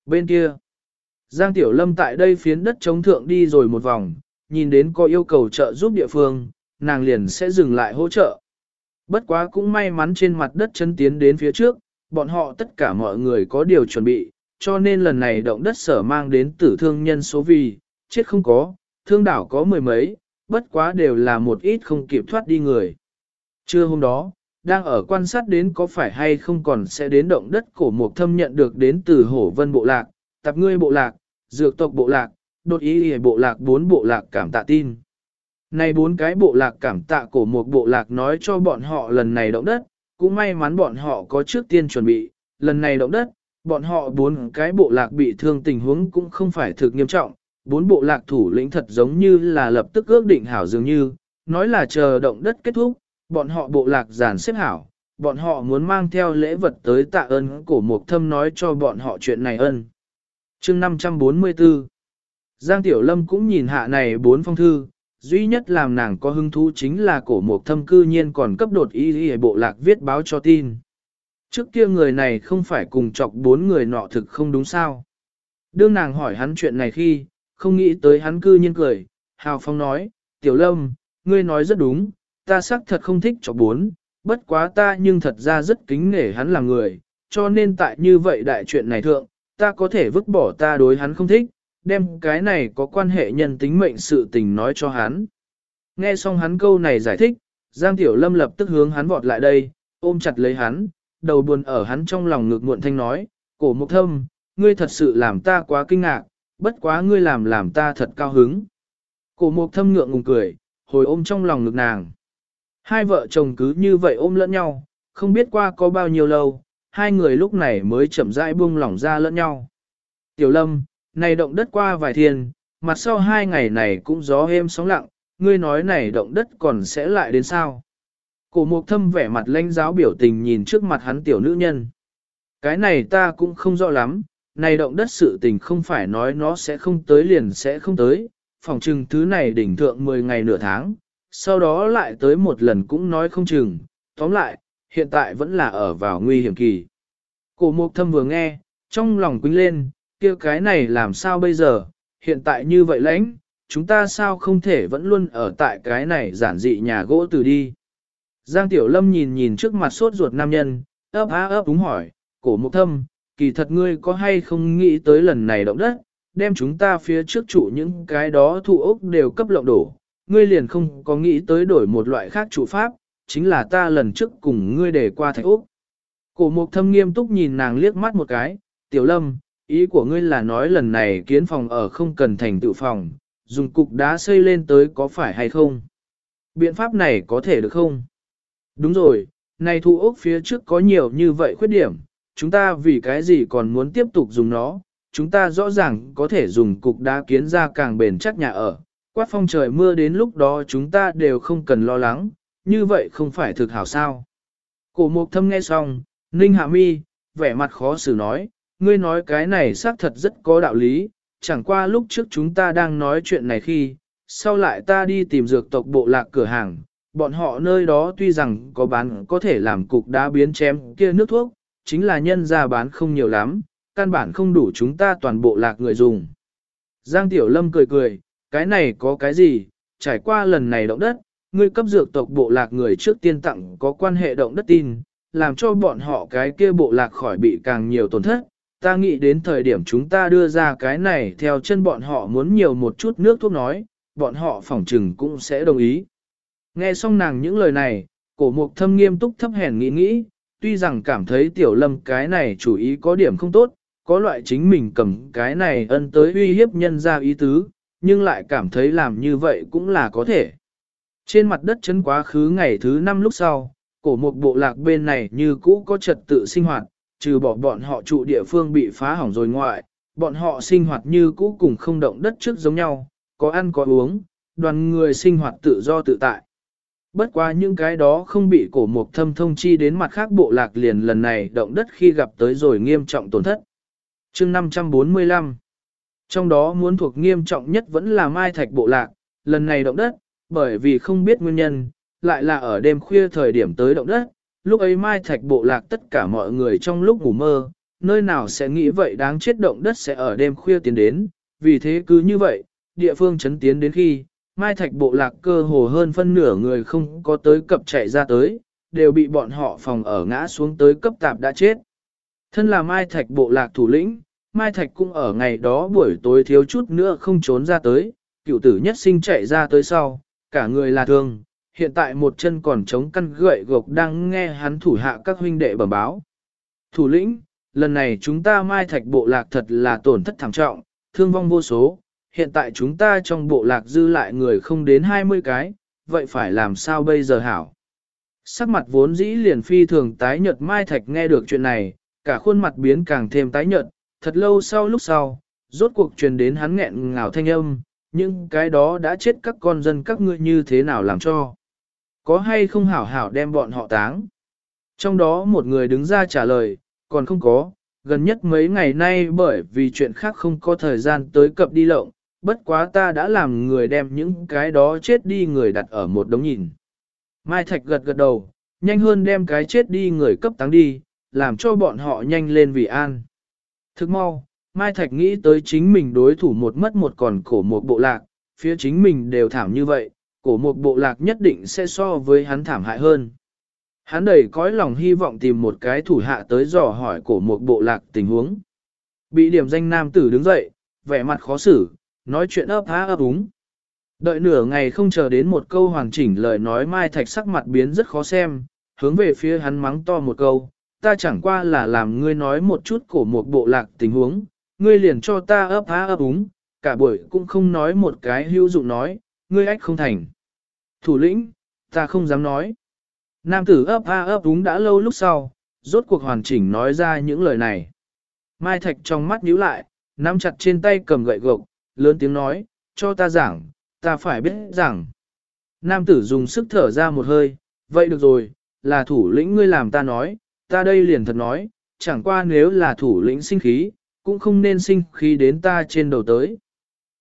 Bên kia, Giang Tiểu Lâm tại đây phiến đất chống thượng đi rồi một vòng, nhìn đến có yêu cầu trợ giúp địa phương, nàng liền sẽ dừng lại hỗ trợ. Bất quá cũng may mắn trên mặt đất chân tiến đến phía trước, bọn họ tất cả mọi người có điều chuẩn bị, cho nên lần này động đất sở mang đến tử thương nhân số vì, chết không có, thương đảo có mười mấy, bất quá đều là một ít không kịp thoát đi người. Trưa hôm đó, đang ở quan sát đến có phải hay không còn sẽ đến động đất cổ mục thâm nhận được đến từ hổ vân bộ lạc, tạp ngươi bộ lạc, dược tộc bộ lạc, đột ý hề bộ lạc bốn bộ lạc cảm tạ tin. Này bốn cái bộ lạc cảm tạ cổ một bộ lạc nói cho bọn họ lần này động đất, cũng may mắn bọn họ có trước tiên chuẩn bị, lần này động đất, bọn họ bốn cái bộ lạc bị thương tình huống cũng không phải thực nghiêm trọng, bốn bộ lạc thủ lĩnh thật giống như là lập tức ước định hảo dường như, nói là chờ động đất kết thúc, bọn họ bộ lạc giàn xếp hảo, bọn họ muốn mang theo lễ vật tới tạ ơn cổ mục thâm nói cho bọn họ chuyện này ân. chương 544 Giang Tiểu Lâm cũng nhìn hạ này bốn phong thư, duy nhất làm nàng có hứng thú chính là cổ mục thâm cư nhiên còn cấp đột ý để bộ lạc viết báo cho tin. Trước kia người này không phải cùng chọc bốn người nọ thực không đúng sao. Đương nàng hỏi hắn chuyện này khi, không nghĩ tới hắn cư nhiên cười, Hào Phong nói, Tiểu Lâm, ngươi nói rất đúng, ta xác thật không thích chọc bốn, bất quá ta nhưng thật ra rất kính nể hắn là người, cho nên tại như vậy đại chuyện này thượng, ta có thể vứt bỏ ta đối hắn không thích, đem cái này có quan hệ nhân tính mệnh sự tình nói cho hắn. Nghe xong hắn câu này giải thích, Giang Tiểu Lâm lập tức hướng hắn vọt lại đây, ôm chặt lấy hắn, đầu buồn ở hắn trong lòng ngực muộn thanh nói, cổ mục thâm, ngươi thật sự làm ta quá kinh ngạc, bất quá ngươi làm làm ta thật cao hứng. Cổ mục thâm ngượng ngùng cười, hồi ôm trong lòng ngực nàng. Hai vợ chồng cứ như vậy ôm lẫn nhau, không biết qua có bao nhiêu lâu, hai người lúc này mới chậm rãi buông lỏng ra lẫn nhau. Tiểu lâm, này động đất qua vài thiên, mặt sau hai ngày này cũng gió êm sóng lặng, ngươi nói này động đất còn sẽ lại đến sao? Cổ mục thâm vẻ mặt lãnh giáo biểu tình nhìn trước mặt hắn tiểu nữ nhân. Cái này ta cũng không rõ lắm, này động đất sự tình không phải nói nó sẽ không tới liền sẽ không tới, phòng trừng thứ này đỉnh thượng 10 ngày nửa tháng, sau đó lại tới một lần cũng nói không chừng, tóm lại, hiện tại vẫn là ở vào nguy hiểm kỳ. Cổ mục thâm vừa nghe, trong lòng quýnh lên, kia cái này làm sao bây giờ, hiện tại như vậy lãnh, chúng ta sao không thể vẫn luôn ở tại cái này giản dị nhà gỗ từ đi. Giang Tiểu Lâm nhìn nhìn trước mặt sốt ruột nam nhân, ấp á ấp đúng hỏi, cổ mục thâm, kỳ thật ngươi có hay không nghĩ tới lần này động đất, đem chúng ta phía trước trụ những cái đó thụ ốc đều cấp lộng đổ, ngươi liền không có nghĩ tới đổi một loại khác trụ pháp, chính là ta lần trước cùng ngươi để qua thạch úc. Cổ mục thâm nghiêm túc nhìn nàng liếc mắt một cái, Tiểu Lâm, ý của ngươi là nói lần này kiến phòng ở không cần thành tự phòng, dùng cục đá xây lên tới có phải hay không? Biện pháp này có thể được không? Đúng rồi, này thu ốc phía trước có nhiều như vậy khuyết điểm, chúng ta vì cái gì còn muốn tiếp tục dùng nó, chúng ta rõ ràng có thể dùng cục đá kiến ra càng bền chắc nhà ở, quát phong trời mưa đến lúc đó chúng ta đều không cần lo lắng, như vậy không phải thực hảo sao. Cổ mục thâm nghe xong, Ninh Hạ Mi, vẻ mặt khó xử nói, ngươi nói cái này xác thật rất có đạo lý, chẳng qua lúc trước chúng ta đang nói chuyện này khi, sau lại ta đi tìm dược tộc bộ lạc cửa hàng, bọn họ nơi đó tuy rằng có bán có thể làm cục đá biến chém kia nước thuốc, chính là nhân ra bán không nhiều lắm, căn bản không đủ chúng ta toàn bộ lạc người dùng. Giang Tiểu Lâm cười cười, cái này có cái gì, trải qua lần này động đất, ngươi cấp dược tộc bộ lạc người trước tiên tặng có quan hệ động đất tin, làm cho bọn họ cái kia bộ lạc khỏi bị càng nhiều tổn thất. Ta nghĩ đến thời điểm chúng ta đưa ra cái này theo chân bọn họ muốn nhiều một chút nước thuốc nói, bọn họ phỏng trừng cũng sẽ đồng ý. Nghe xong nàng những lời này, cổ mục thâm nghiêm túc thấp hèn nghĩ nghĩ, tuy rằng cảm thấy tiểu lâm cái này chủ ý có điểm không tốt, có loại chính mình cầm cái này ân tới uy hiếp nhân ra ý tứ, nhưng lại cảm thấy làm như vậy cũng là có thể. Trên mặt đất chấn quá khứ ngày thứ năm lúc sau, cổ một bộ lạc bên này như cũ có trật tự sinh hoạt, trừ bỏ bọn họ trụ địa phương bị phá hỏng rồi ngoại, bọn họ sinh hoạt như cũ cùng không động đất trước giống nhau, có ăn có uống, đoàn người sinh hoạt tự do tự tại. Bất quá những cái đó không bị cổ mục thâm thông chi đến mặt khác bộ lạc liền lần này động đất khi gặp tới rồi nghiêm trọng tổn thất. chương 545 trong đó muốn thuộc nghiêm trọng nhất vẫn là Mai Thạch bộ lạc, lần này động đất, bởi vì không biết nguyên nhân, lại là ở đêm khuya thời điểm tới động đất, lúc ấy Mai Thạch bộ lạc tất cả mọi người trong lúc ngủ mơ, nơi nào sẽ nghĩ vậy đáng chết động đất sẽ ở đêm khuya tiến đến, vì thế cứ như vậy, địa phương chấn tiến đến khi, Mai Thạch bộ lạc cơ hồ hơn phân nửa người không có tới cập chạy ra tới, đều bị bọn họ phòng ở ngã xuống tới cấp tạp đã chết. Thân là Mai Thạch bộ lạc thủ lĩnh, Mai Thạch cũng ở ngày đó buổi tối thiếu chút nữa không trốn ra tới, cựu tử nhất sinh chạy ra tới sau, cả người là thương, hiện tại một chân còn chống căn gậy gộc đang nghe hắn thủ hạ các huynh đệ bẩm báo. Thủ lĩnh, lần này chúng ta Mai Thạch bộ lạc thật là tổn thất thảm trọng, thương vong vô số, hiện tại chúng ta trong bộ lạc dư lại người không đến 20 cái, vậy phải làm sao bây giờ hảo? Sắc mặt vốn dĩ liền phi thường tái nhợt Mai Thạch nghe được chuyện này, cả khuôn mặt biến càng thêm tái nhợt, thật lâu sau lúc sau, rốt cuộc truyền đến hắn nghẹn ngào thanh âm, nhưng cái đó đã chết các con dân các ngươi như thế nào làm cho? Có hay không hảo hảo đem bọn họ táng? Trong đó một người đứng ra trả lời, còn không có, gần nhất mấy ngày nay bởi vì chuyện khác không có thời gian tới cập đi lộng, bất quá ta đã làm người đem những cái đó chết đi người đặt ở một đống nhìn. Mai Thạch gật gật đầu, nhanh hơn đem cái chết đi người cấp táng đi, làm cho bọn họ nhanh lên vì an. Thức mau, Mai Thạch nghĩ tới chính mình đối thủ một mất một còn cổ một bộ lạc, phía chính mình đều thảm như vậy, cổ một bộ lạc nhất định sẽ so với hắn thảm hại hơn. Hắn đầy cõi lòng hy vọng tìm một cái thủ hạ tới dò hỏi cổ một bộ lạc tình huống. Bị điểm danh nam tử đứng dậy, vẻ mặt khó xử, nói chuyện ấp há ấp úng. Đợi nửa ngày không chờ đến một câu hoàn chỉnh lời nói Mai Thạch sắc mặt biến rất khó xem, hướng về phía hắn mắng to một câu, ta chẳng qua là làm ngươi nói một chút cổ một bộ lạc tình huống, ngươi liền cho ta ấp há ấp úng, cả buổi cũng không nói một cái hữu dụng nói, ngươi ách không thành. Thủ lĩnh, ta không dám nói. Nam tử ấp há ấp úng đã lâu lúc sau, rốt cuộc hoàn chỉnh nói ra những lời này. Mai Thạch trong mắt nhíu lại, nắm chặt trên tay cầm gậy gộc, lớn tiếng nói, cho ta giảng, ta phải biết rằng. Nam tử dùng sức thở ra một hơi, vậy được rồi, là thủ lĩnh ngươi làm ta nói, ta đây liền thật nói, chẳng qua nếu là thủ lĩnh sinh khí, cũng không nên sinh khí đến ta trên đầu tới.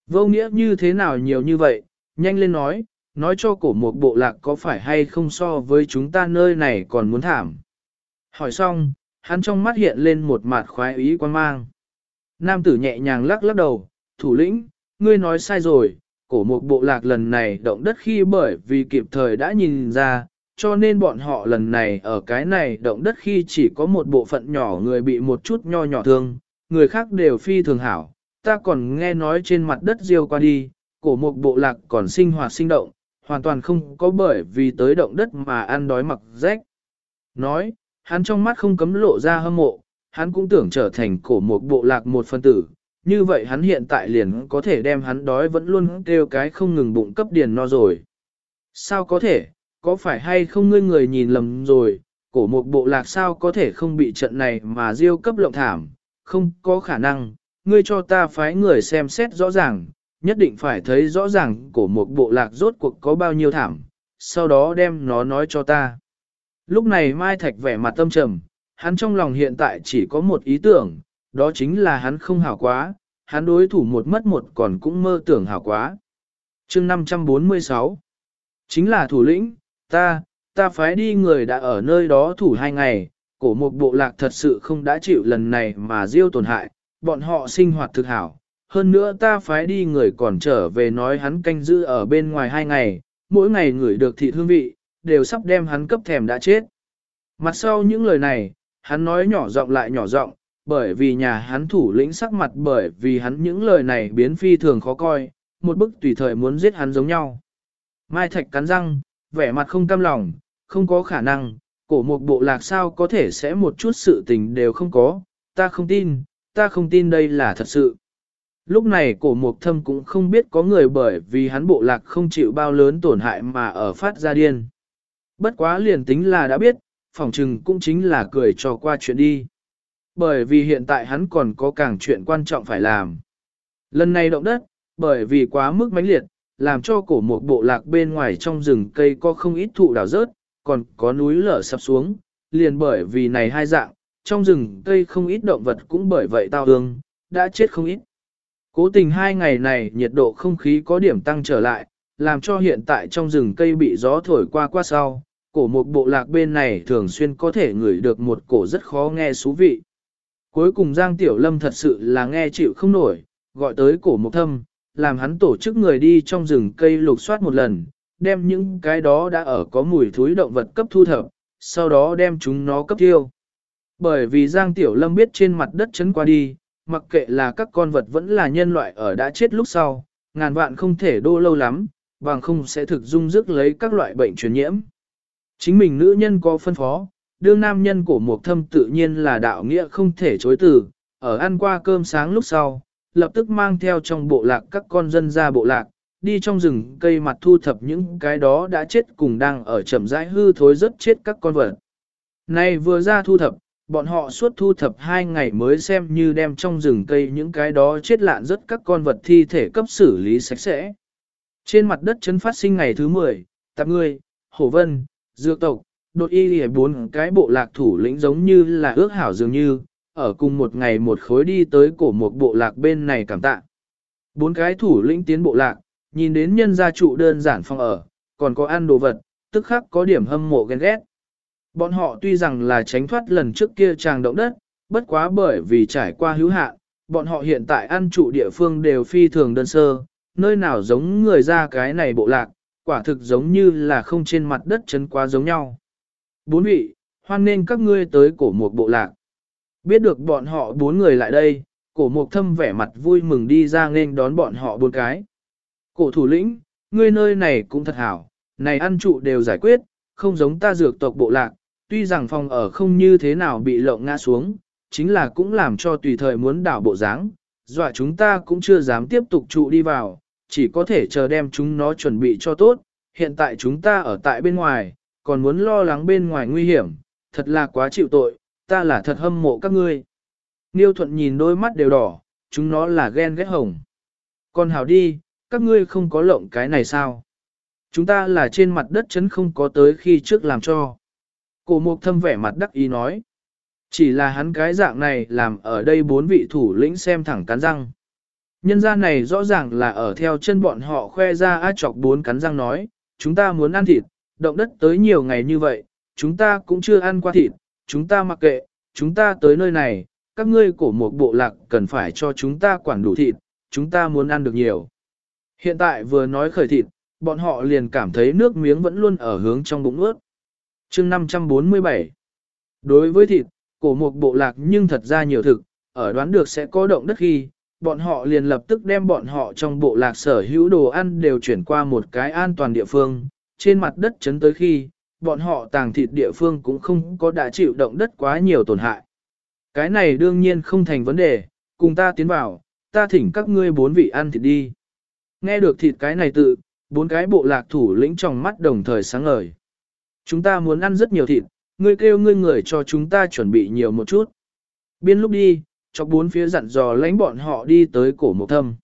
Vô nghĩa như thế nào nhiều như vậy, nhanh lên nói, nói cho cổ một bộ lạc có phải hay không so với chúng ta nơi này còn muốn thảm. Hỏi xong, hắn trong mắt hiện lên một mặt khoái ý quan mang. Nam tử nhẹ nhàng lắc lắc đầu, thủ lĩnh, ngươi nói sai rồi, cổ một bộ lạc lần này động đất khi bởi vì kịp thời đã nhìn ra, cho nên bọn họ lần này ở cái này động đất khi chỉ có một bộ phận nhỏ người bị một chút nho nhỏ thương, người khác đều phi thường hảo. Ta còn nghe nói trên mặt đất diêu qua đi, cổ một bộ lạc còn sinh hoạt sinh động, hoàn toàn không có bởi vì tới động đất mà ăn đói mặc rách. Nói, hắn trong mắt không cấm lộ ra hâm mộ, hắn cũng tưởng trở thành cổ một bộ lạc một phân tử, như vậy hắn hiện tại liền có thể đem hắn đói vẫn luôn kêu cái không ngừng bụng cấp điền no rồi. Sao có thể, có phải hay không ngươi người nhìn lầm rồi, cổ một bộ lạc sao có thể không bị trận này mà diêu cấp lộng thảm, không có khả năng, ngươi cho ta phái người xem xét rõ ràng, nhất định phải thấy rõ ràng cổ một bộ lạc rốt cuộc có bao nhiêu thảm, sau đó đem nó nói cho ta. Lúc này Mai Thạch vẻ mặt tâm trầm, hắn trong lòng hiện tại chỉ có một ý tưởng, đó chính là hắn không hảo quá, hắn đối thủ một mất một còn cũng mơ tưởng hảo quá. chương 546 Chính là thủ lĩnh, ta, ta phái đi người đã ở nơi đó thủ hai ngày, cổ một bộ lạc thật sự không đã chịu lần này mà diêu tổn hại, bọn họ sinh hoạt thực hảo. Hơn nữa ta phái đi người còn trở về nói hắn canh giữ ở bên ngoài hai ngày, mỗi ngày người được thịt hương vị, đều sắp đem hắn cấp thèm đã chết. Mặt sau những lời này, hắn nói nhỏ giọng lại nhỏ giọng, bởi vì nhà hắn thủ lĩnh sắc mặt bởi vì hắn những lời này biến phi thường khó coi, một bức tùy thời muốn giết hắn giống nhau. Mai Thạch cắn răng, vẻ mặt không cam lòng, không có khả năng, cổ một bộ lạc sao có thể sẽ một chút sự tình đều không có, ta không tin, ta không tin đây là thật sự. Lúc này cổ mục thâm cũng không biết có người bởi vì hắn bộ lạc không chịu bao lớn tổn hại mà ở phát ra điên. Bất quá liền tính là đã biết, phỏng trừng cũng chính là cười cho qua chuyện đi. Bởi vì hiện tại hắn còn có càng chuyện quan trọng phải làm. Lần này động đất, bởi vì quá mức mãnh liệt, làm cho cổ một bộ lạc bên ngoài trong rừng cây có không ít thụ đào rớt, còn có núi lở sập xuống, liền bởi vì này hai dạng, trong rừng cây không ít động vật cũng bởi vậy tao ương, đã chết không ít. Cố tình hai ngày này nhiệt độ không khí có điểm tăng trở lại, làm cho hiện tại trong rừng cây bị gió thổi qua qua sau, cổ một bộ lạc bên này thường xuyên có thể ngửi được một cổ rất khó nghe xú vị. Cuối cùng Giang Tiểu Lâm thật sự là nghe chịu không nổi, gọi tới cổ một thâm, làm hắn tổ chức người đi trong rừng cây lục soát một lần, đem những cái đó đã ở có mùi thúi động vật cấp thu thập, sau đó đem chúng nó cấp tiêu. Bởi vì Giang Tiểu Lâm biết trên mặt đất chấn qua đi, mặc kệ là các con vật vẫn là nhân loại ở đã chết lúc sau, ngàn vạn không thể đô lâu lắm, bằng không sẽ thực dung dứt lấy các loại bệnh truyền nhiễm. Chính mình nữ nhân có phân phó, đương nam nhân của một thâm tự nhiên là đạo nghĩa không thể chối từ, ở ăn qua cơm sáng lúc sau, lập tức mang theo trong bộ lạc các con dân ra bộ lạc, đi trong rừng cây mặt thu thập những cái đó đã chết cùng đang ở chậm rãi hư thối rất chết các con vật. Này vừa ra thu thập, bọn họ suốt thu thập hai ngày mới xem như đem trong rừng cây những cái đó chết lạn rất các con vật thi thể cấp xử lý sạch sẽ. Trên mặt đất chấn phát sinh ngày thứ 10, tạp người, hổ vân, dược tộc, đột y lìa bốn cái bộ lạc thủ lĩnh giống như là ước hảo dường như, ở cùng một ngày một khối đi tới cổ một bộ lạc bên này cảm tạ. Bốn cái thủ lĩnh tiến bộ lạc, nhìn đến nhân gia trụ đơn giản phong ở, còn có ăn đồ vật, tức khắc có điểm hâm mộ ghen ghét. Bọn họ tuy rằng là tránh thoát lần trước kia tràng động đất, bất quá bởi vì trải qua hữu hạn, bọn họ hiện tại ăn trụ địa phương đều phi thường đơn sơ, nơi nào giống người ra cái này bộ lạc, quả thực giống như là không trên mặt đất chấn quá giống nhau. Bốn vị, hoan nên các ngươi tới cổ một bộ lạc. Biết được bọn họ bốn người lại đây, cổ mục thâm vẻ mặt vui mừng đi ra nên đón bọn họ bốn cái. Cổ thủ lĩnh, ngươi nơi này cũng thật hảo, này ăn trụ đều giải quyết, không giống ta dược tộc bộ lạc, tuy rằng phòng ở không như thế nào bị lộng ngã xuống, chính là cũng làm cho tùy thời muốn đảo bộ dáng, dọa chúng ta cũng chưa dám tiếp tục trụ đi vào, chỉ có thể chờ đem chúng nó chuẩn bị cho tốt, hiện tại chúng ta ở tại bên ngoài, còn muốn lo lắng bên ngoài nguy hiểm, thật là quá chịu tội, ta là thật hâm mộ các ngươi. Niêu thuận nhìn đôi mắt đều đỏ, chúng nó là ghen ghét hồng. Còn hảo đi, các ngươi không có lộng cái này sao? Chúng ta là trên mặt đất chấn không có tới khi trước làm cho. Cổ mục thâm vẻ mặt đắc ý nói. Chỉ là hắn cái dạng này làm ở đây bốn vị thủ lĩnh xem thẳng cắn răng. Nhân gia này rõ ràng là ở theo chân bọn họ khoe ra á chọc bốn cắn răng nói, chúng ta muốn ăn thịt, động đất tới nhiều ngày như vậy, chúng ta cũng chưa ăn qua thịt, chúng ta mặc kệ, chúng ta tới nơi này, các ngươi cổ một bộ lạc cần phải cho chúng ta quản đủ thịt, chúng ta muốn ăn được nhiều. Hiện tại vừa nói khởi thịt, bọn họ liền cảm thấy nước miếng vẫn luôn ở hướng trong bụng ướt. chương 547 Đối với thịt, cổ một bộ lạc nhưng thật ra nhiều thực, ở đoán được sẽ có động đất khi, bọn họ liền lập tức đem bọn họ trong bộ lạc sở hữu đồ ăn đều chuyển qua một cái an toàn địa phương, trên mặt đất chấn tới khi, bọn họ tàng thịt địa phương cũng không có đã chịu động đất quá nhiều tổn hại. Cái này đương nhiên không thành vấn đề, cùng ta tiến vào, ta thỉnh các ngươi bốn vị ăn thịt đi. Nghe được thịt cái này tự, bốn cái bộ lạc thủ lĩnh trong mắt đồng thời sáng ngời. Chúng ta muốn ăn rất nhiều thịt, ngươi kêu ngươi người cho chúng ta chuẩn bị nhiều một chút. Biên lúc đi, cho bốn phía dặn dò lãnh bọn họ đi tới cổ mục thâm.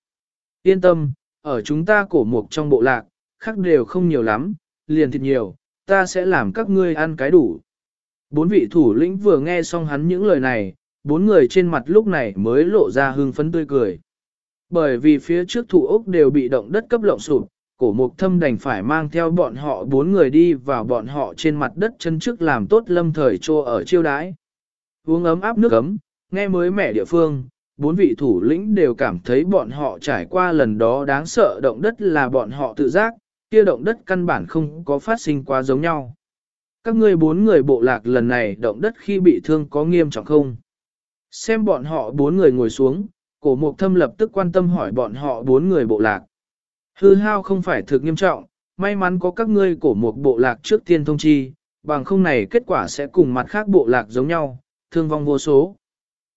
Yên tâm, ở chúng ta cổ mục trong bộ lạc, khác đều không nhiều lắm, liền thịt nhiều, ta sẽ làm các ngươi ăn cái đủ. Bốn vị thủ lĩnh vừa nghe xong hắn những lời này, bốn người trên mặt lúc này mới lộ ra hưng phấn tươi cười. Bởi vì phía trước thủ ốc đều bị động đất cấp lộng sụp, cổ mục thâm đành phải mang theo bọn họ bốn người đi vào bọn họ trên mặt đất chân trước làm tốt lâm thời trô ở chiêu đái. Uống ấm áp nước ấm, nghe mới mẻ địa phương, bốn vị thủ lĩnh đều cảm thấy bọn họ trải qua lần đó đáng sợ động đất là bọn họ tự giác, kia động đất căn bản không có phát sinh quá giống nhau. Các ngươi bốn người bộ lạc lần này động đất khi bị thương có nghiêm trọng không? Xem bọn họ bốn người ngồi xuống, cổ mục thâm lập tức quan tâm hỏi bọn họ bốn người bộ lạc. Hư hao không phải thực nghiêm trọng, may mắn có các ngươi cổ mục bộ lạc trước tiên thông chi, bằng không này kết quả sẽ cùng mặt khác bộ lạc giống nhau, thương vong vô số.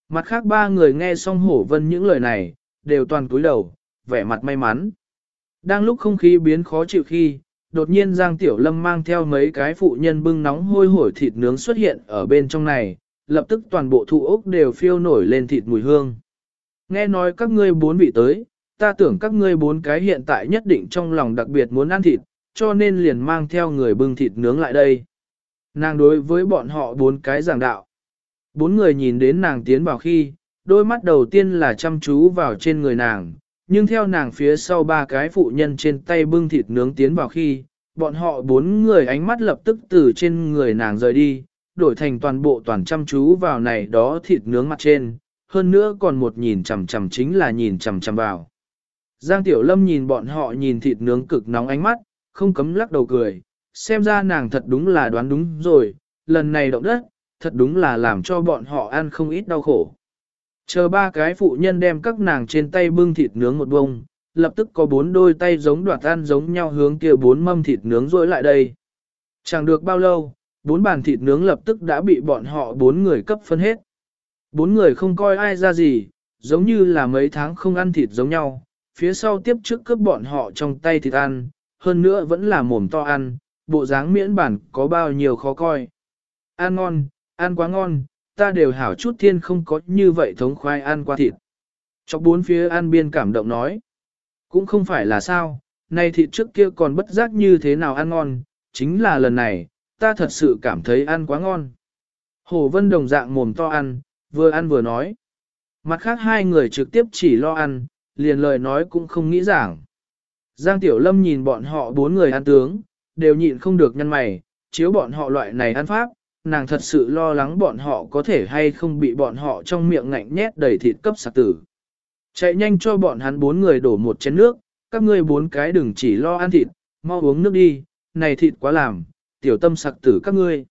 Mặt khác ba người nghe xong hổ vân những lời này, đều toàn cúi đầu, vẻ mặt may mắn. Đang lúc không khí biến khó chịu khi, đột nhiên Giang Tiểu Lâm mang theo mấy cái phụ nhân bưng nóng hôi hổi thịt nướng xuất hiện ở bên trong này, lập tức toàn bộ thụ ốc đều phiêu nổi lên thịt mùi hương. Nghe nói các ngươi bốn vị tới, ta tưởng các ngươi bốn cái hiện tại nhất định trong lòng đặc biệt muốn ăn thịt, cho nên liền mang theo người bưng thịt nướng lại đây. Nàng đối với bọn họ bốn cái giảng đạo. Bốn người nhìn đến nàng tiến vào khi, đôi mắt đầu tiên là chăm chú vào trên người nàng, nhưng theo nàng phía sau ba cái phụ nhân trên tay bưng thịt nướng tiến vào khi, bọn họ bốn người ánh mắt lập tức từ trên người nàng rời đi, đổi thành toàn bộ toàn chăm chú vào này đó thịt nướng mặt trên, hơn nữa còn một nhìn chằm chằm chính là nhìn chằm chằm vào. Giang Tiểu Lâm nhìn bọn họ nhìn thịt nướng cực nóng ánh mắt, không cấm lắc đầu cười, xem ra nàng thật đúng là đoán đúng rồi, lần này động đất, thật đúng là làm cho bọn họ ăn không ít đau khổ. Chờ ba cái phụ nhân đem các nàng trên tay bưng thịt nướng một bông, lập tức có bốn đôi tay giống đoạt ăn giống nhau hướng kia bốn mâm thịt nướng rối lại đây. Chẳng được bao lâu, bốn bàn thịt nướng lập tức đã bị bọn họ bốn người cấp phân hết. Bốn người không coi ai ra gì, giống như là mấy tháng không ăn thịt giống nhau, phía sau tiếp trước cướp bọn họ trong tay thịt ăn, hơn nữa vẫn là mồm to ăn, bộ dáng miễn bản có bao nhiêu khó coi. Ăn ngon, ăn quá ngon, ta đều hảo chút thiên không có như vậy thống khoai ăn qua thịt. Chọc bốn phía ăn biên cảm động nói. Cũng không phải là sao, nay thịt trước kia còn bất giác như thế nào ăn ngon, chính là lần này, ta thật sự cảm thấy ăn quá ngon. Hồ Vân đồng dạng mồm to ăn, Vừa ăn vừa nói. Mặt khác hai người trực tiếp chỉ lo ăn, liền lời nói cũng không nghĩ giảng. Giang Tiểu Lâm nhìn bọn họ bốn người ăn tướng, đều nhịn không được nhăn mày, chiếu bọn họ loại này ăn pháp, nàng thật sự lo lắng bọn họ có thể hay không bị bọn họ trong miệng ngạnh nhét đầy thịt cấp sạc tử. Chạy nhanh cho bọn hắn bốn người đổ một chén nước, các ngươi bốn cái đừng chỉ lo ăn thịt, mau uống nước đi, này thịt quá làm, tiểu tâm sặc tử các ngươi.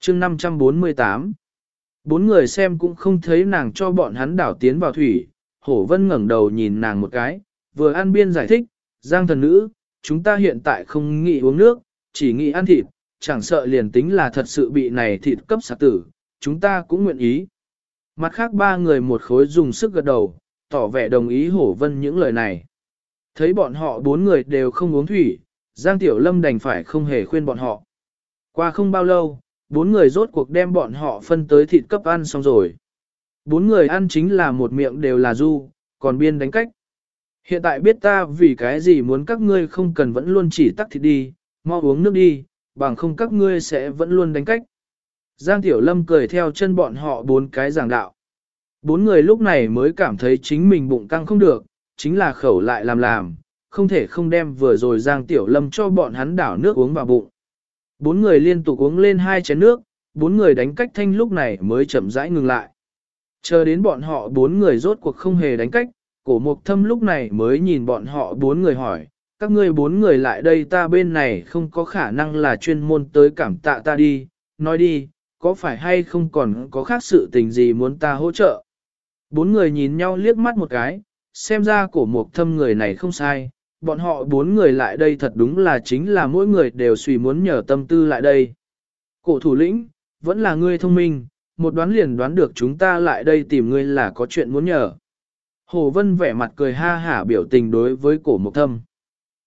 chương 548 Bốn người xem cũng không thấy nàng cho bọn hắn đảo tiến vào thủy, hổ vân ngẩng đầu nhìn nàng một cái, vừa ăn biên giải thích, giang thần nữ, chúng ta hiện tại không nghĩ uống nước, chỉ nghĩ ăn thịt, chẳng sợ liền tính là thật sự bị này thịt cấp sạc tử, chúng ta cũng nguyện ý. Mặt khác ba người một khối dùng sức gật đầu, tỏ vẻ đồng ý hổ vân những lời này. Thấy bọn họ bốn người đều không uống thủy, Giang Tiểu Lâm đành phải không hề khuyên bọn họ. Qua không bao lâu, bốn người rốt cuộc đem bọn họ phân tới thịt cấp ăn xong rồi. Bốn người ăn chính là một miệng đều là du, còn biên đánh cách. Hiện tại biết ta vì cái gì muốn các ngươi không cần vẫn luôn chỉ tắt thịt đi, mau uống nước đi, bằng không các ngươi sẽ vẫn luôn đánh cách. Giang Tiểu Lâm cười theo chân bọn họ bốn cái giảng đạo. Bốn người lúc này mới cảm thấy chính mình bụng căng không được, chính là khẩu lại làm làm, không thể không đem vừa rồi Giang Tiểu Lâm cho bọn hắn đảo nước uống vào bụng. Bốn người liên tục uống lên hai chén nước, bốn người đánh cách thanh lúc này mới chậm rãi ngừng lại. Chờ đến bọn họ bốn người rốt cuộc không hề đánh cách, cổ mục thâm lúc này mới nhìn bọn họ bốn người hỏi, các ngươi bốn người lại đây ta bên này không có khả năng là chuyên môn tới cảm tạ ta đi, nói đi, có phải hay không còn có khác sự tình gì muốn ta hỗ trợ. Bốn người nhìn nhau liếc mắt một cái, xem ra cổ mục thâm người này không sai, bọn họ bốn người lại đây thật đúng là chính là mỗi người đều suy muốn nhờ tâm tư lại đây. Cổ thủ lĩnh, vẫn là ngươi thông minh, một đoán liền đoán được chúng ta lại đây tìm ngươi là có chuyện muốn nhờ. Hồ Vân vẻ mặt cười ha hả biểu tình đối với cổ mục thâm.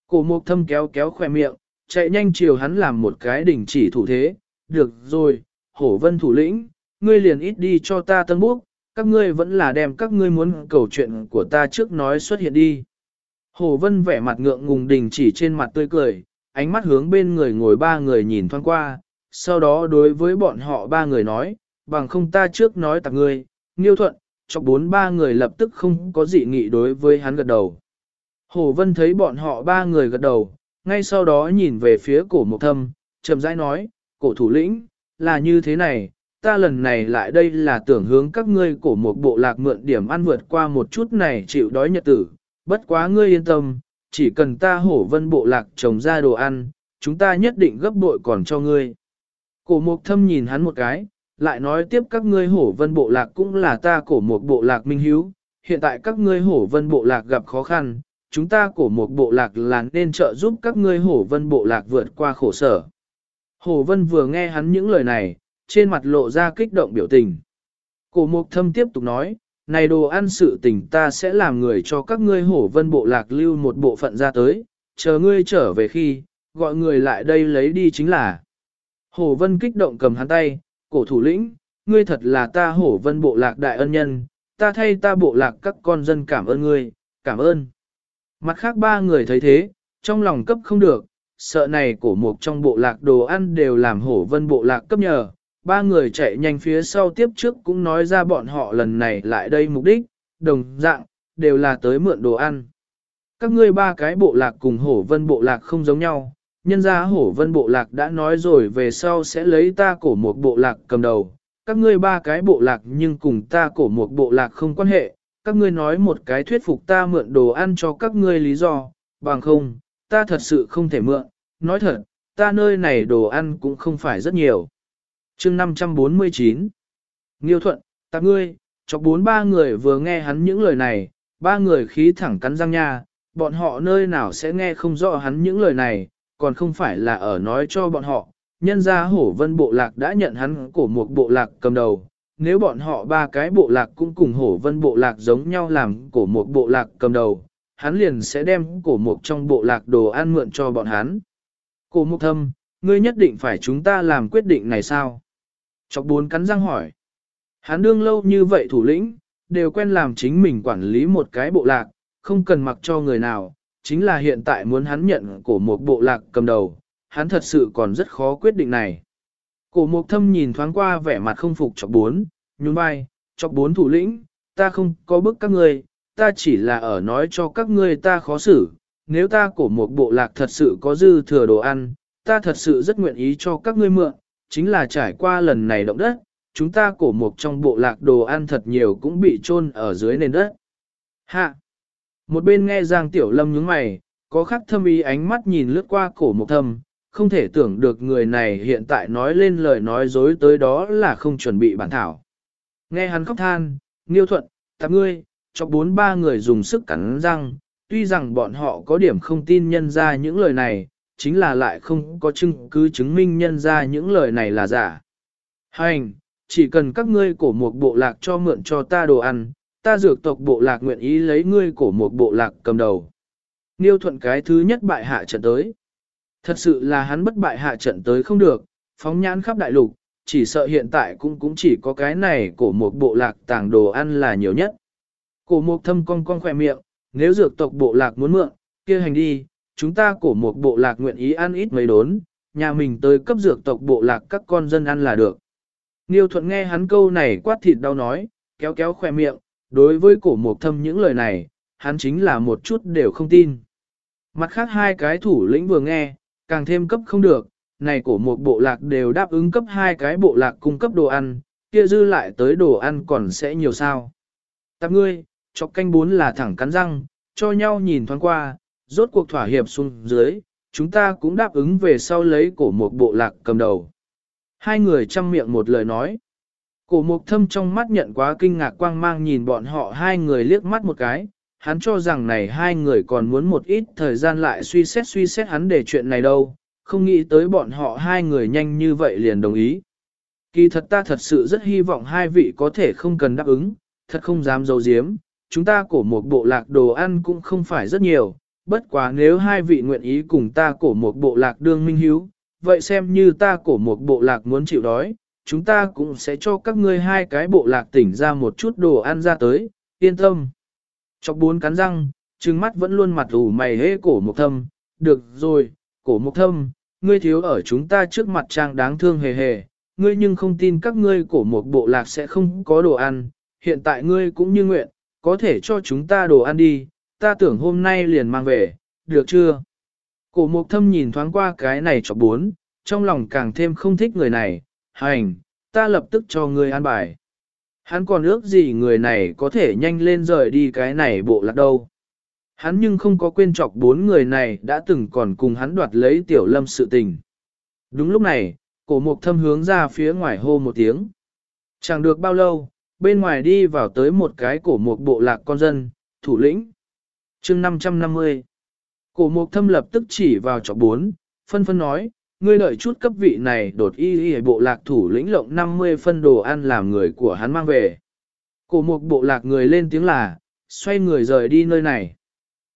Cổ mục thâm kéo kéo khoe miệng, chạy nhanh chiều hắn làm một cái đỉnh chỉ thủ thế. Được rồi, Hổ Vân thủ lĩnh, ngươi liền ít đi cho ta tân búc, các ngươi vẫn là đem các ngươi muốn cầu chuyện của ta trước nói xuất hiện đi. Hồ Vân vẻ mặt ngượng ngùng đình chỉ trên mặt tươi cười, ánh mắt hướng bên người ngồi ba người nhìn thoáng qua, sau đó đối với bọn họ ba người nói, bằng không ta trước nói tặng ngươi, nghiêu thuận, cho bốn ba người lập tức không có dị nghị đối với hắn gật đầu. Hồ Vân thấy bọn họ ba người gật đầu, ngay sau đó nhìn về phía cổ Mục thâm, chậm rãi nói, cổ thủ lĩnh, là như thế này, ta lần này lại đây là tưởng hướng các ngươi cổ một bộ lạc mượn điểm ăn vượt qua một chút này chịu đói nhật tử, bất quá ngươi yên tâm, chỉ cần ta hổ vân bộ lạc trồng ra đồ ăn, chúng ta nhất định gấp bội còn cho ngươi. Cổ mục thâm nhìn hắn một cái, lại nói tiếp các ngươi hổ vân bộ lạc cũng là ta cổ một bộ lạc minh hiếu, hiện tại các ngươi hổ vân bộ lạc gặp khó khăn, chúng ta cổ một bộ lạc là nên trợ giúp các ngươi hổ vân bộ lạc vượt qua khổ sở. Hổ vân vừa nghe hắn những lời này, trên mặt lộ ra kích động biểu tình. Cổ mục thâm tiếp tục nói, này đồ ăn sự tình ta sẽ làm người cho các ngươi hổ vân bộ lạc lưu một bộ phận ra tới, chờ ngươi trở về khi, gọi người lại đây lấy đi chính là. Hổ vân kích động cầm hắn tay, cổ thủ lĩnh, ngươi thật là ta hổ vân bộ lạc đại ân nhân, ta thay ta bộ lạc các con dân cảm ơn ngươi, cảm ơn. Mặt khác ba người thấy thế, trong lòng cấp không được, sợ này cổ mục trong bộ lạc đồ ăn đều làm hổ vân bộ lạc cấp nhờ, ba người chạy nhanh phía sau tiếp trước cũng nói ra bọn họ lần này lại đây mục đích, đồng dạng, đều là tới mượn đồ ăn. Các ngươi ba cái bộ lạc cùng hổ vân bộ lạc không giống nhau, nhân ra hổ vân bộ lạc đã nói rồi về sau sẽ lấy ta cổ một bộ lạc cầm đầu. Các ngươi ba cái bộ lạc nhưng cùng ta cổ một bộ lạc không quan hệ, các ngươi nói một cái thuyết phục ta mượn đồ ăn cho các ngươi lý do, bằng không, ta thật sự không thể mượn, nói thật, ta nơi này đồ ăn cũng không phải rất nhiều. Chương 549 Nghiêu thuận, ta ngươi, chọc bốn ba người vừa nghe hắn những lời này, ba người khí thẳng cắn răng nha, bọn họ nơi nào sẽ nghe không rõ hắn những lời này, còn không phải là ở nói cho bọn họ, nhân ra hổ vân bộ lạc đã nhận hắn cổ một bộ lạc cầm đầu, nếu bọn họ ba cái bộ lạc cũng cùng hổ vân bộ lạc giống nhau làm cổ một bộ lạc cầm đầu, hắn liền sẽ đem cổ một trong bộ lạc đồ ăn mượn cho bọn hắn. Cổ mục thâm, ngươi nhất định phải chúng ta làm quyết định này sao? Chọc bốn cắn răng hỏi. Hắn đương lâu như vậy thủ lĩnh, đều quen làm chính mình quản lý một cái bộ lạc, không cần mặc cho người nào, chính là hiện tại muốn hắn nhận cổ một bộ lạc cầm đầu, hắn thật sự còn rất khó quyết định này. Cổ mục thâm nhìn thoáng qua vẻ mặt không phục chọc bốn, nhún vai, chọc bốn thủ lĩnh, ta không có bức các ngươi, ta chỉ là ở nói cho các ngươi ta khó xử, nếu ta cổ một bộ lạc thật sự có dư thừa đồ ăn, ta thật sự rất nguyện ý cho các ngươi mượn, chính là trải qua lần này động đất, chúng ta cổ một trong bộ lạc đồ ăn thật nhiều cũng bị chôn ở dưới nền đất. Hạ! Một bên nghe Giang Tiểu Lâm nhướng mày, có khắc thâm ý ánh mắt nhìn lướt qua cổ một thâm, không thể tưởng được người này hiện tại nói lên lời nói dối tới đó là không chuẩn bị bản thảo. Nghe hắn khóc than, nghiêu thuận, tạp ngươi, cho bốn ba người dùng sức cắn răng, tuy rằng bọn họ có điểm không tin nhân ra những lời này, chính là lại không có chứng cứ chứng minh nhân ra những lời này là giả. Hành, chỉ cần các ngươi cổ một bộ lạc cho mượn cho ta đồ ăn, ta dược tộc bộ lạc nguyện ý lấy ngươi cổ một bộ lạc cầm đầu. Niêu thuận cái thứ nhất bại hạ trận tới. Thật sự là hắn bất bại hạ trận tới không được, phóng nhãn khắp đại lục, chỉ sợ hiện tại cũng cũng chỉ có cái này của một bộ lạc tàng đồ ăn là nhiều nhất. Cổ mục thâm cong cong khỏe miệng, nếu dược tộc bộ lạc muốn mượn, kia hành đi, chúng ta cổ mục bộ lạc nguyện ý ăn ít mấy đốn, nhà mình tới cấp dược tộc bộ lạc các con dân ăn là được. Niêu thuận nghe hắn câu này quát thịt đau nói, kéo kéo khỏe miệng, đối với cổ mục thâm những lời này, hắn chính là một chút đều không tin. Mặt khác hai cái thủ lĩnh vừa nghe, càng thêm cấp không được, này cổ một bộ lạc đều đáp ứng cấp hai cái bộ lạc cung cấp đồ ăn, kia dư lại tới đồ ăn còn sẽ nhiều sao. Tạp ngươi, chọc canh bốn là thẳng cắn răng, cho nhau nhìn thoáng qua, rốt cuộc thỏa hiệp xuống dưới, chúng ta cũng đáp ứng về sau lấy cổ một bộ lạc cầm đầu. Hai người chăm miệng một lời nói. Cổ mục thâm trong mắt nhận quá kinh ngạc quang mang nhìn bọn họ hai người liếc mắt một cái, hắn cho rằng này hai người còn muốn một ít thời gian lại suy xét suy xét hắn để chuyện này đâu, không nghĩ tới bọn họ hai người nhanh như vậy liền đồng ý. Kỳ thật ta thật sự rất hy vọng hai vị có thể không cần đáp ứng, thật không dám dấu diếm, chúng ta cổ một bộ lạc đồ ăn cũng không phải rất nhiều, bất quá nếu hai vị nguyện ý cùng ta cổ một bộ lạc đương minh hiếu, vậy xem như ta cổ một bộ lạc muốn chịu đói, chúng ta cũng sẽ cho các ngươi hai cái bộ lạc tỉnh ra một chút đồ ăn ra tới, yên tâm. Chọc bốn cắn răng, trừng mắt vẫn luôn mặt ủ mày hế cổ mục thâm, được rồi, cổ mục thâm, ngươi thiếu ở chúng ta trước mặt trang đáng thương hề hề, ngươi nhưng không tin các ngươi cổ một bộ lạc sẽ không có đồ ăn, hiện tại ngươi cũng như nguyện, có thể cho chúng ta đồ ăn đi, ta tưởng hôm nay liền mang về, được chưa? Cổ mục thâm nhìn thoáng qua cái này chọc bốn, trong lòng càng thêm không thích người này, hành, ta lập tức cho ngươi ăn bài. Hắn còn ước gì người này có thể nhanh lên rời đi cái này bộ lạc đâu. Hắn nhưng không có quên chọc bốn người này đã từng còn cùng hắn đoạt lấy tiểu lâm sự tình. Đúng lúc này, cổ mục thâm hướng ra phía ngoài hô một tiếng. Chẳng được bao lâu, bên ngoài đi vào tới một cái cổ mục bộ lạc con dân, thủ lĩnh. chương 550. Cổ mục thâm lập tức chỉ vào chọc bốn, phân phân nói, ngươi đợi chút cấp vị này đột y y bộ lạc thủ lĩnh lộng 50 phân đồ ăn làm người của hắn mang về. Cổ mục bộ lạc người lên tiếng là, xoay người rời đi nơi này.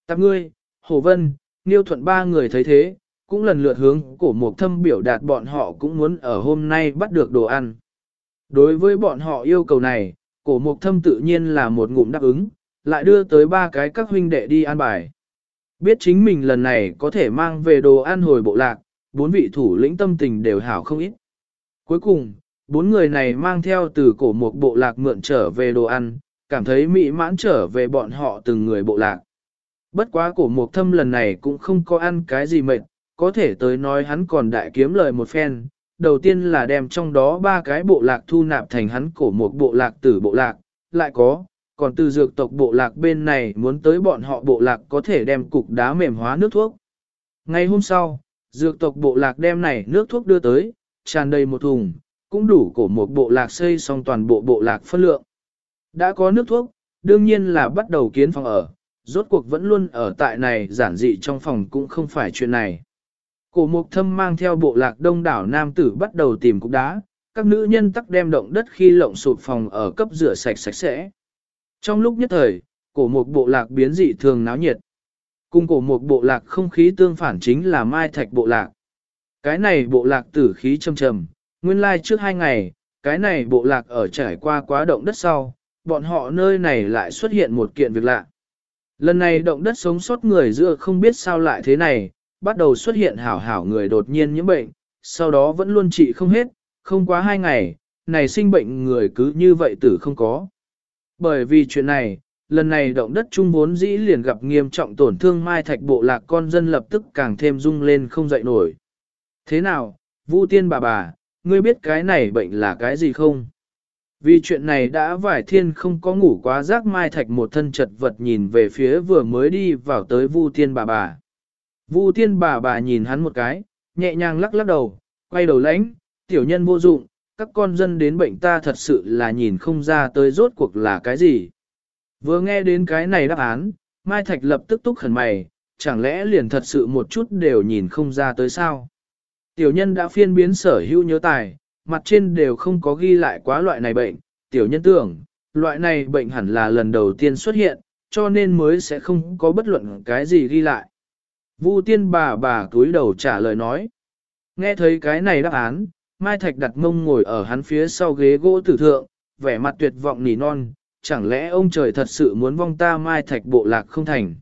Tạp ngươi, Hồ Vân, Niêu Thuận ba người thấy thế, cũng lần lượt hướng cổ mục thâm biểu đạt bọn họ cũng muốn ở hôm nay bắt được đồ ăn. Đối với bọn họ yêu cầu này, cổ mục thâm tự nhiên là một ngụm đáp ứng, lại đưa tới ba cái các huynh đệ đi ăn bài. Biết chính mình lần này có thể mang về đồ ăn hồi bộ lạc, bốn vị thủ lĩnh tâm tình đều hảo không ít. Cuối cùng, bốn người này mang theo từ cổ một bộ lạc mượn trở về đồ ăn, cảm thấy mỹ mãn trở về bọn họ từng người bộ lạc. Bất quá cổ một thâm lần này cũng không có ăn cái gì mệt, có thể tới nói hắn còn đại kiếm lời một phen. Đầu tiên là đem trong đó ba cái bộ lạc thu nạp thành hắn cổ một bộ lạc tử bộ lạc, lại có, còn từ dược tộc bộ lạc bên này muốn tới bọn họ bộ lạc có thể đem cục đá mềm hóa nước thuốc. Ngày hôm sau, dược tộc bộ lạc đem này nước thuốc đưa tới, tràn đầy một thùng, cũng đủ cổ một bộ lạc xây xong toàn bộ bộ lạc phân lượng. Đã có nước thuốc, đương nhiên là bắt đầu kiến phòng ở, rốt cuộc vẫn luôn ở tại này giản dị trong phòng cũng không phải chuyện này. Cổ mục thâm mang theo bộ lạc đông đảo nam tử bắt đầu tìm cục đá, các nữ nhân tắc đem động đất khi lộng sụp phòng ở cấp rửa sạch sạch sẽ. Trong lúc nhất thời, cổ mục bộ lạc biến dị thường náo nhiệt. Cùng cổ một bộ lạc không khí tương phản chính là mai thạch bộ lạc. Cái này bộ lạc tử khí trầm trầm, nguyên lai trước hai ngày, cái này bộ lạc ở trải qua quá động đất sau, bọn họ nơi này lại xuất hiện một kiện việc lạ. Lần này động đất sống sót người giữa không biết sao lại thế này, bắt đầu xuất hiện hảo hảo người đột nhiên nhiễm bệnh, sau đó vẫn luôn trị không hết, không quá hai ngày, này sinh bệnh người cứ như vậy tử không có. Bởi vì chuyện này, lần này động đất trung vốn dĩ liền gặp nghiêm trọng tổn thương mai thạch bộ lạc con dân lập tức càng thêm rung lên không dậy nổi. Thế nào, Vu tiên bà bà, ngươi biết cái này bệnh là cái gì không? Vì chuyện này đã vải thiên không có ngủ quá giác mai thạch một thân chật vật nhìn về phía vừa mới đi vào tới Vu tiên bà bà. Vu tiên bà bà nhìn hắn một cái, nhẹ nhàng lắc lắc đầu, quay đầu lãnh, tiểu nhân vô dụng, các con dân đến bệnh ta thật sự là nhìn không ra tới rốt cuộc là cái gì. Vừa nghe đến cái này đáp án, Mai Thạch lập tức túc khẩn mày, chẳng lẽ liền thật sự một chút đều nhìn không ra tới sao. Tiểu nhân đã phiên biến sở hữu nhớ tài, mặt trên đều không có ghi lại quá loại này bệnh, tiểu nhân tưởng, loại này bệnh hẳn là lần đầu tiên xuất hiện, cho nên mới sẽ không có bất luận cái gì ghi lại. Vu tiên bà bà túi đầu trả lời nói. Nghe thấy cái này đáp án, Mai Thạch đặt mông ngồi ở hắn phía sau ghế gỗ tử thượng, vẻ mặt tuyệt vọng nỉ non, chẳng lẽ ông trời thật sự muốn vong ta Mai Thạch bộ lạc không thành.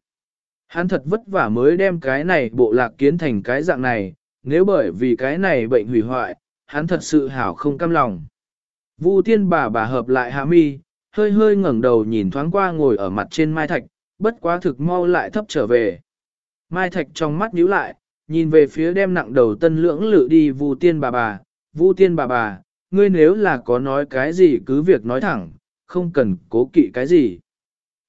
Hắn thật vất vả mới đem cái này bộ lạc kiến thành cái dạng này, nếu bởi vì cái này bệnh hủy hoại, hắn thật sự hảo không cam lòng. Vu tiên bà bà hợp lại hạ mi, hơi hơi ngẩng đầu nhìn thoáng qua ngồi ở mặt trên Mai Thạch, bất quá thực mau lại thấp trở về. Mai Thạch trong mắt nhíu lại, nhìn về phía đem nặng đầu tân lưỡng lự đi Vu tiên bà bà, Vu tiên bà bà, ngươi nếu là có nói cái gì cứ việc nói thẳng, không cần cố kỵ cái gì.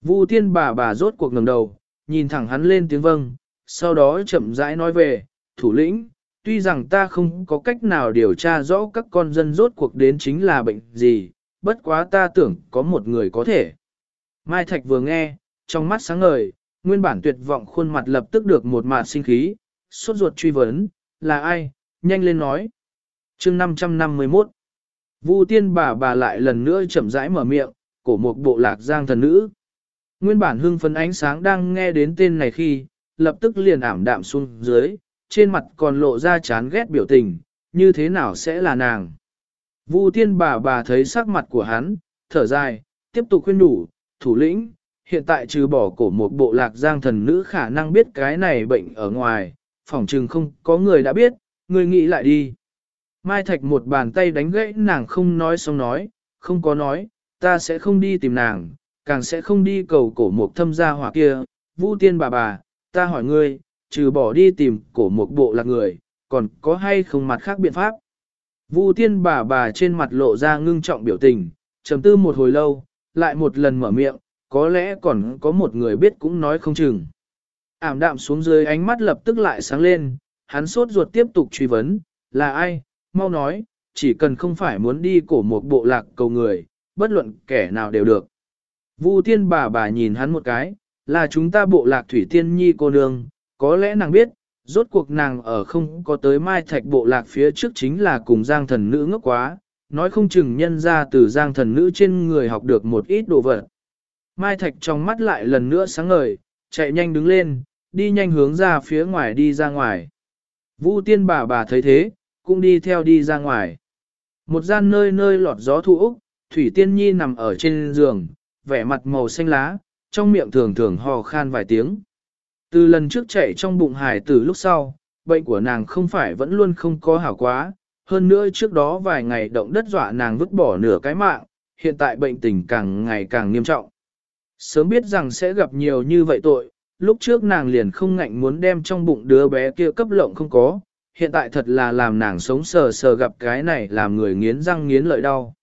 Vu tiên bà bà rốt cuộc ngẩng đầu, nhìn thẳng hắn lên tiếng vâng, sau đó chậm rãi nói về, thủ lĩnh, tuy rằng ta không có cách nào điều tra rõ các con dân rốt cuộc đến chính là bệnh gì, bất quá ta tưởng có một người có thể. Mai Thạch vừa nghe, trong mắt sáng ngời, nguyên bản tuyệt vọng khuôn mặt lập tức được một mạt sinh khí, suốt ruột truy vấn, là ai, nhanh lên nói. chương 551 Vu tiên bà bà lại lần nữa chậm rãi mở miệng, cổ một bộ lạc giang thần nữ. Nguyên bản hưng phấn ánh sáng đang nghe đến tên này khi, lập tức liền ảm đạm xuống dưới, trên mặt còn lộ ra chán ghét biểu tình, như thế nào sẽ là nàng. Vu tiên bà bà thấy sắc mặt của hắn, thở dài, tiếp tục khuyên đủ, thủ lĩnh, hiện tại trừ bỏ cổ một bộ lạc giang thần nữ khả năng biết cái này bệnh ở ngoài, phỏng chừng không có người đã biết, người nghĩ lại đi. Mai Thạch một bàn tay đánh gãy nàng không nói xong nói, không có nói, ta sẽ không đi tìm nàng, càng sẽ không đi cầu cổ mục thâm gia hỏa kia, Vu tiên bà bà, ta hỏi ngươi, trừ bỏ đi tìm cổ mục bộ là người, còn có hay không mặt khác biện pháp? Vu tiên bà bà trên mặt lộ ra ngưng trọng biểu tình, trầm tư một hồi lâu, lại một lần mở miệng, có lẽ còn có một người biết cũng nói không chừng. Ảm đạm xuống dưới ánh mắt lập tức lại sáng lên, hắn sốt ruột tiếp tục truy vấn, là ai, mau nói, chỉ cần không phải muốn đi cổ một bộ lạc cầu người, bất luận kẻ nào đều được. Vu tiên bà bà nhìn hắn một cái, là chúng ta bộ lạc thủy tiên nhi cô nương, có lẽ nàng biết, rốt cuộc nàng ở không có tới mai thạch bộ lạc phía trước chính là cùng giang thần nữ ngốc quá, nói không chừng nhân ra từ giang thần nữ trên người học được một ít đồ vật. Mai thạch trong mắt lại lần nữa sáng ngời, chạy nhanh đứng lên, đi nhanh hướng ra phía ngoài đi ra ngoài. Vu tiên bà bà thấy thế, cũng đi theo đi ra ngoài. Một gian nơi nơi lọt gió thu úc, Thủy Tiên Nhi nằm ở trên giường, vẻ mặt màu xanh lá, trong miệng thường thường hò khan vài tiếng. Từ lần trước chạy trong bụng hải từ lúc sau, bệnh của nàng không phải vẫn luôn không có hảo quá, hơn nữa trước đó vài ngày động đất dọa nàng vứt bỏ nửa cái mạng, hiện tại bệnh tình càng ngày càng nghiêm trọng. Sớm biết rằng sẽ gặp nhiều như vậy tội, lúc trước nàng liền không ngạnh muốn đem trong bụng đứa bé kia cấp lộng không có, hiện tại thật là làm nàng sống sờ sờ gặp cái này làm người nghiến răng nghiến lợi đau.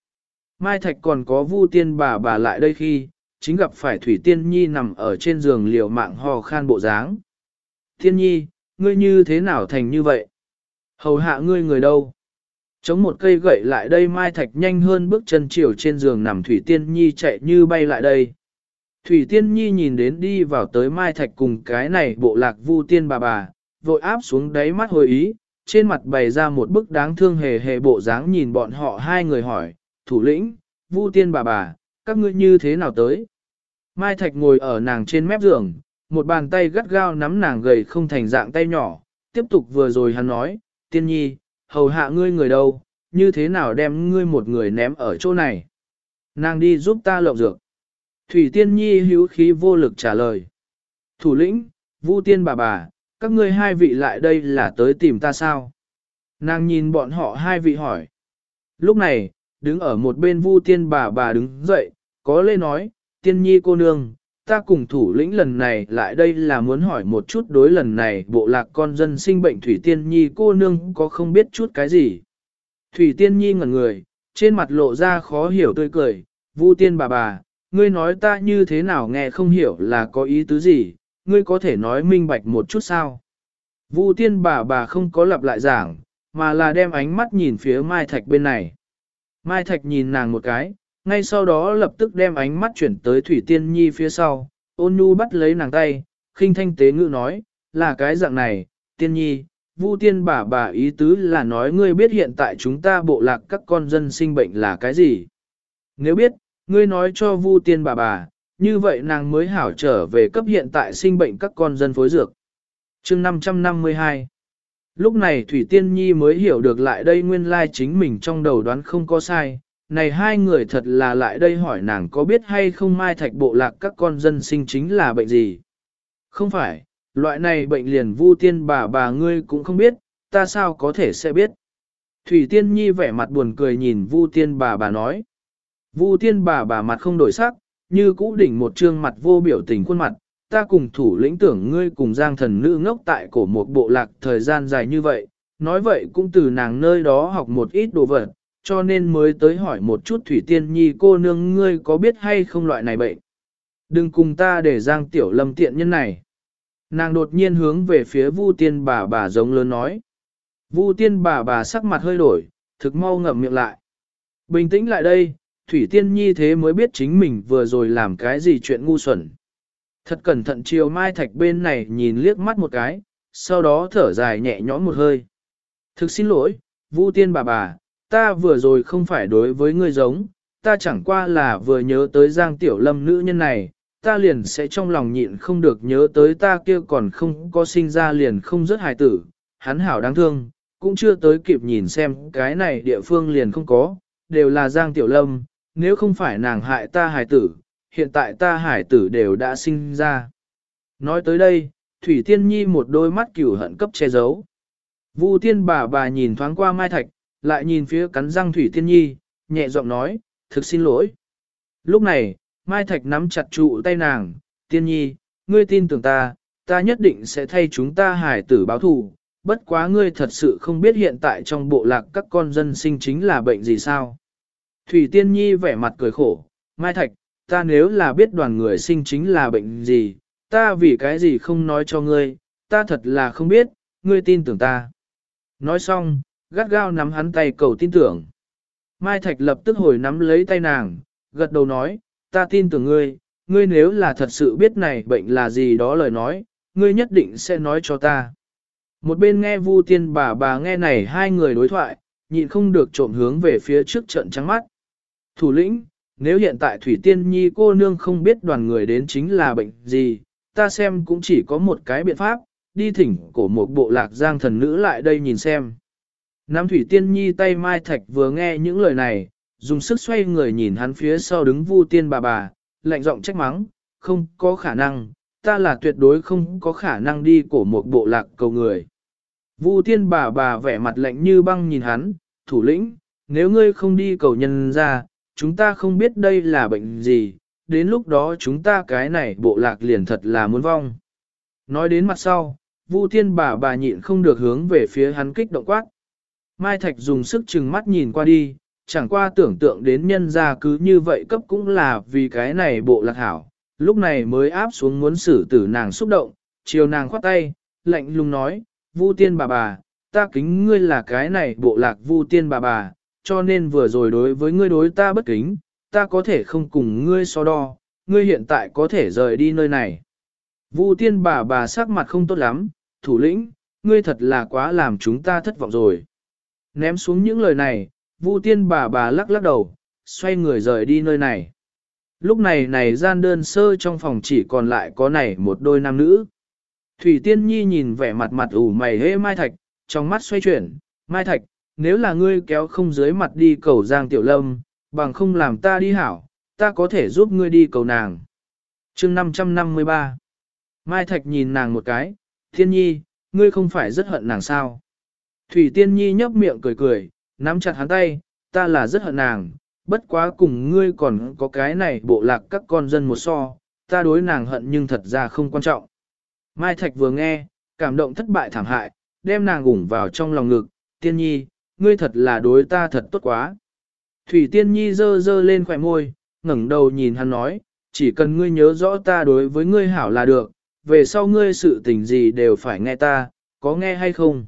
Mai Thạch còn có vu tiên bà bà lại đây khi, chính gặp phải Thủy Tiên Nhi nằm ở trên giường liều mạng ho khan bộ dáng. Tiên Nhi, ngươi như thế nào thành như vậy? Hầu hạ ngươi người đâu? Chống một cây gậy lại đây Mai Thạch nhanh hơn bước chân chiều trên giường nằm Thủy Tiên Nhi chạy như bay lại đây. Thủy Tiên Nhi nhìn đến đi vào tới Mai Thạch cùng cái này bộ lạc vu tiên bà bà, vội áp xuống đáy mắt hồi ý, trên mặt bày ra một bức đáng thương hề hề bộ dáng nhìn bọn họ hai người hỏi, thủ lĩnh, vu tiên bà bà, các ngươi như thế nào tới? Mai Thạch ngồi ở nàng trên mép giường, một bàn tay gắt gao nắm nàng gầy không thành dạng tay nhỏ, tiếp tục vừa rồi hắn nói, tiên nhi, hầu hạ ngươi người đâu, như thế nào đem ngươi một người ném ở chỗ này? Nàng đi giúp ta lộng dược. Thủy tiên nhi hữu khí vô lực trả lời. Thủ lĩnh, vu tiên bà bà, các ngươi hai vị lại đây là tới tìm ta sao? Nàng nhìn bọn họ hai vị hỏi. Lúc này, đứng ở một bên vu tiên bà bà đứng dậy, có lê nói, tiên nhi cô nương, ta cùng thủ lĩnh lần này lại đây là muốn hỏi một chút đối lần này bộ lạc con dân sinh bệnh Thủy Tiên Nhi cô nương có không biết chút cái gì. Thủy Tiên Nhi ngẩn người, trên mặt lộ ra khó hiểu tươi cười, Vu tiên bà bà, ngươi nói ta như thế nào nghe không hiểu là có ý tứ gì, ngươi có thể nói minh bạch một chút sao. Vu tiên bà bà không có lặp lại giảng, mà là đem ánh mắt nhìn phía Mai Thạch bên này. Mai Thạch nhìn nàng một cái, ngay sau đó lập tức đem ánh mắt chuyển tới Thủy Tiên Nhi phía sau, ôn nhu bắt lấy nàng tay, khinh thanh tế ngữ nói, là cái dạng này, Tiên Nhi, Vu Tiên bà bà ý tứ là nói ngươi biết hiện tại chúng ta bộ lạc các con dân sinh bệnh là cái gì. Nếu biết, ngươi nói cho Vu Tiên bà bà, như vậy nàng mới hảo trở về cấp hiện tại sinh bệnh các con dân phối dược. chương 552 Lúc này Thủy Tiên Nhi mới hiểu được lại đây nguyên lai chính mình trong đầu đoán không có sai, này hai người thật là lại đây hỏi nàng có biết hay không mai thạch bộ lạc các con dân sinh chính là bệnh gì. Không phải, loại này bệnh liền vu tiên bà bà ngươi cũng không biết, ta sao có thể sẽ biết. Thủy Tiên Nhi vẻ mặt buồn cười nhìn vu tiên bà bà nói. Vu tiên bà bà mặt không đổi sắc, như cũ đỉnh một trương mặt vô biểu tình khuôn mặt, ta cùng thủ lĩnh tưởng ngươi cùng giang thần nữ ngốc tại cổ một bộ lạc thời gian dài như vậy, nói vậy cũng từ nàng nơi đó học một ít đồ vật, cho nên mới tới hỏi một chút Thủy Tiên Nhi cô nương ngươi có biết hay không loại này bệnh. Đừng cùng ta để giang tiểu lâm tiện nhân này. Nàng đột nhiên hướng về phía Vu Tiên bà bà giống lớn nói. Vu Tiên bà bà sắc mặt hơi đổi, thực mau ngậm miệng lại. Bình tĩnh lại đây, Thủy Tiên Nhi thế mới biết chính mình vừa rồi làm cái gì chuyện ngu xuẩn. Thật cẩn thận chiều Mai Thạch bên này nhìn liếc mắt một cái, sau đó thở dài nhẹ nhõm một hơi. Thực xin lỗi, Vu Tiên bà bà, ta vừa rồi không phải đối với ngươi giống, ta chẳng qua là vừa nhớ tới Giang Tiểu Lâm nữ nhân này, ta liền sẽ trong lòng nhịn không được nhớ tới ta kia còn không có sinh ra liền không rất hài tử, hắn hảo đáng thương, cũng chưa tới kịp nhìn xem cái này địa phương liền không có, đều là Giang Tiểu Lâm, nếu không phải nàng hại ta hải tử, hiện tại ta hải tử đều đã sinh ra. Nói tới đây, Thủy Tiên Nhi một đôi mắt cửu hận cấp che giấu. Vu Tiên bà bà nhìn thoáng qua Mai Thạch, lại nhìn phía cắn răng Thủy Tiên Nhi, nhẹ giọng nói, thực xin lỗi. Lúc này, Mai Thạch nắm chặt trụ tay nàng, Tiên Nhi, ngươi tin tưởng ta, ta nhất định sẽ thay chúng ta hải tử báo thù. Bất quá ngươi thật sự không biết hiện tại trong bộ lạc các con dân sinh chính là bệnh gì sao. Thủy Tiên Nhi vẻ mặt cười khổ, Mai Thạch, ta nếu là biết đoàn người sinh chính là bệnh gì, ta vì cái gì không nói cho ngươi, ta thật là không biết, ngươi tin tưởng ta. Nói xong, gắt gao nắm hắn tay cầu tin tưởng. Mai Thạch lập tức hồi nắm lấy tay nàng, gật đầu nói, ta tin tưởng ngươi, ngươi nếu là thật sự biết này bệnh là gì đó lời nói, ngươi nhất định sẽ nói cho ta. Một bên nghe Vu Tiên bà bà nghe này hai người đối thoại, nhịn không được trộm hướng về phía trước trận trắng mắt. Thủ lĩnh, nếu hiện tại Thủy Tiên Nhi cô nương không biết đoàn người đến chính là bệnh gì, ta xem cũng chỉ có một cái biện pháp, đi thỉnh cổ một bộ lạc giang thần nữ lại đây nhìn xem. Nam Thủy Tiên Nhi tay Mai Thạch vừa nghe những lời này, dùng sức xoay người nhìn hắn phía sau đứng vu tiên bà bà, lạnh giọng trách mắng, không có khả năng, ta là tuyệt đối không có khả năng đi cổ một bộ lạc cầu người. Vu tiên bà bà vẻ mặt lạnh như băng nhìn hắn, thủ lĩnh, nếu ngươi không đi cầu nhân ra, chúng ta không biết đây là bệnh gì, đến lúc đó chúng ta cái này bộ lạc liền thật là muốn vong. Nói đến mặt sau, Vu Thiên bà bà nhịn không được hướng về phía hắn kích động quát. Mai Thạch dùng sức chừng mắt nhìn qua đi, chẳng qua tưởng tượng đến nhân gia cứ như vậy cấp cũng là vì cái này bộ lạc hảo, lúc này mới áp xuống muốn xử tử nàng xúc động, chiều nàng khoát tay, lạnh lùng nói, Vu Tiên bà bà, ta kính ngươi là cái này bộ lạc Vu Tiên bà bà, cho nên vừa rồi đối với ngươi đối ta bất kính, ta có thể không cùng ngươi so đo, ngươi hiện tại có thể rời đi nơi này. Vu tiên bà bà sắc mặt không tốt lắm, thủ lĩnh, ngươi thật là quá làm chúng ta thất vọng rồi. Ném xuống những lời này, Vu tiên bà bà lắc lắc đầu, xoay người rời đi nơi này. Lúc này này gian đơn sơ trong phòng chỉ còn lại có này một đôi nam nữ. Thủy Tiên Nhi nhìn vẻ mặt mặt ủ mày hê Mai Thạch, trong mắt xoay chuyển, Mai Thạch, nếu là ngươi kéo không dưới mặt đi cầu Giang Tiểu Lâm, bằng không làm ta đi hảo, ta có thể giúp ngươi đi cầu nàng. chương 553 Mai Thạch nhìn nàng một cái, Thiên Nhi, ngươi không phải rất hận nàng sao? Thủy Tiên Nhi nhấp miệng cười cười, nắm chặt hắn tay, ta là rất hận nàng, bất quá cùng ngươi còn có cái này bộ lạc các con dân một so, ta đối nàng hận nhưng thật ra không quan trọng. Mai Thạch vừa nghe, cảm động thất bại thảm hại, đem nàng ủng vào trong lòng ngực, tiên nhi, ngươi thật là đối ta thật tốt quá. Thủy tiên nhi dơ dơ lên khỏe môi, ngẩng đầu nhìn hắn nói, chỉ cần ngươi nhớ rõ ta đối với ngươi hảo là được, về sau ngươi sự tình gì đều phải nghe ta, có nghe hay không?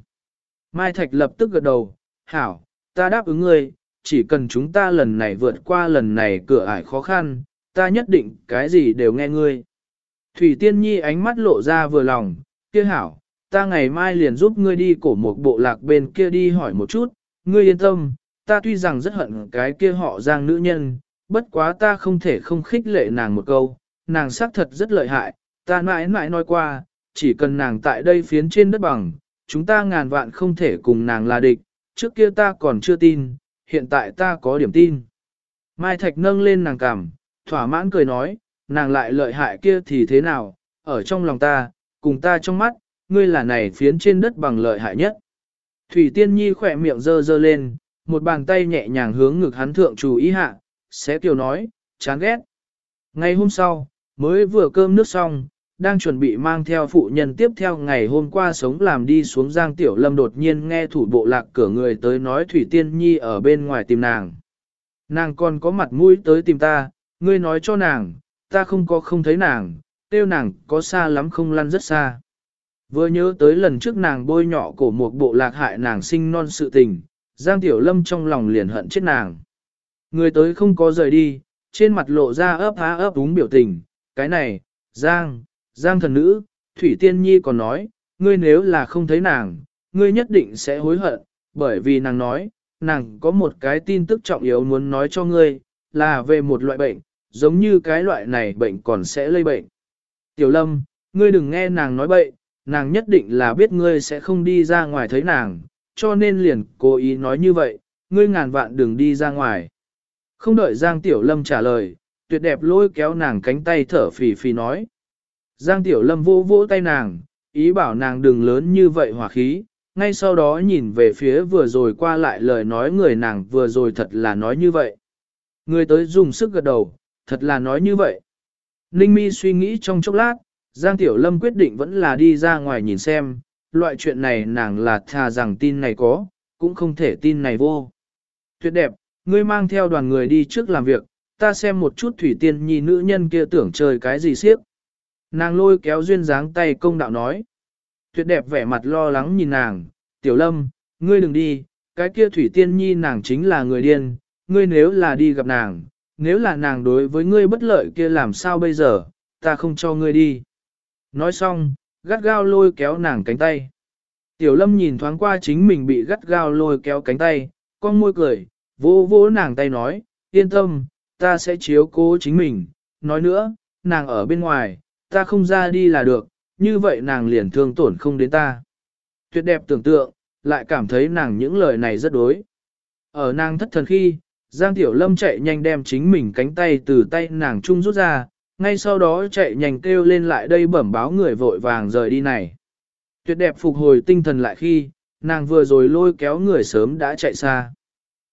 Mai Thạch lập tức gật đầu, hảo, ta đáp ứng ngươi, chỉ cần chúng ta lần này vượt qua lần này cửa ải khó khăn, ta nhất định cái gì đều nghe ngươi. Thủy Tiên Nhi ánh mắt lộ ra vừa lòng, kia hảo, ta ngày mai liền giúp ngươi đi cổ một bộ lạc bên kia đi hỏi một chút, ngươi yên tâm, ta tuy rằng rất hận cái kia họ giang nữ nhân, bất quá ta không thể không khích lệ nàng một câu, nàng xác thật rất lợi hại, ta mãi mãi nói qua, chỉ cần nàng tại đây phiến trên đất bằng, chúng ta ngàn vạn không thể cùng nàng là địch, trước kia ta còn chưa tin, hiện tại ta có điểm tin. Mai Thạch nâng lên nàng cằm, thỏa mãn cười nói, nàng lại lợi hại kia thì thế nào, ở trong lòng ta, cùng ta trong mắt, ngươi là này phiến trên đất bằng lợi hại nhất. Thủy Tiên Nhi khỏe miệng dơ dơ lên, một bàn tay nhẹ nhàng hướng ngực hắn thượng chú ý hạ, sẽ kiều nói, chán ghét. Ngày hôm sau, mới vừa cơm nước xong, đang chuẩn bị mang theo phụ nhân tiếp theo ngày hôm qua sống làm đi xuống Giang Tiểu Lâm đột nhiên nghe thủ bộ lạc cửa người tới nói Thủy Tiên Nhi ở bên ngoài tìm nàng. Nàng còn có mặt mũi tới tìm ta, ngươi nói cho nàng, ta không có không thấy nàng, tiêu nàng có xa lắm không lăn rất xa. Vừa nhớ tới lần trước nàng bôi nhọ cổ một bộ lạc hại nàng sinh non sự tình, Giang Tiểu Lâm trong lòng liền hận chết nàng. Người tới không có rời đi, trên mặt lộ ra ấp há ấp úng biểu tình, cái này, Giang, Giang thần nữ, Thủy Tiên Nhi còn nói, ngươi nếu là không thấy nàng, ngươi nhất định sẽ hối hận, bởi vì nàng nói, nàng có một cái tin tức trọng yếu muốn nói cho ngươi, là về một loại bệnh, giống như cái loại này bệnh còn sẽ lây bệnh. Tiểu Lâm, ngươi đừng nghe nàng nói bệnh nàng nhất định là biết ngươi sẽ không đi ra ngoài thấy nàng, cho nên liền cố ý nói như vậy, ngươi ngàn vạn đừng đi ra ngoài. Không đợi Giang Tiểu Lâm trả lời, tuyệt đẹp lôi kéo nàng cánh tay thở phì phì nói. Giang Tiểu Lâm vỗ vỗ tay nàng, ý bảo nàng đừng lớn như vậy hỏa khí, ngay sau đó nhìn về phía vừa rồi qua lại lời nói người nàng vừa rồi thật là nói như vậy. Người tới dùng sức gật đầu, thật là nói như vậy. Ninh mi suy nghĩ trong chốc lát, Giang Tiểu Lâm quyết định vẫn là đi ra ngoài nhìn xem, loại chuyện này nàng là thà rằng tin này có, cũng không thể tin này vô. Tuyệt đẹp, ngươi mang theo đoàn người đi trước làm việc, ta xem một chút thủy tiên nhi nữ nhân kia tưởng chơi cái gì siếp. Nàng lôi kéo duyên dáng tay công đạo nói. Tuyệt đẹp vẻ mặt lo lắng nhìn nàng, tiểu lâm, ngươi đừng đi, cái kia thủy tiên nhi nàng chính là người điên, ngươi nếu là đi gặp nàng, nếu là nàng đối với ngươi bất lợi kia làm sao bây giờ, ta không cho ngươi đi. Nói xong, gắt gao lôi kéo nàng cánh tay. Tiểu lâm nhìn thoáng qua chính mình bị gắt gao lôi kéo cánh tay, con môi cười, vỗ vỗ nàng tay nói, yên tâm, ta sẽ chiếu cố chính mình. Nói nữa, nàng ở bên ngoài, ta không ra đi là được, như vậy nàng liền thương tổn không đến ta. Tuyệt đẹp tưởng tượng, lại cảm thấy nàng những lời này rất đối. Ở nàng thất thần khi, Giang Tiểu Lâm chạy nhanh đem chính mình cánh tay từ tay nàng trung rút ra, ngay sau đó chạy nhanh kêu lên lại đây bẩm báo người vội vàng rời đi này. Tuyệt đẹp phục hồi tinh thần lại khi, nàng vừa rồi lôi kéo người sớm đã chạy xa.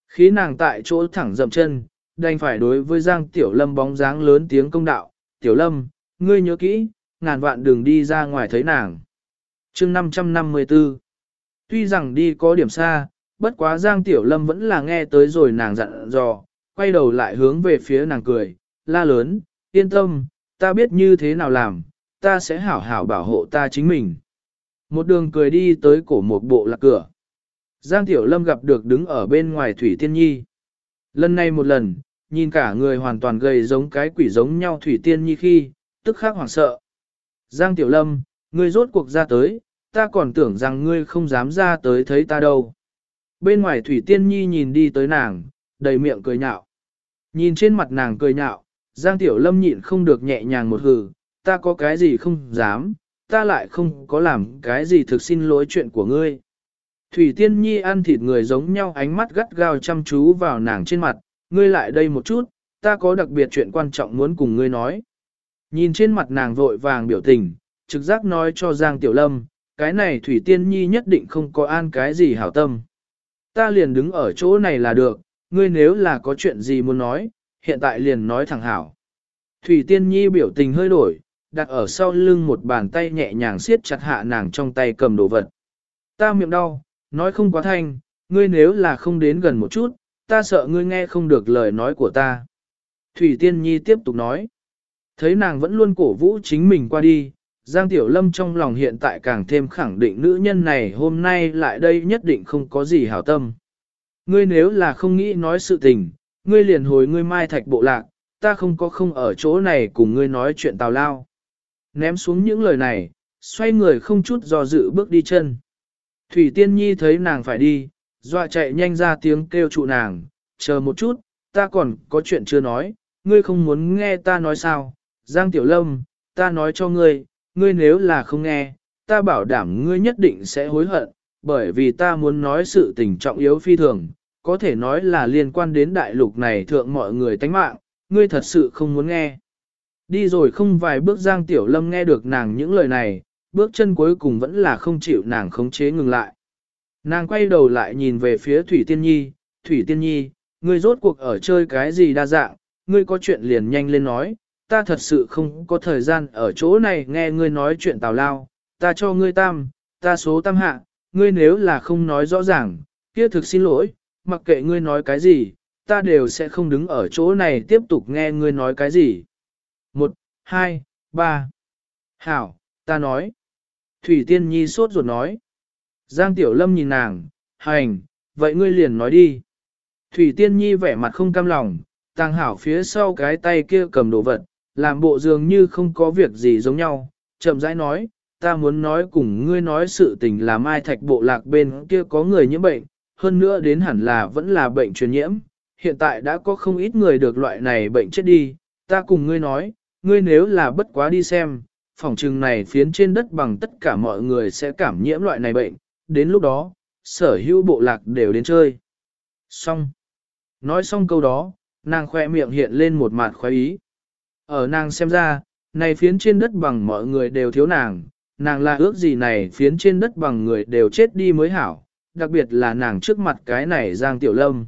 Khi nàng tại chỗ thẳng dậm chân, đành phải đối với Giang Tiểu Lâm bóng dáng lớn tiếng công đạo, Tiểu Lâm, ngươi nhớ kỹ, ngàn vạn đường đi ra ngoài thấy nàng. chương 554 Tuy rằng đi có điểm xa, bất quá Giang Tiểu Lâm vẫn là nghe tới rồi nàng dặn dò, quay đầu lại hướng về phía nàng cười, la lớn, yên tâm, ta biết như thế nào làm, ta sẽ hảo hảo bảo hộ ta chính mình. Một đường cười đi tới cổ một bộ lạc cửa. Giang Tiểu Lâm gặp được đứng ở bên ngoài Thủy Tiên Nhi. Lần này một lần, nhìn cả người hoàn toàn gầy giống cái quỷ giống nhau Thủy Tiên Nhi khi, tức khắc hoảng sợ. Giang Tiểu Lâm, ngươi rốt cuộc ra tới, ta còn tưởng rằng ngươi không dám ra tới thấy ta đâu. Bên ngoài Thủy Tiên Nhi nhìn đi tới nàng, đầy miệng cười nhạo. Nhìn trên mặt nàng cười nhạo, Giang Tiểu Lâm nhịn không được nhẹ nhàng một hừ, ta có cái gì không dám, ta lại không có làm cái gì thực xin lỗi chuyện của ngươi. Thủy Tiên Nhi ăn thịt người giống nhau ánh mắt gắt gao chăm chú vào nàng trên mặt, ngươi lại đây một chút, ta có đặc biệt chuyện quan trọng muốn cùng ngươi nói. Nhìn trên mặt nàng vội vàng biểu tình, trực giác nói cho Giang Tiểu Lâm, cái này Thủy Tiên Nhi nhất định không có an cái gì hảo tâm. Ta liền đứng ở chỗ này là được, ngươi nếu là có chuyện gì muốn nói, hiện tại liền nói thẳng hảo. Thủy Tiên Nhi biểu tình hơi đổi, đặt ở sau lưng một bàn tay nhẹ nhàng siết chặt hạ nàng trong tay cầm đồ vật. Ta miệng đau, nói không quá thanh, ngươi nếu là không đến gần một chút, ta sợ ngươi nghe không được lời nói của ta. Thủy Tiên Nhi tiếp tục nói. Thấy nàng vẫn luôn cổ vũ chính mình qua đi, Giang Tiểu Lâm trong lòng hiện tại càng thêm khẳng định nữ nhân này hôm nay lại đây nhất định không có gì hảo tâm. Ngươi nếu là không nghĩ nói sự tình, ngươi liền hồi ngươi mai thạch bộ lạc, ta không có không ở chỗ này cùng ngươi nói chuyện tào lao. Ném xuống những lời này, xoay người không chút do dự bước đi chân. Thủy Tiên Nhi thấy nàng phải đi, dọa chạy nhanh ra tiếng kêu trụ nàng, chờ một chút, ta còn có chuyện chưa nói, ngươi không muốn nghe ta nói sao, Giang Tiểu Lâm, ta nói cho ngươi, ngươi nếu là không nghe, ta bảo đảm ngươi nhất định sẽ hối hận, bởi vì ta muốn nói sự tình trọng yếu phi thường, có thể nói là liên quan đến đại lục này thượng mọi người tánh mạng, ngươi thật sự không muốn nghe. Đi rồi không vài bước Giang Tiểu Lâm nghe được nàng những lời này, bước chân cuối cùng vẫn là không chịu nàng khống chế ngừng lại. Nàng quay đầu lại nhìn về phía Thủy Tiên Nhi, Thủy Tiên Nhi, ngươi rốt cuộc ở chơi cái gì đa dạng, ngươi có chuyện liền nhanh lên nói, ta thật sự không có thời gian ở chỗ này nghe ngươi nói chuyện tào lao, ta cho ngươi tam, ta số tam hạ, ngươi nếu là không nói rõ ràng, kia thực xin lỗi, mặc kệ ngươi nói cái gì, ta đều sẽ không đứng ở chỗ này tiếp tục nghe ngươi nói cái gì. Một, hai, ba. Hảo, ta nói. Thủy Tiên Nhi sốt ruột nói. Giang Tiểu Lâm nhìn nàng, hành, vậy ngươi liền nói đi. Thủy Tiên Nhi vẻ mặt không cam lòng, tàng hảo phía sau cái tay kia cầm đồ vật, làm bộ dường như không có việc gì giống nhau, chậm rãi nói, ta muốn nói cùng ngươi nói sự tình là mai thạch bộ lạc bên kia có người nhiễm bệnh, hơn nữa đến hẳn là vẫn là bệnh truyền nhiễm, hiện tại đã có không ít người được loại này bệnh chết đi, ta cùng ngươi nói, ngươi nếu là bất quá đi xem, phòng trừng này phiến trên đất bằng tất cả mọi người sẽ cảm nhiễm loại này bệnh, đến lúc đó, sở hữu bộ lạc đều đến chơi. Xong. Nói xong câu đó, nàng khoe miệng hiện lên một mặt khoái ý. Ở nàng xem ra, này phiến trên đất bằng mọi người đều thiếu nàng, nàng là ước gì này phiến trên đất bằng người đều chết đi mới hảo, đặc biệt là nàng trước mặt cái này Giang Tiểu Lâm.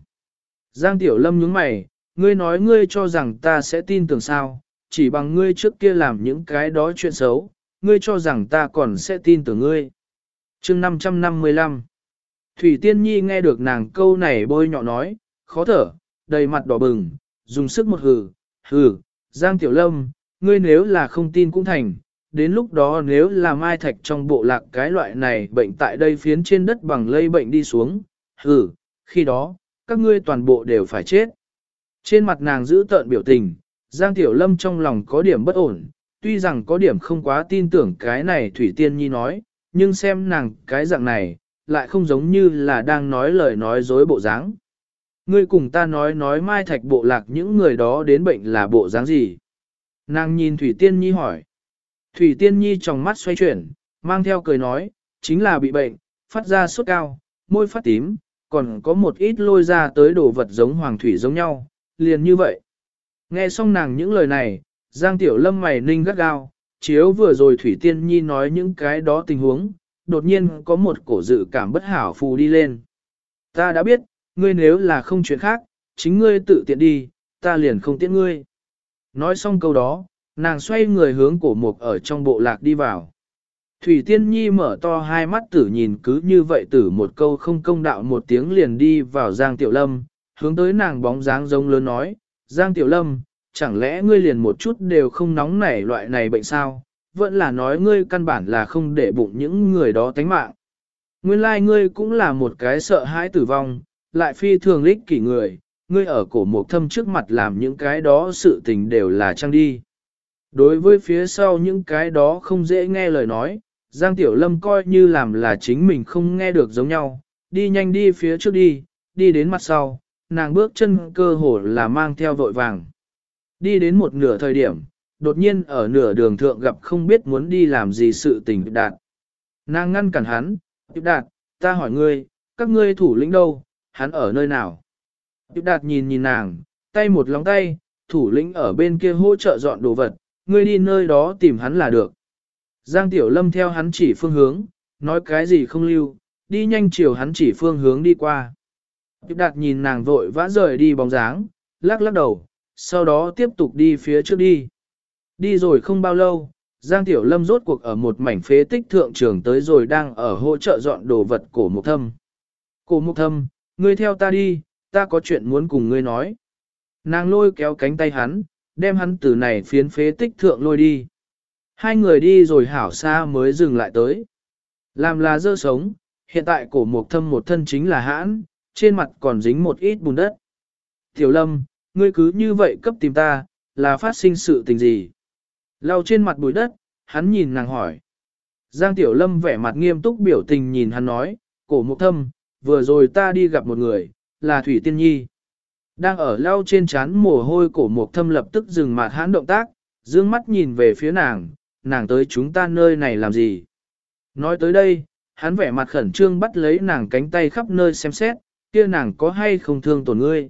Giang Tiểu Lâm nhướng mày, ngươi nói ngươi cho rằng ta sẽ tin tưởng sao, chỉ bằng ngươi trước kia làm những cái đó chuyện xấu, ngươi cho rằng ta còn sẽ tin tưởng ngươi. chương 555 Thủy Tiên Nhi nghe được nàng câu này bôi nhọ nói, khó thở, đầy mặt đỏ bừng, dùng sức một hừ, hừ, Giang Tiểu Lâm, ngươi nếu là không tin cũng thành, đến lúc đó nếu là mai thạch trong bộ lạc cái loại này bệnh tại đây phiến trên đất bằng lây bệnh đi xuống, hừ, khi đó, các ngươi toàn bộ đều phải chết. Trên mặt nàng giữ tợn biểu tình, Giang Tiểu Lâm trong lòng có điểm bất ổn, tuy rằng có điểm không quá tin tưởng cái này Thủy Tiên Nhi nói, nhưng xem nàng cái dạng này, lại không giống như là đang nói lời nói dối bộ dáng. Ngươi cùng ta nói nói mai thạch bộ lạc những người đó đến bệnh là bộ dáng gì? Nàng nhìn Thủy Tiên Nhi hỏi. Thủy Tiên Nhi trong mắt xoay chuyển, mang theo cười nói, chính là bị bệnh, phát ra sốt cao, môi phát tím, còn có một ít lôi ra tới đồ vật giống hoàng thủy giống nhau, liền như vậy. Nghe xong nàng những lời này, Giang Tiểu Lâm mày ninh gắt gao, chiếu vừa rồi Thủy Tiên Nhi nói những cái đó tình huống, đột nhiên có một cổ dự cảm bất hảo phù đi lên. Ta đã biết, ngươi nếu là không chuyện khác, chính ngươi tự tiện đi, ta liền không tiện ngươi. Nói xong câu đó, nàng xoay người hướng cổ mục ở trong bộ lạc đi vào. Thủy Tiên Nhi mở to hai mắt tử nhìn cứ như vậy tử một câu không công đạo một tiếng liền đi vào Giang Tiểu Lâm, hướng tới nàng bóng dáng giống lớn nói, Giang Tiểu Lâm, chẳng lẽ ngươi liền một chút đều không nóng nảy loại này bệnh sao, vẫn là nói ngươi căn bản là không để bụng những người đó tánh mạng. Nguyên lai like ngươi cũng là một cái sợ hãi tử vong, lại phi thường lích kỷ người, ngươi ở cổ mục thâm trước mặt làm những cái đó sự tình đều là trăng đi. Đối với phía sau những cái đó không dễ nghe lời nói, Giang Tiểu Lâm coi như làm là chính mình không nghe được giống nhau, đi nhanh đi phía trước đi, đi đến mặt sau, nàng bước chân cơ hồ là mang theo vội vàng. Đi đến một nửa thời điểm, đột nhiên ở nửa đường thượng gặp không biết muốn đi làm gì sự tình đạt. Nàng ngăn cản hắn, đạt, ta hỏi ngươi, các ngươi thủ lĩnh đâu, hắn ở nơi nào? Điệp đạt nhìn nhìn nàng, tay một lóng tay, thủ lĩnh ở bên kia hỗ trợ dọn đồ vật, ngươi đi nơi đó tìm hắn là được. Giang Tiểu Lâm theo hắn chỉ phương hướng, nói cái gì không lưu, đi nhanh chiều hắn chỉ phương hướng đi qua. Tiếp đạt nhìn nàng vội vã rời đi bóng dáng, lắc lắc đầu, sau đó tiếp tục đi phía trước đi. Đi rồi không bao lâu, Giang Tiểu Lâm rốt cuộc ở một mảnh phế tích thượng trường tới rồi đang ở hỗ trợ dọn đồ vật cổ mục thâm. Cổ mục thâm, ngươi theo ta đi, ta có chuyện muốn cùng ngươi nói. Nàng lôi kéo cánh tay hắn, đem hắn từ này phiến phế tích thượng lôi đi. Hai người đi rồi hảo xa mới dừng lại tới. Làm là dơ sống, hiện tại cổ mục thâm một thân chính là hãn, trên mặt còn dính một ít bùn đất. Tiểu lâm, ngươi cứ như vậy cấp tìm ta, là phát sinh sự tình gì? Lau trên mặt bụi đất, hắn nhìn nàng hỏi. Giang Tiểu Lâm vẻ mặt nghiêm túc biểu tình nhìn hắn nói, cổ mục thâm, vừa rồi ta đi gặp một người, là Thủy Tiên Nhi. Đang ở lau trên chán mồ hôi cổ mục thâm lập tức dừng mặt hắn động tác, dương mắt nhìn về phía nàng, nàng tới chúng ta nơi này làm gì? Nói tới đây, hắn vẻ mặt khẩn trương bắt lấy nàng cánh tay khắp nơi xem xét, kia nàng có hay không thương tổn ngươi.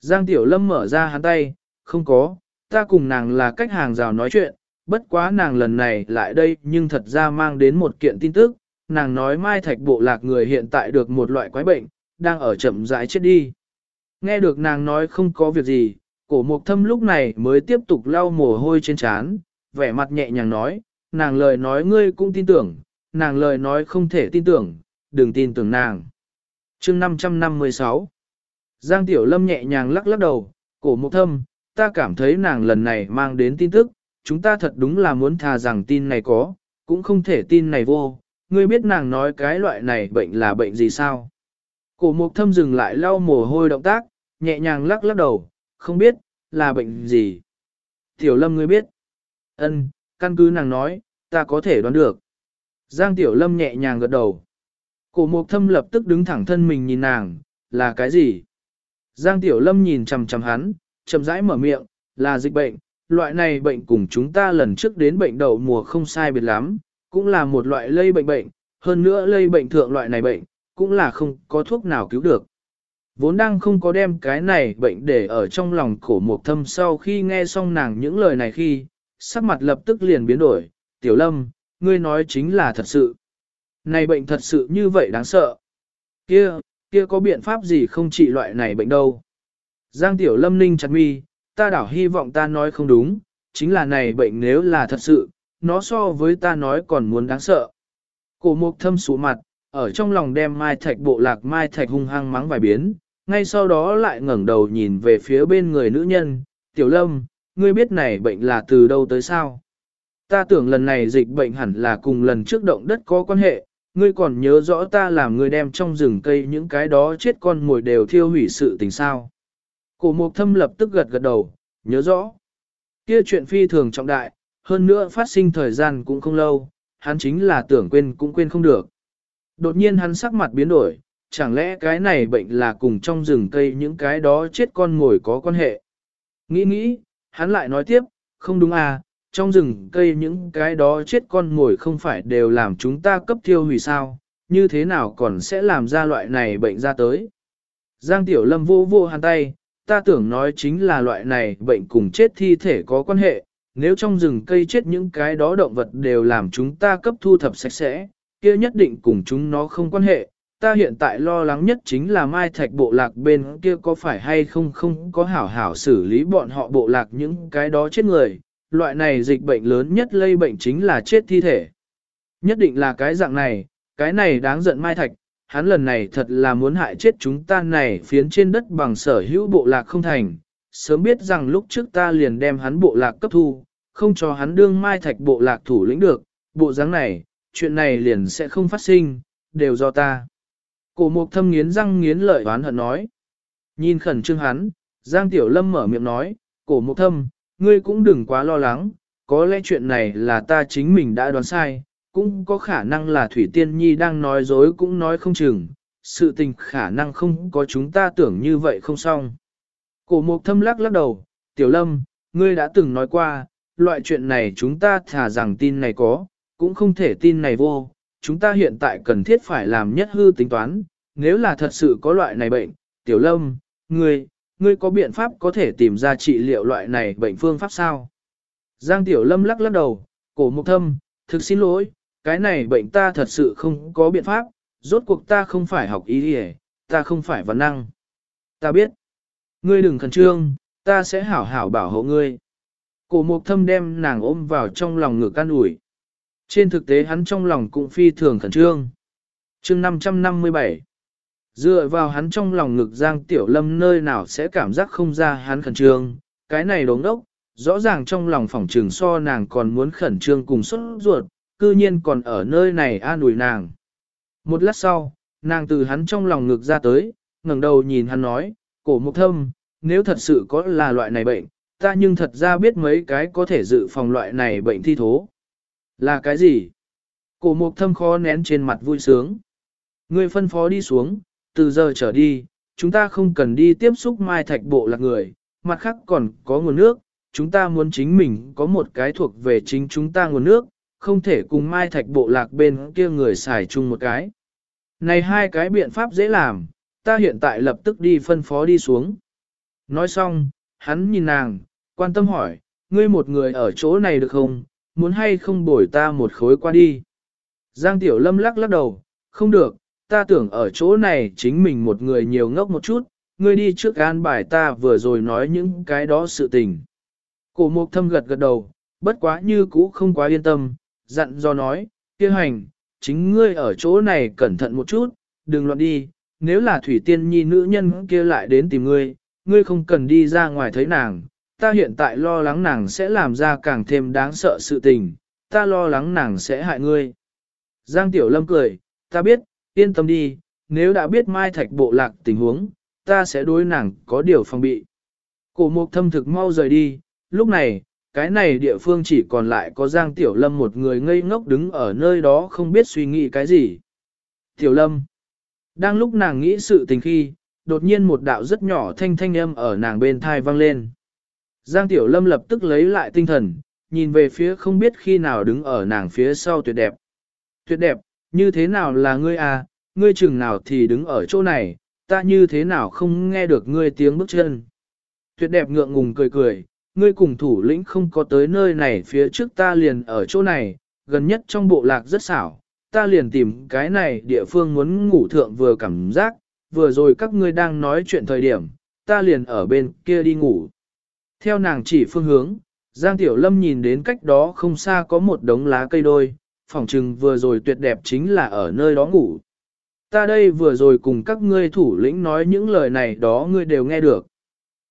Giang Tiểu Lâm mở ra hắn tay, không có, ta cùng nàng là cách hàng rào nói chuyện, bất quá nàng lần này lại đây nhưng thật ra mang đến một kiện tin tức, nàng nói mai thạch bộ lạc người hiện tại được một loại quái bệnh, đang ở chậm rãi chết đi. Nghe được nàng nói không có việc gì, cổ mục thâm lúc này mới tiếp tục lau mồ hôi trên trán, vẻ mặt nhẹ nhàng nói, nàng lời nói ngươi cũng tin tưởng, nàng lời nói không thể tin tưởng, đừng tin tưởng nàng. chương 556 Giang Tiểu Lâm nhẹ nhàng lắc lắc đầu, cổ mục thâm, ta cảm thấy nàng lần này mang đến tin tức, chúng ta thật đúng là muốn thà rằng tin này có, cũng không thể tin này vô, ngươi biết nàng nói cái loại này bệnh là bệnh gì sao? Cổ mục thâm dừng lại lau mồ hôi động tác, nhẹ nhàng lắc lắc đầu, không biết, là bệnh gì? Tiểu Lâm ngươi biết? Ân, căn cứ nàng nói, ta có thể đoán được. Giang Tiểu Lâm nhẹ nhàng gật đầu. Cổ mục thâm lập tức đứng thẳng thân mình nhìn nàng, là cái gì? Giang Tiểu Lâm nhìn chằm chằm hắn, chậm rãi mở miệng, là dịch bệnh, loại này bệnh cùng chúng ta lần trước đến bệnh đậu mùa không sai biệt lắm, cũng là một loại lây bệnh bệnh, hơn nữa lây bệnh thượng loại này bệnh, cũng là không có thuốc nào cứu được. Vốn đang không có đem cái này bệnh để ở trong lòng cổ mục thâm sau khi nghe xong nàng những lời này khi, sắc mặt lập tức liền biến đổi, tiểu lâm, ngươi nói chính là thật sự. Này bệnh thật sự như vậy đáng sợ. Kia, kia có biện pháp gì không trị loại này bệnh đâu. Giang tiểu lâm ninh chặt mi, ta đảo hy vọng ta nói không đúng, chính là này bệnh nếu là thật sự, nó so với ta nói còn muốn đáng sợ. Cổ mục thâm sụ mặt, ở trong lòng đem mai thạch bộ lạc mai thạch hung hăng mắng vài biến, ngay sau đó lại ngẩng đầu nhìn về phía bên người nữ nhân, tiểu lâm, ngươi biết này bệnh là từ đâu tới sao? Ta tưởng lần này dịch bệnh hẳn là cùng lần trước động đất có quan hệ, ngươi còn nhớ rõ ta làm ngươi đem trong rừng cây những cái đó chết con mồi đều thiêu hủy sự tình sao. Cổ mục thâm lập tức gật gật đầu, nhớ rõ. Kia chuyện phi thường trọng đại, hơn nữa phát sinh thời gian cũng không lâu, hắn chính là tưởng quên cũng quên không được. Đột nhiên hắn sắc mặt biến đổi, chẳng lẽ cái này bệnh là cùng trong rừng cây những cái đó chết con ngồi có quan hệ. Nghĩ nghĩ, hắn lại nói tiếp, không đúng à, trong rừng cây những cái đó chết con ngồi không phải đều làm chúng ta cấp thiêu hủy sao, như thế nào còn sẽ làm ra loại này bệnh ra tới. Giang Tiểu Lâm vô vô hàn tay, ta tưởng nói chính là loại này bệnh cùng chết thi thể có quan hệ, nếu trong rừng cây chết những cái đó động vật đều làm chúng ta cấp thu thập sạch sẽ, kia nhất định cùng chúng nó không quan hệ. Ta hiện tại lo lắng nhất chính là mai thạch bộ lạc bên kia có phải hay không không có hảo hảo xử lý bọn họ bộ lạc những cái đó chết người. Loại này dịch bệnh lớn nhất lây bệnh chính là chết thi thể. Nhất định là cái dạng này, cái này đáng giận mai thạch, hắn lần này thật là muốn hại chết chúng ta này phiến trên đất bằng sở hữu bộ lạc không thành, sớm biết rằng lúc trước ta liền đem hắn bộ lạc cấp thu, không cho hắn đương mai thạch bộ lạc thủ lĩnh được, bộ dáng này, chuyện này liền sẽ không phát sinh, đều do ta. Cổ mục thâm nghiến răng nghiến lợi oán hận nói. Nhìn khẩn trương hắn, Giang Tiểu Lâm mở miệng nói, cổ mục thâm, ngươi cũng đừng quá lo lắng, có lẽ chuyện này là ta chính mình đã đoán sai, cũng có khả năng là Thủy Tiên Nhi đang nói dối cũng nói không chừng, sự tình khả năng không có chúng ta tưởng như vậy không xong. Cổ mục thâm lắc lắc đầu, Tiểu Lâm, ngươi đã từng nói qua, loại chuyện này chúng ta thả rằng tin này có, cũng không thể tin này vô, chúng ta hiện tại cần thiết phải làm nhất hư tính toán, nếu là thật sự có loại này bệnh, Tiểu Lâm, ngươi, ngươi có biện pháp có thể tìm ra trị liệu loại này bệnh phương pháp sao? Giang Tiểu Lâm lắc lắc đầu, cổ mục thâm, thực xin lỗi, cái này bệnh ta thật sự không có biện pháp, rốt cuộc ta không phải học y y ta không phải văn năng. Ta biết. Ngươi đừng khẩn trương, ta sẽ hảo hảo bảo hộ ngươi. Cổ mục thâm đem nàng ôm vào trong lòng ngực can ủi. Trên thực tế hắn trong lòng cũng phi thường khẩn trương. chương 557 Dựa vào hắn trong lòng ngực Giang Tiểu Lâm nơi nào sẽ cảm giác không ra hắn khẩn trương, cái này đống đốc, rõ ràng trong lòng phòng trường so nàng còn muốn khẩn trương cùng xuất ruột, cư nhiên còn ở nơi này an ủi nàng. Một lát sau, nàng từ hắn trong lòng ngực ra tới, ngẩng đầu nhìn hắn nói, cổ mục thâm, nếu thật sự có là loại này bệnh, ta nhưng thật ra biết mấy cái có thể dự phòng loại này bệnh thi thố. Là cái gì? Cổ mục thâm khó nén trên mặt vui sướng. Ngươi phân phó đi xuống, từ giờ trở đi, chúng ta không cần đi tiếp xúc mai thạch bộ lạc người, mặt khác còn có nguồn nước, chúng ta muốn chính mình có một cái thuộc về chính chúng ta nguồn nước, không thể cùng mai thạch bộ lạc bên kia người xài chung một cái. Này hai cái biện pháp dễ làm, ta hiện tại lập tức đi phân phó đi xuống. Nói xong, hắn nhìn nàng, quan tâm hỏi, ngươi một người ở chỗ này được không, muốn hay không bồi ta một khối qua đi. Giang Tiểu Lâm lắc lắc đầu, không được, ta tưởng ở chỗ này chính mình một người nhiều ngốc một chút, ngươi đi trước an bài ta vừa rồi nói những cái đó sự tình. Cổ mục thâm gật gật đầu, bất quá như cũ không quá yên tâm, dặn do nói, kia hành, chính ngươi ở chỗ này cẩn thận một chút, đừng loạn đi, nếu là thủy tiên nhi nữ nhân kia lại đến tìm ngươi, ngươi không cần đi ra ngoài thấy nàng, ta hiện tại lo lắng nàng sẽ làm ra càng thêm đáng sợ sự tình, ta lo lắng nàng sẽ hại ngươi. Giang Tiểu Lâm cười, ta biết, yên tâm đi, nếu đã biết Mai Thạch bộ lạc tình huống, ta sẽ đối nàng có điều phòng bị. Cổ mục thâm thực mau rời đi, lúc này, cái này địa phương chỉ còn lại có Giang Tiểu Lâm một người ngây ngốc đứng ở nơi đó không biết suy nghĩ cái gì. Tiểu Lâm, đang lúc nàng nghĩ sự tình khi, đột nhiên một đạo rất nhỏ thanh thanh âm ở nàng bên thai vang lên. Giang Tiểu Lâm lập tức lấy lại tinh thần, nhìn về phía không biết khi nào đứng ở nàng phía sau tuyệt đẹp. Tuyệt đẹp, như thế nào là ngươi à, ngươi chừng nào thì đứng ở chỗ này, ta như thế nào không nghe được ngươi tiếng bước chân. Tuyệt đẹp ngượng ngùng cười cười, ngươi cùng thủ lĩnh không có tới nơi này phía trước ta liền ở chỗ này, gần nhất trong bộ lạc rất xảo, ta liền tìm cái này địa phương muốn ngủ thượng vừa cảm giác, vừa rồi các ngươi đang nói chuyện thời điểm, ta liền ở bên kia đi ngủ. Theo nàng chỉ phương hướng, Giang Tiểu Lâm nhìn đến cách đó không xa có một đống lá cây đôi, phòng trừng vừa rồi tuyệt đẹp chính là ở nơi đó ngủ. Ta đây vừa rồi cùng các ngươi thủ lĩnh nói những lời này đó ngươi đều nghe được.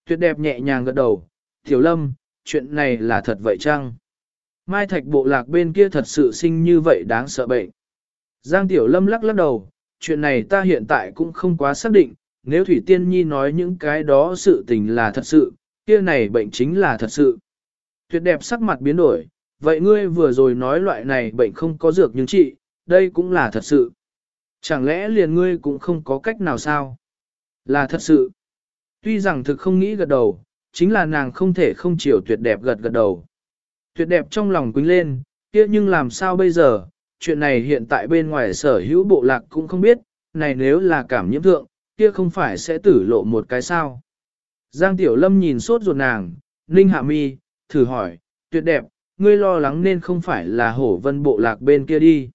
Tuyệt đẹp nhẹ nhàng gật đầu, Tiểu Lâm, chuyện này là thật vậy chăng? Mai Thạch bộ lạc bên kia thật sự sinh như vậy đáng sợ bệnh. Giang Tiểu Lâm lắc lắc đầu, chuyện này ta hiện tại cũng không quá xác định, nếu Thủy Tiên Nhi nói những cái đó sự tình là thật sự, kia này bệnh chính là thật sự. Tuyệt đẹp sắc mặt biến đổi, vậy ngươi vừa rồi nói loại này bệnh không có dược nhưng trị, đây cũng là thật sự. Chẳng lẽ liền ngươi cũng không có cách nào sao? Là thật sự. Tuy rằng thực không nghĩ gật đầu, chính là nàng không thể không chịu tuyệt đẹp gật gật đầu. Tuyệt đẹp trong lòng quýnh lên, kia nhưng làm sao bây giờ, chuyện này hiện tại bên ngoài sở hữu bộ lạc cũng không biết, này nếu là cảm nhiễm thượng, kia không phải sẽ tử lộ một cái sao. Giang Tiểu Lâm nhìn sốt ruột nàng, Ninh Hạ Mi, thử hỏi, tuyệt đẹp, ngươi lo lắng nên không phải là hổ vân bộ lạc bên kia đi.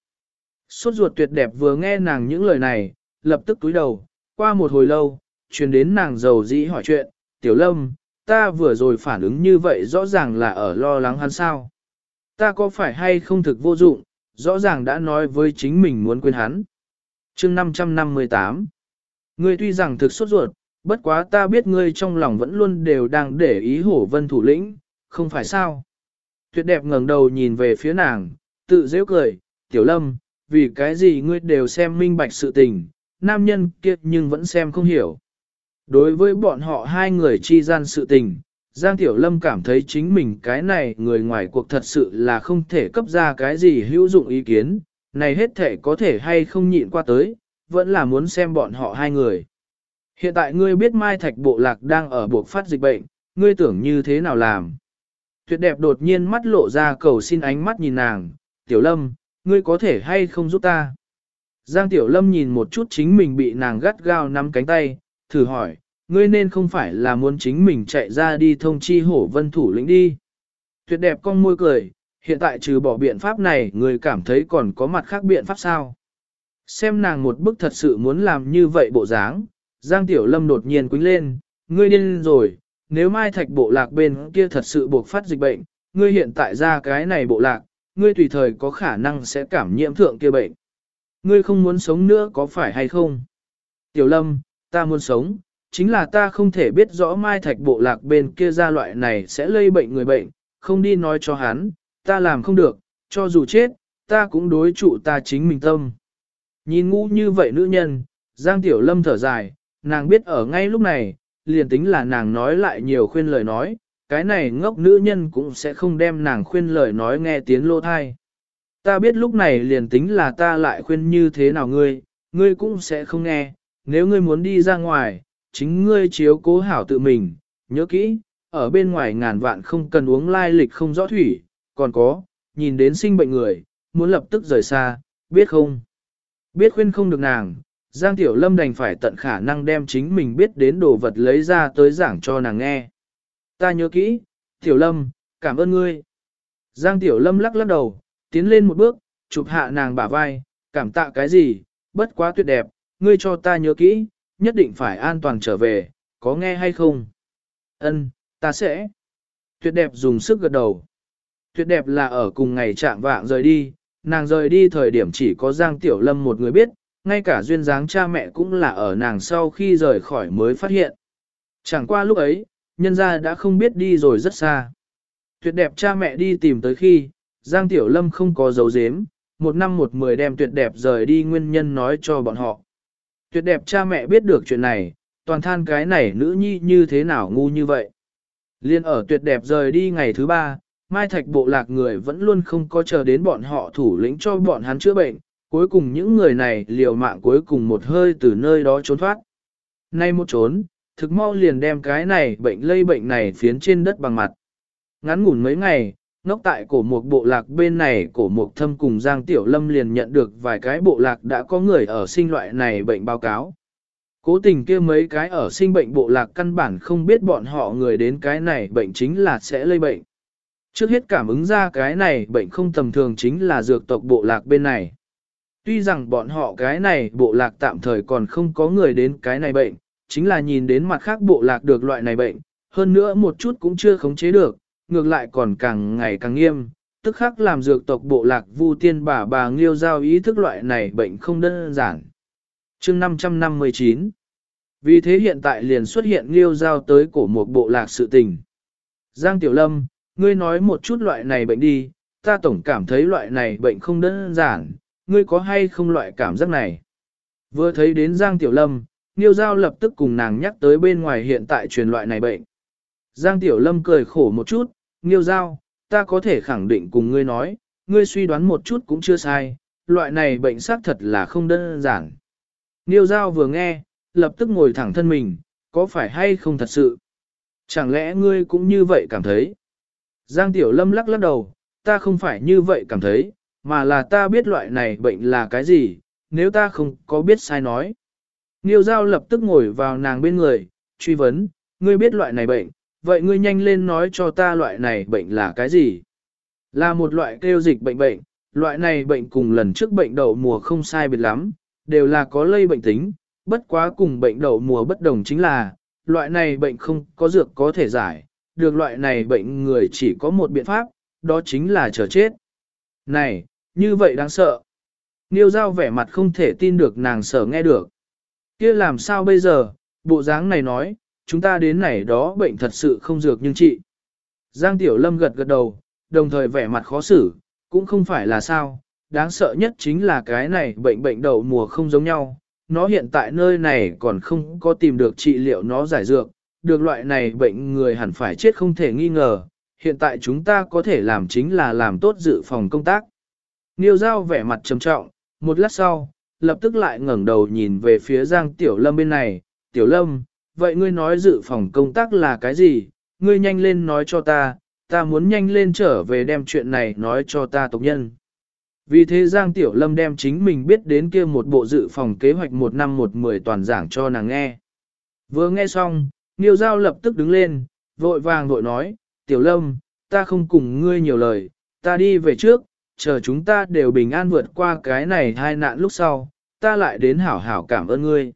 Sốt ruột tuyệt đẹp vừa nghe nàng những lời này, lập tức túi đầu, qua một hồi lâu, truyền đến nàng giàu dĩ hỏi chuyện, Tiểu Lâm, ta vừa rồi phản ứng như vậy rõ ràng là ở lo lắng hắn sao. Ta có phải hay không thực vô dụng, rõ ràng đã nói với chính mình muốn quên hắn. chương 558 Ngươi tuy rằng thực sốt ruột, bất quá ta biết ngươi trong lòng vẫn luôn đều đang để ý hổ vân thủ lĩnh, không phải sao. Tuyệt đẹp ngẩng đầu nhìn về phía nàng, tự dễ cười, tiểu lâm, vì cái gì ngươi đều xem minh bạch sự tình, nam nhân kia nhưng vẫn xem không hiểu. Đối với bọn họ hai người chi gian sự tình, Giang Tiểu Lâm cảm thấy chính mình cái này người ngoài cuộc thật sự là không thể cấp ra cái gì hữu dụng ý kiến, này hết thể có thể hay không nhịn qua tới, vẫn là muốn xem bọn họ hai người. Hiện tại ngươi biết Mai Thạch Bộ Lạc đang ở buộc phát dịch bệnh, ngươi tưởng như thế nào làm? Tuyệt đẹp đột nhiên mắt lộ ra cầu xin ánh mắt nhìn nàng, Tiểu Lâm, ngươi có thể hay không giúp ta? Giang Tiểu Lâm nhìn một chút chính mình bị nàng gắt gao nắm cánh tay, thử hỏi, ngươi nên không phải là muốn chính mình chạy ra đi thông chi hổ vân thủ lĩnh đi. Tuyệt đẹp con môi cười, hiện tại trừ bỏ biện pháp này, ngươi cảm thấy còn có mặt khác biện pháp sao? Xem nàng một bức thật sự muốn làm như vậy bộ dáng, Giang Tiểu Lâm đột nhiên quýnh lên, ngươi điên rồi, nếu mai thạch bộ lạc bên kia thật sự buộc phát dịch bệnh, ngươi hiện tại ra cái này bộ lạc, ngươi tùy thời có khả năng sẽ cảm nhiễm thượng kia bệnh. Ngươi không muốn sống nữa có phải hay không? Tiểu Lâm, ta muốn sống, chính là ta không thể biết rõ mai thạch bộ lạc bên kia ra loại này sẽ lây bệnh người bệnh, không đi nói cho hắn, ta làm không được, cho dù chết, ta cũng đối trụ ta chính mình tâm. Nhìn ngu như vậy nữ nhân, Giang Tiểu Lâm thở dài, nàng biết ở ngay lúc này, liền tính là nàng nói lại nhiều khuyên lời nói, cái này ngốc nữ nhân cũng sẽ không đem nàng khuyên lời nói nghe tiếng lô thai. Ta biết lúc này liền tính là ta lại khuyên như thế nào ngươi, ngươi cũng sẽ không nghe, nếu ngươi muốn đi ra ngoài, chính ngươi chiếu cố hảo tự mình, nhớ kỹ, ở bên ngoài ngàn vạn không cần uống lai lịch không rõ thủy, còn có, nhìn đến sinh bệnh người, muốn lập tức rời xa, biết không? Biết khuyên không được nàng, Giang Tiểu Lâm đành phải tận khả năng đem chính mình biết đến đồ vật lấy ra tới giảng cho nàng nghe. Ta nhớ kỹ, Tiểu Lâm, cảm ơn ngươi. Giang Tiểu Lâm lắc lắc đầu, tiến lên một bước, chụp hạ nàng bả vai, cảm tạ cái gì, bất quá tuyệt đẹp, ngươi cho ta nhớ kỹ, nhất định phải an toàn trở về, có nghe hay không? Ân, ta sẽ. Tuyệt đẹp dùng sức gật đầu. Tuyệt đẹp là ở cùng ngày trạng vạng rời đi, nàng rời đi thời điểm chỉ có Giang Tiểu Lâm một người biết, ngay cả duyên dáng cha mẹ cũng là ở nàng sau khi rời khỏi mới phát hiện. Chẳng qua lúc ấy, nhân gia đã không biết đi rồi rất xa. Tuyệt đẹp cha mẹ đi tìm tới khi, Giang Tiểu Lâm không có dấu dếm, một năm một mười đem tuyệt đẹp rời đi nguyên nhân nói cho bọn họ. Tuyệt đẹp cha mẹ biết được chuyện này, toàn than cái này nữ nhi như thế nào ngu như vậy. Liên ở tuyệt đẹp rời đi ngày thứ ba, Mai Thạch bộ lạc người vẫn luôn không có chờ đến bọn họ thủ lĩnh cho bọn hắn chữa bệnh, cuối cùng những người này liều mạng cuối cùng một hơi từ nơi đó trốn thoát. Nay một trốn, thực mau liền đem cái này bệnh lây bệnh này phiến trên đất bằng mặt. Ngắn ngủn mấy ngày, nóc tại cổ một bộ lạc bên này cổ một thâm cùng Giang Tiểu Lâm liền nhận được vài cái bộ lạc đã có người ở sinh loại này bệnh báo cáo. Cố tình kia mấy cái ở sinh bệnh bộ lạc căn bản không biết bọn họ người đến cái này bệnh chính là sẽ lây bệnh. Trước hết cảm ứng ra cái này bệnh không tầm thường chính là dược tộc bộ lạc bên này. Tuy rằng bọn họ cái này bộ lạc tạm thời còn không có người đến cái này bệnh, chính là nhìn đến mặt khác bộ lạc được loại này bệnh, hơn nữa một chút cũng chưa khống chế được, ngược lại còn càng ngày càng nghiêm, tức khắc làm dược tộc bộ lạc vu tiên bà bà nghiêu giao ý thức loại này bệnh không đơn giản. chương 559 Vì thế hiện tại liền xuất hiện nghiêu giao tới cổ một bộ lạc sự tình. Giang Tiểu Lâm, ngươi nói một chút loại này bệnh đi, ta tổng cảm thấy loại này bệnh không đơn giản, ngươi có hay không loại cảm giác này? Vừa thấy đến Giang Tiểu Lâm, Niêu Giao lập tức cùng nàng nhắc tới bên ngoài hiện tại truyền loại này bệnh. Giang Tiểu Lâm cười khổ một chút, Niêu Giao, ta có thể khẳng định cùng ngươi nói, ngươi suy đoán một chút cũng chưa sai, loại này bệnh xác thật là không đơn giản. Niêu Giao vừa nghe, lập tức ngồi thẳng thân mình, có phải hay không thật sự? Chẳng lẽ ngươi cũng như vậy cảm thấy? Giang Tiểu Lâm lắc lắc đầu, ta không phải như vậy cảm thấy, mà là ta biết loại này bệnh là cái gì, nếu ta không có biết sai nói. Nghiêu Giao lập tức ngồi vào nàng bên người, truy vấn, ngươi biết loại này bệnh, vậy ngươi nhanh lên nói cho ta loại này bệnh là cái gì? Là một loại kêu dịch bệnh bệnh, loại này bệnh cùng lần trước bệnh đậu mùa không sai biệt lắm, đều là có lây bệnh tính, bất quá cùng bệnh đậu mùa bất đồng chính là, loại này bệnh không có dược có thể giải, được loại này bệnh người chỉ có một biện pháp, đó chính là chờ chết. Này, như vậy đáng sợ. Niêu giao vẻ mặt không thể tin được nàng sở nghe được. kia làm sao bây giờ, bộ dáng này nói, chúng ta đến này đó bệnh thật sự không dược nhưng chị. Giang Tiểu Lâm gật gật đầu, đồng thời vẻ mặt khó xử, cũng không phải là sao, đáng sợ nhất chính là cái này bệnh bệnh đầu mùa không giống nhau. Nó hiện tại nơi này còn không có tìm được trị liệu nó giải dược, được loại này bệnh người hẳn phải chết không thể nghi ngờ. Hiện tại chúng ta có thể làm chính là làm tốt dự phòng công tác. Niêu Giao vẻ mặt trầm trọng, một lát sau, lập tức lại ngẩng đầu nhìn về phía Giang Tiểu Lâm bên này. Tiểu Lâm, vậy ngươi nói dự phòng công tác là cái gì? Ngươi nhanh lên nói cho ta, ta muốn nhanh lên trở về đem chuyện này nói cho ta tộc nhân. Vì thế Giang Tiểu Lâm đem chính mình biết đến kia một bộ dự phòng kế hoạch một năm một mười toàn giảng cho nàng nghe. Vừa nghe xong, Niêu Giao lập tức đứng lên, vội vàng vội nói, Tiểu Lâm, ta không cùng ngươi nhiều lời, ta đi về trước, chờ chúng ta đều bình an vượt qua cái này hai nạn lúc sau, ta lại đến hảo hảo cảm ơn ngươi.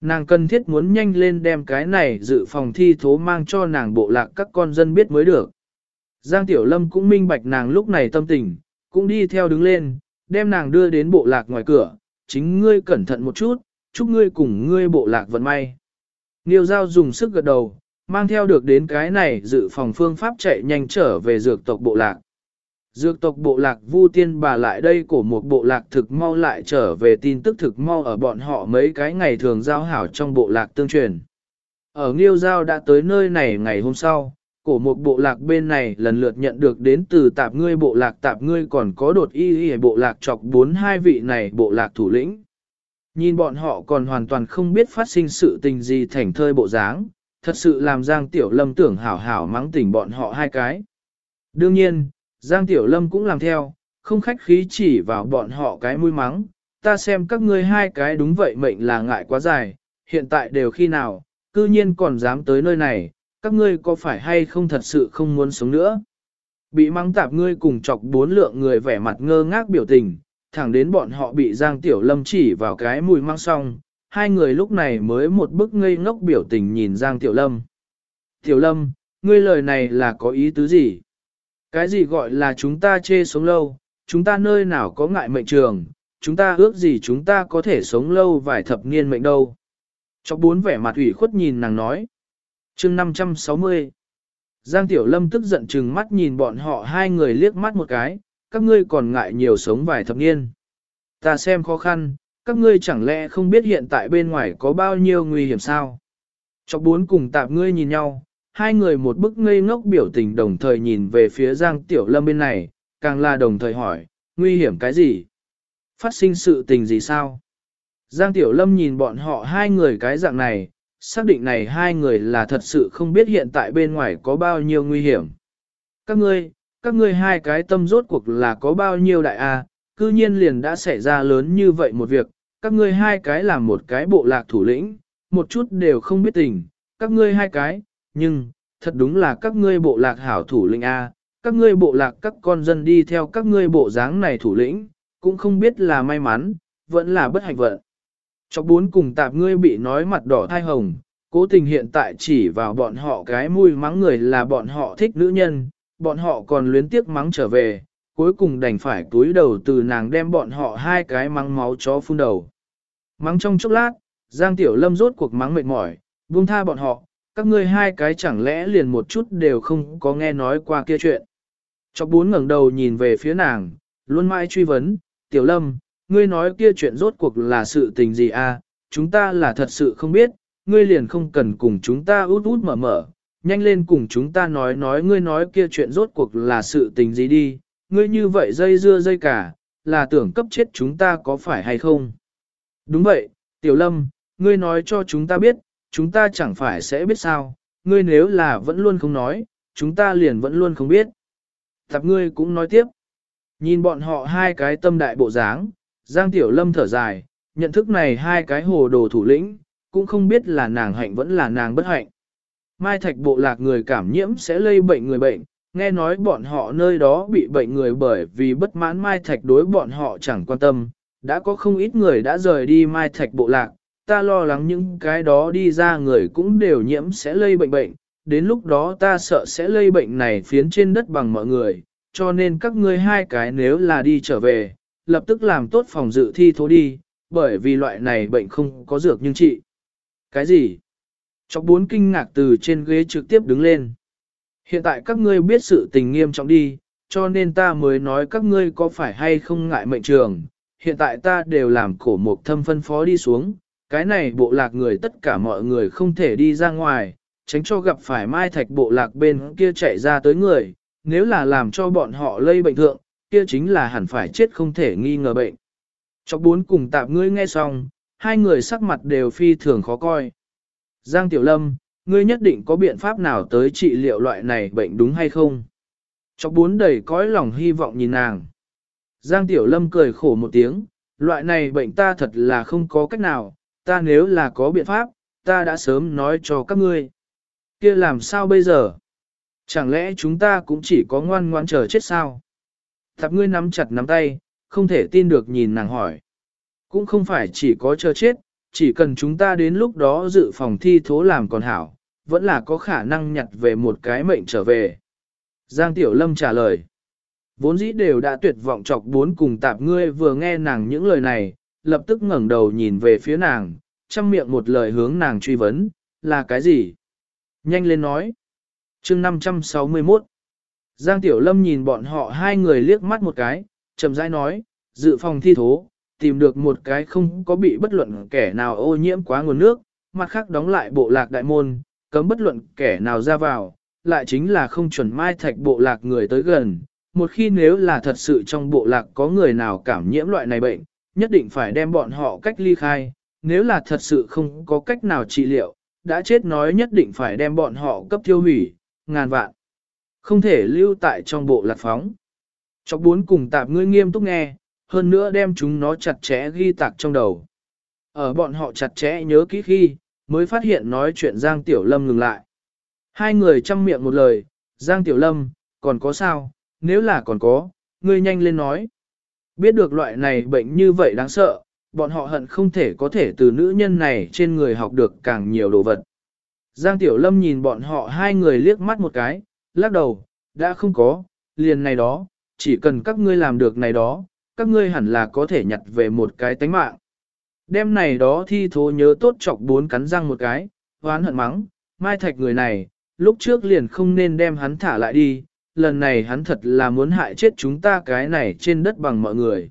Nàng cần thiết muốn nhanh lên đem cái này dự phòng thi thố mang cho nàng bộ lạc các con dân biết mới được. Giang Tiểu Lâm cũng minh bạch nàng lúc này tâm tình, cũng đi theo đứng lên, đem nàng đưa đến bộ lạc ngoài cửa, chính ngươi cẩn thận một chút, chúc ngươi cùng ngươi bộ lạc vận may. Niêu Giao dùng sức gật đầu, mang theo được đến cái này dự phòng phương pháp chạy nhanh trở về dược tộc bộ lạc. Dược tộc bộ lạc vu tiên bà lại đây của một bộ lạc thực mau lại trở về tin tức thực mau ở bọn họ mấy cái ngày thường giao hảo trong bộ lạc tương truyền. Ở Nghiêu Giao đã tới nơi này ngày hôm sau, cổ một bộ lạc bên này lần lượt nhận được đến từ tạp ngươi bộ lạc tạp ngươi còn có đột y y bộ lạc chọc bốn hai vị này bộ lạc thủ lĩnh. Nhìn bọn họ còn hoàn toàn không biết phát sinh sự tình gì thành thơi bộ dáng, thật sự làm Giang Tiểu Lâm tưởng hảo hảo mắng tỉnh bọn họ hai cái. Đương nhiên, Giang Tiểu Lâm cũng làm theo, không khách khí chỉ vào bọn họ cái mũi mắng, ta xem các ngươi hai cái đúng vậy mệnh là ngại quá dài, hiện tại đều khi nào, cư nhiên còn dám tới nơi này, các ngươi có phải hay không thật sự không muốn sống nữa. Bị mắng tạp ngươi cùng chọc bốn lượng người vẻ mặt ngơ ngác biểu tình, thẳng đến bọn họ bị Giang Tiểu Lâm chỉ vào cái mùi mang xong, hai người lúc này mới một bức ngây ngốc biểu tình nhìn Giang Tiểu Lâm. Tiểu Lâm, ngươi lời này là có ý tứ gì? Cái gì gọi là chúng ta chê sống lâu, chúng ta nơi nào có ngại mệnh trường, chúng ta ước gì chúng ta có thể sống lâu vài thập niên mệnh đâu. Chọc bốn vẻ mặt ủy khuất nhìn nàng nói. chương 560 Giang Tiểu Lâm tức giận chừng mắt nhìn bọn họ hai người liếc mắt một cái, các ngươi còn ngại nhiều sống vài thập niên. Ta xem khó khăn, các ngươi chẳng lẽ không biết hiện tại bên ngoài có bao nhiêu nguy hiểm sao? Chọc bốn cùng tạp ngươi nhìn nhau, hai người một bức ngây ngốc biểu tình đồng thời nhìn về phía Giang Tiểu Lâm bên này, càng là đồng thời hỏi, nguy hiểm cái gì? Phát sinh sự tình gì sao? Giang Tiểu Lâm nhìn bọn họ hai người cái dạng này, xác định này hai người là thật sự không biết hiện tại bên ngoài có bao nhiêu nguy hiểm. Các ngươi, các ngươi hai cái tâm rốt cuộc là có bao nhiêu đại a? cư nhiên liền đã xảy ra lớn như vậy một việc, các ngươi hai cái làm một cái bộ lạc thủ lĩnh, một chút đều không biết tình, các ngươi hai cái, nhưng, thật đúng là các ngươi bộ lạc hảo thủ lĩnh A, các ngươi bộ lạc các con dân đi theo các ngươi bộ dáng này thủ lĩnh, cũng không biết là may mắn, vẫn là bất hạnh vận. Chọc bốn cùng tạp ngươi bị nói mặt đỏ thai hồng, cố tình hiện tại chỉ vào bọn họ cái mùi mắng người là bọn họ thích nữ nhân, bọn họ còn luyến tiếc mắng trở về, cuối cùng đành phải túi đầu từ nàng đem bọn họ hai cái mắng máu chó phun đầu. Mắng trong chốc lát, Giang Tiểu Lâm rốt cuộc mắng mệt mỏi, buông tha bọn họ, các ngươi hai cái chẳng lẽ liền một chút đều không có nghe nói qua kia chuyện. Chọc bốn ngẩng đầu nhìn về phía nàng, luôn mãi truy vấn, Tiểu Lâm, ngươi nói kia chuyện rốt cuộc là sự tình gì à, chúng ta là thật sự không biết, ngươi liền không cần cùng chúng ta út út mở mở, nhanh lên cùng chúng ta nói nói ngươi nói kia chuyện rốt cuộc là sự tình gì đi, ngươi như vậy dây dưa dây cả, là tưởng cấp chết chúng ta có phải hay không? Đúng vậy, Tiểu Lâm, ngươi nói cho chúng ta biết, chúng ta chẳng phải sẽ biết sao, ngươi nếu là vẫn luôn không nói, chúng ta liền vẫn luôn không biết. Tập ngươi cũng nói tiếp. Nhìn bọn họ hai cái tâm đại bộ dáng, Giang Tiểu Lâm thở dài, nhận thức này hai cái hồ đồ thủ lĩnh, cũng không biết là nàng hạnh vẫn là nàng bất hạnh. Mai thạch bộ lạc người cảm nhiễm sẽ lây bệnh người bệnh, nghe nói bọn họ nơi đó bị bệnh người bởi vì bất mãn mai thạch đối bọn họ chẳng quan tâm, đã có không ít người đã rời đi mai thạch bộ lạc, ta lo lắng những cái đó đi ra người cũng đều nhiễm sẽ lây bệnh bệnh, đến lúc đó ta sợ sẽ lây bệnh này phiến trên đất bằng mọi người, cho nên các ngươi hai cái nếu là đi trở về, lập tức làm tốt phòng dự thi thố đi, bởi vì loại này bệnh không có dược nhưng trị. Cái gì? Chọc bốn kinh ngạc từ trên ghế trực tiếp đứng lên. Hiện tại các ngươi biết sự tình nghiêm trọng đi, cho nên ta mới nói các ngươi có phải hay không ngại mệnh trường. Hiện tại ta đều làm cổ mục thâm phân phó đi xuống, cái này bộ lạc người tất cả mọi người không thể đi ra ngoài, tránh cho gặp phải mai thạch bộ lạc bên kia chạy ra tới người, nếu là làm cho bọn họ lây bệnh thượng, kia chính là hẳn phải chết không thể nghi ngờ bệnh. Chọc bốn cùng tạp ngươi nghe xong, hai người sắc mặt đều phi thường khó coi. Giang Tiểu Lâm, ngươi nhất định có biện pháp nào tới trị liệu loại này bệnh đúng hay không? Chọc bốn đầy cõi lòng hy vọng nhìn nàng. Giang Tiểu Lâm cười khổ một tiếng, loại này bệnh ta thật là không có cách nào, ta nếu là có biện pháp, ta đã sớm nói cho các ngươi. kia làm sao bây giờ? Chẳng lẽ chúng ta cũng chỉ có ngoan ngoan chờ chết sao? Thập ngươi nắm chặt nắm tay, không thể tin được nhìn nàng hỏi. Cũng không phải chỉ có chờ chết, chỉ cần chúng ta đến lúc đó dự phòng thi thố làm còn hảo, vẫn là có khả năng nhặt về một cái mệnh trở về. Giang Tiểu Lâm trả lời. Vốn dĩ đều đã tuyệt vọng chọc bốn cùng tạp ngươi vừa nghe nàng những lời này, lập tức ngẩng đầu nhìn về phía nàng, chăm miệng một lời hướng nàng truy vấn, là cái gì? Nhanh lên nói. chương 561 Giang Tiểu Lâm nhìn bọn họ hai người liếc mắt một cái, chậm rãi nói, dự phòng thi thố, tìm được một cái không có bị bất luận kẻ nào ô nhiễm quá nguồn nước, mặt khác đóng lại bộ lạc đại môn, cấm bất luận kẻ nào ra vào, lại chính là không chuẩn mai thạch bộ lạc người tới gần. Một khi nếu là thật sự trong bộ lạc có người nào cảm nhiễm loại này bệnh, nhất định phải đem bọn họ cách ly khai, nếu là thật sự không có cách nào trị liệu, đã chết nói nhất định phải đem bọn họ cấp tiêu hủy, ngàn vạn. Không thể lưu tại trong bộ lạc phóng. Chọc bốn cùng tạp ngươi nghiêm túc nghe, hơn nữa đem chúng nó chặt chẽ ghi tạc trong đầu. Ở bọn họ chặt chẽ nhớ kỹ khi, mới phát hiện nói chuyện Giang Tiểu Lâm ngừng lại. Hai người chăm miệng một lời, Giang Tiểu Lâm, còn có sao, nếu là còn có, ngươi nhanh lên nói. Biết được loại này bệnh như vậy đáng sợ, bọn họ hận không thể có thể từ nữ nhân này trên người học được càng nhiều đồ vật. Giang Tiểu Lâm nhìn bọn họ hai người liếc mắt một cái, lắc đầu, đã không có, liền này đó, chỉ cần các ngươi làm được này đó, các ngươi hẳn là có thể nhặt về một cái tánh mạng. Đêm này đó thi thố nhớ tốt chọc bốn cắn răng một cái, hoán hận mắng, mai thạch người này, lúc trước liền không nên đem hắn thả lại đi, lần này hắn thật là muốn hại chết chúng ta cái này trên đất bằng mọi người.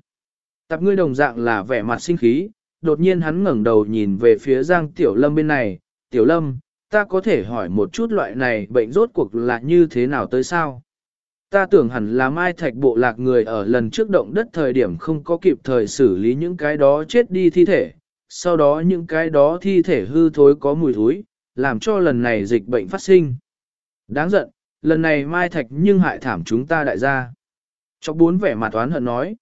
Tập ngươi đồng dạng là vẻ mặt sinh khí, đột nhiên hắn ngẩng đầu nhìn về phía Giang Tiểu Lâm bên này, Tiểu Lâm, ta có thể hỏi một chút loại này bệnh rốt cuộc là như thế nào tới sao? Ta tưởng hẳn là mai thạch bộ lạc người ở lần trước động đất thời điểm không có kịp thời xử lý những cái đó chết đi thi thể, sau đó những cái đó thi thể hư thối có mùi thối, làm cho lần này dịch bệnh phát sinh. Đáng giận, lần này mai thạch nhưng hại thảm chúng ta đại gia. Chọc bốn vẻ mặt oán hận nói.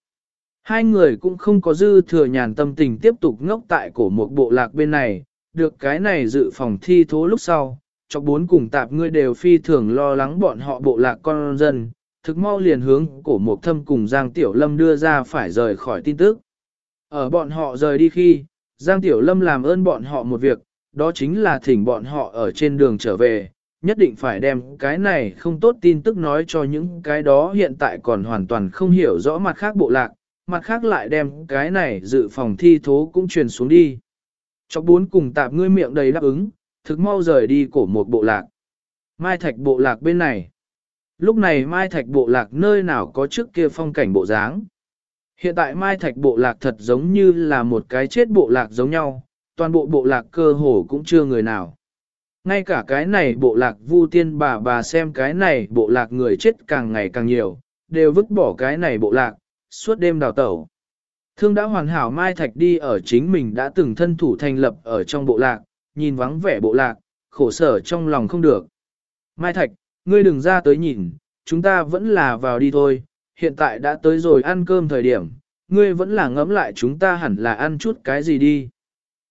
Hai người cũng không có dư thừa nhàn tâm tình tiếp tục ngốc tại cổ một bộ lạc bên này, được cái này dự phòng thi thố lúc sau, chọc bốn cùng tạp ngươi đều phi thường lo lắng bọn họ bộ lạc con dân, thực mau liền hướng cổ mục thâm cùng Giang Tiểu Lâm đưa ra phải rời khỏi tin tức. Ở bọn họ rời đi khi, Giang Tiểu Lâm làm ơn bọn họ một việc, đó chính là thỉnh bọn họ ở trên đường trở về, nhất định phải đem cái này không tốt tin tức nói cho những cái đó hiện tại còn hoàn toàn không hiểu rõ mặt khác bộ lạc, mặt khác lại đem cái này dự phòng thi thố cũng truyền xuống đi. Chọc bốn cùng tạp ngươi miệng đầy đáp ứng, thực mau rời đi cổ một bộ lạc. Mai thạch bộ lạc bên này. Lúc này Mai thạch bộ lạc nơi nào có trước kia phong cảnh bộ dáng. Hiện tại Mai thạch bộ lạc thật giống như là một cái chết bộ lạc giống nhau, toàn bộ bộ lạc cơ hồ cũng chưa người nào. Ngay cả cái này bộ lạc vu tiên bà bà xem cái này bộ lạc người chết càng ngày càng nhiều, đều vứt bỏ cái này bộ lạc, suốt đêm đào tẩu. Thương đã hoàn hảo Mai Thạch đi ở chính mình đã từng thân thủ thành lập ở trong bộ lạc, nhìn vắng vẻ bộ lạc, khổ sở trong lòng không được. Mai Thạch, ngươi đừng ra tới nhìn, chúng ta vẫn là vào đi thôi, hiện tại đã tới rồi ăn cơm thời điểm, ngươi vẫn là ngẫm lại chúng ta hẳn là ăn chút cái gì đi.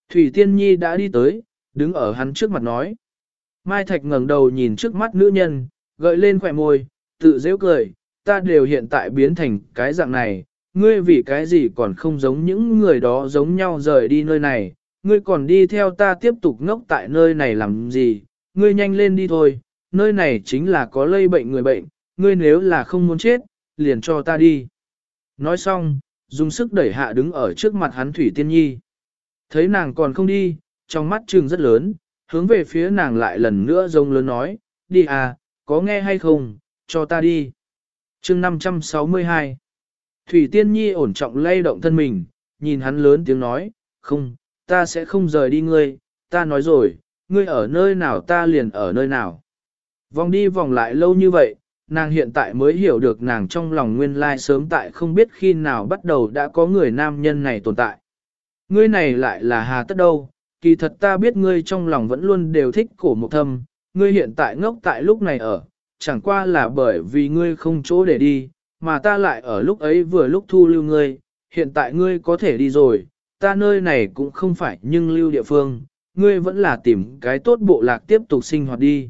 Thủy Tiên Nhi đã đi tới, đứng ở hắn trước mặt nói. Mai Thạch ngẩng đầu nhìn trước mắt nữ nhân, gợi lên khỏe môi, tự dễ cười, ta đều hiện tại biến thành cái dạng này, ngươi vì cái gì còn không giống những người đó giống nhau rời đi nơi này, ngươi còn đi theo ta tiếp tục ngốc tại nơi này làm gì, ngươi nhanh lên đi thôi, nơi này chính là có lây bệnh người bệnh, ngươi nếu là không muốn chết, liền cho ta đi. Nói xong, dùng sức đẩy hạ đứng ở trước mặt hắn Thủy Tiên Nhi. Thấy nàng còn không đi, trong mắt trừng rất lớn, hướng về phía nàng lại lần nữa rông lớn nói, đi à, có nghe hay không, cho ta đi. chương 562 Thủy Tiên Nhi ổn trọng lay động thân mình, nhìn hắn lớn tiếng nói, không, ta sẽ không rời đi ngươi, ta nói rồi, ngươi ở nơi nào ta liền ở nơi nào. Vòng đi vòng lại lâu như vậy, nàng hiện tại mới hiểu được nàng trong lòng nguyên lai sớm tại không biết khi nào bắt đầu đã có người nam nhân này tồn tại. Ngươi này lại là hà tất đâu, kỳ thật ta biết ngươi trong lòng vẫn luôn đều thích cổ mục thâm, ngươi hiện tại ngốc tại lúc này ở, chẳng qua là bởi vì ngươi không chỗ để đi, mà ta lại ở lúc ấy vừa lúc thu lưu ngươi, hiện tại ngươi có thể đi rồi, ta nơi này cũng không phải nhưng lưu địa phương, ngươi vẫn là tìm cái tốt bộ lạc tiếp tục sinh hoạt đi.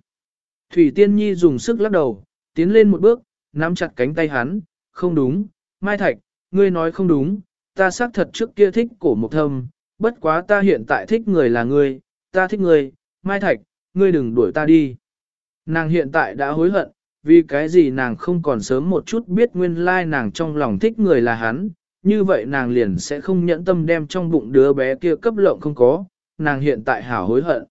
Thủy Tiên Nhi dùng sức lắc đầu, tiến lên một bước, nắm chặt cánh tay hắn, không đúng, Mai Thạch, ngươi nói không đúng, ta xác thật trước kia thích cổ mộc thâm, bất quá ta hiện tại thích người là ngươi, ta thích ngươi, Mai Thạch, ngươi đừng đuổi ta đi. Nàng hiện tại đã hối hận, vì cái gì nàng không còn sớm một chút biết nguyên lai nàng trong lòng thích người là hắn, như vậy nàng liền sẽ không nhẫn tâm đem trong bụng đứa bé kia cấp lộng không có, nàng hiện tại hảo hối hận.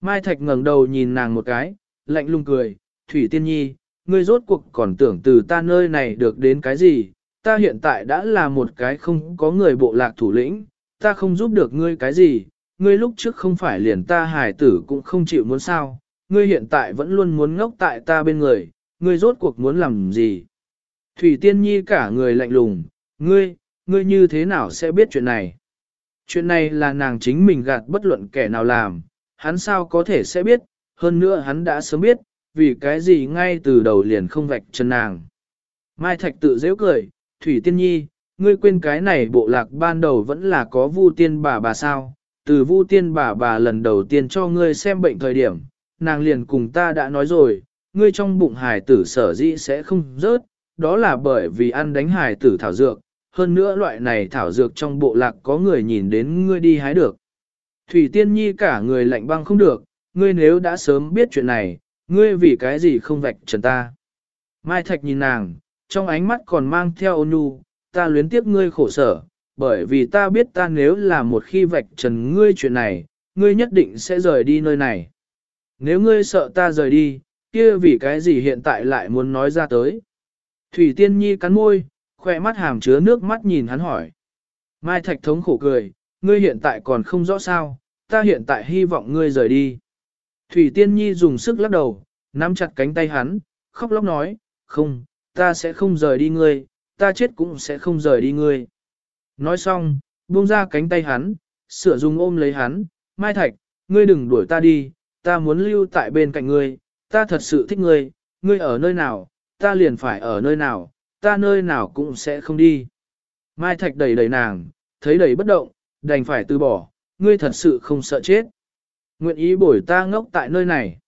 Mai Thạch ngẩng đầu nhìn nàng một cái, lạnh lùng cười, Thủy Tiên Nhi, ngươi rốt cuộc còn tưởng từ ta nơi này được đến cái gì, ta hiện tại đã là một cái không có người bộ lạc thủ lĩnh, ta không giúp được ngươi cái gì, ngươi lúc trước không phải liền ta hài tử cũng không chịu muốn sao, ngươi hiện tại vẫn luôn muốn ngốc tại ta bên người, ngươi rốt cuộc muốn làm gì. Thủy Tiên Nhi cả người lạnh lùng, ngươi, ngươi như thế nào sẽ biết chuyện này? Chuyện này là nàng chính mình gạt bất luận kẻ nào làm, hắn sao có thể sẽ biết, hơn nữa hắn đã sớm biết, vì cái gì ngay từ đầu liền không vạch chân nàng. Mai Thạch tự dễ cười, Thủy Tiên Nhi, ngươi quên cái này bộ lạc ban đầu vẫn là có vu tiên bà bà sao, từ vu tiên bà bà lần đầu tiên cho ngươi xem bệnh thời điểm, nàng liền cùng ta đã nói rồi, ngươi trong bụng hài tử sở dĩ sẽ không rớt, đó là bởi vì ăn đánh hài tử thảo dược, hơn nữa loại này thảo dược trong bộ lạc có người nhìn đến ngươi đi hái được. Thủy Tiên Nhi cả người lạnh băng không được, ngươi nếu đã sớm biết chuyện này, ngươi vì cái gì không vạch trần ta. Mai Thạch nhìn nàng, trong ánh mắt còn mang theo ôn nhu, ta luyến tiếc ngươi khổ sở, bởi vì ta biết ta nếu là một khi vạch trần ngươi chuyện này, ngươi nhất định sẽ rời đi nơi này. Nếu ngươi sợ ta rời đi, kia vì cái gì hiện tại lại muốn nói ra tới. Thủy Tiên Nhi cắn môi, khoe mắt hàm chứa nước mắt nhìn hắn hỏi. Mai Thạch thống khổ cười, ngươi hiện tại còn không rõ sao, ta hiện tại hy vọng ngươi rời đi. Thủy Tiên Nhi dùng sức lắc đầu, nắm chặt cánh tay hắn, khóc lóc nói, không, ta sẽ không rời đi ngươi, ta chết cũng sẽ không rời đi ngươi. Nói xong, buông ra cánh tay hắn, sửa dùng ôm lấy hắn, Mai Thạch, ngươi đừng đuổi ta đi, ta muốn lưu tại bên cạnh ngươi, ta thật sự thích ngươi, ngươi ở nơi nào, ta liền phải ở nơi nào, ta nơi nào cũng sẽ không đi. Mai Thạch đẩy đẩy nàng, thấy đẩy bất động, đành phải từ bỏ, ngươi thật sự không sợ chết. Nguyện ý bổi ta ngốc tại nơi này.